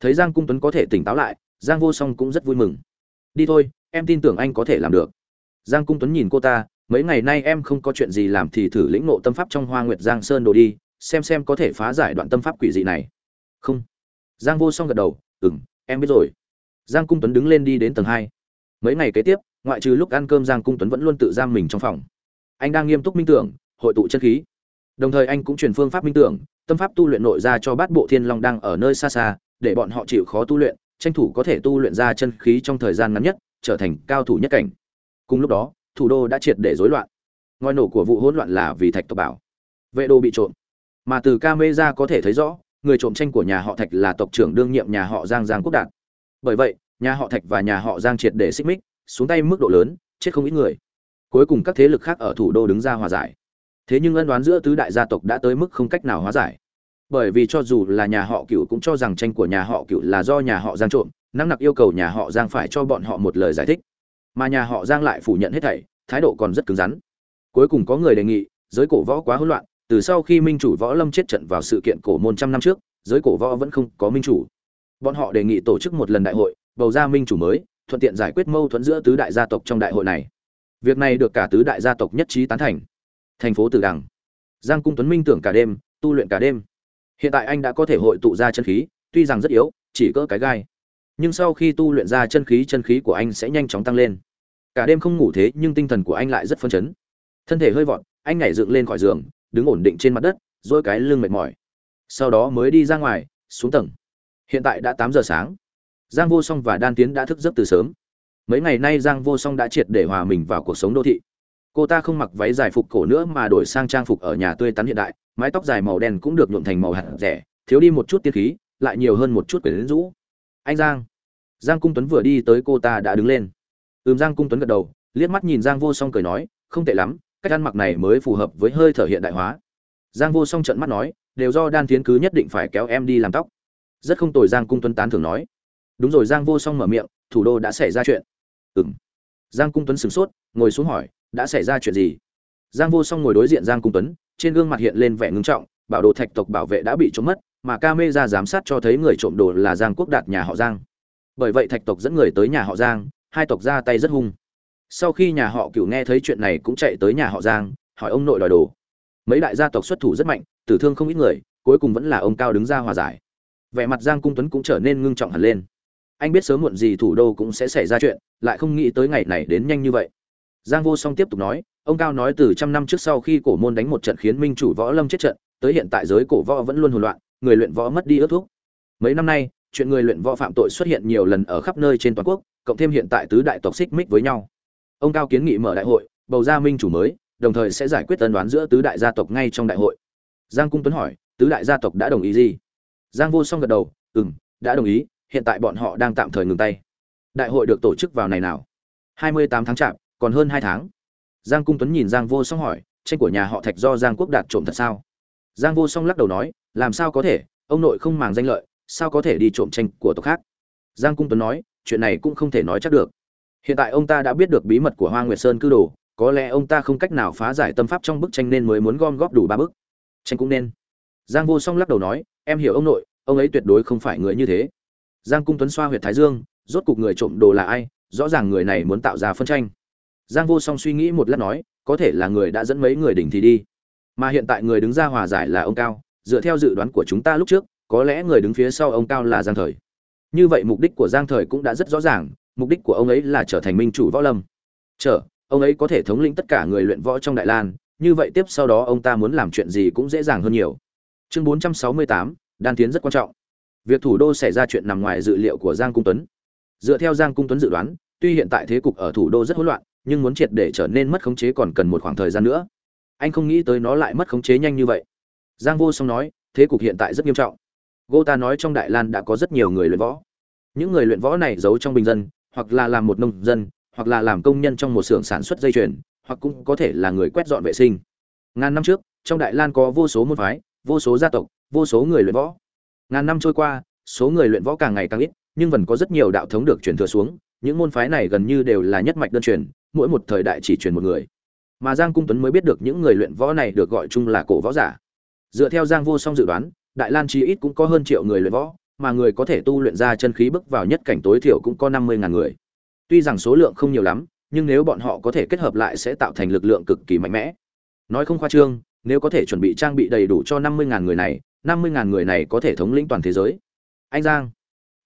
thấy giang cung tuấn có thể tỉnh táo lại, giang vô song cũng rất vui mừng. Đi thôi, em tin tưởng anh có thể làm được. Giang cung tuấn nhìn cô ta, mấy ngày nay em không có chuyện gì làm thì thử lĩnh ngộ tâm pháp trong hoa nguyệt giang sơn đồ đi, xem xem có thể phá giải đoạn tâm pháp quỷ dị này. Không. Giang vô song gật đầu ừ m em biết rồi. Giang cung tuấn đứng lên đi đến tầng hai. Mấy ngày kế tiếp, ngoại trừ lúc ăn cơm giang cung tuấn vẫn luôn tự giam mình trong phòng. Anh đang nghiêm túc minh tưởng, hội tụ chân khí. Đồng thời anh cũng truyền phương pháp minh tưởng, tâm pháp tu luyện nội ra cho bát bộ thiên long đang ở nơi xa xa để bọn họ chịu khó tu luyện, tranh thủ có thể tu luyện ra chân khí trong thời gian ngắn nhất, trở thành cao thủ nhất cảnh. Cùng lúc đó, thủ đô đã triệt để rối loạn. Ngòi nổ của vụ hỗn loạn là vì thạch tộc bảo. Vệ đô bị trộm. Mà từ camera có thể thấy rõ, người trộm tranh của nhà họ thạch là tộc trưởng đương nhiệm nhà họ giang giang quốc đạt. Bởi vậy, nhà họ thạch và nhà họ giang triệt để xích mích, xuống tay mức độ lớn, chết không ít người. Cuối cùng các thế lực khác ở thủ đô đứng ra hòa giải. Thế nhưng ân đoán giữa tứ đại gia tộc đã tới mức không cách nào hóa giải bởi vì cho dù là nhà họ cựu cũng cho rằng tranh của nhà họ cựu là do nhà họ giang trộm năng nặc yêu cầu nhà họ giang phải cho bọn họ một lời giải thích. Mà nhà họ giang lại phủ nhận hết thảy, thái độ còn rất cứng rắn. Cuối cùng có người đề nghị, giới cổ võ quá hỗn loạn, từ sau khi minh chủ võ lâm chết trận vào sự kiện cổ môn trăm năm trước, giới cổ võ vẫn không có minh chủ. Bọn họ đề nghị tổ chức một lần đại hội, bầu ra minh chủ mới, thuận tiện giải quyết mâu thuẫn giữa tứ đại gia tộc trong đại hội này. Việc này được cả tứ đại gia tộc nhất trí tán thành. Thành phố tử đằng. Giang cung tuấn minh tưởng cả đêm, tu luyện cả đêm hiện tại anh đã có thể hội tụ ra chân khí, tuy rằng rất yếu, chỉ cỡ cái gai. Nhưng sau khi tu luyện ra chân khí chân khí của anh sẽ nhanh chóng tăng lên. Cả đêm không ngủ thế, nhưng tinh thần của anh lại rất phấn chấn. Thân thể hơi vọt, anh nhảy dựng lên khỏi giường, đứng ổn định trên mặt đất, dỗi cái lưng mệt mỏi. Sau đó mới đi ra ngoài, xuống tầng. Hiện tại đã tám giờ sáng. Giang vô song và đan tiến đã thức giấc từ sớm. Mấy ngày nay giang vô song đã triệt để hòa mình vào cuộc sống đô thị cô ta không mặc váy dài phục cổ nữa mà đổi sang trang phục ở nhà tươi tắn hiện đại, mái tóc dài màu đen cũng được nhuộm thành màu hạt rẻ, thiếu đi một chút tiên khí, lại nhiều hơn một chút quyển rũ. Anh giang. Giang cung tuấn vừa đi tới cô ta đã đứng lên. Ừm, giang cung tuấn gật đầu, liếc mắt nhìn giang vô song cười nói, không tệ lắm, cách ăn mặc này mới phù hợp với hơi thở hiện đại hóa. Giang vô song trận mắt nói, đều do đan tiến cứ nhất định phải kéo em đi làm tóc. Rất không tồi, giang cung tuấn tán thường nói. Đúng rồi, giang vô song mở miệng, thủ đô đã xảy ra chuyện. Ừm giang cung tuấn sửng sốt, ngồi xuống hỏi, đã xảy ra chuyện gì? Giang vô song ngồi đối diện giang cung tuấn, trên gương mặt hiện lên vẻ ngưng trọng, bảo đồ thạch tộc bảo vệ đã bị trộm mất, mà ca mê ra giám sát cho thấy người trộm đồ là giang quốc đạt nhà họ giang. Bởi vậy thạch tộc dẫn người tới nhà họ giang, hai tộc ra tay rất hung. Sau khi nhà họ Cửu nghe thấy chuyện này cũng chạy tới nhà họ giang, hỏi ông nội đòi đồ. Mấy đại gia tộc xuất thủ rất mạnh, tử thương không ít người, cuối cùng vẫn là ông cao đứng ra hòa giải. Vẻ mặt giang cung tuấn cũng trở nên ngưng trọng hẳn lên anh biết sớm muộn gì thủ đô cũng sẽ xảy ra chuyện lại không nghĩ tới ngày này đến nhanh như vậy. Giang vô song tiếp tục nói ông cao nói từ trăm năm trước sau khi cổ môn đánh một trận khiến minh chủ võ lâm chết trận tới hiện tại giới cổ võ vẫn luôn hỗn loạn người luyện võ mất đi ước thuốc mấy năm nay chuyện người luyện võ phạm tội xuất hiện nhiều lần ở khắp nơi trên toàn quốc cộng thêm hiện tại tứ đại tộc xích mích với nhau. Ông cao kiến nghị mở đại hội bầu ra minh chủ mới đồng thời sẽ giải quyết tân đoán giữa tứ đại gia tộc ngay trong đại hội. Giang cung tuấn hỏi tứ đại gia tộc đã đồng ý gì? Giang vô song gật đầu ừm, đã đồng ý hiện tại bọn họ đang tạm thời ngừng tay. Đại hội được tổ chức vào ngày nào? Hai mươi tám tháng chạp, còn hơn hai tháng. Giang cung tuấn nhìn giang vô song hỏi, tranh của nhà họ thạch do giang quốc đạt trộm thật sao? Giang vô song lắc đầu nói, làm sao có thể? Ông nội không màng danh lợi, sao có thể đi trộm tranh của tộc khác? Giang cung tuấn nói, chuyện này cũng không thể nói chắc được. Hiện tại ông ta đã biết được bí mật của hoa nguyệt sơn cư đồ, có lẽ ông ta không cách nào phá giải tâm pháp trong bức tranh nên mới muốn gom góp đủ ba bức. Tranh cũng nên. Giang vô song lắc đầu nói, em hiểu ông nội, ông ấy tuyệt đối không phải người như thế giang cung tuấn xoa huyệt thái dương rốt cục người trộm đồ là ai rõ ràng người này muốn tạo ra phân tranh. Giang vô song suy nghĩ một lát nói có thể là người đã dẫn mấy người đỉnh thì đi. Mà hiện tại người đứng ra hòa giải là ông cao dựa theo dự đoán của chúng ta lúc trước có lẽ người đứng phía sau ông cao là giang thời. Như vậy mục đích của giang thời cũng đã rất rõ ràng mục đích của ông ấy là trở thành minh chủ võ lâm. Trở ông ấy có thể thống lĩnh tất cả người luyện võ trong đại lan như vậy tiếp sau đó ông ta muốn làm chuyện gì cũng dễ dàng hơn nhiều. Chương 468, đan tiến rất quan trọng việc thủ đô xảy ra chuyện nằm ngoài dự liệu của giang cung tuấn. Dựa theo giang cung tuấn dự đoán, tuy hiện tại thế cục ở thủ đô rất hỗn loạn, nhưng muốn triệt để trở nên mất khống chế còn cần một khoảng thời gian nữa. Anh không nghĩ tới nó lại mất khống chế nhanh như vậy. Giang vô song nói, thế cục hiện tại rất nghiêm trọng. Gô nói trong đại lan đã có rất nhiều người luyện võ. Những người luyện võ này giấu trong bình dân, hoặc là làm một nông dân, hoặc là làm công nhân trong một xưởng sản xuất dây chuyền, hoặc cũng có thể là người quét dọn vệ sinh. Ngàn năm trước, trong đại lan có vô số môn phái, vô số gia tộc, vô số người luyện võ ngàn năm trôi qua, số người luyện võ càng ngày càng ít, nhưng vẫn có rất nhiều đạo thống được truyền thừa xuống, những môn phái này gần như đều là nhất mạch đơn truyền, mỗi một thời đại chỉ truyền một người. Mà giang cung tuấn mới biết được những người luyện võ này được gọi chung là cổ võ giả. Dựa theo giang vô song dự đoán, đại lan chí ít cũng có hơn triệu người luyện võ, mà người có thể tu luyện ra chân khí bước vào nhất cảnh tối thiểu cũng có năm mươi ngàn người. Tuy rằng số lượng không nhiều lắm, nhưng nếu bọn họ có thể kết hợp lại sẽ tạo thành lực lượng cực kỳ mạnh mẽ. Nói không khoa trương, nếu có thể chuẩn bị trang bị đầy đủ cho năm mươi ngàn người này năm mươi ngàn người này có thể thống lĩnh toàn thế giới. Anh giang.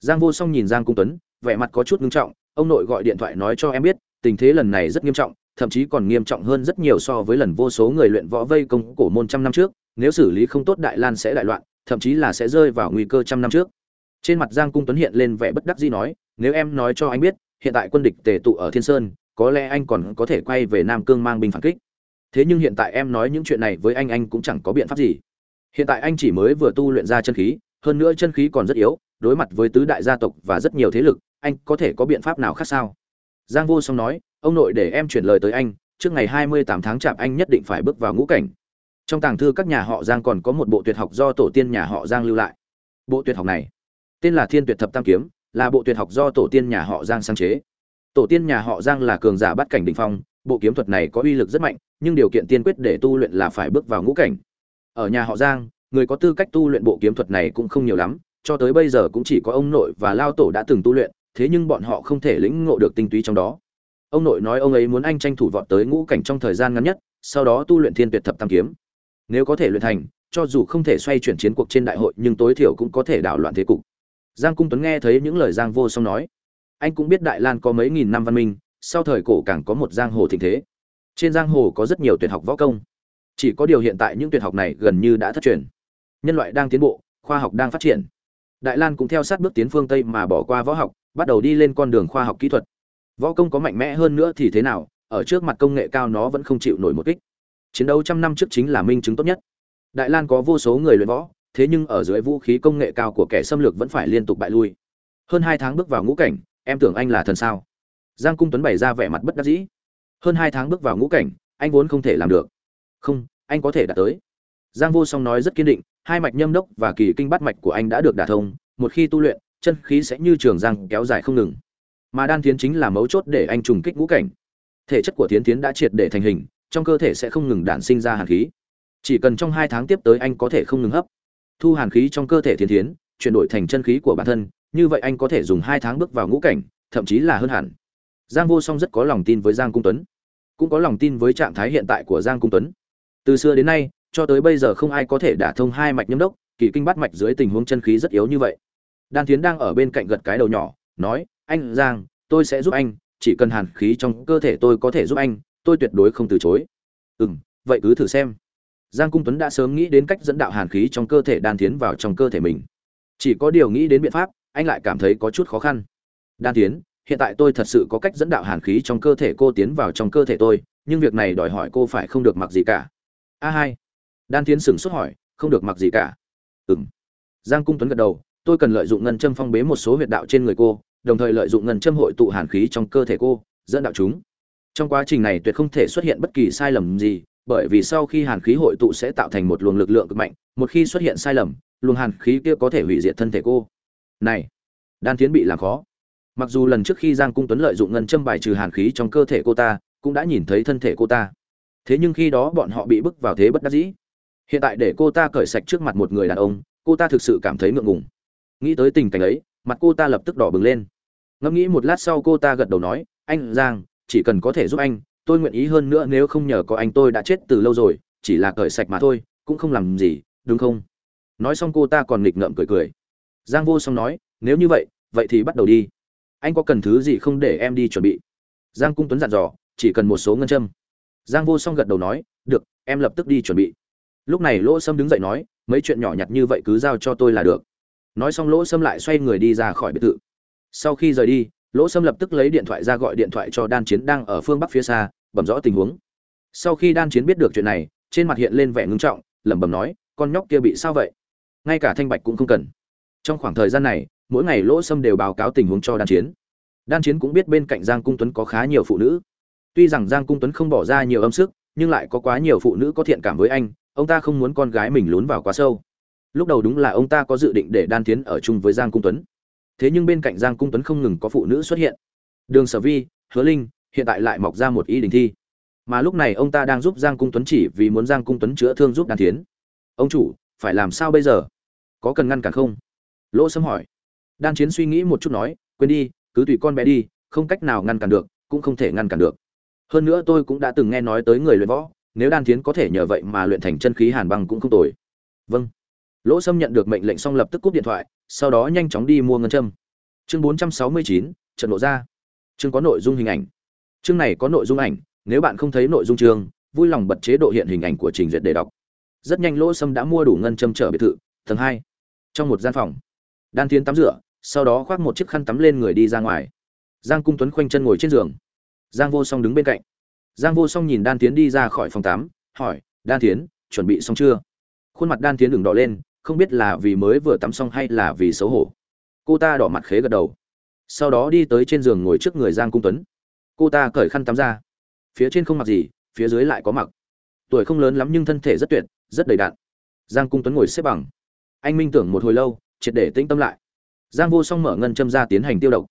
Giang vô song nhìn giang cung tuấn, vẻ mặt có chút nghiêm trọng, ông nội gọi điện thoại nói cho em biết, tình thế lần này rất nghiêm trọng, thậm chí còn nghiêm trọng hơn rất nhiều so với lần vô số người luyện võ vây công cổ môn trăm năm trước, nếu xử lý không tốt đại lan sẽ đại loạn, thậm chí là sẽ rơi vào nguy cơ trăm năm trước. Trên mặt giang cung tuấn hiện lên vẻ bất đắc dĩ nói, nếu em nói cho anh biết, hiện tại quân địch tề tụ ở thiên sơn, có lẽ anh còn có thể quay về nam cương mang binh phản kích. Thế nhưng hiện tại em nói những chuyện này với anh anh cũng chẳng có biện pháp gì hiện tại anh chỉ mới vừa tu luyện ra chân khí, hơn nữa chân khí còn rất yếu, đối mặt với tứ đại gia tộc và rất nhiều thế lực, anh có thể có biện pháp nào khác sao? Giang vô song nói, ông nội để em chuyển lời tới anh, trước ngày hai mươi tám tháng chạp anh nhất định phải bước vào ngũ cảnh. Trong tàng thư các nhà họ giang còn có một bộ tuyệt học do tổ tiên nhà họ giang lưu lại. Bộ tuyệt học này, tên là thiên tuyệt thập tam kiếm, là bộ tuyệt học do tổ tiên nhà họ giang sáng chế. Tổ tiên nhà họ giang là cường giả bắt cảnh đ ỉ n h phong, bộ kiếm thuật này có uy lực rất mạnh, nhưng điều kiện tiên quyết để tu luyện là phải bước vào ngũ cảnh ở nhà họ giang, người có tư cách tu luyện bộ kiếm thuật này cũng không nhiều lắm, cho tới bây giờ cũng chỉ có ông nội và lao tổ đã từng tu luyện, thế nhưng bọn họ không thể lĩnh ngộ được tinh túy trong đó. Ông nội nói ông ấy muốn anh tranh thủ vọt tới ngũ cảnh trong thời gian ngắn nhất, sau đó tu luyện thiên tuyệt thập tam kiếm. Nếu có thể luyện thành, cho dù không thể xoay chuyển chiến cuộc trên đại hội, nhưng tối thiểu cũng có thể đảo loạn thế cục. Giang cung tuấn nghe thấy những lời giang vô song nói. Anh cũng biết đại lan có mấy nghìn năm văn minh, sau thời cổ càng có một giang hồ thịnh thế. Trên giang hồ có rất nhiều tuyệt học võ công chỉ có điều hiện tại những tuyệt học này gần như đã thất truyền. Nhân loại đang tiến bộ, khoa học đang phát triển. Đại lan cũng theo sát bước tiến phương tây mà bỏ qua võ học, bắt đầu đi lên con đường khoa học kỹ thuật. Võ công có mạnh mẽ hơn nữa thì thế nào, ở trước mặt công nghệ cao nó vẫn không chịu nổi một kích. Chiến đấu trăm năm trước chính là minh chứng tốt nhất. Đại lan có vô số người luyện võ, thế nhưng ở dưới vũ khí công nghệ cao của kẻ xâm lược vẫn phải liên tục bại lui. Hơn hai tháng bước vào ngũ cảnh, em tưởng anh là thần sao? Giang cung tuấn bày ra vẻ mặt bất đắc dĩ. Hơn hai tháng bước vào ngũ cảnh, anh vốn không thể làm được không, anh có thể đạt tới. Giang vô song nói rất kiên định, hai mạch nhâm đốc và kỳ kinh bát mạch của anh đã được đả thông, một khi tu luyện, chân khí sẽ như trường giang kéo dài không ngừng. Mà đan thiến chính là mấu chốt để anh trùng kích ngũ cảnh. Thể chất của thiến thiến đã triệt để thành hình, trong cơ thể sẽ không ngừng đản sinh ra hàn khí. Chỉ cần trong hai tháng tiếp tới anh có thể không ngừng hấp. Thu hàn khí trong cơ thể thiến thiến, chuyển đổi thành chân khí của bản thân, như vậy anh có thể dùng hai tháng bước vào ngũ cảnh, thậm chí là hơn hẳn. Giang vô song rất có lòng tin với giang cung tuấn. Cũng có lòng tin với trạng thái hiện tại của giang cung tuấn từ xưa đến nay, cho tới bây giờ không ai có thể đả thông hai mạch nhâm đốc, kỳ kinh bắt mạch dưới tình huống chân khí rất yếu như vậy. Đan tiến đang ở bên cạnh gật cái đầu nhỏ, nói, anh giang, tôi sẽ giúp anh, chỉ cần hàn khí trong cơ thể tôi có thể giúp anh, tôi tuyệt đối không từ chối. Ừ m vậy cứ thử xem. Giang cung tuấn đã sớm nghĩ đến cách dẫn đạo hàn khí trong cơ thể đan tiến vào trong cơ thể mình. Chỉ có điều nghĩ đến biện pháp, anh lại cảm thấy có chút khó khăn. Đan tiến hiện tại tôi thật sự có cách dẫn đạo hàn khí trong cơ thể cô tiến vào trong cơ thể tôi, nhưng việc này đòi hỏi cô phải không được mặc gì cả a hai. Đan tiến sửng sốt hỏi, không được mặc gì cả. Ừng giang cung tuấn gật đầu, tôi cần lợi dụng ngân châm phong bế một số huyệt đạo trên người cô, đồng thời lợi dụng ngân châm hội tụ hàn khí trong cơ thể cô, dẫn đạo chúng. Trong quá trình này tuyệt không thể xuất hiện bất kỳ sai lầm gì, bởi vì sau khi hàn khí hội tụ sẽ tạo thành một luồng lực lượng cực mạnh, một khi xuất hiện sai lầm, luồng hàn khí kia có thể hủy diệt thân thể cô. Này, đan tiến bị làm khó. Mặc dù lần trước khi giang cung tuấn lợi dụng ngân châm bài trừ hàn khí trong cơ thể cô ta, cũng đã nhìn thấy thân thể cô ta thế nhưng khi đó bọn họ bị bức vào thế bất đắc dĩ. Hiện tại để cô ta cởi sạch trước mặt một người đàn ông, cô ta thực sự cảm thấy ngượng ngùng. Nghĩ tới tình cảnh ấy, mặt cô ta lập tức đỏ bừng lên. Ngẫm nghĩ một lát sau cô ta gật đầu nói, anh giang, chỉ cần có thể giúp anh, tôi nguyện ý hơn nữa nếu không nhờ có anh tôi đã chết từ lâu rồi, chỉ là cởi sạch mà thôi, cũng không làm gì, đúng không? Nói xong cô ta còn nghịch ngợm cười cười. Giang vô song nói, nếu như vậy vậy thì bắt đầu đi. Anh có cần thứ gì không để em đi chuẩn bị? Giang cung tuấn dặn dò, chỉ cần một số ngân châm giang vô song gật đầu nói, được, em lập tức đi chuẩn bị. Lúc này lỗ sâm đứng dậy nói, mấy chuyện nhỏ nhặt như vậy cứ giao cho tôi là được. Nói xong lỗ sâm lại xoay người đi ra khỏi biệt thự. Sau khi rời đi, lỗ sâm lập tức lấy điện thoại ra gọi điện thoại cho đan chiến đang ở phương bắc phía xa, bẩm rõ tình huống. Sau khi đan chiến biết được chuyện này, trên mặt hiện lên vẻ ngưng trọng, lẩm bẩm nói, con nhóc kia bị sao vậy? Ngay cả thanh bạch cũng không cần. Trong khoảng thời gian này, mỗi ngày lỗ sâm đều báo cáo tình huống cho đan chiến. Đan chiến cũng biết bên cạnh giang cung tuấn có khá nhiều phụ nữ tuy rằng giang cung tuấn không bỏ ra nhiều âm sức, nhưng lại có quá nhiều phụ nữ có thiện cảm với anh, ông ta không muốn con gái mình lún vào quá sâu. Lúc đầu đúng là ông ta có dự định để đan tiến ở chung với giang cung tuấn. Thế nhưng bên cạnh giang cung tuấn không ngừng có phụ nữ xuất hiện. Đường sở vi, hứa linh, hiện tại lại mọc ra một ý đình thi. Mà lúc này ông ta đang giúp giang cung tuấn chỉ vì muốn giang cung tuấn chữa thương giúp đan tiến ông chủ, phải làm sao bây giờ? Có cần ngăn cản không? Lỗ sâm hỏi. Đan chiến suy nghĩ một chút nói, quên đi, cứ tùy con bé đi, không cách nào ngăn cản được, cũng không thể ngăn cản được hơn nữa tôi cũng đã từng nghe nói tới người luyện võ nếu đan Thiến có thể nhờ vậy mà luyện thành chân khí hàn băng cũng không tồi. Vâng. Lỗ sâm nhận được mệnh lệnh xong lập tức cúp điện thoại sau đó nhanh chóng đi mua ngân châm. Chương 469, trận lộ ra. Chương có nội dung hình ảnh. Chương này có nội dung ảnh nếu bạn không thấy nội dung chương vui lòng bật chế độ hiện hình ảnh của trình duyệt để đọc. Rất nhanh lỗ sâm đã mua đủ ngân châm trở biệt thự tầng hai. Trong một gian phòng đan Thiến tắm rửa sau đó khoác một chiếc khăn tắm lên người đi ra ngoài. Giang cung tuấn khoanh chân ngồi trên giường giang vô song đứng bên cạnh. Giang vô song nhìn đan tiến đi ra khỏi phòng tắm, hỏi, đan tiến chuẩn bị xong chưa? Khuôn mặt đan tiến đường đỏ lên, không biết là vì mới vừa tắm xong hay là vì xấu hổ. Cô ta đỏ mặt khế gật đầu. Sau đó đi tới trên giường ngồi trước người giang cung tuấn. Cô ta cởi khăn tắm ra. Phía trên không mặc gì, phía dưới lại có mặc. Tuổi không lớn lắm nhưng thân thể rất tuyệt, rất đầy đạn giang cung tuấn ngồi xếp bằng. Anh minh tưởng một hồi lâu, triệt để tĩnh tâm lại. Giang vô song mở ngân châm ra tiến hành tiêu độc.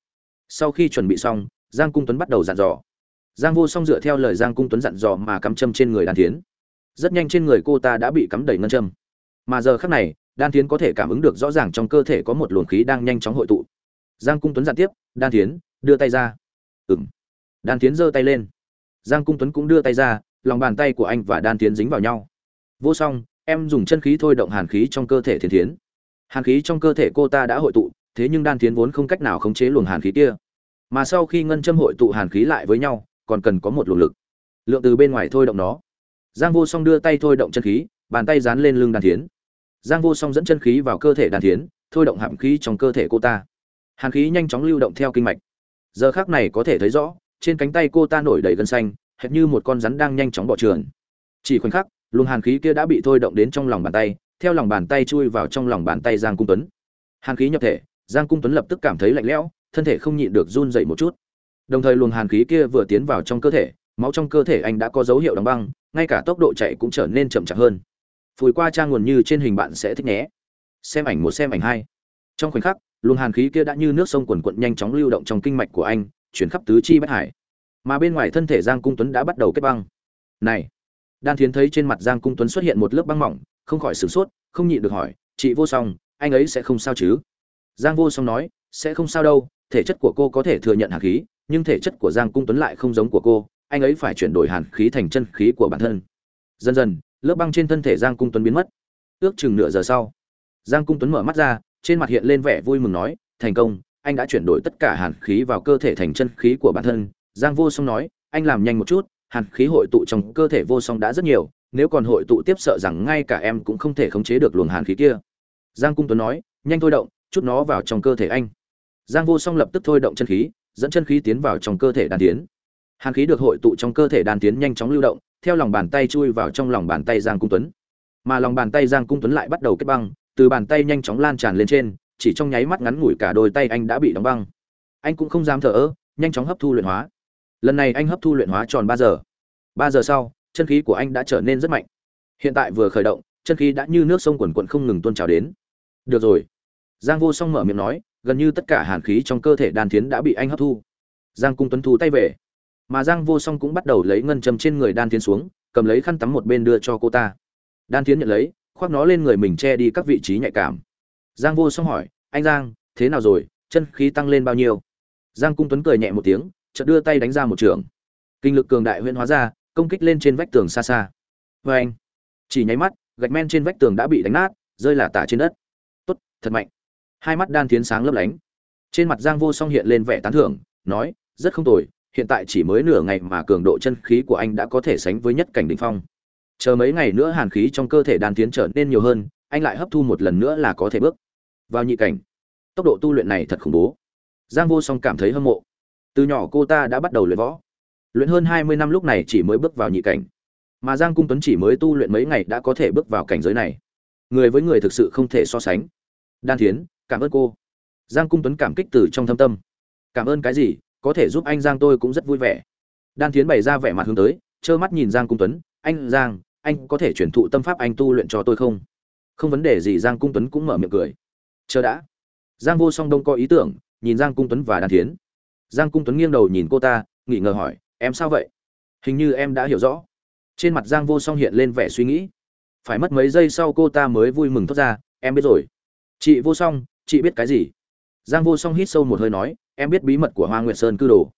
Sau khi chuẩn bị xong, giang cung tuấn bắt đầu dặn dò giang vô song dựa theo lời giang cung tuấn dặn dò mà cắm châm trên người đan Thiến. rất nhanh trên người cô ta đã bị cắm đầy ngân châm. Mà giờ khắc này đan Thiến có thể cảm ứng được rõ ràng trong cơ thể có một luồng khí đang nhanh chóng hội tụ. Giang cung tuấn dặn tiếp đan Thiến, đưa tay ra. Ừng đan Thiến giơ tay lên. Giang cung tuấn cũng đưa tay ra lòng bàn tay của anh và đan Thiến dính vào nhau. Vô song em dùng chân khí thôi động hàn khí trong cơ thể Thiến Thiến. hàn khí trong cơ thể cô ta đã hội tụ thế nhưng đan Thiến vốn không cách nào khống chế luồng hàn khí kia. Mà sau khi ngân châm hội tụ hàn khí lại với nhau còn cần có một luồng lực. Lượng từ bên ngoài thôi động nó. Giang vô song đưa tay thôi động chân khí, bàn tay dán lên lưng đan thiến. Giang vô song dẫn chân khí vào cơ thể đan thiến, thôi động hàm khí trong cơ thể cô ta. Hàn khí nhanh chóng lưu động theo kinh mạch. Giờ khác này có thể thấy rõ, trên cánh tay cô ta nổi đầy gân xanh, hệt như một con rắn đang nhanh chóng bỏ trườn. Chỉ khoảnh khắc, luồng hàn khí kia đã bị thôi động đến trong lòng bàn tay, theo lòng bàn tay chui vào trong lòng bàn tay giang cung tuấn. Hàn khí nhập thể, giang cung tuấn lập tức cảm thấy lạnh lẽo, thân thể không nhịn được run dậy một chút đồng thời luồng hàn khí kia vừa tiến vào trong cơ thể, máu trong cơ thể anh đã có dấu hiệu đóng băng, ngay cả tốc độ chạy cũng trở nên chậm chạp hơn. Phùi qua trang nguồn như trên hình bạn sẽ thích nhé. Xem ảnh một, xem ảnh hai. Trong khoảnh khắc, luồng hàn khí kia đã như nước sông quần quận nhanh chóng lưu động trong kinh mạch của anh, chuyển khắp tứ chi bất hải. Mà bên ngoài thân thể giang cung tuấn đã bắt đầu kết băng. Này! Đan thiến thấy trên mặt giang cung tuấn xuất hiện một lớp băng mỏng, không khỏi sửng sốt, không nhịn được hỏi, chị vô song, anh ấy sẽ không sao chứ? Giang vô song nói, sẽ không sao đâu, thể chất của cô có thể thừa nhận hàn khí nhưng thể chất của giang cung tuấn lại không giống của cô, anh ấy phải chuyển đổi hàn khí thành chân khí của bản thân. Dần dần, lớp băng trên thân thể giang cung tuấn biến mất. Ước chừng nửa giờ sau, giang cung tuấn mở mắt ra, trên mặt hiện lên vẻ vui mừng nói, thành công, anh đã chuyển đổi tất cả hàn khí vào cơ thể thành chân khí của bản thân. Giang vô song nói, anh làm nhanh một chút, hàn khí hội tụ trong cơ thể vô song đã rất nhiều, nếu còn hội tụ tiếp sợ rằng ngay cả em cũng không thể khống chế được luồng hàn khí kia. Giang cung tuấn nói, nhanh thôi động, chút nó vào trong cơ thể anh. Giang vô song lập tức thôi động chân khí dẫn chân khí tiến vào trong cơ thể đan tiến. Hàn khí được hội tụ trong cơ thể đan tiến nhanh chóng lưu động, theo lòng bàn tay chui vào trong lòng bàn tay giang cung tuấn. Mà lòng bàn tay giang cung tuấn lại bắt đầu kết băng, từ bàn tay nhanh chóng lan tràn lên trên, chỉ trong nháy mắt ngắn ngủi cả đôi tay anh đã bị đóng băng. Anh cũng không dám thở ơ, nhanh chóng hấp thu luyện hóa. Lần này anh hấp thu luyện hóa tròn ba giờ. Ba giờ sau, chân khí của anh đã trở nên rất mạnh. Hiện tại vừa khởi động, chân khí đã như nước sông quần quận không ngừng tuôn trào đến. Được rồi. Giang vô song mở miệng nói gần như tất cả hàn khí trong cơ thể đan thiến đã bị anh hấp thu. Giang cung tuấn thu tay về. Mà giang vô song cũng bắt đầu lấy ngân châm trên người đan thiến xuống, cầm lấy khăn tắm một bên đưa cho cô ta. Đan thiến nhận lấy, khoác nó lên người mình che đi các vị trí nhạy cảm. Giang vô song hỏi, anh giang, thế nào rồi? Chân khí tăng lên bao nhiêu? Giang cung tuấn cười nhẹ một tiếng, chợt đưa tay đánh ra một trường. Kinh lực cường đại huyễn hóa ra, công kích lên trên vách tường xa xa. Vê anh, chỉ nháy mắt, gạch men trên vách tường đã bị đánh nát, rơi là tả trên đất. Tốt, thật mạnh hai mắt đan tiến sáng lấp lánh. Trên mặt giang vô song hiện lên vẻ tán thưởng, nói, rất không tồi, hiện tại chỉ mới nửa ngày mà cường độ chân khí của anh đã có thể sánh với nhất cảnh đỉnh phong. Chờ mấy ngày nữa hàn khí trong cơ thể đan tiến trở nên nhiều hơn, anh lại hấp thu một lần nữa là có thể bước vào nhị cảnh. Tốc độ tu luyện này thật khủng bố. Giang vô song cảm thấy hâm mộ. Từ nhỏ cô ta đã bắt đầu luyện võ. Luyện hơn hai mươi năm lúc này chỉ mới bước vào nhị cảnh. Mà giang cung tuấn chỉ mới tu luyện mấy ngày đã có thể bước vào cảnh giới này. Người với người thực sự không thể so sánh. Đan thiến cảm ơn cô. Giang cung tuấn cảm kích từ trong thâm tâm. Cảm ơn cái gì? Có thể giúp anh giang tôi cũng rất vui vẻ. Đan thiến bày ra vẻ mặt hướng tới, trơ mắt nhìn giang cung tuấn. Anh giang, anh có thể chuyển thụ tâm pháp anh tu luyện cho tôi không? Không vấn đề gì. Giang cung tuấn cũng mở miệng cười. Chờ đã. Giang vô song đông có ý tưởng, nhìn giang cung tuấn và đan thiến. Giang cung tuấn nghiêng đầu nhìn cô ta nghỉ ngờ hỏi, em sao vậy? Hình như em đã hiểu rõ. Trên mặt giang vô song hiện lên vẻ suy nghĩ. Phải mất mấy giây sau cô ta mới vui mừng thoát ra, em biết rồi. Chị vô song chị biết cái gì? Giang vô song hít sâu một hơi nói, em biết bí mật của hoa nguyệt sơn cư đồ.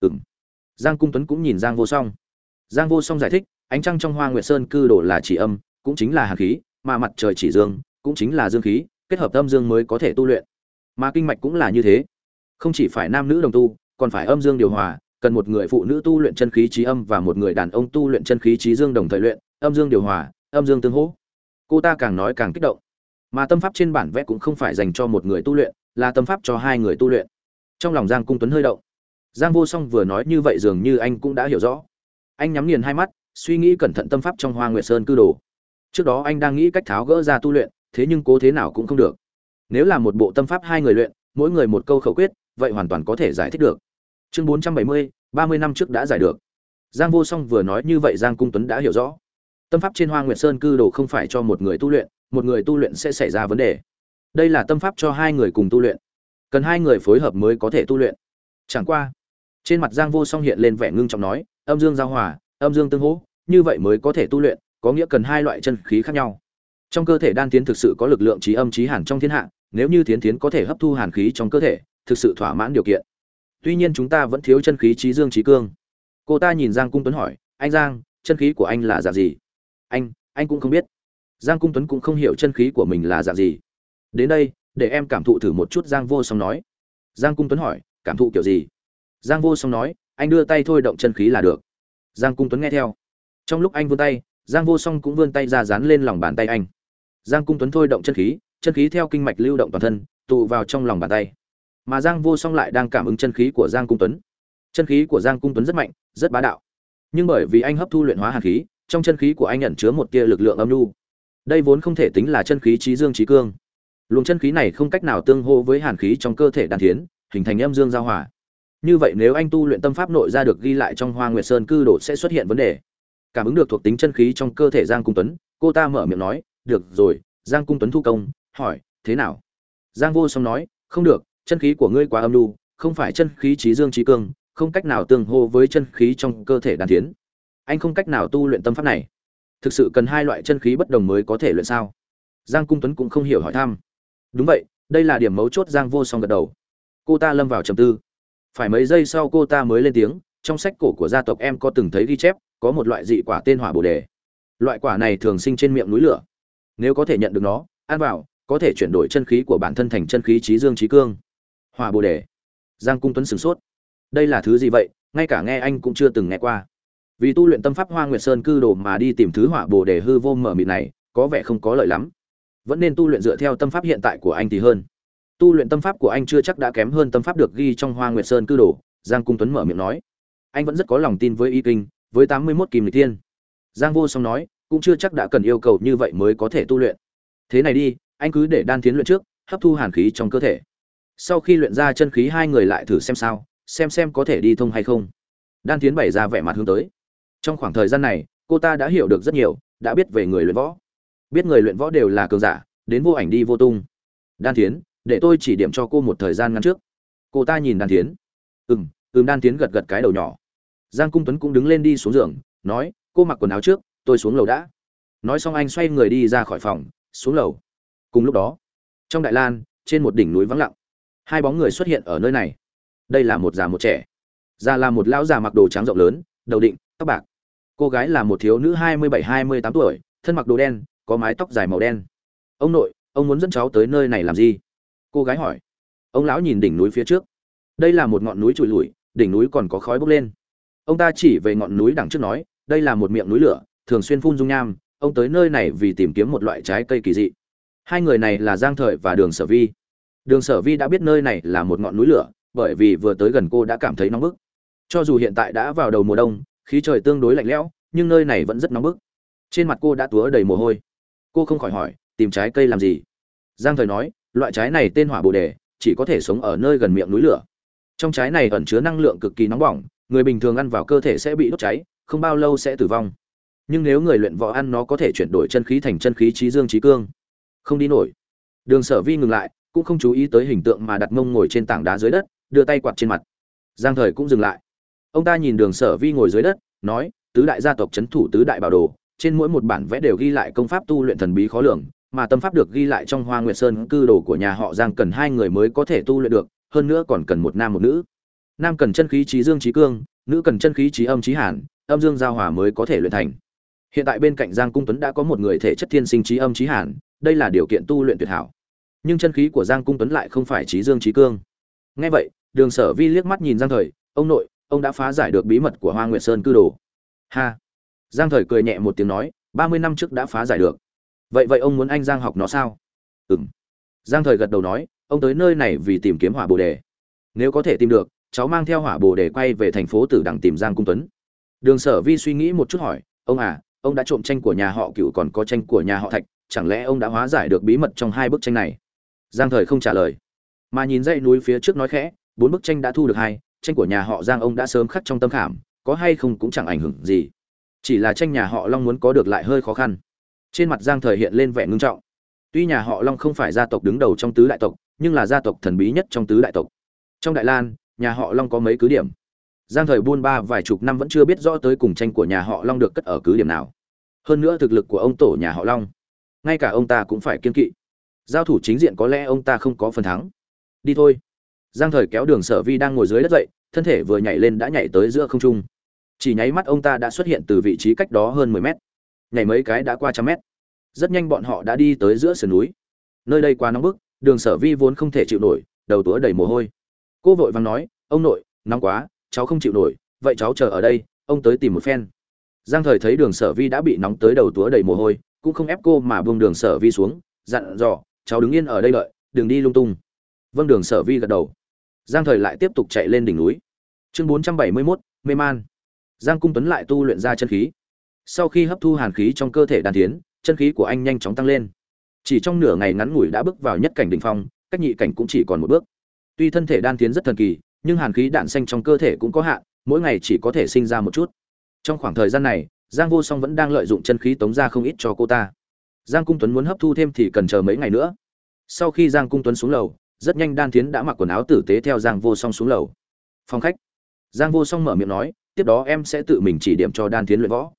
Ừ m giang cung tuấn cũng nhìn giang vô song. Giang vô song giải thích, ánh trăng trong hoa nguyệt sơn cư đồ là chỉ âm, cũng chính là hàn khí, mà mặt trời chỉ dương, cũng chính là dương khí, kết hợp âm dương mới có thể tu luyện. Mà kinh mạch cũng là như thế. Không chỉ phải nam nữ đồng tu, còn phải âm dương điều hòa, cần một người phụ nữ tu luyện chân khí trí âm và một người đàn ông tu luyện chân khí trí dương đồng thời luyện, âm dương điều hòa, âm dương tương hỗ. Cô ta càng nói càng kích động mà tâm pháp trên bản vẽ cũng không phải dành cho một người tu luyện, là tâm pháp cho hai người tu luyện. Trong lòng giang cung tuấn hơi động. Giang vô song vừa nói như vậy dường như anh cũng đã hiểu rõ. Anh nhắm nghiền hai mắt, suy nghĩ cẩn thận tâm pháp trong hoa nguyệt sơn cư đồ. Trước đó anh đang nghĩ cách tháo gỡ ra tu luyện, thế nhưng cố thế nào cũng không được. Nếu là một bộ tâm pháp hai người luyện, mỗi người một câu khẩu quyết, vậy hoàn toàn có thể giải thích được. Chương bốn trăm bảy mươi, ba mươi năm trước đã giải được. Giang vô song vừa nói như vậy giang cung tuấn đã hiểu rõ. Tâm pháp trên hoa nguyệt sơn cư đồ không phải cho một người tu luyện một người tu luyện sẽ xảy ra vấn đề. Đây là tâm pháp cho hai người cùng tu luyện. Cần hai người phối hợp mới có thể tu luyện. Chẳng qua, trên mặt giang vô song hiện lên vẻ ngưng trọng nói, âm dương giao hòa, âm dương tương hỗ, như vậy mới có thể tu luyện, có nghĩa cần hai loại chân khí khác nhau. Trong cơ thể đan tiến thực sự có lực lượng trí âm trí hàn trong thiên hạ, nếu như tiến tiến có thể hấp thu hàn khí trong cơ thể, thực sự thỏa mãn điều kiện. Tuy nhiên chúng ta vẫn thiếu chân khí trí dương trí cương. Cô ta nhìn giang cung tuấn hỏi, anh giang, chân khí của anh là dạng gì? Anh anh cũng không biết giang cung tuấn cũng không hiểu chân khí của mình là dạng gì. Đến đây, để em cảm thụ thử một chút giang vô song nói. Giang cung tuấn hỏi, cảm thụ kiểu gì? Giang vô song nói, anh đưa tay thôi động chân khí là được. Giang cung tuấn nghe theo. Trong lúc anh vươn tay, giang vô song cũng vươn tay ra dán lên lòng bàn tay anh. Giang cung tuấn thôi động chân khí chân khí theo kinh mạch lưu động toàn thân, tụ vào trong lòng bàn tay. Mà giang vô song lại đang cảm ứng chân khí của giang cung tuấn. Chân khí của giang cung tuấn rất mạnh, rất bá đạo. Nhưng bởi vì anh hấp thu luyện hóa hàn khí, trong chân khí của anh nhận chứa một tia lực lượng âm nhu đây vốn không thể tính là chân khí trí dương trí cương. Luồng chân khí này không cách nào tương hô với hàn khí trong cơ thể đàn thiến, hình thành âm dương giao hòa. Như vậy nếu anh tu luyện tâm pháp nội ra được ghi lại trong hoa nguyệt sơn cư đồ sẽ xuất hiện vấn đề. Cảm ứng được thuộc tính chân khí trong cơ thể giang cung tuấn, cô ta mở miệng nói, được rồi, giang cung tuấn thu công, hỏi, thế nào? Giang vô song nói, không được, chân khí của ngươi quá âm lưu không phải chân khí trí dương trí cương, không cách nào tương hô với chân khí trong cơ thể đàn thiến. Anh không cách nào tu luyện tâm pháp này thực sự cần hai loại chân khí bất đồng mới có thể luyện sao? Giang cung tuấn cũng không hiểu hỏi thăm. Đúng vậy, đây là điểm mấu chốt giang vô song gật đầu. Cô ta lâm vào trầm tư. Phải mấy giây sau cô ta mới lên tiếng, trong sách cổ của gia tộc em có từng thấy ghi chép, có một loại dị quả tên hỏa bồ đề. Loại quả này thường sinh trên miệng núi lửa. Nếu có thể nhận được nó, ăn vào, có thể chuyển đổi chân khí của bản thân thành chân khí trí dương trí cương. Hỏa bồ đề. Giang cung tuấn sửng sốt. Đây là thứ gì vậy? Ngay cả nghe anh cũng chưa từng nghe qua vì tu luyện tâm pháp hoa nguyệt sơn cư đồ mà đi tìm thứ hỏa bồ đề hư vô mở mịt này, có vẻ không có lợi lắm. Vẫn nên tu luyện dựa theo tâm pháp hiện tại của anh thì hơn. Tu luyện tâm pháp của anh chưa chắc đã kém hơn tâm pháp được ghi trong hoa nguyệt sơn cư đồ, giang cung tuấn mở miệng nói. Anh vẫn rất có lòng tin với y kinh, với tám mươi mốt kim lịch tiên giang vô song nói, cũng chưa chắc đã cần yêu cầu như vậy mới có thể tu luyện. Thế này đi, anh cứ để đan tiến luyện trước, hấp thu hàn khí trong cơ thể. Sau khi luyện ra chân khí hai người lại thử xem sao, xem xem có thể đi thông hay không. Đan tiến bày ra vẻ mặt hướng tới trong khoảng thời gian này, cô ta đã hiểu được rất nhiều, đã biết về người luyện võ. Biết người luyện võ đều là cường giả, đến vô ảnh đi vô tung. Đan tiến để tôi chỉ điểm cho cô một thời gian ngắn trước. Cô ta nhìn đan tiến ừ m ừ m đan tiến gật gật cái đầu nhỏ. Giang cung tuấn cũng đứng lên đi xuống giường, nói, cô mặc quần áo trước, tôi xuống lầu đã. Nói xong anh xoay người đi ra khỏi phòng, xuống lầu. Cùng lúc đó, trong đại lan, trên một đỉnh núi vắng lặng, hai bóng người xuất hiện ở nơi này. Đây là một già một trẻ. Già là một lão già mặc đồ trắng rộng lớn, đầu định, tóc bạc cô gái là một thiếu nữ hai mươi bảy, hai mươi tám tuổi, thân mặc đồ đen, có mái tóc dài màu đen. Ông nội, ông muốn dẫn cháu tới nơi này làm gì? Cô gái hỏi. Ông lão nhìn đỉnh núi phía trước. Đây là một ngọn núi trụi lùi đỉnh núi còn có khói bốc lên. Ông ta chỉ về ngọn núi đằng trước nói, đây là một miệng núi lửa, thường xuyên phun dung nham, ông tới nơi này vì tìm kiếm một loại trái cây kỳ dị. Hai người này là giang thời và đường sở vi. Đường sở vi đã biết nơi này là một ngọn núi lửa, bởi vì vừa tới gần cô đã cảm thấy nóng bức. Cho dù hiện tại đã vào đầu mùa đông khí trời tương đối lạnh lẽo, nhưng nơi này vẫn rất nóng bức. Trên mặt cô đã túa đầy mồ hôi. Cô không khỏi hỏi, tìm trái cây làm gì? Giang thời nói, loại trái này tên hỏa bồ đề, chỉ có thể sống ở nơi gần miệng núi lửa. Trong trái này ẩn chứa năng lượng cực kỳ nóng bỏng, người bình thường ăn vào cơ thể sẽ bị đốt cháy, không bao lâu sẽ tử vong. Nhưng nếu người luyện võ ăn nó có thể chuyển đổi chân khí thành chân khí trí dương trí cương. Không đi nổi. Đường sở vi ngừng lại, cũng không chú ý tới hình tượng mà đặt mông ngồi trên tảng đá dưới đất, đưa tay quạt trên mặt. Giang thời cũng dừng lại ông ta nhìn đường sở vi ngồi dưới đất, nói, tứ đại gia tộc c h ấ n thủ tứ đại bảo đồ, trên mỗi một bản vẽ đều ghi lại công pháp tu luyện thần bí khó lường, mà tâm pháp được ghi lại trong hoa nguyệt sơn cư đồ của nhà họ giang cần hai người mới có thể tu luyện được, hơn nữa còn cần một nam một nữ. Nam cần chân khí trí dương trí cương, nữ cần chân khí trí âm trí hàn, âm dương giao hòa mới có thể luyện thành. Hiện tại bên cạnh giang cung tuấn đã có một người thể chất thiên sinh trí âm trí hàn, đây là điều kiện tu luyện tuyệt hảo. Nhưng chân khí của giang cung tuấn lại không phải trí dương trí cương. Ngay vậy, đường sở vi liếc mắt nhìn giang thời, ông nội ông đã phá giải được bí mật của hoa nguyệt sơn cư đồ. Ha! Giang thời cười nhẹ một tiếng nói, ba mươi năm trước đã phá giải được. Vậy vậy ông muốn anh giang học nó sao? Ừ m giang thời gật đầu nói, ông tới nơi này vì tìm kiếm hỏa bồ đề. Nếu có thể tìm được, cháu mang theo hỏa bồ đề quay về thành phố tử đằng tìm giang cung tuấn. Đường sở vi suy nghĩ một chút hỏi, ông à ông đã trộm tranh của nhà họ cựu còn có tranh của nhà họ thạch, chẳng lẽ ông đã hóa giải được bí mật trong hai bức tranh này? Giang thời không trả lời. Mà nhìn dãy núi phía trước nói khẽ, bốn bức tranh đã thu được hai tranh của nhà họ giang ông đã sớm khắc trong tâm khảm, có hay không cũng chẳng ảnh hưởng gì. Chỉ là tranh nhà họ long muốn có được lại hơi khó khăn. Trên mặt giang thời hiện lên vẻ ngưng trọng. Tuy nhà họ long không phải gia tộc đứng đầu trong tứ đại tộc, nhưng là gia tộc thần bí nhất trong tứ đại tộc. Trong đại lan, nhà họ long có mấy cứ điểm. Giang thời buôn ba vài chục năm vẫn chưa biết rõ tới cùng tranh của nhà họ long được cất ở cứ điểm nào. Hơn nữa thực lực của ông tổ nhà họ long, ngay cả ông ta cũng phải kiên kỵ. Giao thủ chính diện có lẽ ông ta không có phần thắng. Đi thôi giang thời kéo đường sở vi đang ngồi dưới đất dậy, thân thể vừa nhảy lên đã nhảy tới giữa không trung. Chỉ nháy mắt ông ta đã xuất hiện từ vị trí cách đó hơn mười mét. Nhảy mấy cái đã qua trăm mét. Rất nhanh bọn họ đã đi tới giữa sườn núi. Nơi đây quá nóng bức, đường sở vi vốn không thể chịu nổi, đầu túa đầy mồ hôi. Cô vội vàng nói, ông nội, nóng quá, cháu không chịu nổi, vậy cháu chờ ở đây, ông tới tìm một phen. Giang thời thấy đường sở vi đã bị nóng tới đầu túa đầy mồ hôi, cũng không ép cô mà buông đường sở vi xuống, dặn dò, cháu đứng yên ở đây đợi, đừng đi lung tung. Vâng đường sở vi gật đầu giang thời lại tiếp tục chạy lên đỉnh núi. Chương bốn trăm bảy mươi mốt, mê man. Giang cung tuấn lại tu luyện ra chân khí. Sau khi hấp thu hàn khí trong cơ thể đàn tiến, chân khí của anh nhanh chóng tăng lên. Chỉ trong nửa ngày ngắn ngủi đã bước vào nhất cảnh đ ỉ n h phong, cách nhị cảnh cũng chỉ còn một bước. Tuy thân thể đan tiến rất thần kỳ, nhưng hàn khí đạn xanh trong cơ thể cũng có hạn, mỗi ngày chỉ có thể sinh ra một chút. Trong khoảng thời gian này, giang vô song vẫn đang lợi dụng chân khí tống ra không ít cho cô ta. Giang cung tuấn muốn hấp thu thêm thì cần chờ mấy ngày nữa. Sau khi giang cung tuấn xuống lầu rất nhanh đan Thiến đã mặc quần áo tử tế theo giang vô song xuống lầu. Phòng khách. Giang vô song mở miệng nói, tiếp đó em sẽ tự mình chỉ điểm cho đan Thiến luyện võ.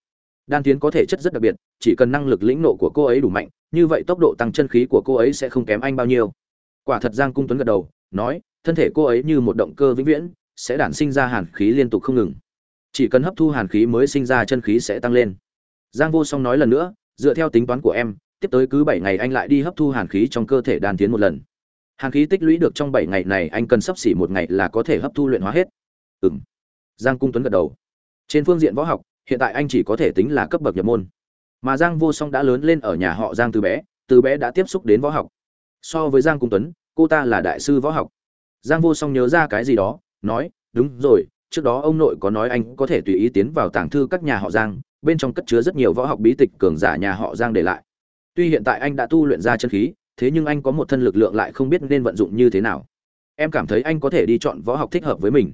Đan Thiến có thể chất rất đặc biệt, chỉ cần năng lực lĩnh nộ của cô ấy đủ mạnh, như vậy tốc độ tăng chân khí của cô ấy sẽ không kém anh bao nhiêu. Quả thật giang cung tuấn gật đầu, nói, thân thể cô ấy như một động cơ vĩnh viễn, sẽ đản sinh ra hàn khí liên tục không ngừng. Chỉ cần hấp thu hàn khí mới sinh ra chân khí sẽ tăng lên. Giang vô song nói lần nữa, dựa theo tính toán của em, tiếp tới cứ bảy ngày anh lại đi hấp thu hàn khí trong cơ thể đan tiến một lần. Hàng khí tích lũy được trong bảy ngày này anh cần sắp xỉ một ngày là có thể hấp thu luyện hóa hết. Ừ m giang cung tuấn gật đầu. Trên phương diện võ học, hiện tại anh chỉ có thể tính là cấp bậc nhập môn. Mà giang vô song đã lớn lên ở nhà họ giang từ bé từ bé đã tiếp xúc đến võ học. So với giang cung tuấn, cô ta là đại sư võ học. Giang vô song nhớ ra cái gì đó, nói, đúng rồi, trước đó ông nội có nói anh có thể tùy ý tiến vào tàng thư các nhà họ giang, bên trong cất chứa rất nhiều võ học bí tịch cường giả nhà họ giang để lại. Tuy hiện tại anh đã tu luyện ra chân khí thế nhưng anh có một thân lực lượng lại không biết nên vận dụng như thế nào. Em cảm thấy anh có thể đi chọn võ học thích hợp với mình.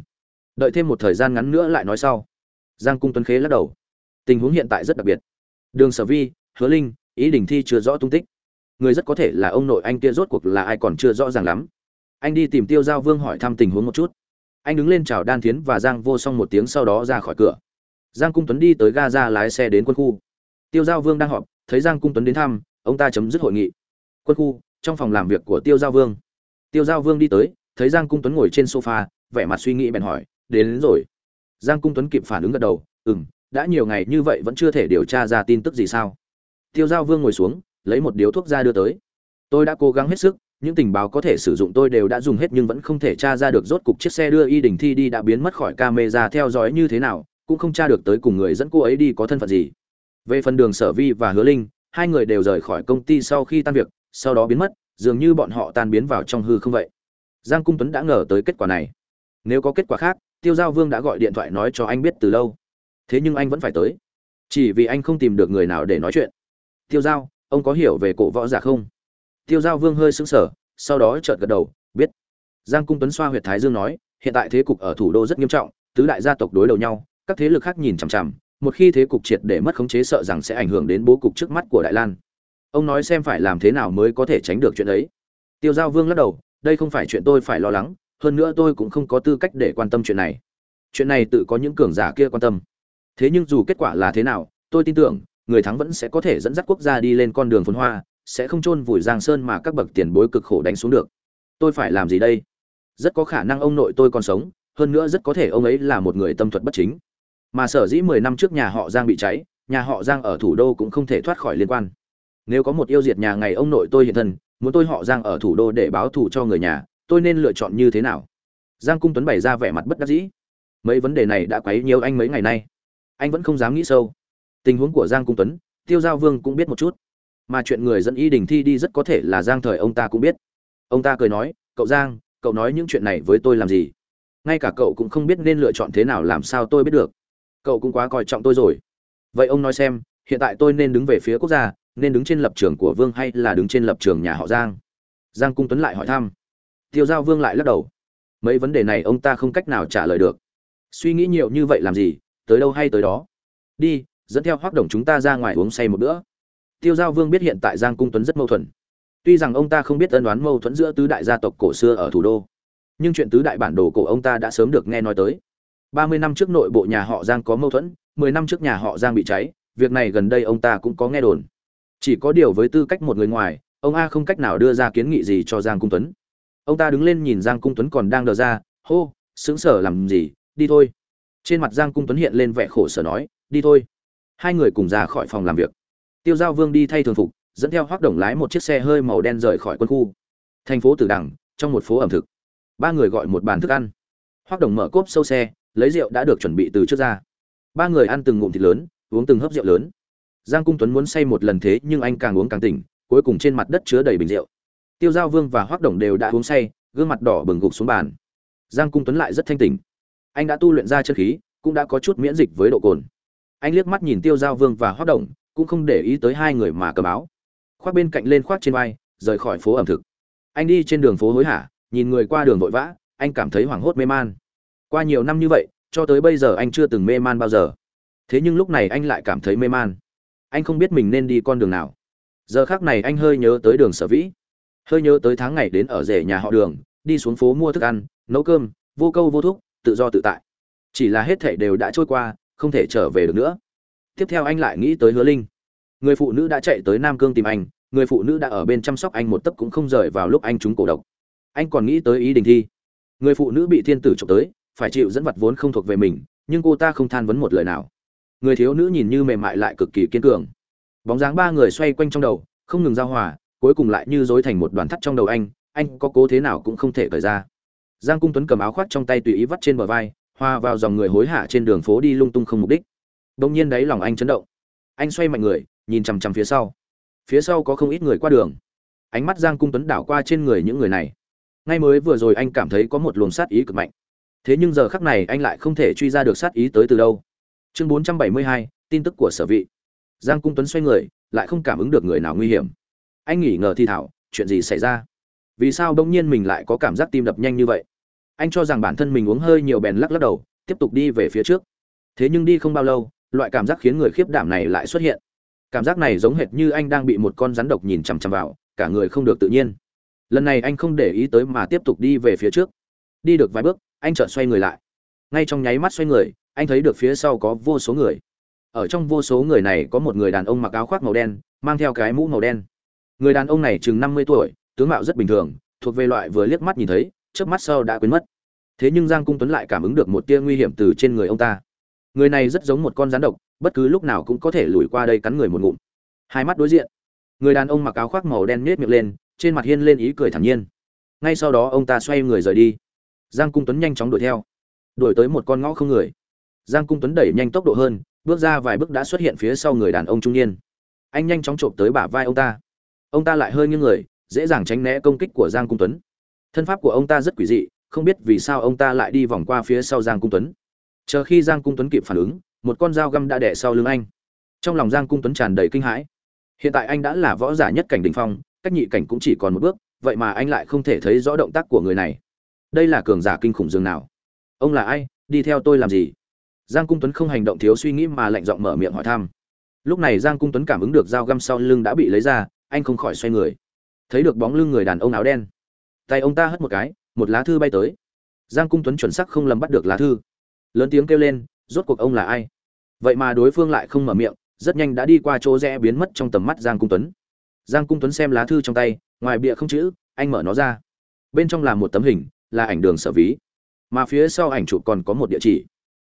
Đợi thêm một thời gian ngắn nữa lại nói sau. Giang cung tuấn khế lắc đầu. Tình huống hiện tại rất đặc biệt. Đường sở vi, hứa linh, ý đình thi chưa rõ tung tích. Người rất có thể là ông nội anh kia rốt cuộc là ai còn chưa rõ ràng lắm. Anh đi tìm tiêu giao vương hỏi thăm tình huống một chút. Anh đứng lên chào đan thiến và giang vô song một tiếng sau đó ra khỏi cửa. Giang cung tuấn đi tới ga ra lái xe đến quân khu. Tiêu giao vương đang họp, thấy giang cung tuấn đến thăm, ông ta chấm dứt hội nghị quân khu trong phòng làm việc của tiêu giao vương. Tiêu giao vương đi tới thấy giang cung tuấn ngồi trên sofa vẻ mặt suy nghĩ bèn hỏi đến, đến rồi. Giang cung tuấn kịp phản ứng gật đầu ừ m đã nhiều ngày như vậy vẫn chưa thể điều tra ra tin tức gì sao? Tiêu giao vương ngồi xuống lấy một điếu thuốc ra đưa tới. Tôi đã cố gắng hết sức những tình báo có thể sử dụng tôi đều đã dùng hết nhưng vẫn không thể tra ra được rốt cục chiếc xe đưa y đình thi đi đã biến mất khỏi camera theo dõi như thế nào cũng không tra được tới cùng người dẫn cô ấy đi có thân phận gì. Về phần đường sở vi và hứa linh hai người đều rời khỏi công ty sau khi tan việc sau đó biến mất, dường như bọn họ tan biến vào trong hư không vậy. Giang cung tuấn đã ngờ tới kết quả này. Nếu có kết quả khác, tiêu giao vương đã gọi điện thoại nói cho anh biết từ lâu. Thế nhưng anh vẫn phải tới. Chỉ vì anh không tìm được người nào để nói chuyện. Tiêu giao, ông có hiểu về cổ võ giả không? Tiêu giao vương hơi sững sờ, sau đó chợt gật đầu, biết. Giang cung tuấn xoa huyệt thái dương nói, hiện tại thế cục ở thủ đô rất nghiêm trọng, tứ đại gia tộc đối đầu nhau, các thế lực khác nhìn chằm chằm, một khi thế cục triệt để mất khống chế sợ rằng sẽ ảnh hưởng đến bố cục trước mắt của đại lan ông nói xem phải làm thế nào mới có thể tránh được chuyện ấy. Tiêu giao vương lắc đầu, đây không phải chuyện tôi phải lo lắng, hơn nữa tôi cũng không có tư cách để quan tâm chuyện này. Chuyện này tự có những cường giả kia quan tâm. Thế nhưng dù kết quả là thế nào, tôi tin tưởng, người thắng vẫn sẽ có thể dẫn dắt quốc gia đi lên con đường phồn hoa, sẽ không chôn vùi giang sơn mà các bậc tiền bối cực khổ đánh xuống được. Tôi phải làm gì đây? Rất có khả năng ông nội tôi còn sống, hơn nữa rất có thể ông ấy là một người tâm thuật bất chính. Mà sở dĩ mười năm trước nhà họ giang bị cháy, nhà họ giang ở thủ đô cũng không thể thoát khỏi liên quan nếu có một yêu diệt nhà ngày ông nội tôi hiện thân, muốn tôi họ giang ở thủ đô để báo thù cho người nhà, tôi nên lựa chọn như thế nào? Giang cung tuấn bày ra vẻ mặt bất đắc dĩ. Mấy vấn đề này đã quấy nhiều anh mấy ngày nay. Anh vẫn không dám nghĩ sâu. Tình huống của giang cung tuấn, tiêu giao vương cũng biết một chút. Mà chuyện người dẫn y đình thi đi rất có thể là giang thời ông ta cũng biết. Ông ta cười nói, cậu giang, cậu nói những chuyện này với tôi làm gì? Ngay cả cậu cũng không biết nên lựa chọn thế nào làm sao tôi biết được. Cậu cũng quá coi trọng tôi rồi. Vậy ông nói xem, hiện tại tôi nên đứng về phía quốc gia nên đứng trên lập trường của vương hay là đứng trên lập trường nhà họ giang? Giang cung tuấn lại hỏi thăm. Tiêu giao vương lại lắc đầu. Mấy vấn đề này ông ta không cách nào trả lời được. Suy nghĩ nhiều như vậy làm gì? Tới đâu hay tới đó? Đi, dẫn theo hoác đồng chúng ta ra ngoài uống say một bữa. Tiêu giao vương biết hiện tại giang cung tuấn rất mâu thuẫn. Tuy rằng ông ta không biết ân đoán mâu thuẫn giữa tứ đại gia tộc cổ xưa ở thủ đô, nhưng chuyện tứ đại bản đồ cổ ông ta đã sớm được nghe nói tới. Ba mươi năm trước nội bộ nhà họ giang có mâu thuẫn, mười năm trước nhà họ giang bị cháy, việc này gần đây ông ta cũng có nghe đồn chỉ có điều với tư cách một người ngoài, ông a không cách nào đưa ra kiến nghị gì cho giang cung tuấn. Ông ta đứng lên nhìn giang cung tuấn còn đang đờ ra, hô, sững sờ làm gì? Đi thôi. Trên mặt giang cung tuấn hiện lên vẻ khổ sở nói, đi thôi. Hai người cùng ra khỏi phòng làm việc. Tiêu giao vương đi thay thường phục, dẫn theo hoác đồng lái một chiếc xe hơi màu đen rời khỏi quân khu. Thành phố tử đằng, trong một phố ẩm thực. Ba người gọi một bàn thức ăn. Hoác đồng mở cốp sâu xe, lấy rượu đã được chuẩn bị từ trước ra. Ba người ăn từng ngụm thịt lớn, uống từng hớp rượu lớn giang cung tuấn muốn say một lần thế nhưng anh càng uống càng tỉnh, cuối cùng trên mặt đất chứa đầy bình rượu. Tiêu giao vương và hoác đồng đều đã uống say, gương mặt đỏ bừng gục xuống bàn. Giang cung tuấn lại rất thanh tỉnh. Anh đã tu luyện ra chân khí, cũng đã có chút miễn dịch với độ cồn. Anh liếc mắt nhìn tiêu giao vương và hoác đồng, cũng không để ý tới hai người mà cầm áo. Khoác bên cạnh lên khoác trên vai, rời khỏi phố ẩm thực. Anh đi trên đường phố hối hả, nhìn người qua đường vội vã, anh cảm thấy hoảng hốt mê man. Qua nhiều năm như vậy, cho tới bây giờ anh chưa từng mê man bao giờ. Thế nhưng lúc này anh lại cảm thấy mê man anh không biết mình nên đi con đường nào. Giờ khác này anh hơi nhớ tới đường sở vĩ. Hơi nhớ tới tháng ngày đến ở rể nhà họ đường, đi xuống phố mua thức ăn, nấu cơm, vô câu vô thúc, tự do tự tại. Chỉ là hết thể đều đã trôi qua, không thể trở về được nữa. Tiếp theo anh lại nghĩ tới hứa linh. Người phụ nữ đã chạy tới nam cương tìm anh, người phụ nữ đã ở bên chăm sóc anh một tấc cũng không rời vào lúc anh trúng cổ độc. Anh còn nghĩ tới ý đình thi. Người phụ nữ bị thiên tử trộm tới, phải chịu dẫn vật vốn không thuộc về mình, nhưng cô ta không than vấn một lời nào người thiếu nữ nhìn như mềm mại lại cực kỳ kiên cường. Bóng dáng ba người xoay quanh trong đầu, không ngừng giao hòa, cuối cùng lại như dối thành một đoàn thắt trong đầu anh anh có cố thế nào cũng không thể cởi ra. Giang cung tuấn cầm áo khoác trong tay tùy ý vắt trên bờ vai hoa vào dòng người hối hả trên đường phố đi lung tung không mục đích. Đông nhiên đáy lòng anh chấn động. Anh xoay mạnh người, nhìn chằm chằm phía sau. Phía sau có không ít người qua đường. Ánh mắt giang cung tuấn đảo qua trên người những người này. Ngay mới vừa rồi anh cảm thấy có một luồng sát ý cực mạnh. Thế nhưng giờ khắc này anh lại không thể truy ra được sát ý tới từ đâu chương bốn trăm bảy mươi hai, tin tức của sở vị. Giang cung tuấn xoay người, lại không cảm ứng được người nào nguy hiểm. Anh nghỉ ngờ thi thảo, chuyện gì xảy ra? Vì sao bỗng nhiên mình lại có cảm giác tim đập nhanh như vậy? Anh cho rằng bản thân mình uống hơi nhiều bèn lắc lắc đầu, tiếp tục đi về phía trước. Thế nhưng đi không bao lâu, loại cảm giác khiến người khiếp đảm này lại xuất hiện. Cảm giác này giống hệt như anh đang bị một con rắn độc nhìn chằm chằm vào, cả người không được tự nhiên. Lần này anh không để ý tới mà tiếp tục đi về phía trước. Đi được vài bước, anh chợt xoay người lại. Ngay trong nháy mắt xoay người anh thấy được phía sau có vô số người. Ở trong vô số người này có một người đàn ông mặc áo khoác màu đen, mang theo cái mũ màu đen. Người đàn ông này chừng năm mươi tuổi, tướng mạo rất bình thường, thuộc về loại vừa liếc mắt nhìn thấy trước mắt sau đã quên mất. Thế nhưng giang cung tuấn lại cảm ứng được một tia nguy hiểm từ trên người ông ta. Người này rất giống một con rắn độc, bất cứ lúc nào cũng có thể lùi qua đây cắn người một ngụm. Hai mắt đối diện. Người đàn ông mặc áo khoác màu đen nết miệng lên, trên mặt hiên lên ý cười thản nhiên. Ngay sau đó ông ta xoay người rời đi. Giang cung tuấn nhanh chóng đuổi theo. Đuổi tới một con ngõ không người giang cung tuấn đẩy nhanh tốc độ hơn, bước ra vài bước đã xuất hiện phía sau người đàn ông trung niên. Anh nhanh chóng trộm tới bả vai ông ta. Ông ta lại hơi nghiêng người, dễ dàng tránh né công kích của giang cung tuấn. Thân pháp của ông ta rất quỷ dị, không biết vì sao ông ta lại đi vòng qua phía sau giang cung tuấn. Chờ khi giang cung tuấn kịp phản ứng, một con dao găm đã đẻ sau lưng anh. Trong lòng giang cung tuấn tràn đầy kinh hãi. Hiện tại anh đã là võ giả nhất cảnh đ ỉ n h phong, cách nhị cảnh cũng chỉ còn một bước, vậy mà anh lại không thể thấy rõ động tác của người này. Đây là cường giả kinh khủng dường nào? Ông là ai? Đi theo tôi làm gì? Giang cung tuấn không hành động thiếu suy nghĩ mà lạnh giọng mở miệng hỏi thăm. Lúc này giang cung tuấn cảm ứng được dao găm sau lưng đã bị lấy ra, anh không khỏi xoay người. Thấy được bóng lưng người đàn ông áo đen. Tay ông ta hất một cái, một lá thư bay tới. Giang cung tuấn chuẩn sắc không lầm bắt được lá thư. Lớn tiếng kêu lên, rốt cuộc ông là ai? Vậy mà đối phương lại không mở miệng, rất nhanh đã đi qua chỗ rẽ biến mất trong tầm mắt giang cung tuấn. Giang cung tuấn xem lá thư trong tay, ngoài bìa không chữ, anh mở nó ra. Bên trong là một tấm hình, là ảnh đường sở ví. Mà phía sau ảnh chụp còn có một địa chỉ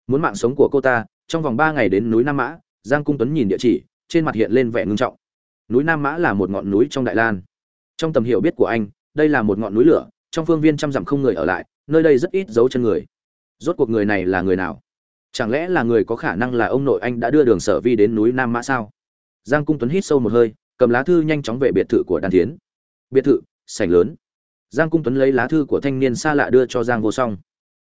muốn mạng sống của cô ta, trong vòng ba ngày đến núi nam mã, giang cung tuấn nhìn địa chỉ, trên mặt hiện lên vẻ ngưng trọng. Núi nam mã là một ngọn núi trong đại lan. Trong tầm hiểu biết của anh, đây là một ngọn núi lửa, trong phương viên trăm dặm không người ở lại, nơi đây rất ít dấu chân người. Rốt cuộc người này là người nào? Chẳng lẽ là người có khả năng là ông nội anh đã đưa đường sở vi đến núi nam mã sao? Giang cung tuấn hít sâu một hơi, cầm lá thư nhanh chóng về biệt thự của đan tiến biệt thự, sảnh lớn. Giang cung tuấn lấy lá thư của thanh niên xa lạ đưa cho giang vô song.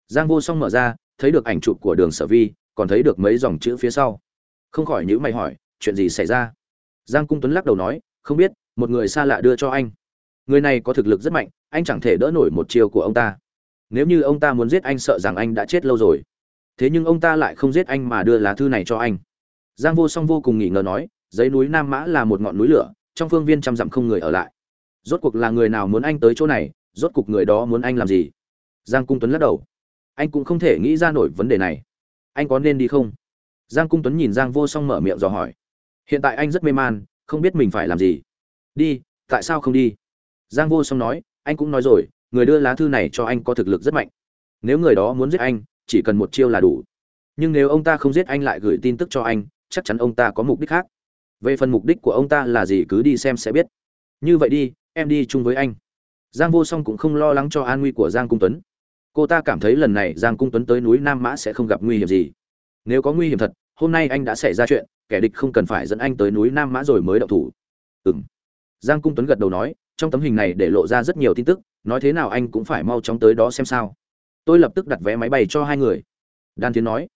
Giang vô song mở ra thấy được ảnh chụp của đường sở vi, còn thấy được mấy dòng chữ phía sau. Không khỏi nhữ mày hỏi, chuyện gì xảy ra? Giang cung tuấn lắc đầu nói, không biết, một người xa lạ đưa cho anh. Người này có thực lực rất mạnh, anh chẳng thể đỡ nổi một chiều của ông ta. Nếu như ông ta muốn giết anh sợ rằng anh đã chết lâu rồi. Thế nhưng ông ta lại không giết anh mà đưa lá thư này cho anh. Giang vô song vô cùng nghỉ ngờ nói, giấy núi nam mã là một ngọn núi lửa, trong phương viên trăm dặm không người ở lại. Rốt cuộc là người nào muốn anh tới chỗ này, rốt cuộc người đó muốn anh làm gì? Giang cung tuấn lắc đầu anh cũng không thể nghĩ ra nổi vấn đề này. Anh có nên đi không? Giang cung tuấn nhìn giang vô song mở miệng dò hỏi. Hiện tại anh rất mê man, không biết mình phải làm gì. Đi, tại sao không đi? Giang vô song nói, anh cũng nói rồi, người đưa lá thư này cho anh có thực lực rất mạnh. Nếu người đó muốn giết anh, chỉ cần một chiêu là đủ. Nhưng nếu ông ta không giết anh lại gửi tin tức cho anh, chắc chắn ông ta có mục đích khác. Về phần mục đích của ông ta là gì cứ đi xem sẽ biết. Như vậy đi, em đi chung với anh. Giang vô song cũng không lo lắng cho an nguy của giang cung tuấn cô ta cảm thấy lần này giang cung tuấn tới núi nam mã sẽ không gặp nguy hiểm gì. Nếu có nguy hiểm thật, hôm nay anh đã xảy ra chuyện, kẻ địch không cần phải dẫn anh tới núi nam mã rồi mới động thủ. Ừ m giang cung tuấn gật đầu nói, trong tấm hình này để lộ ra rất nhiều tin tức, nói thế nào anh cũng phải mau chóng tới đó xem sao. Tôi lập tức đặt vé máy bay cho hai người. Đan tiến nói.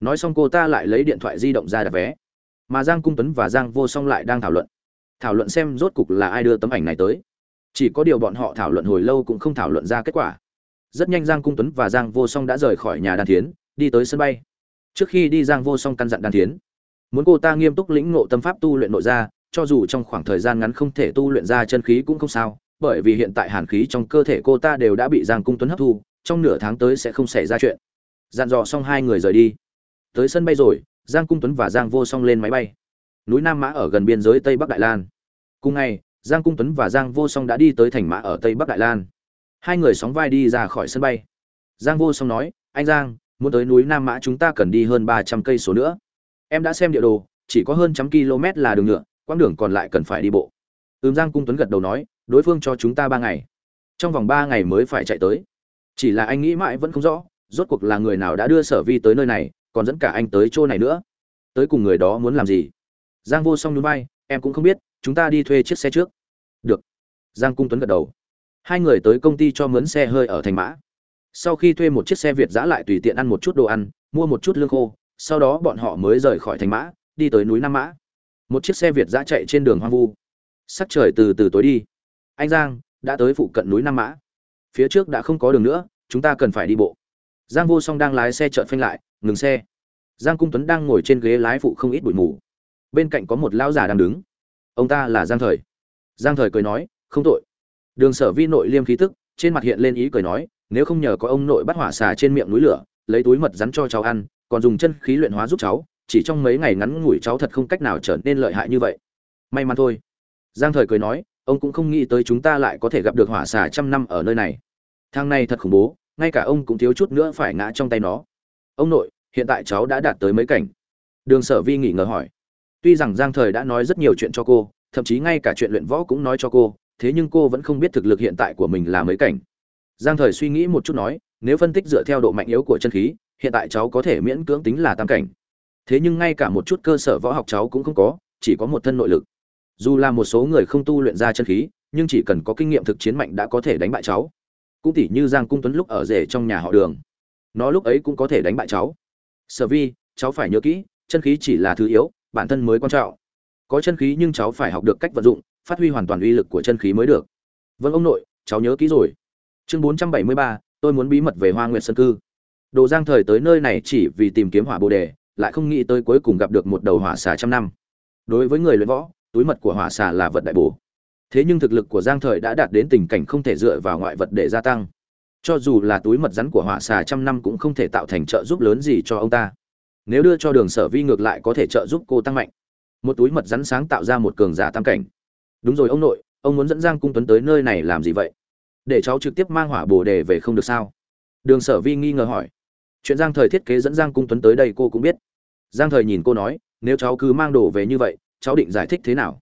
Nói xong cô ta lại lấy điện thoại di động ra đặt vé. Mà giang cung tuấn và giang vô song lại đang thảo luận. Thảo luận xem rốt cục là ai đưa tấm ảnh này tới. Chỉ có điều bọn họ thảo luận hồi lâu cũng không thảo luận ra kết quả rất nhanh giang cung tuấn và giang vô song đã rời khỏi nhà đan thiến, đi tới sân bay. Trước khi đi, giang vô song căn dặn đan thiến, muốn cô ta nghiêm túc lĩnh ngộ tâm pháp tu luyện nội ra cho dù trong khoảng thời gian ngắn không thể tu luyện ra chân khí cũng không sao, bởi vì hiện tại hàn khí trong cơ thể cô ta đều đã bị giang cung tuấn hấp thu, trong nửa tháng tới sẽ không xảy ra chuyện. Dặn dò xong hai người rời đi. Tới sân bay rồi, giang cung tuấn và giang vô song lên máy bay. Núi nam mã ở gần biên giới tây bắc đại lan. Cùng ngày, giang cung tuấn và giang vô song đã đi tới thành mã ở tây bắc đại lan hai người sóng vai đi ra khỏi sân bay. Giang vô song nói, anh giang, muốn tới núi nam mã chúng ta cần đi hơn ba trăm cây số nữa. Em đã xem địa đồ, chỉ có hơn trăm km là đường nhựa, quãng đường còn lại cần phải đi bộ. Ừm giang cung tuấn gật đầu nói, đối phương cho chúng ta ba ngày. Trong vòng ba ngày mới phải chạy tới. Chỉ là anh nghĩ mãi vẫn không rõ, rốt cuộc là người nào đã đưa sở vi tới nơi này, còn dẫn cả anh tới chỗ này nữa. Tới cùng người đó muốn làm gì? Giang vô song núi bay em cũng không biết, chúng ta đi thuê chiếc xe trước. Được. Giang cung tuấn gật đầu hai người tới công ty cho mướn xe hơi ở thành mã. Sau khi thuê một chiếc xe việt giã lại tùy tiện ăn một chút đồ ăn, mua một chút lương khô, sau đó bọn họ mới rời khỏi thành mã, đi tới núi nam mã. Một chiếc xe việt giã chạy trên đường hoang vu. Sắc trời từ từ tối đi. Anh giang đã tới phụ cận núi nam mã. Phía trước đã không có đường nữa, chúng ta cần phải đi bộ. Giang vô song đang lái xe trợn phanh lại, ngừng xe. Giang cung tuấn đang ngồi trên ghế lái phụ không ít bụi mù. Bên cạnh có một lão già đang đứng. Ông ta là giang thời. Giang thời cười nói, không tội đường sở vi nội liêm khí tức, trên mặt hiện lên ý cười nói, nếu không nhờ có ông nội bắt hỏa xà trên miệng núi lửa, lấy túi mật rắn cho cháu ăn, còn dùng chân khí luyện hóa giúp cháu, chỉ trong mấy ngày ngắn ngủi cháu thật không cách nào trở nên lợi hại như vậy. May mắn thôi. Giang thời cười nói, ông cũng không nghĩ tới chúng ta lại có thể gặp được hỏa xà trăm năm ở nơi này. Thang này thật khủng bố, ngay cả ông cũng thiếu chút nữa phải ngã trong tay nó. Ông nội, hiện tại cháu đã đạt tới mấy cảnh? Đường sở vi nghỉ ngờ hỏi. Tuy rằng giang thời đã nói rất nhiều chuyện cho cô, thậm chí ngay cả chuyện luyện võ cũng nói cho cô thế nhưng cô vẫn không biết thực lực hiện tại của mình là mấy cảnh. Giang thời suy nghĩ một chút nói, nếu phân tích dựa theo độ mạnh yếu của chân khí, hiện tại cháu có thể miễn cưỡng tính là tam cảnh. Thế nhưng ngay cả một chút cơ sở võ học cháu cũng không có, chỉ có một thân nội lực. Dù là một số người không tu luyện ra chân khí, nhưng chỉ cần có kinh nghiệm thực chiến mạnh đã có thể đánh bại cháu. Cũng tỉ như giang cung tuấn lúc ở rể trong nhà họ đường. Nó lúc ấy cũng có thể đánh bại cháu. Sở vi, cháu phải nhớ kỹ, chân khí chỉ là thứ yếu, bản thân mới quan trọng. Có chân khí nhưng cháu phải học được cách vận dụng phát huy hoàn toàn uy lực của chân khí mới được. Vâng ông nội, cháu nhớ kỹ rồi. Chương bốn trăm bảy mươi ba, tôi muốn bí mật về hoa nguyệt sơn cư. Đồ giang thời tới nơi này chỉ vì tìm kiếm hỏa bồ đề, lại không nghĩ tới cuối cùng gặp được một đầu hỏa xà trăm năm. Đối với người luyện võ, túi mật của hỏa xà là vật đại bổ. Thế nhưng thực lực của giang thời đã đạt đến tình cảnh không thể dựa vào ngoại vật để gia tăng. Cho dù là túi mật rắn của hỏa xà trăm năm cũng không thể tạo thành trợ giúp lớn gì cho ông ta. Nếu đưa cho đường sở vi ngược lại có thể trợ giúp cô tăng mạnh. Một túi mật rắn sáng tạo ra một cường giả tam cảnh đúng rồi, ông nội, ông muốn dẫn giang cung tuấn tới nơi này làm gì vậy? Để cháu trực tiếp mang hỏa bồ đề về không được sao? Đường sở vi nghi ngờ hỏi. Chuyện giang thời thiết kế dẫn giang cung tuấn tới đây cô cũng biết. Giang thời nhìn cô nói, nếu cháu cứ mang đồ về như vậy, cháu định giải thích thế nào?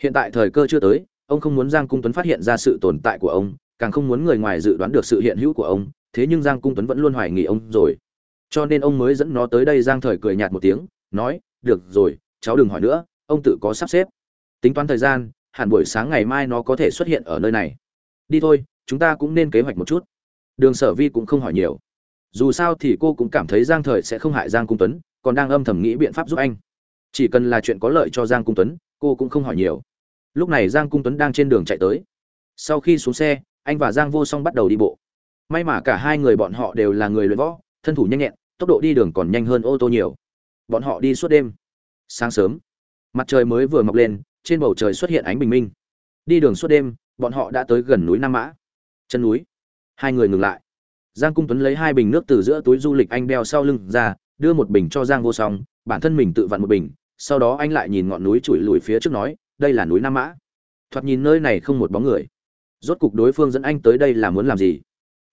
Hiện tại thời cơ chưa tới, ông không muốn giang cung tuấn phát hiện ra sự tồn tại của ông, càng không muốn người ngoài dự đoán được sự hiện hữu của ông, thế nhưng giang cung tuấn vẫn luôn hoài nghi ông rồi. Cho nên ông mới dẫn nó tới đây, giang thời cười nhạt một tiếng, nói, được rồi, cháu đừng hỏi nữa, ông tự có sắp xếp. Tính toán thời gian hẳn buổi sáng ngày mai nó có thể xuất hiện ở nơi này. Đi thôi, chúng ta cũng nên kế hoạch một chút. Đường sở vi cũng không hỏi nhiều. Dù sao thì cô cũng cảm thấy giang thời sẽ không hại giang cung tuấn, còn đang âm thầm nghĩ biện pháp giúp anh. Chỉ cần là chuyện có lợi cho giang cung tuấn, cô cũng không hỏi nhiều. Lúc này giang cung tuấn đang trên đường chạy tới. Sau khi xuống xe, anh và giang vô song bắt đầu đi bộ. May mà cả hai người bọn họ đều là người luyện võ, thân thủ nhanh nhẹn, tốc độ đi đường còn nhanh hơn ô tô nhiều. Bọn họ đi suốt đêm. Sáng sớm, mặt trời mới vừa mọc lên trên bầu trời xuất hiện ánh bình minh. Đi đường suốt đêm, bọn họ đã tới gần núi nam mã. Chân núi. Hai người ngừng lại. Giang cung tuấn lấy hai bình nước từ giữa túi du lịch anh đeo sau lưng ra, đưa một bình cho giang vô song, bản thân mình tự vặn một bình, sau đó anh lại nhìn ngọn núi trụi lùi phía trước nói, đây là núi nam mã. Thoạt nhìn nơi này không một bóng người. Rốt cục đối phương dẫn anh tới đây là muốn làm gì?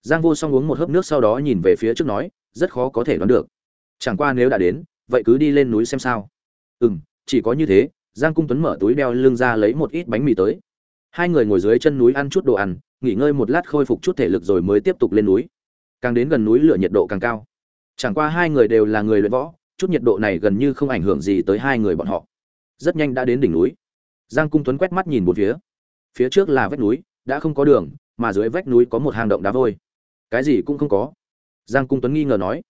Giang vô song uống một hớp nước sau đó nhìn về phía trước nói, rất khó có thể đoán được. Chẳng qua nếu đã đến, vậy cứ đi lên núi xem sao. Ừ m chỉ có như thế giang cung tuấn mở túi đeo lưng ra lấy một ít bánh mì tới. Hai người ngồi dưới chân núi ăn chút đồ ăn, nghỉ ngơi một lát khôi phục chút thể lực rồi mới tiếp tục lên núi. Càng đến gần núi lửa nhiệt độ càng cao. Chẳng qua hai người đều là người luyện võ, chút nhiệt độ này gần như không ảnh hưởng gì tới hai người bọn họ. Rất nhanh đã đến đỉnh núi. Giang cung tuấn quét mắt nhìn một phía. Phía trước là vách núi, đã không có đường, mà dưới vách núi có một hang động đá vôi. Cái gì cũng không có. Giang cung tuấn nghi ngờ nói.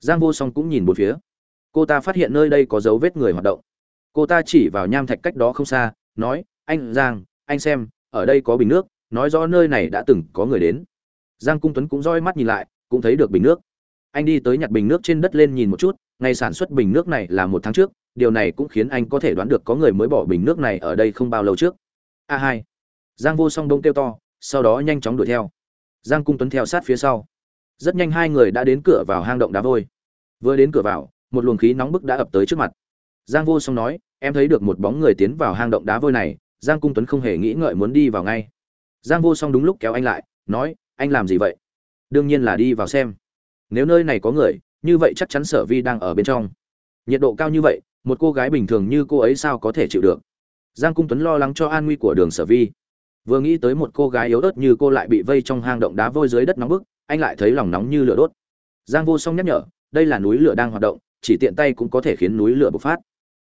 Giang vô song cũng nhìn một phía. Cô ta phát hiện nơi đây có dấu vết người hoạt động cô ta chỉ vào nham thạch cách đó không xa, nói, anh giang, anh xem, ở đây có bình nước, nói rõ nơi này đã từng có người đến. Giang cung tuấn cũng roi mắt nhìn lại, cũng thấy được bình nước. Anh đi tới nhặt bình nước trên đất lên nhìn một chút, ngày sản xuất bình nước này là một tháng trước, điều này cũng khiến anh có thể đoán được có người mới bỏ bình nước này ở đây không bao lâu trước. A hai. Giang vô song đông kêu to, sau đó nhanh chóng đuổi theo. Giang cung tuấn theo sát phía sau. Rất nhanh hai người đã đến cửa vào hang động đá vôi. Vừa đến cửa vào, một luồng khí nóng bức đã ập tới trước mặt giang vô song nói, em thấy được một bóng người tiến vào hang động đá vôi này, giang cung tuấn không hề nghĩ ngợi muốn đi vào ngay. Giang vô song đúng lúc kéo anh lại, nói, anh làm gì vậy? Đương nhiên là đi vào xem. Nếu nơi này có người, như vậy chắc chắn sở vi đang ở bên trong. Nhiệt độ cao như vậy, một cô gái bình thường như cô ấy sao có thể chịu được? Giang cung tuấn lo lắng cho an nguy của đường sở vi. Vừa nghĩ tới một cô gái yếu ớt như cô lại bị vây trong hang động đá vôi dưới đất nóng bức, anh lại thấy lòng nóng như lửa đốt. Giang vô song nhắc nhở, đây là núi lửa đang hoạt động, chỉ tiện tay cũng có thể khiến núi lửa bộc phát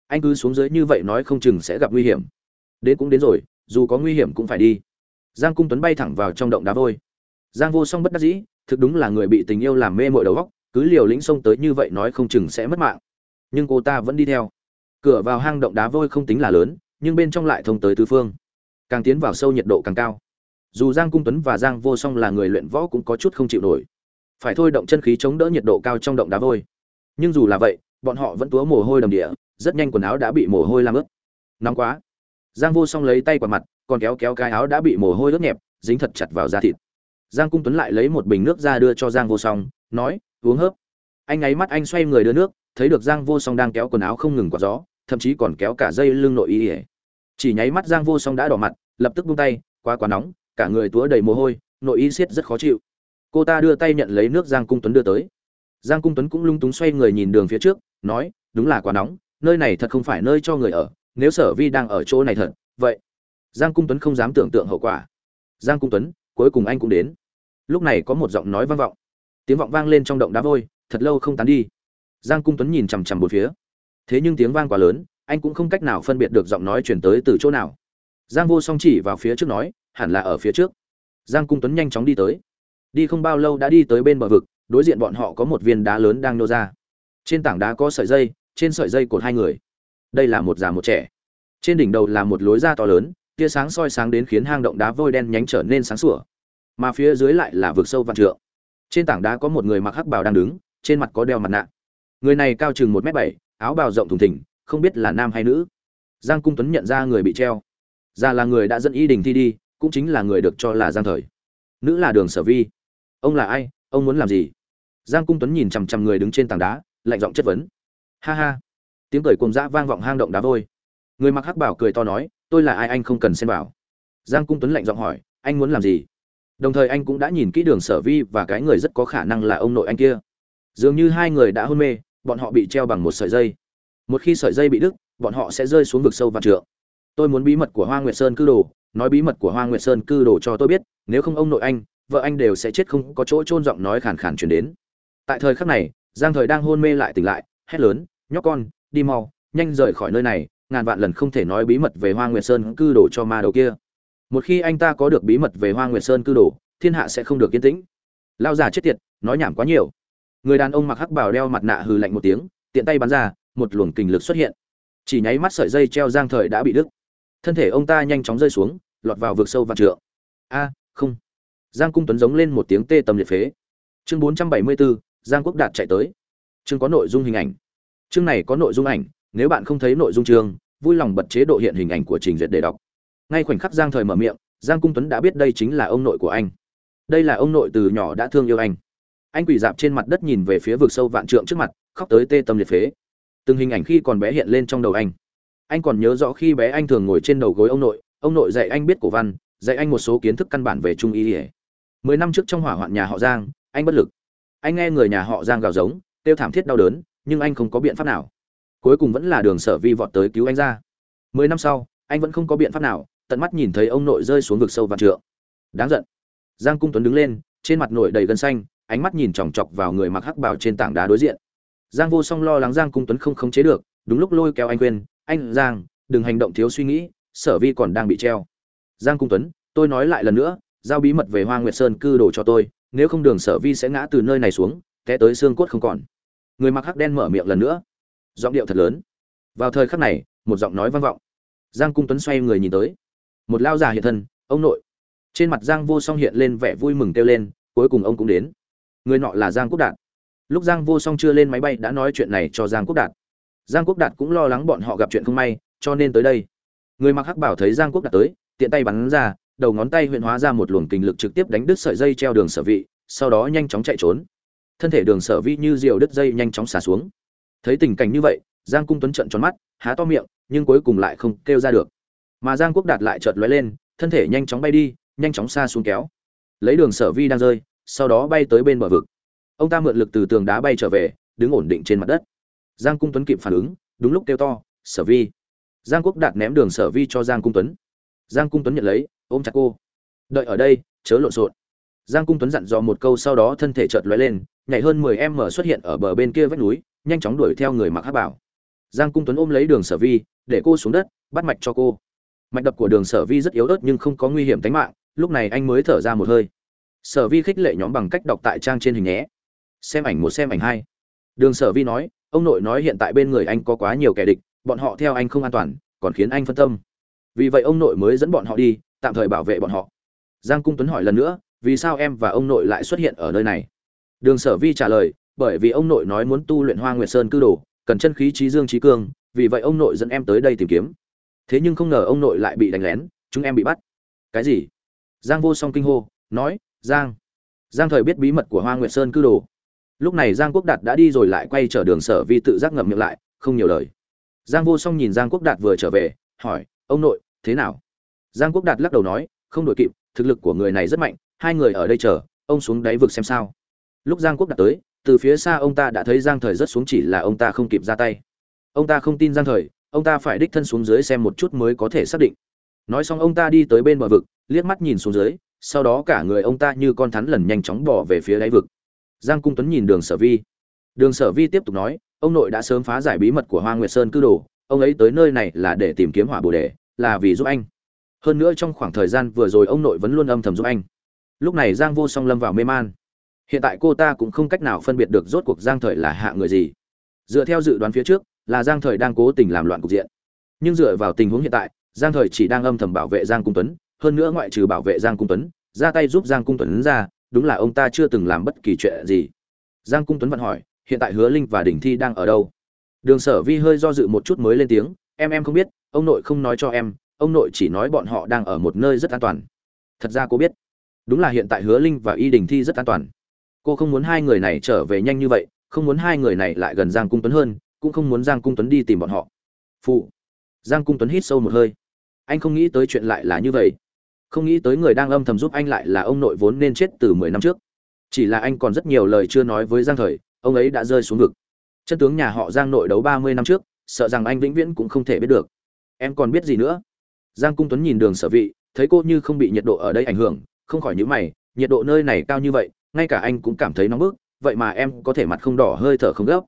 anh cứ xuống dưới như vậy nói không chừng sẽ gặp nguy hiểm. Đến cũng đến rồi, dù có nguy hiểm cũng phải đi. Giang cung tuấn bay thẳng vào trong động đá vôi. Giang vô song bất đắc dĩ, thực đúng là người bị tình yêu làm mê mội đầu góc cứ liều lĩnh xông tới như vậy nói không chừng sẽ mất mạng. Nhưng cô ta vẫn đi theo. Cửa vào hang động đá vôi không tính là lớn, nhưng bên trong lại thông tới tứ phương. Càng tiến vào sâu nhiệt độ càng cao. Dù giang cung tuấn và giang vô song là người luyện võ cũng có chút không chịu nổi. Phải thôi động chân khí chống đỡ nhiệt độ cao trong động đá vôi. Nhưng dù là vậy bọn họ vẫn túa mồ hôi đầm địa, rất nhanh quần áo đã bị mồ hôi làm ướt. Nóng quá. Giang vô song lấy tay quạt mặt, còn kéo kéo cái áo đã bị mồ hôi ướt nhẹp, dính thật chặt vào da thịt. Giang cung tuấn lại lấy một bình nước ra đưa cho giang vô song, nói, uống hớp. Anh ấy mắt anh xoay người đưa nước, thấy được giang vô song đang kéo quần áo không ngừng quạt gió, thậm chí còn kéo cả dây lưng nội y ỉa chỉ nháy mắt giang vô song đã đỏ mặt, lập tức buông tay, quá quá nóng, cả người túa đầy mồ hôi, nội y siết rất khó chịu. Cô ta đưa tay nhận lấy nước giang cung tuấn đưa tới. Giang cung tuấn cũng lung túng xoay người nhìn đường phía trước nói, đúng là quá nóng, nơi này thật không phải nơi cho người ở, nếu sở vi đang ở chỗ này thật, vậy giang cung tuấn không dám tưởng tượng hậu quả. Giang cung tuấn, cuối cùng anh cũng đến. Lúc này có một giọng nói vang vọng. Tiếng vọng vang lên trong động đá vôi, thật lâu không tán đi. Giang cung tuấn nhìn chằm chằm một phía. Thế nhưng tiếng vang quá lớn, anh cũng không cách nào phân biệt được giọng nói chuyển tới từ chỗ nào. Giang vô song chỉ vào phía trước nói, hẳn là ở phía trước. Giang cung tuấn nhanh chóng đi tới. Đi không bao lâu đã đi tới bên bờ vực, đối diện bọn họ có một viên đá lớn đang nô ra trên tảng đá có sợi dây, trên sợi dây cột hai người. Đây là một già một trẻ. Trên đỉnh đầu là một lối ra to lớn, tia sáng soi sáng đến khiến hang động đá vôi đen nhánh trở nên sáng sủa. Mà phía dưới lại là vực sâu vạn trượng. Trên tảng đá có một người mặc hắc bào đang đứng, trên mặt có đeo mặt nạ. Người này cao chừng một m bảy, áo bào rộng thùng thình, không biết là nam hay nữ. Giang cung tuấn nhận ra người bị treo. Già là người đã dẫn y đình thi đi, cũng chính là người được cho là giang thời. Nữ là đường sở vi. Ông là ai? Ông muốn làm gì? Giang cung tuấn nhìn chằm chằm người đứng trên tảng đá lạnh giọng chất vấn. Ha ha. Tiếng cười cùng dã vang vọng hang động đá vôi. Người mặc hắc bảo cười to nói, tôi là ai anh không cần xem bảo. Giang cung tuấn lạnh giọng hỏi, anh muốn làm gì? Đồng thời anh cũng đã nhìn kỹ đường sở vi và cái người rất có khả năng là ông nội anh kia. Dường như hai người đã hôn mê, bọn họ bị treo bằng một sợi dây. Một khi sợi dây bị đứt, bọn họ sẽ rơi xuống vực sâu vạn trượng. Tôi muốn bí mật của hoa nguyệt sơn cư đồ, nói bí mật của hoa nguyệt sơn cư đồ cho tôi biết, nếu không ông nội anh, vợ anh đều sẽ chết không. Có chỗ trôn giọng nói khàn khàn chuyển đến. Tại thời khắc này giang thời đang hôn mê lại tỉnh lại, hét lớn, nhóc con, đi mau, nhanh rời khỏi nơi này, ngàn vạn lần không thể nói bí mật về hoa nguyệt sơn cư đồ cho ma đầu kia. Một khi anh ta có được bí mật về hoa nguyệt sơn cư đồ thiên hạ sẽ không được yên tĩnh. Lao già chết tiệt, nói nhảm quá nhiều. Người đàn ông mặc hắc bào đeo mặt nạ hừ lạnh một tiếng, tiện tay bắn ra, một luồng kình lực xuất hiện. Chỉ nháy mắt sợi dây treo giang thời đã bị đứt. Thân thể ông ta nhanh chóng rơi xuống, lọt vào vực sâu vạn trượng. A, không. Giang cung tuấn giống lên một tiếng tê tầm liệt phế. Chương bốn trăm bảy mươi bốn giang quốc đạt chạy tới. Chương có nội dung hình ảnh. Chương này có nội dung ảnh, nếu bạn không thấy nội dung chương, vui lòng bật chế độ hiện hình ảnh của trình duyệt để đọc. Ngay khoảnh khắc giang thời mở miệng, giang cung tuấn đã biết đây chính là ông nội của anh. Đây là ông nội từ nhỏ đã thương yêu anh. Anh quỳ dạp trên mặt đất nhìn về phía vực sâu vạn trượng trước mặt, khóc tới tê tâm liệt phế. Từng hình ảnh khi còn bé hiện lên trong đầu anh. Anh còn nhớ rõ khi bé anh thường ngồi trên đầu gối ông nội ông nội dạy anh biết cổ văn, dạy anh một số kiến thức căn bản về trung y ỉa mười năm trước trong hỏa hoạn nhà họ giang, anh bất lực anh nghe người nhà họ giang gào giống, kêu thảm thiết đau đớn, nhưng anh không có biện pháp nào. Cuối cùng vẫn là đường sở vi vọt tới cứu anh ra. Mười năm sau, anh vẫn không có biện pháp nào, tận mắt nhìn thấy ông nội rơi xuống vực sâu vạn trượng. Đáng giận. Giang cung tuấn đứng lên, trên mặt nội đầy gân xanh, ánh mắt nhìn chòng chọc vào người mặc hắc bào trên tảng đá đối diện. Giang vô song lo lắng giang cung tuấn không khống chế được, đúng lúc lôi kéo anh quên, anh, giang, đừng hành động thiếu suy nghĩ, sở vi còn đang bị treo. Giang cung tuấn, tôi nói lại lần nữa, giao bí mật về hoa nguyệt sơn cư đồ cho tôi nếu không đường sở vi sẽ ngã từ nơi này xuống, té tới xương cốt không còn. Người mặc hắc đen mở miệng lần nữa. Giọng điệu thật lớn. Vào thời khắc này, một giọng nói vang vọng. Giang cung tuấn xoay người nhìn tới. Một lao già hiện thân, ông nội. Trên mặt giang vô song hiện lên vẻ vui mừng kêu lên, cuối cùng ông cũng đến. Người nọ là giang quốc đạt. Lúc giang vô song chưa lên máy bay đã nói chuyện này cho giang quốc đạt. Giang quốc đạt cũng lo lắng bọn họ gặp chuyện không may, cho nên tới đây. Người mặc hắc bảo thấy giang quốc đạt tới, tiện tay bắn ra đầu ngón tay huyện hóa ra một luồng kinh lực trực tiếp đánh đứt sợi dây treo đường sở vị, sau đó nhanh chóng chạy trốn. Thân thể đường sở vi như diều đứt dây nhanh chóng xả xuống. Thấy tình cảnh như vậy, giang cung tuấn trận tròn mắt, há to miệng, nhưng cuối cùng lại không kêu ra được. Mà giang quốc đạt lại chợt lóe lên, thân thể nhanh chóng bay đi, nhanh chóng xa xuống kéo. Lấy đường sở vi đang rơi, sau đó bay tới bên bờ vực. Ông ta mượn lực từ tường đá bay trở về, đứng ổn định trên mặt đất. Giang cung tuấn kịp phản ứng, đúng lúc kêu to, sở vi. Giang quốc đạt ném đường sở vi cho giang cung tuấn. Giang cung tuấn nhận lấy ôm chặt cô. Đợi ở đây, chớ lộn xộn. Giang cung tuấn dặn dò một câu sau đó thân thể chợt lóe lên, nhảy hơn mười em mở xuất hiện ở bờ bên kia vách núi, nhanh chóng đuổi theo người mặc hát bảo. Giang cung tuấn ôm lấy đường sở vi, để cô xuống đất, bắt mạch cho cô. Mạch đập của đường sở vi rất yếu ớt nhưng không có nguy hiểm tính mạng, lúc này anh mới thở ra một hơi. Sở vi khích lệ nhóm bằng cách đọc tại trang trên hình nhé. Xem ảnh một, xem ảnh hai. Đường sở vi nói, ông nội nói hiện tại bên người anh có quá nhiều kẻ địch, bọn họ theo anh không an toàn, còn khiến anh phân tâm. Vì vậy ông nội mới dẫn bọn họ đi tạm thời bảo vệ bọn họ. Giang cung tuấn hỏi lần nữa, vì sao em và ông nội lại xuất hiện ở nơi này? Đường sở vi trả lời, bởi vì ông nội nói muốn tu luyện hoa nguyệt sơn cư đồ, cần chân khí trí dương trí cương, vì vậy ông nội dẫn em tới đây tìm kiếm. Thế nhưng không ngờ ông nội lại bị đánh lén, chúng em bị bắt. Cái gì? Giang vô song kinh hô, nói, giang. Giang thời biết bí mật của hoa nguyệt sơn cư đồ. Lúc này giang quốc đạt đã đi rồi lại quay trở đường sở vi tự giác ngậm miệng lại, không nhiều lời. Giang vô song nhìn giang quốc đạt vừa trở về, hỏi, ông nội, thế nào? Giang quốc đạt lắc đầu nói, không đội kịp, thực lực của người này rất mạnh, hai người ở đây chờ, ông xuống đáy vực xem sao. Lúc giang quốc đạt tới, từ phía xa ông ta đã thấy giang thời rất xuống chỉ là ông ta không kịp ra tay. Ông ta không tin giang thời, ông ta phải đích thân xuống dưới xem một chút mới có thể xác định. Nói xong ông ta đi tới bên bờ vực, liếc mắt nhìn xuống dưới, sau đó cả người ông ta như con thắn lần nhanh chóng bỏ về phía đáy vực. Giang cung tuấn nhìn đường sở vi. Đường sở vi tiếp tục nói, ông nội đã sớm phá giải bí mật của hoa nguyệt sơn cư đồ, ông ấy tới nơi này là để tìm kiếm hỏa bồ đề, là vì giúp anh hơn nữa trong khoảng thời gian vừa rồi ông nội vẫn luôn âm thầm giúp anh. Lúc này giang vô song lâm vào mê man. Hiện tại cô ta cũng không cách nào phân biệt được rốt cuộc giang thời là hạ người gì. Dựa theo dự đoán phía trước, là giang thời đang cố tình làm loạn cục diện. Nhưng dựa vào tình huống hiện tại, giang thời chỉ đang âm thầm bảo vệ giang cung tuấn, hơn nữa ngoại trừ bảo vệ giang cung tuấn, ra tay giúp giang cung tuấn ra, đúng là ông ta chưa từng làm bất kỳ chuyện gì. Giang cung tuấn vẫn hỏi, hiện tại hứa linh và đình thi đang ở đâu? Đường sở vi hơi do dự một chút mới lên tiếng, em em không biết, ông nội không nói cho em ông nội chỉ nói bọn họ đang ở một nơi rất an toàn. Thật ra cô biết. Đúng là hiện tại hứa linh và y đình thi rất an toàn. Cô không muốn hai người này trở về nhanh như vậy, không muốn hai người này lại gần giang cung tuấn hơn, cũng không muốn giang cung tuấn đi tìm bọn họ. Phụ, giang cung tuấn hít sâu một hơi. Anh không nghĩ tới chuyện lại là như vậy. Không nghĩ tới người đang âm thầm giúp anh lại là ông nội vốn nên chết từ mười năm trước. Chỉ là anh còn rất nhiều lời chưa nói với giang thời, ông ấy đã rơi xuống vực. Chân tướng nhà họ giang nội đấu ba mươi năm trước, sợ rằng anh vĩnh viễn cũng không thể biết được. Em còn biết gì nữa? Giang cung tuấn nhìn đường sở vị, thấy cô như không bị nhiệt độ ở đây ảnh hưởng, không khỏi nhíu mày, nhiệt độ nơi này cao như vậy, ngay cả anh cũng cảm thấy nóng bức, vậy mà em có thể mặt không đỏ hơi thở không gấp.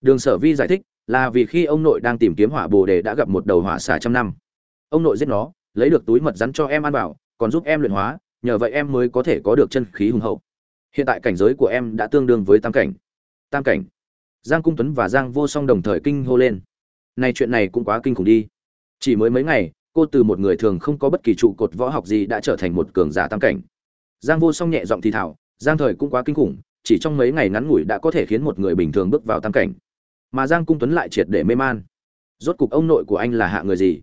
Đường sở vi giải thích, là vì khi ông nội đang tìm kiếm hỏa bồ đề đã gặp một đầu hỏa xà trăm năm. Ông nội giết nó, lấy được túi mật rắn cho em ăn vào, còn giúp em luyện hóa, nhờ vậy em mới có thể có được chân khí hùng hậu. Hiện tại cảnh giới của em đã tương đương với tam cảnh. Tam cảnh. Giang cung tuấn và giang vô song đồng thời kinh hô lên. Này chuyện này cũng quá kinh khủng đi. Chỉ mới mấy ngày cô từ một người thường không có bất kỳ trụ cột võ học gì đã trở thành một cường giả tam cảnh. Giang vô song nhẹ giọng thì thảo giang thời cũng quá kinh khủng, chỉ trong mấy ngày ngắn ngủi đã có thể khiến một người bình thường bước vào tam cảnh. Mà giang cung tuấn lại triệt để mê man. Rốt cục ông nội của anh là hạ người gì?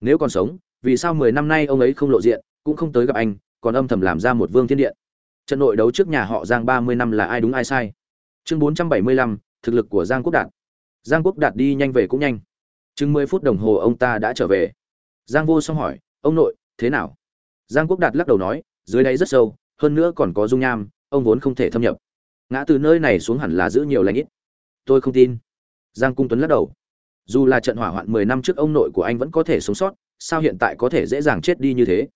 Nếu còn sống, vì sao mười năm nay ông ấy không lộ diện, cũng không tới gặp anh, còn âm thầm làm ra một vương thiên điện trận nội đấu trước nhà họ giang ba mươi năm là ai đúng ai sai? Chương bốn trăm bảy mươi lăm, thực lực của giang quốc đạt. Giang quốc đạt đi nhanh về cũng nhanh. Chừng mười phút đồng hồ ông ta đã trở về giang vô song hỏi, ông nội, thế nào? Giang quốc đạt lắc đầu nói, dưới đáy rất sâu, hơn nữa còn có dung nham, ông vốn không thể thâm nhập. Ngã từ nơi này xuống hẳn là giữ nhiều lãnh ít. Tôi không tin. Giang cung tuấn lắc đầu. Dù là trận hỏa hoạn mười năm trước ông nội của anh vẫn có thể sống sót, sao hiện tại có thể dễ dàng chết đi như thế?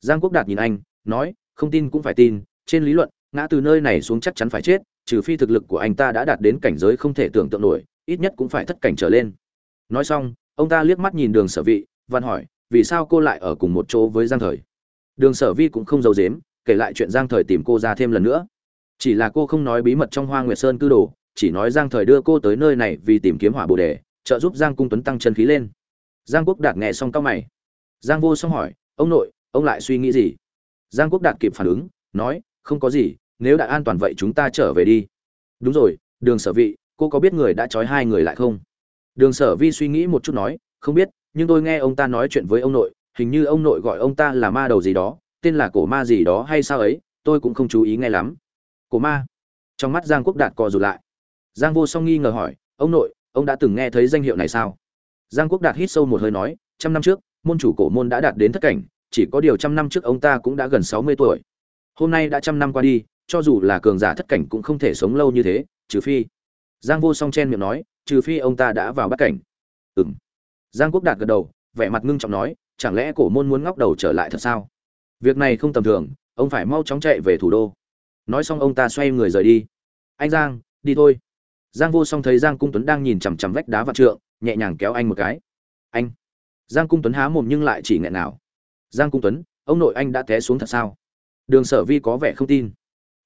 Giang quốc đạt nhìn anh, nói, không tin cũng phải tin, trên lý luận, ngã từ nơi này xuống chắc chắn phải chết, trừ phi thực lực của anh ta đã đạt đến cảnh giới không thể tưởng tượng nổi, ít nhất cũng phải thất cảnh trở lên. Nói xong, ông ta liếc mắt nhìn đường sở vị văn hỏi, vì sao cô lại ở cùng một chỗ với giang thời? Đường sở vi cũng không giấu dếm kể lại chuyện giang thời tìm cô ra thêm lần nữa. Chỉ là cô không nói bí mật trong hoa nguyệt sơn cư đồ, chỉ nói giang thời đưa cô tới nơi này vì tìm kiếm hỏa bồ đề, trợ giúp giang cung tuấn tăng chân khí lên. Giang quốc đạt nghe xong cao mày. Giang vô xong hỏi, ông nội, ông lại suy nghĩ gì? Giang quốc đạt kịp phản ứng, nói, không có gì, nếu đã an toàn vậy chúng ta trở về đi. Đúng rồi, đường sở vị cô có biết người đã trói hai người lại không? Đường sở vi suy nghĩ một chút nói, không biết nhưng tôi nghe ông ta nói chuyện với ông nội, hình như ông nội gọi ông ta là ma đầu gì đó, tên là cổ ma gì đó hay sao ấy, tôi cũng không chú ý nghe lắm. Cổ ma. Trong mắt giang quốc đạt co rụt lại. Giang vô song nghi ngờ hỏi, ông nội, ông đã từng nghe thấy danh hiệu này sao? Giang quốc đạt hít sâu một hơi nói, trăm năm trước, môn chủ cổ môn đã đạt đến thất cảnh, chỉ có điều trăm năm trước ông ta cũng đã gần sáu mươi tuổi. Hôm nay đã trăm năm qua đi, cho dù là cường giả thất cảnh cũng không thể sống lâu như thế, trừ phi giang vô song chen miệng nói, trừ phi ông ta đã vào bắt cảnh. Ừ m giang quốc đạt gật đầu, vẻ mặt ngưng trọng nói, chẳng lẽ cổ môn muốn ngóc đầu trở lại thật sao? Việc này không tầm thường, ông phải mau chóng chạy về thủ đô. Nói xong ông ta xoay người rời đi. Anh giang, đi thôi. Giang vô song thấy giang cung tuấn đang nhìn chằm chằm vách đá vạn trượng, nhẹ nhàng kéo anh một cái. Anh. Giang cung tuấn há mồm nhưng lại chỉ nghẹn nào. Giang cung tuấn, ông nội anh đã té xuống thật sao? Đường sở vi có vẻ không tin.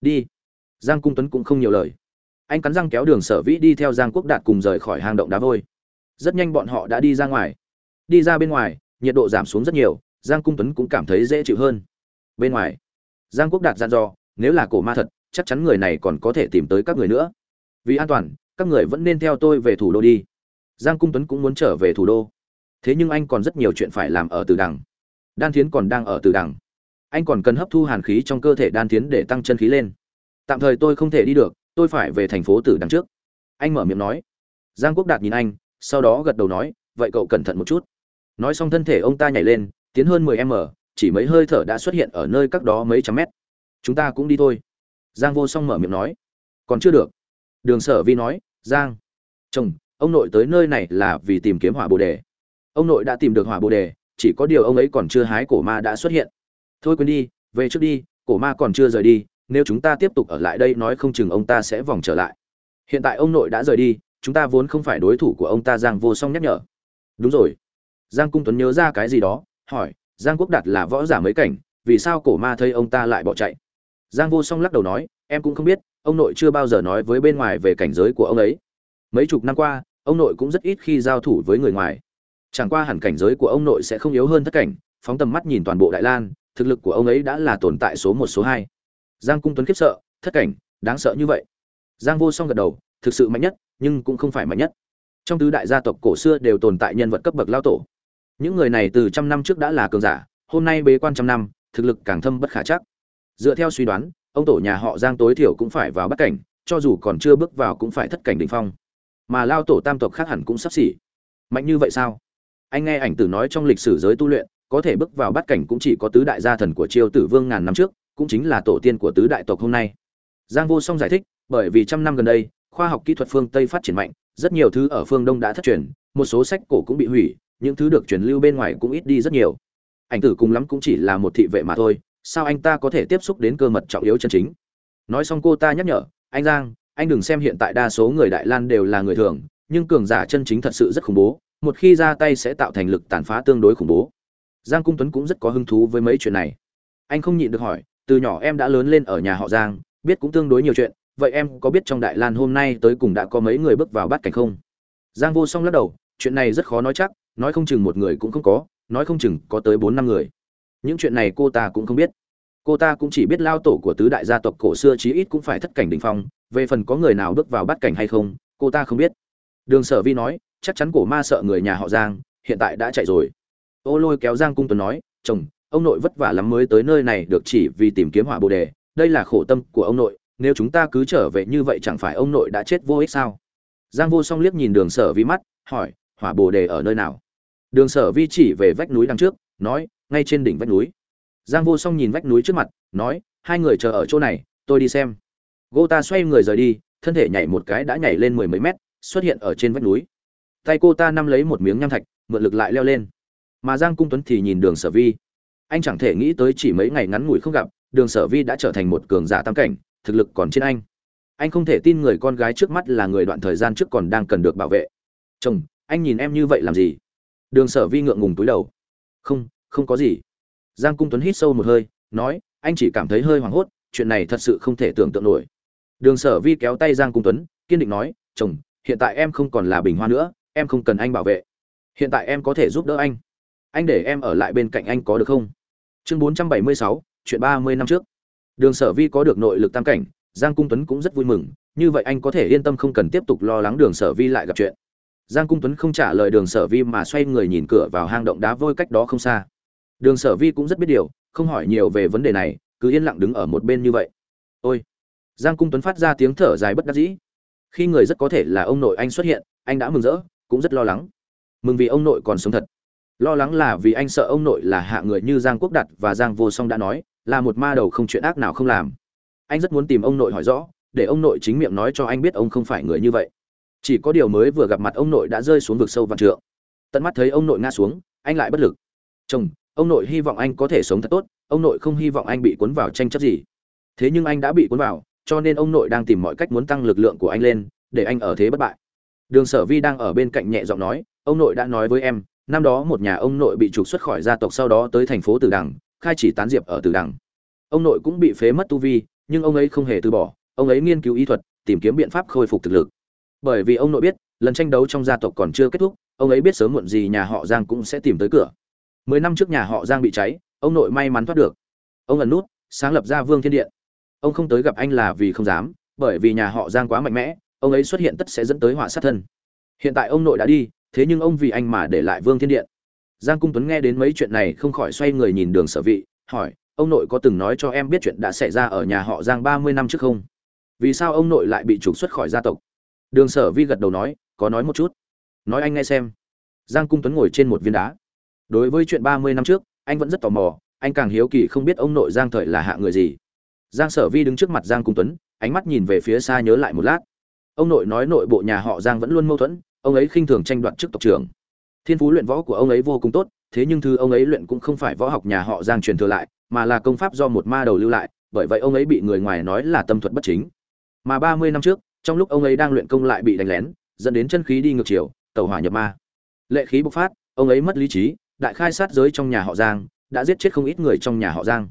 Đi. Giang cung tuấn cũng không nhiều lời. Anh cắn răng kéo đường sở vĩ đi theo giang quốc đạt cùng rời khỏi hang động đá vôi rất nhanh bọn họ đã đi ra ngoài. Đi ra bên ngoài, nhiệt độ giảm xuống rất nhiều, giang cung tuấn cũng cảm thấy dễ chịu hơn. Bên ngoài, giang quốc đạt dặn dò, nếu là cổ ma thật, chắc chắn người này còn có thể tìm tới các người nữa. Vì an toàn, các người vẫn nên theo tôi về thủ đô đi. Giang cung tuấn cũng muốn trở về thủ đô. Thế nhưng anh còn rất nhiều chuyện phải làm ở từ đằng. Đan thiến còn đang ở từ đằng. Anh còn cần hấp thu hàn khí trong cơ thể đan thiến để tăng chân khí lên. Tạm thời tôi không thể đi được, tôi phải về thành phố tử đằng trước. Anh mở miệng nói. Giang quốc đạt nhìn anh sau đó gật đầu nói, vậy cậu cẩn thận một chút. Nói xong thân thể ông ta nhảy lên, tiến hơn mười m chỉ mấy hơi thở đã xuất hiện ở nơi các đó mấy trăm mét. Chúng ta cũng đi thôi. Giang vô song mở miệng nói. Còn chưa được. Đường sở vi nói, giang, chồng, ông nội tới nơi này là vì tìm kiếm hỏa bồ đề. Ông nội đã tìm được hỏa bồ đề, chỉ có điều ông ấy còn chưa hái cổ ma đã xuất hiện. Thôi quên đi, về trước đi, cổ ma còn chưa rời đi, nếu chúng ta tiếp tục ở lại đây nói không chừng ông ta sẽ vòng trở lại. Hiện tại ông nội đã rời đi chúng ta vốn không phải đối thủ của ông ta giang vô song nhắc nhở. Đúng rồi. Giang cung tuấn nhớ ra cái gì đó, hỏi, giang quốc đạt là võ giả mấy cảnh, vì sao cổ ma thấy ông ta lại bỏ chạy? Giang vô song lắc đầu nói, em cũng không biết, ông nội chưa bao giờ nói với bên ngoài về cảnh giới của ông ấy. Mấy chục năm qua, ông nội cũng rất ít khi giao thủ với người ngoài. Chẳng qua hẳn cảnh giới của ông nội sẽ không yếu hơn thất cảnh, phóng tầm mắt nhìn toàn bộ đại lan, thực lực của ông ấy đã là tồn tại số một, số hai. Giang cung tuấn khiếp sợ, thất cảnh, đáng sợ như vậy. Giang vô song gật đầu, thực sự mạnh nhất nhưng cũng không phải mạnh nhất. Trong tứ đại gia tộc cổ xưa đều tồn tại nhân vật cấp bậc lao tổ. Những người này từ trăm năm trước đã là cường giả, hôm nay bế quan trăm năm, thực lực càng thâm bất khả chắc. Dựa theo suy đoán, ông tổ nhà họ giang tối thiểu cũng phải vào bắt cảnh, cho dù còn chưa bước vào cũng phải thất cảnh đỉnh phong. Mà lao tổ tam tộc khác hẳn cũng sắp xỉ. Mạnh như vậy sao? Anh nghe ảnh tử nói trong lịch sử giới tu luyện, có thể bước vào bắt cảnh cũng chỉ có tứ đại gia thần của triều tử vương ngàn năm trước, cũng chính là tổ tiên của tứ đại tộc hôm nay. Giang vô song giải thích, bởi vì trăm năm gần đây khoa học kỹ thuật phương tây phát triển mạnh, rất nhiều thứ ở phương đông đã thất truyền, một số sách cổ cũng bị hủy, những thứ được truyền lưu bên ngoài cũng ít đi rất nhiều. Ảnh tử cùng lắm cũng chỉ là một thị vệ mà thôi, sao anh ta có thể tiếp xúc đến cơ mật trọng yếu chân chính? Nói xong cô ta nhắc nhở, anh giang, anh đừng xem hiện tại đa số người đại lan đều là người thường, nhưng cường giả chân chính thật sự rất khủng bố, một khi ra tay sẽ tạo thành lực tàn phá tương đối khủng bố. Giang cung tuấn cũng rất có hứng thú với mấy chuyện này. Anh không nhịn được hỏi, từ nhỏ em đã lớn lên ở nhà họ giang, biết cũng tương đối nhiều chuyện vậy em có biết trong đại lan hôm nay tới cùng đã có mấy người bước vào bát cảnh không? Giang vô song lắc đầu, chuyện này rất khó nói chắc, nói không chừng một người cũng không có, nói không chừng có tới bốn năm người. Những chuyện này cô ta cũng không biết. Cô ta cũng chỉ biết lao tổ của tứ đại gia tộc cổ xưa chí ít cũng phải thất cảnh đ ỉ n h phong, về phần có người nào bước vào bát cảnh hay không, cô ta không biết. Đường sở vi nói, chắc chắn cổ ma sợ người nhà họ giang, hiện tại đã chạy rồi. Ô lôi kéo giang cung tuấn nói, chồng, ông nội vất vả lắm mới tới nơi này được chỉ vì tìm kiếm hỏa bồ đề, đây là khổ tâm của ông nội nếu chúng ta cứ trở về như vậy chẳng phải ông nội đã chết vô ích sao? Giang vô song liếc nhìn đường sở vi mắt, hỏi, hỏa bồ đề ở nơi nào? Đường sở vi chỉ về vách núi đằng trước, nói, ngay trên đỉnh vách núi. Giang vô song nhìn vách núi trước mặt, nói, hai người chờ ở chỗ này, tôi đi xem. Gô ta xoay người rời đi, thân thể nhảy một cái đã nhảy lên mười mấy mét, xuất hiện ở trên vách núi. Tay cô ta nắm lấy một miếng nham thạch, mượn lực lại leo lên. Mà giang cung tuấn thì nhìn đường sở vi. Anh chẳng thể nghĩ tới chỉ mấy ngày ngắn ngủi không gặp, đường sở vi đã trở thành một cường giả tam cảnh thực lực còn trên anh. Anh không thể tin người con gái trước mắt là người đoạn thời gian trước còn đang cần được bảo vệ. Chồng, anh nhìn em như vậy làm gì? Đường sở vi ngượng ngùng túi đầu. Không không có gì. Giang cung tuấn hít sâu một hơi, nói, anh chỉ cảm thấy hơi hoảng hốt, chuyện này thật sự không thể tưởng tượng nổi. Đường sở vi kéo tay giang cung tuấn, kiên định nói, chồng, hiện tại em không còn là bình hoa nữa, em không cần anh bảo vệ. Hiện tại em có thể giúp đỡ anh. Anh để em ở lại bên cạnh anh có được không? Chương bốn trăm bảy mươi sáu, chuyện ba mươi năm trước đường sở vi có được nội lực tam cảnh, giang cung tuấn cũng rất vui mừng, như vậy anh có thể yên tâm không cần tiếp tục lo lắng đường sở vi lại gặp chuyện. Giang cung tuấn không trả lời đường sở vi mà xoay người nhìn cửa vào hang động đá vôi cách đó không xa. Đường sở vi cũng rất biết điều, không hỏi nhiều về vấn đề này, cứ yên lặng đứng ở một bên như vậy. Ôi! Giang cung tuấn phát ra tiếng thở dài bất đắc dĩ. Khi người rất có thể là ông nội anh xuất hiện, anh đã mừng rỡ, cũng rất lo lắng. Mừng vì ông nội còn sống thật. Lo lắng là vì anh sợ ông nội là hạ người như giang quốc đạt và giang vô song đã nói là một ma đầu không chuyện ác nào không làm. Anh rất muốn tìm ông nội hỏi rõ, để ông nội chính miệng nói cho anh biết ông không phải người như vậy. Chỉ có điều mới vừa gặp mặt ông nội đã rơi xuống vực sâu vạn trượng. Tận mắt thấy ông nội ngã xuống, anh lại bất lực. Chồng, ông nội hy vọng anh có thể sống thật tốt, ông nội không hy vọng anh bị cuốn vào tranh chấp gì. Thế nhưng anh đã bị cuốn vào, cho nên ông nội đang tìm mọi cách muốn tăng lực lượng của anh lên, để anh ở thế bất bại. Đường sở vi đang ở bên cạnh nhẹ giọng nói, ông nội đã nói với em, năm đó một nhà ông nội bị trục xuất khỏi gia tộc sau đó tới thành phố tử đằng khai chỉ tán diệp ở tử đằng. Ông nội cũng bị phế mất tu vi, nhưng ông ấy không hề từ bỏ, ông ấy nghiên cứu y thuật, tìm kiếm biện pháp khôi phục thực lực. Bởi vì ông nội biết, lần tranh đấu trong gia tộc còn chưa kết thúc, ông ấy biết sớm muộn gì nhà họ giang cũng sẽ tìm tới cửa. Mười năm trước nhà họ giang bị cháy, ông nội may mắn thoát được. Ông ẩn nút, sáng lập ra vương thiên điện. Ông không tới gặp anh là vì không dám, bởi vì nhà họ giang quá mạnh mẽ, ông ấy xuất hiện tất sẽ dẫn tới họa sát thân. Hiện tại ông nội đã đi, thế nhưng ông vì anh mà để lại vương thiên điện giang cung tuấn nghe đến mấy chuyện này không khỏi xoay người nhìn đường sở vị, hỏi, ông nội có từng nói cho em biết chuyện đã xảy ra ở nhà họ giang ba mươi năm trước không? Vì sao ông nội lại bị trục xuất khỏi gia tộc? Đường sở vi gật đầu nói, có nói một chút. Nói anh nghe xem. Giang cung tuấn ngồi trên một viên đá. Đối với chuyện ba mươi năm trước, anh vẫn rất tò mò, anh càng hiếu kỳ không biết ông nội giang thời là hạ người gì. Giang sở vi đứng trước mặt giang cung tuấn, ánh mắt nhìn về phía xa nhớ lại một lát. Ông nội nói nội bộ nhà họ giang vẫn luôn mâu thuẫn, ông ấy khinh thường tranh đoạt chức tộc trưởng thiên phú luyện võ của ông ấy vô cùng tốt, thế nhưng thứ ông ấy luyện cũng không phải võ học nhà họ giang truyền thừa lại, mà là công pháp do một ma đầu lưu lại, bởi vậy ông ấy bị người ngoài nói là tâm thuật bất chính. Mà ba mươi năm trước, trong lúc ông ấy đang luyện công lại bị đánh lén, dẫn đến chân khí đi ngược chiều tàu hỏa nhập ma. Lệ khí bộc phát, ông ấy mất lý trí, đại khai sát giới trong nhà họ giang, đã giết chết không ít người trong nhà họ giang.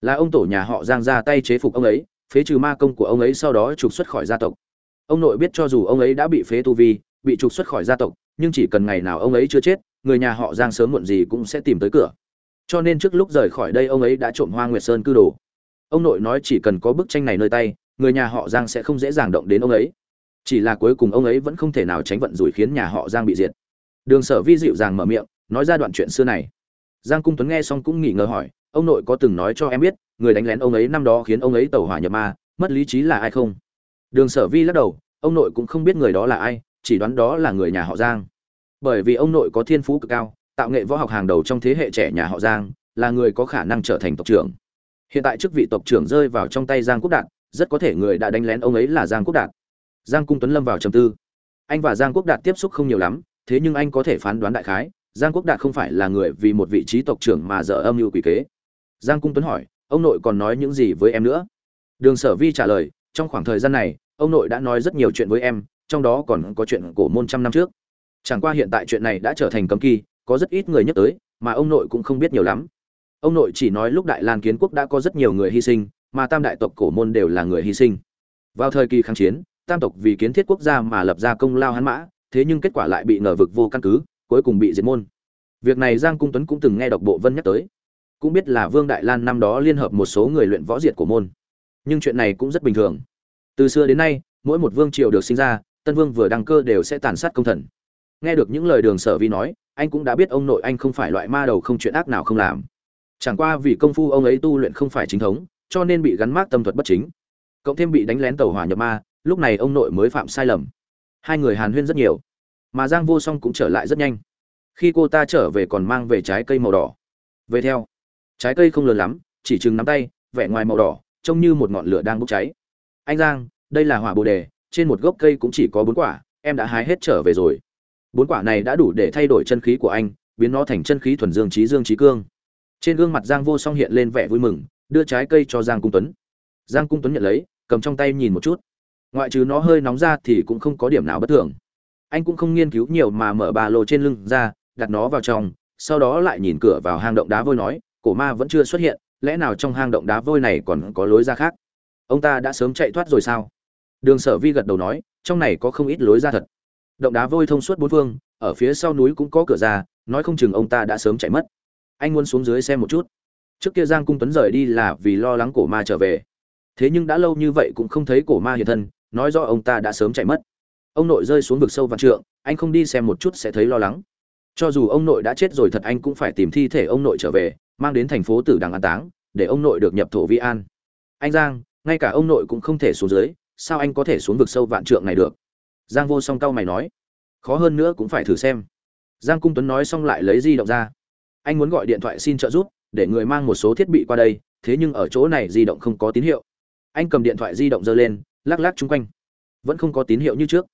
Là ông tổ nhà họ giang ra tay chế phục ông ấy, phế trừ ma công của ông ấy sau đó trục xuất khỏi gia tộc. Ông nội biết cho dù ông ấy đã bị phế tu vi, bị trục xuất khỏi gia tộc nhưng chỉ cần ngày nào ông ấy chưa chết, người nhà họ giang sớm muộn gì cũng sẽ tìm tới cửa. Cho nên trước lúc rời khỏi đây ông ấy đã trộm hoa nguyệt sơn cư đồ. Ông nội nói chỉ cần có bức tranh này nơi tay, người nhà họ giang sẽ không dễ dàng động đến ông ấy. Chỉ là cuối cùng ông ấy vẫn không thể nào tránh vận rủi khiến nhà họ giang bị diệt. Đường sở vi dịu dàng mở miệng, nói ra đoạn chuyện xưa này. Giang cung tuấn nghe xong cũng nghỉ ngờ hỏi, ông nội có từng nói cho em biết, người đánh lén ông ấy năm đó khiến ông ấy tẩu hỏa nhập ma, mất lý trí là ai không? Đường sở vi lắc đầu, ông nội cũng không biết người đó là ai chỉ đoán đó là người nhà họ giang. Bởi vì ông nội có thiên phú cực cao, tạo nghệ võ học hàng đầu trong thế hệ trẻ nhà họ giang, là người có khả năng trở thành tộc trưởng. Hiện tại chức vị tộc trưởng rơi vào trong tay giang quốc đạt, rất có thể người đã đánh lén ông ấy là giang quốc đạt. Giang cung tuấn lâm vào trầm tư. Anh và giang quốc đạt tiếp xúc không nhiều lắm, thế nhưng anh có thể phán đoán đại khái, giang quốc đạt không phải là người vì một vị trí tộc trưởng mà dở âm mưu quỷ kế. Giang cung tuấn hỏi, ông nội còn nói những gì với em nữa? Đường sở vi trả lời, trong khoảng thời gian này, ông nội đã nói rất nhiều chuyện với em trong đó còn có chuyện cổ môn trăm năm trước. Chẳng qua hiện tại chuyện này đã trở thành cấm kỳ có rất ít người nhắc tới, mà ông nội cũng không biết nhiều lắm. Ông nội chỉ nói lúc đại lan kiến quốc đã có rất nhiều người hy sinh, mà tam đại tộc cổ môn đều là người hy sinh. Vào thời kỳ kháng chiến, tam tộc vì kiến thiết quốc gia mà lập ra công lao hắn mã, thế nhưng kết quả lại bị ngờ vực vô căn cứ, cuối cùng bị diệt môn. Việc này giang cung tuấn cũng từng nghe độc bộ vân nhắc tới. Cũng biết là vương đại lan năm đó liên hợp một số người luyện võ diệt của môn. Nhưng chuyện này cũng rất bình thường. Từ xưa đến nay, mỗi một vương triều được sinh ra tân vương vừa đăng cơ đều sẽ tàn sát công thần. Nghe được những lời đường sở vi nói, anh cũng đã biết ông nội anh không phải loại ma đầu không chuyện ác nào không làm. Chẳng qua vì công phu ông ấy tu luyện không phải chính thống, cho nên bị gắn mác tâm thuật bất chính. Cộng thêm bị đánh lén tàu hỏa nhập ma, lúc này ông nội mới phạm sai lầm. Hai người hàn huyên rất nhiều, mà giang vô song cũng trở lại rất nhanh. Khi cô ta trở về còn mang về trái cây màu đỏ. Về theo, trái cây không lớn lắm, chỉ chừng nắm tay, vẻ ngoài màu đỏ, trông như một ngọn lửa đang bốc cháy. Anh giang, đây là hỏa bồ đề trên một gốc cây cũng chỉ có bốn quả, em đã hái hết trở về rồi. Bốn quả này đã đủ để thay đổi chân khí của anh, biến nó thành chân khí thuần dương trí dương trí cương. Trên gương mặt giang vô song hiện lên vẻ vui mừng, đưa trái cây cho giang cung tuấn. Giang cung tuấn nhận lấy, cầm trong tay nhìn một chút. Ngoại trừ nó hơi nóng ra thì cũng không có điểm nào bất thường. Anh cũng không nghiên cứu nhiều mà mở ba lô trên lưng ra, đặt nó vào trong, sau đó lại nhìn cửa vào hang động đá vôi nói, cổ ma vẫn chưa xuất hiện, lẽ nào trong hang động đá vôi này còn có lối ra khác? Ông ta đã sớm chạy thoát rồi sao? Đường sở vi gật đầu nói, trong này có không ít lối ra thật. Động đá vôi thông suốt bốn phương, ở phía sau núi cũng có cửa ra, nói không chừng ông ta đã sớm chạy mất. Anh muốn xuống dưới xem một chút. Trước kia giang cung tuấn rời đi là vì lo lắng cổ ma trở về. Thế nhưng đã lâu như vậy cũng không thấy cổ ma hiện thân, nói do ông ta đã sớm chạy mất. Ông nội rơi xuống vực sâu vạn trượng, anh không đi xem một chút sẽ thấy lo lắng. Cho dù ông nội đã chết rồi thật anh cũng phải tìm thi thể ông nội trở về, mang đến thành phố tử đằng an táng, để ông nội được nhập thổ vi an. Anh giang, ngay cả ông nội cũng không thể xuống dưới sao anh có thể xuống vực sâu vạn trượng này được? Giang vô song cau mày nói. Khó hơn nữa cũng phải thử xem. Giang cung tuấn nói xong lại lấy di động ra. Anh muốn gọi điện thoại xin trợ giúp, để người mang một số thiết bị qua đây, thế nhưng ở chỗ này di động không có tín hiệu. Anh cầm điện thoại di động giơ lên, lắc lắc chung quanh. Vẫn không có tín hiệu như trước.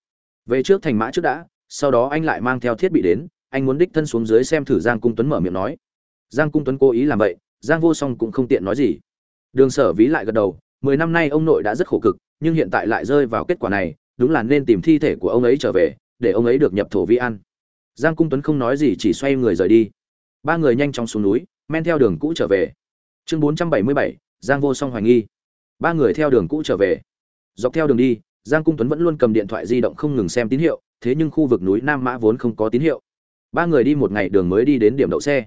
Về trước thành mã trước đã, sau đó anh lại mang theo thiết bị đến, anh muốn đích thân xuống dưới xem thử giang cung tuấn mở miệng nói. Giang cung tuấn cố ý làm vậy, giang vô song cũng không tiện nói gì. Đường sở ví lại gật đầu, mười năm nay ông nội đã rất khổ cực nhưng hiện tại lại rơi vào kết quả này, đúng là nên tìm thi thể của ông ấy trở về, để ông ấy được nhập thổ vi an. Giang cung tuấn không nói gì, chỉ xoay người rời đi. Ba người nhanh chóng xuống núi, men theo đường cũ trở về. Chương bốn trăm bảy mươi bảy, giang vô song hoài nghi. Ba người theo đường cũ trở về. Dọc theo đường đi, giang cung tuấn vẫn luôn cầm điện thoại di động không ngừng xem tín hiệu, thế nhưng khu vực núi nam mã vốn không có tín hiệu. Ba người đi một ngày đường mới đi đến điểm đậu xe.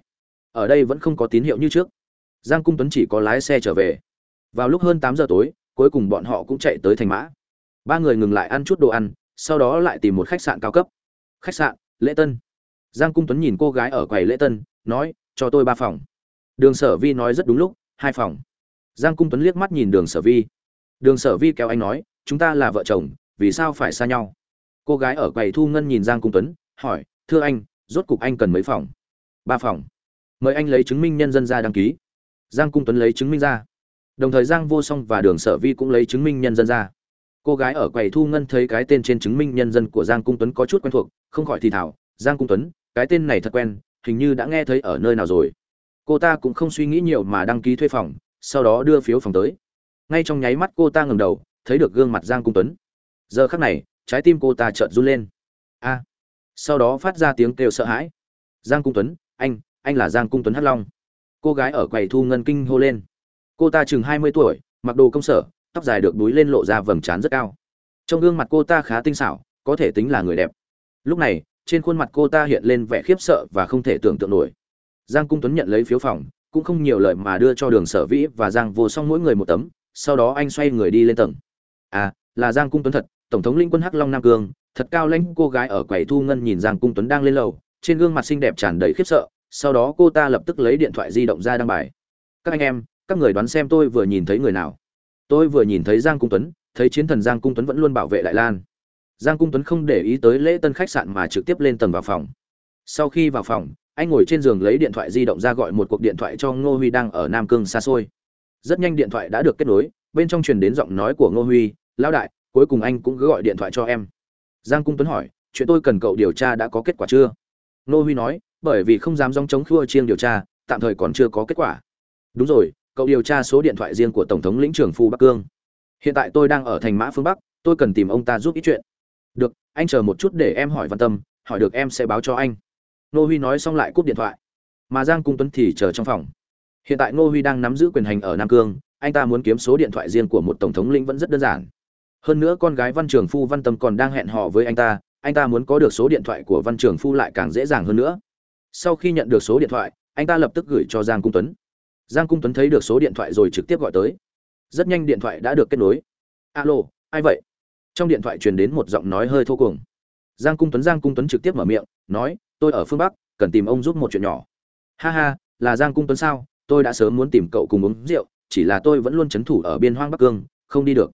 Ở đây vẫn không có tín hiệu như trước. Giang cung tuấn chỉ có lái xe trở về. Vào lúc hơn tám giờ tối cuối cùng bọn họ cũng chạy tới thành mã. Ba người ngừng lại ăn chút đồ ăn, sau đó lại tìm một khách sạn cao cấp. Khách sạn, lễ tân. Giang cung tuấn nhìn cô gái ở quầy lễ tân, nói, cho tôi ba phòng. Đường sở vi nói rất đúng lúc, hai phòng. Giang cung tuấn liếc mắt nhìn đường sở vi. Đường sở vi kéo anh nói, chúng ta là vợ chồng, vì sao phải xa nhau? Cô gái ở quầy thu ngân nhìn giang cung tuấn, hỏi, thưa anh, rốt cục anh cần mấy phòng? Ba phòng. Mời anh lấy chứng minh nhân dân ra đăng ký. Giang cung tuấn lấy chứng minh ra đồng thời giang vô song và đường sở vi cũng lấy chứng minh nhân dân ra. Cô gái ở quầy thu ngân thấy cái tên trên chứng minh nhân dân của giang cung tuấn có chút quen thuộc, không khỏi thì thảo giang cung tuấn, cái tên này thật quen, hình như đã nghe thấy ở nơi nào rồi. Cô ta cũng không suy nghĩ nhiều mà đăng ký thuê phòng, sau đó đưa phiếu phòng tới. Ngay trong nháy mắt cô ta ngầm đầu, thấy được gương mặt giang cung tuấn. Giờ khắc này, trái tim cô ta chợt run lên. A! Sau đó phát ra tiếng kêu sợ hãi. Giang cung tuấn, anh anh là giang cung tuấn hắc long. Cô gái ở quầy thu ngân kinh hô lên cô ta chừng hai mươi tuổi, mặc đồ công sở, tóc dài được đuối lên lộ ra vầng trán rất cao. Trong gương mặt cô ta khá tinh xảo, có thể tính là người đẹp. Lúc này, trên khuôn mặt cô ta hiện lên vẻ khiếp sợ và không thể tưởng tượng nổi. Giang cung tuấn nhận lấy phiếu phòng, cũng không nhiều lời mà đưa cho đường sở vĩ và giang vô song mỗi người một tấm, sau đó anh xoay người đi lên tầng. À là giang cung tuấn thật, tổng thống linh quân hắc long nam cương, thật cao lãnh, cô gái ở quầy thu ngân nhìn giang cung tuấn đang lên lầu, trên gương mặt xinh đẹp tràn đầy khiếp sợ, sau đó cô ta lập tức lấy điện thoại di động ra đăng bài. Các anh em các người đoán xem tôi vừa nhìn thấy người nào. Tôi vừa nhìn thấy giang cung tuấn, thấy chiến thần giang cung tuấn vẫn luôn bảo vệ Đại lan. Giang cung tuấn không để ý tới lễ tân khách sạn mà trực tiếp lên tầng vào phòng. Sau khi vào phòng, anh ngồi trên giường lấy điện thoại di động ra gọi một cuộc điện thoại cho ngô huy đang ở nam cương xa xôi. Rất nhanh điện thoại đã được kết nối, bên trong truyền đến giọng nói của ngô huy, lão đại, cuối cùng anh cũng cứ gọi điện thoại cho em. Giang cung tuấn hỏi, chuyện tôi cần cậu điều tra đã có kết quả chưa? Ngô huy nói, bởi vì không dám dòng chống khua chiêng điều tra, tạm thời còn chưa có kết quả. Đúng rồi cậu điều tra số điện thoại riêng của tổng thống lĩnh trưởng phu bắc cương. Hiện tại tôi đang ở thành mã phương bắc, tôi cần tìm ông ta giúp ít chuyện. Được, anh chờ một chút để em hỏi văn tâm, hỏi được em sẽ báo cho anh. Nô huy nói xong lại cúp điện thoại. Mà giang cung tuấn thì chờ trong phòng. Hiện tại nô huy đang nắm giữ quyền hành ở nam cương, anh ta muốn kiếm số điện thoại riêng của một tổng thống lĩnh vẫn rất đơn giản. Hơn nữa con gái văn trường phu văn tâm còn đang hẹn hò với anh ta anh ta muốn có được số điện thoại của văn trường phu lại càng dễ dàng hơn nữa. Sau khi nhận được số điện thoại, anh ta lập tức gửi cho giang cung tuấn giang cung tuấn thấy được số điện thoại rồi trực tiếp gọi tới. Rất nhanh điện thoại đã được kết nối. Alo, ai vậy? Trong điện thoại truyền đến một giọng nói hơi thô cuồng. Giang cung tuấn, giang cung tuấn trực tiếp mở miệng, nói, tôi ở phương bắc, cần tìm ông giúp một chuyện nhỏ. Ha ha, là giang cung tuấn sao? Tôi đã sớm muốn tìm cậu cùng uống rượu, chỉ là tôi vẫn luôn c h ấ n thủ ở biên hoang bắc cương, không đi được.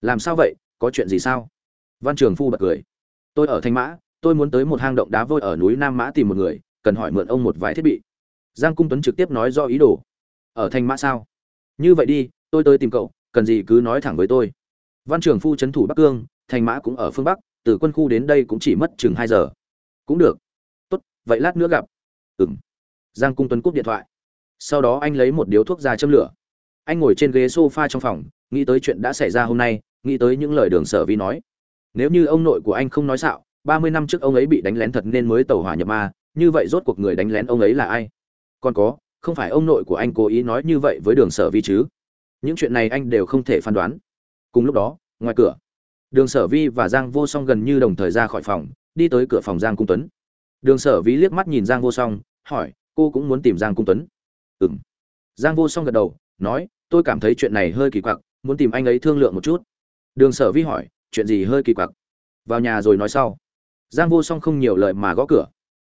Làm sao vậy? Có chuyện gì sao? Văn trường phu bật cười. Tôi ở thanh mã, tôi muốn tới một hang động đá vôi ở núi nam mã tìm một người, cần hỏi mượn ông một vài thiết bị. Giang cung tuấn trực tiếp nói do ý đồ ở thanh mã sao? Như vậy đi, tôi tới tìm cậu, cần gì cứ nói thẳng với tôi. Văn trường phu trấn thủ bắc cương, thanh mã cũng ở phương bắc, từ quân khu đến đây cũng chỉ mất chừng hai giờ. Cũng được. Tốt, vậy lát nữa gặp. Ừng giang cung tuấn cúp điện thoại. Sau đó anh lấy một điếu thuốc ra châm lửa. Anh ngồi trên ghế s o f a trong phòng, nghĩ tới chuyện đã xảy ra hôm nay, nghĩ tới những lời đường sở vi nói. Nếu như ông nội của anh không nói xạo, ba mươi năm trước ông ấy bị đánh lén thật nên mới tàu hỏa nhập ma, như vậy rốt cuộc người đánh lén ông ấy là ai? Còn có không phải ông nội của anh cố ý nói như vậy với đường sở vi chứ? Những chuyện này anh đều không thể phán đoán. Cùng lúc đó, ngoài cửa, đường sở vi và giang vô song gần như đồng thời ra khỏi phòng, đi tới cửa phòng giang cung tuấn. Đường sở Vi liếc mắt nhìn giang vô song, hỏi, cô cũng muốn tìm giang cung tuấn? Ừng giang vô song gật đầu, nói, tôi cảm thấy chuyện này hơi kỳ quặc, muốn tìm anh ấy thương lượng một chút. Đường sở vi hỏi, chuyện gì hơi kỳ quặc? Vào nhà rồi nói sau. Giang vô song không nhiều lời mà gõ cửa.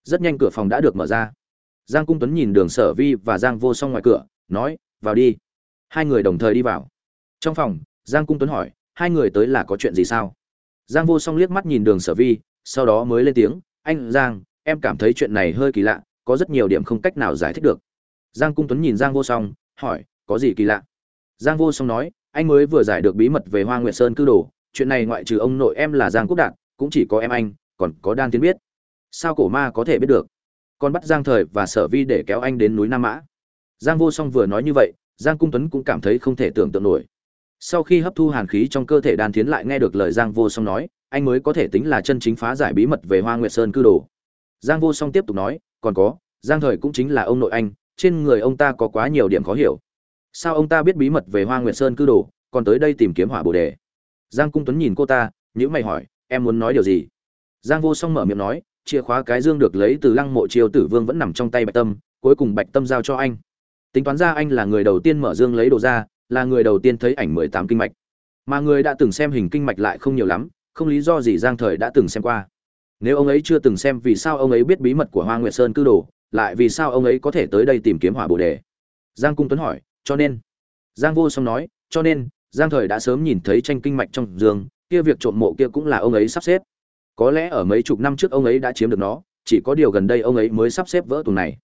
Rất nhanh cửa phòng đã được mở ra giang cung tuấn nhìn đường sở vi và giang vô song ngoài cửa, nói, vào đi. Hai người đồng thời đi vào. Trong phòng, giang cung tuấn hỏi, hai người tới là có chuyện gì sao? Giang vô song liếc mắt nhìn đường sở vi, sau đó mới lên tiếng, anh giang, em cảm thấy chuyện này hơi kỳ lạ, có rất nhiều điểm không cách nào giải thích được. Giang cung tuấn nhìn giang vô song, hỏi, có gì kỳ lạ? Giang vô song nói, anh mới vừa giải được bí mật về hoa nguyệt sơn cư đồ, chuyện này ngoại trừ ông nội em là giang quốc đạt, cũng chỉ có em anh, còn có đan tiến biết. Sao cổ ma có thể biết được? Con bắt giang thời và sở vi để kéo anh đến núi nam mã. Giang vô song vừa nói như vậy, giang cung tuấn cũng cảm thấy không thể tưởng tượng nổi. Sau khi hấp thu hàn khí trong cơ thể đan Thiến lại nghe được lời giang vô song nói, anh mới có thể tính là chân chính phá giải bí mật về hoa nguyệt sơn cư đồ. Giang vô song tiếp tục nói, còn có, giang thời cũng chính là ông nội anh, trên người ông ta có quá nhiều điểm khó hiểu. Sao ông ta biết bí mật về hoa nguyệt sơn cư đồ, còn tới đây tìm kiếm hỏa bồ đề? Giang cung tuấn nhìn cô ta nhữ mày hỏi, em muốn nói điều gì? Giang vô song mở miệng nói chìa khóa cái dương được lấy từ lăng mộ triều tử vương vẫn nằm trong tay bạch tâm, cuối cùng bạch tâm giao cho anh. Tính toán ra anh là người đầu tiên mở dương lấy đồ ra, là người đầu tiên thấy ảnh mười tám kinh mạch. Mà người đã từng xem hình kinh mạch lại không nhiều lắm, không lý do gì giang thời đã từng xem qua. Nếu ông ấy chưa từng xem vì sao ông ấy biết bí mật của hoa nguyệt sơn cư đồ, lại vì sao ông ấy có thể tới đây tìm kiếm hỏa bồ đề? Giang cung tuấn hỏi, cho nên? Giang vô song nói, cho nên, giang thời đã sớm nhìn thấy tranh kinh mạch trong giường kia việc trộm mộ kia cũng là ông ấy sắp xếp có lẽ ở mấy chục năm trước ông ấy đã chiếm được nó, chỉ có điều gần đây ông ấy mới sắp xếp vỡ tùng này.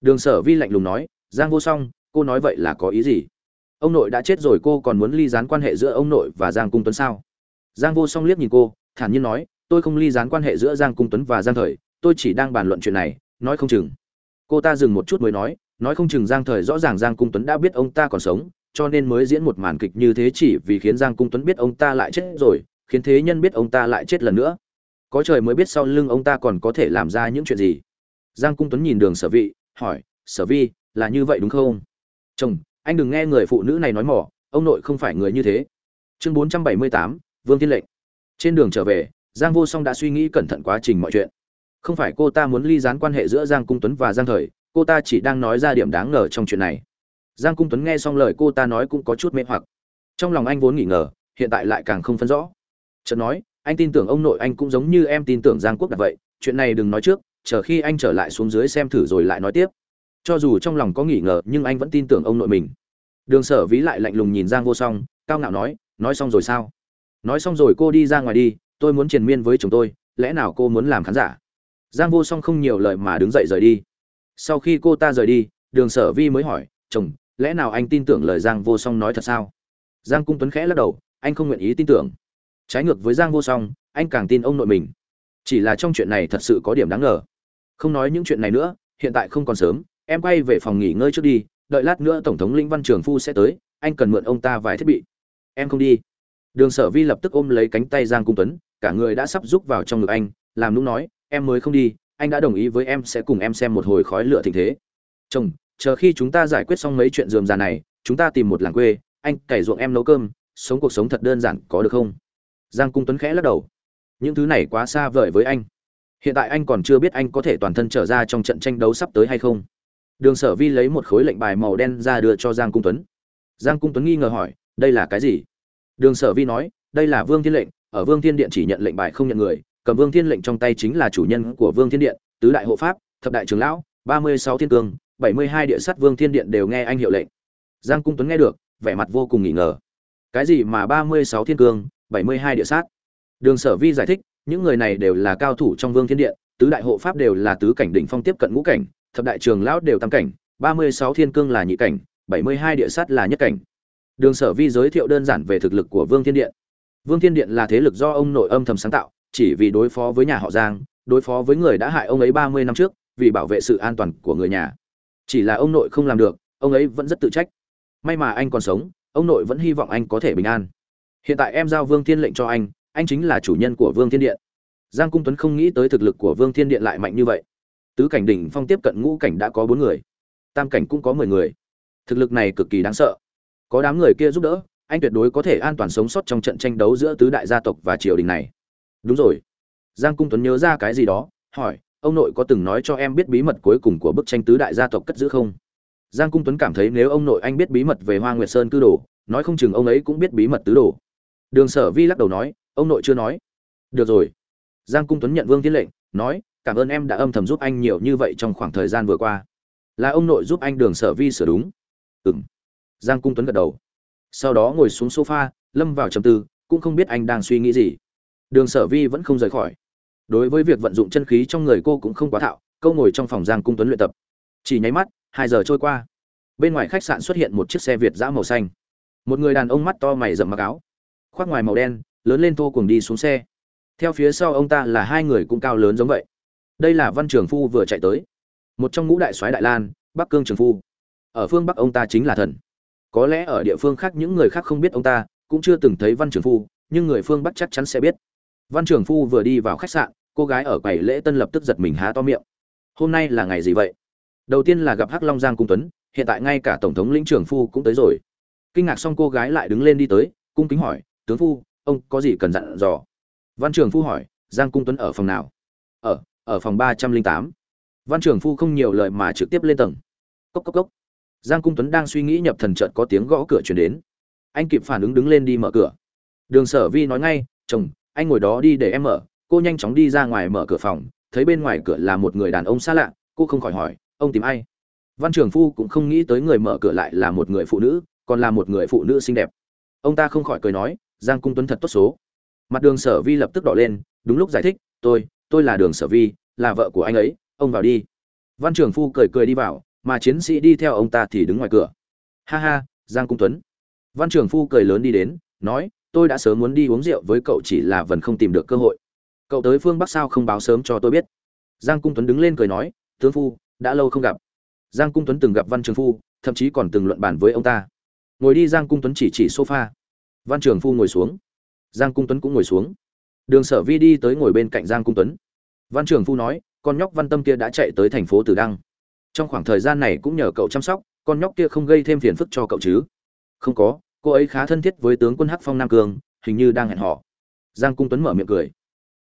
Đường sở vi lạnh lùng nói, giang vô song, cô nói vậy là có ý gì? Ông nội đã chết rồi, cô còn muốn ly dán quan hệ giữa ông nội và giang cung tuấn sao? Giang vô song liếc nhìn cô, thản nhiên nói, tôi không ly dán quan hệ giữa giang cung tuấn và giang thời, tôi chỉ đang bàn luận chuyện này, nói không chừng. Cô ta dừng một chút mới nói nói không chừng giang thời rõ ràng giang cung tuấn đã biết ông ta còn sống, cho nên mới diễn một màn kịch như thế chỉ vì khiến giang cung tuấn biết ông ta lại chết rồi, khiến thế nhân biết ông ta lại chết lần nữa có trời mới biết sau lưng ông ta còn có thể làm ra những chuyện gì. Giang cung tuấn nhìn đường sở vị, hỏi, sở vi, là như vậy đúng không? Chồng, anh đừng nghe người phụ nữ này nói mỏ, ông nội không phải người như thế. Chương bốn trăm bảy mươi tám, vương thiên lệnh. Trên đường trở về, giang vô song đã suy nghĩ cẩn thận quá trình mọi chuyện. Không phải cô ta muốn ly gián quan hệ giữa giang cung tuấn và giang thời, cô ta chỉ đang nói ra điểm đáng ngờ trong chuyện này. Giang cung tuấn nghe xong lời cô ta nói cũng có chút mê hoặc. Trong lòng anh vốn nghỉ ngờ, hiện tại lại càng không phân rõ. Chợt nói anh tin tưởng ông nội anh cũng giống như em tin tưởng giang quốc đạt vậy. Chuyện này đừng nói trước, chờ khi anh trở lại xuống dưới xem thử rồi lại nói tiếp. Cho dù trong lòng có nghỉ ngờ, nhưng anh vẫn tin tưởng ông nội mình. Đường sở ví lại lạnh lùng nhìn giang vô song, cao ngạo nói nói xong rồi sao? Nói xong rồi, cô đi ra ngoài đi, tôi muốn triền miên với chồng tôi, lẽ nào cô muốn làm khán giả? Giang vô song không nhiều lời mà đứng dậy rời đi. Sau khi cô ta rời đi, đường sở vi mới hỏi, chồng, lẽ nào anh tin tưởng lời giang vô song nói thật sao? Giang cung tuấn khẽ lắc đầu, anh không nguyện ý tin tưởng trái ngược với giang vô song, anh càng tin ông nội mình. Chỉ là trong chuyện này thật sự có điểm đáng ngờ. Không nói những chuyện này nữa, hiện tại không còn sớm, em quay về phòng nghỉ ngơi trước đi, đợi lát nữa tổng thống lĩnh văn trường phu sẽ tới, anh cần mượn ông ta vài thiết bị. Em không đi. Đường sở vi lập tức ôm lấy cánh tay giang cung tuấn, cả người đã sắp rúc vào trong ngực anh, làm lúc nói, em mới không đi, anh đã đồng ý với em sẽ cùng em xem một hồi khói lửa thịnh thế. Chồng, chờ khi chúng ta giải quyết xong mấy chuyện dườm già này, chúng ta tìm một làng quê, anh cày ruộng em nấu cơm, sống cuộc sống thật đơn giản có được không? Giang cung tuấn khẽ lắc đầu. Những thứ này quá xa vời với anh. Hiện tại anh còn chưa biết anh có thể toàn thân trở ra trong trận tranh đấu sắp tới hay không. Đường sở vi lấy một khối lệnh bài màu đen ra đưa cho giang cung tuấn. Giang cung tuấn nghi ngờ hỏi, đây là cái gì? Đường sở vi nói, đây là vương thiên lệnh, ở vương thiên điện chỉ nhận lệnh bài không nhận người, cầm vương thiên lệnh trong tay chính là chủ nhân của vương thiên điện, tứ đại hộ pháp, thập đại trưởng lão, ba mươi sáu thiên cương, bảy mươi hai địa sát vương thiên điện đều nghe anh hiệu lệnh. Giang cung tuấn nghe được, vẻ mặt vô cùng nghi ngờ. Cái gì mà ba mươi sáu thiên cương bảy mươi hai địa sát. Đường sở vi giải thích, những người này đều là cao thủ trong vương thiên điện, tứ đại hộ pháp đều là tứ cảnh đỉnh phong tiếp cận ngũ cảnh, thập đại trường lão đều tam cảnh, ba mươi sáu thiên cương là nhị cảnh, bảy mươi hai địa sát là nhất cảnh. Đường sở vi giới thiệu đơn giản về thực lực của vương thiên điện. Vương thiên điện là thế lực do ông nội âm thầm sáng tạo, chỉ vì đối phó với nhà họ giang, đối phó với người đã hại ông ấy ba mươi năm trước, vì bảo vệ sự an toàn của người nhà. Chỉ là ông nội không làm được, ông ấy vẫn rất tự trách. May mà anh còn sống, ông nội vẫn hy vọng anh có thể bình an hiện tại em giao vương thiên lệnh cho anh anh chính là chủ nhân của vương thiên điện. Giang cung tuấn không nghĩ tới thực lực của vương thiên điện lại mạnh như vậy. Tứ cảnh đỉnh phong tiếp cận ngũ cảnh đã có bốn người, tam cảnh cũng có mười người. Thực lực này cực kỳ đáng sợ. Có đám người kia giúp đỡ, anh tuyệt đối có thể an toàn sống sót trong trận tranh đấu giữa tứ đại gia tộc và triều đình này. Đúng rồi. Giang cung tuấn nhớ ra cái gì đó, hỏi, ông nội có từng nói cho em biết bí mật cuối cùng của bức tranh tứ đại gia tộc cất giữ không? Giang cung tuấn cảm thấy nếu ông nội anh biết bí mật về hoa nguyệt sơn cư đồ, nói không chừng ông ấy cũng biết bí mật tứ đồ đường sở vi lắc đầu nói, ông nội chưa nói. Được rồi. Giang cung tuấn nhận vương tiến lệnh, nói, cảm ơn em đã âm thầm giúp anh nhiều như vậy trong khoảng thời gian vừa qua. Là ông nội giúp anh đường sở vi sửa đúng. Ừ m giang cung tuấn gật đầu. Sau đó ngồi xuống sofa, lâm vào trầm tư, cũng không biết anh đang suy nghĩ gì. Đường sở vi vẫn không rời khỏi. Đối với việc vận dụng chân khí trong người cô cũng không quá thạo câu ngồi trong phòng giang cung tuấn luyện tập. Chỉ nháy mắt, hai giờ trôi qua. Bên ngoài khách sạn xuất hiện một chiếc xe việt giã màu xanh. Một người đàn ông mắt to mày rậm mặc áo khoác ngoài màu đen, lớn lên thô cuồng đi xuống xe. Theo phía sau ông ta là hai người cũng cao lớn giống vậy. Đây là văn trường phu vừa chạy tới. Một trong ngũ đại soái đại lan, bắc cương trường phu. Ở phương bắc ông ta chính là thần. Có lẽ ở địa phương khác những người khác không biết ông ta, cũng chưa từng thấy văn trường phu, nhưng người phương bắc chắc chắn sẽ biết. Văn trường phu vừa đi vào khách sạn, cô gái ở quầy lễ tân lập tức giật mình há to miệng. Hôm nay là ngày gì vậy? Đầu tiên là gặp hắc long giang cung tuấn, hiện tại ngay cả tổng thống lĩnh trường phu cũng tới rồi. Kinh ngạc xong cô gái lại đứng lên đi tới, cung kính hỏi tướng phu, ông có gì cần dặn dò? Văn trường phu hỏi, giang cung tuấn ở phòng nào? Ở ở phòng ba trăm linh tám. Văn trường phu không nhiều lời mà trực tiếp lên tầng. Cốc cốc cốc. Giang cung tuấn đang suy nghĩ nhập thần trận có tiếng gõ cửa chuyển đến. Anh kịp phản ứng đứng lên đi mở cửa. Đường sở vi nói ngay, chồng, anh ngồi đó đi để em mở. Cô nhanh chóng đi ra ngoài mở cửa phòng, thấy bên ngoài cửa là một người đàn ông xa lạ, cô không khỏi hỏi, ông tìm ai? Văn trường phu cũng không nghĩ tới người mở cửa lại là một người phụ nữ, còn là một người phụ nữ xinh đẹp. Ông ta không khỏi cười nói giang cung tuấn thật tốt số. Mặt đường sở vi lập tức đỏ lên, đúng lúc giải thích, tôi tôi là đường sở vi, là vợ của anh ấy, ông vào đi. Văn trường phu cười cười đi vào, mà chiến sĩ đi theo ông ta thì đứng ngoài cửa. Ha ha, giang cung tuấn. Văn trường phu cười lớn đi đến, nói, tôi đã sớm muốn đi uống rượu với cậu chỉ là vẫn không tìm được cơ hội. Cậu tới phương bắc sao không báo sớm cho tôi biết. Giang cung tuấn đứng lên cười nói, tướng phu, đã lâu không gặp. Giang cung tuấn từng gặp văn trường phu, thậm chí còn từng luận bàn với ông ta. Ngồi đi, giang cung tuấn chỉ chỉ sofa văn trường phu ngồi xuống. Giang cung tuấn cũng ngồi xuống. Đường sở vi đi tới ngồi bên cạnh giang cung tuấn. Văn trường phu nói, con nhóc văn tâm kia đã chạy tới thành phố tử đăng. Trong khoảng thời gian này cũng nhờ cậu chăm sóc, con nhóc kia không gây thêm phiền phức cho cậu chứ? Không có, cô ấy khá thân thiết với tướng quân hắc phong nam cương hình như đang hẹn họ giang cung tuấn mở miệng cười.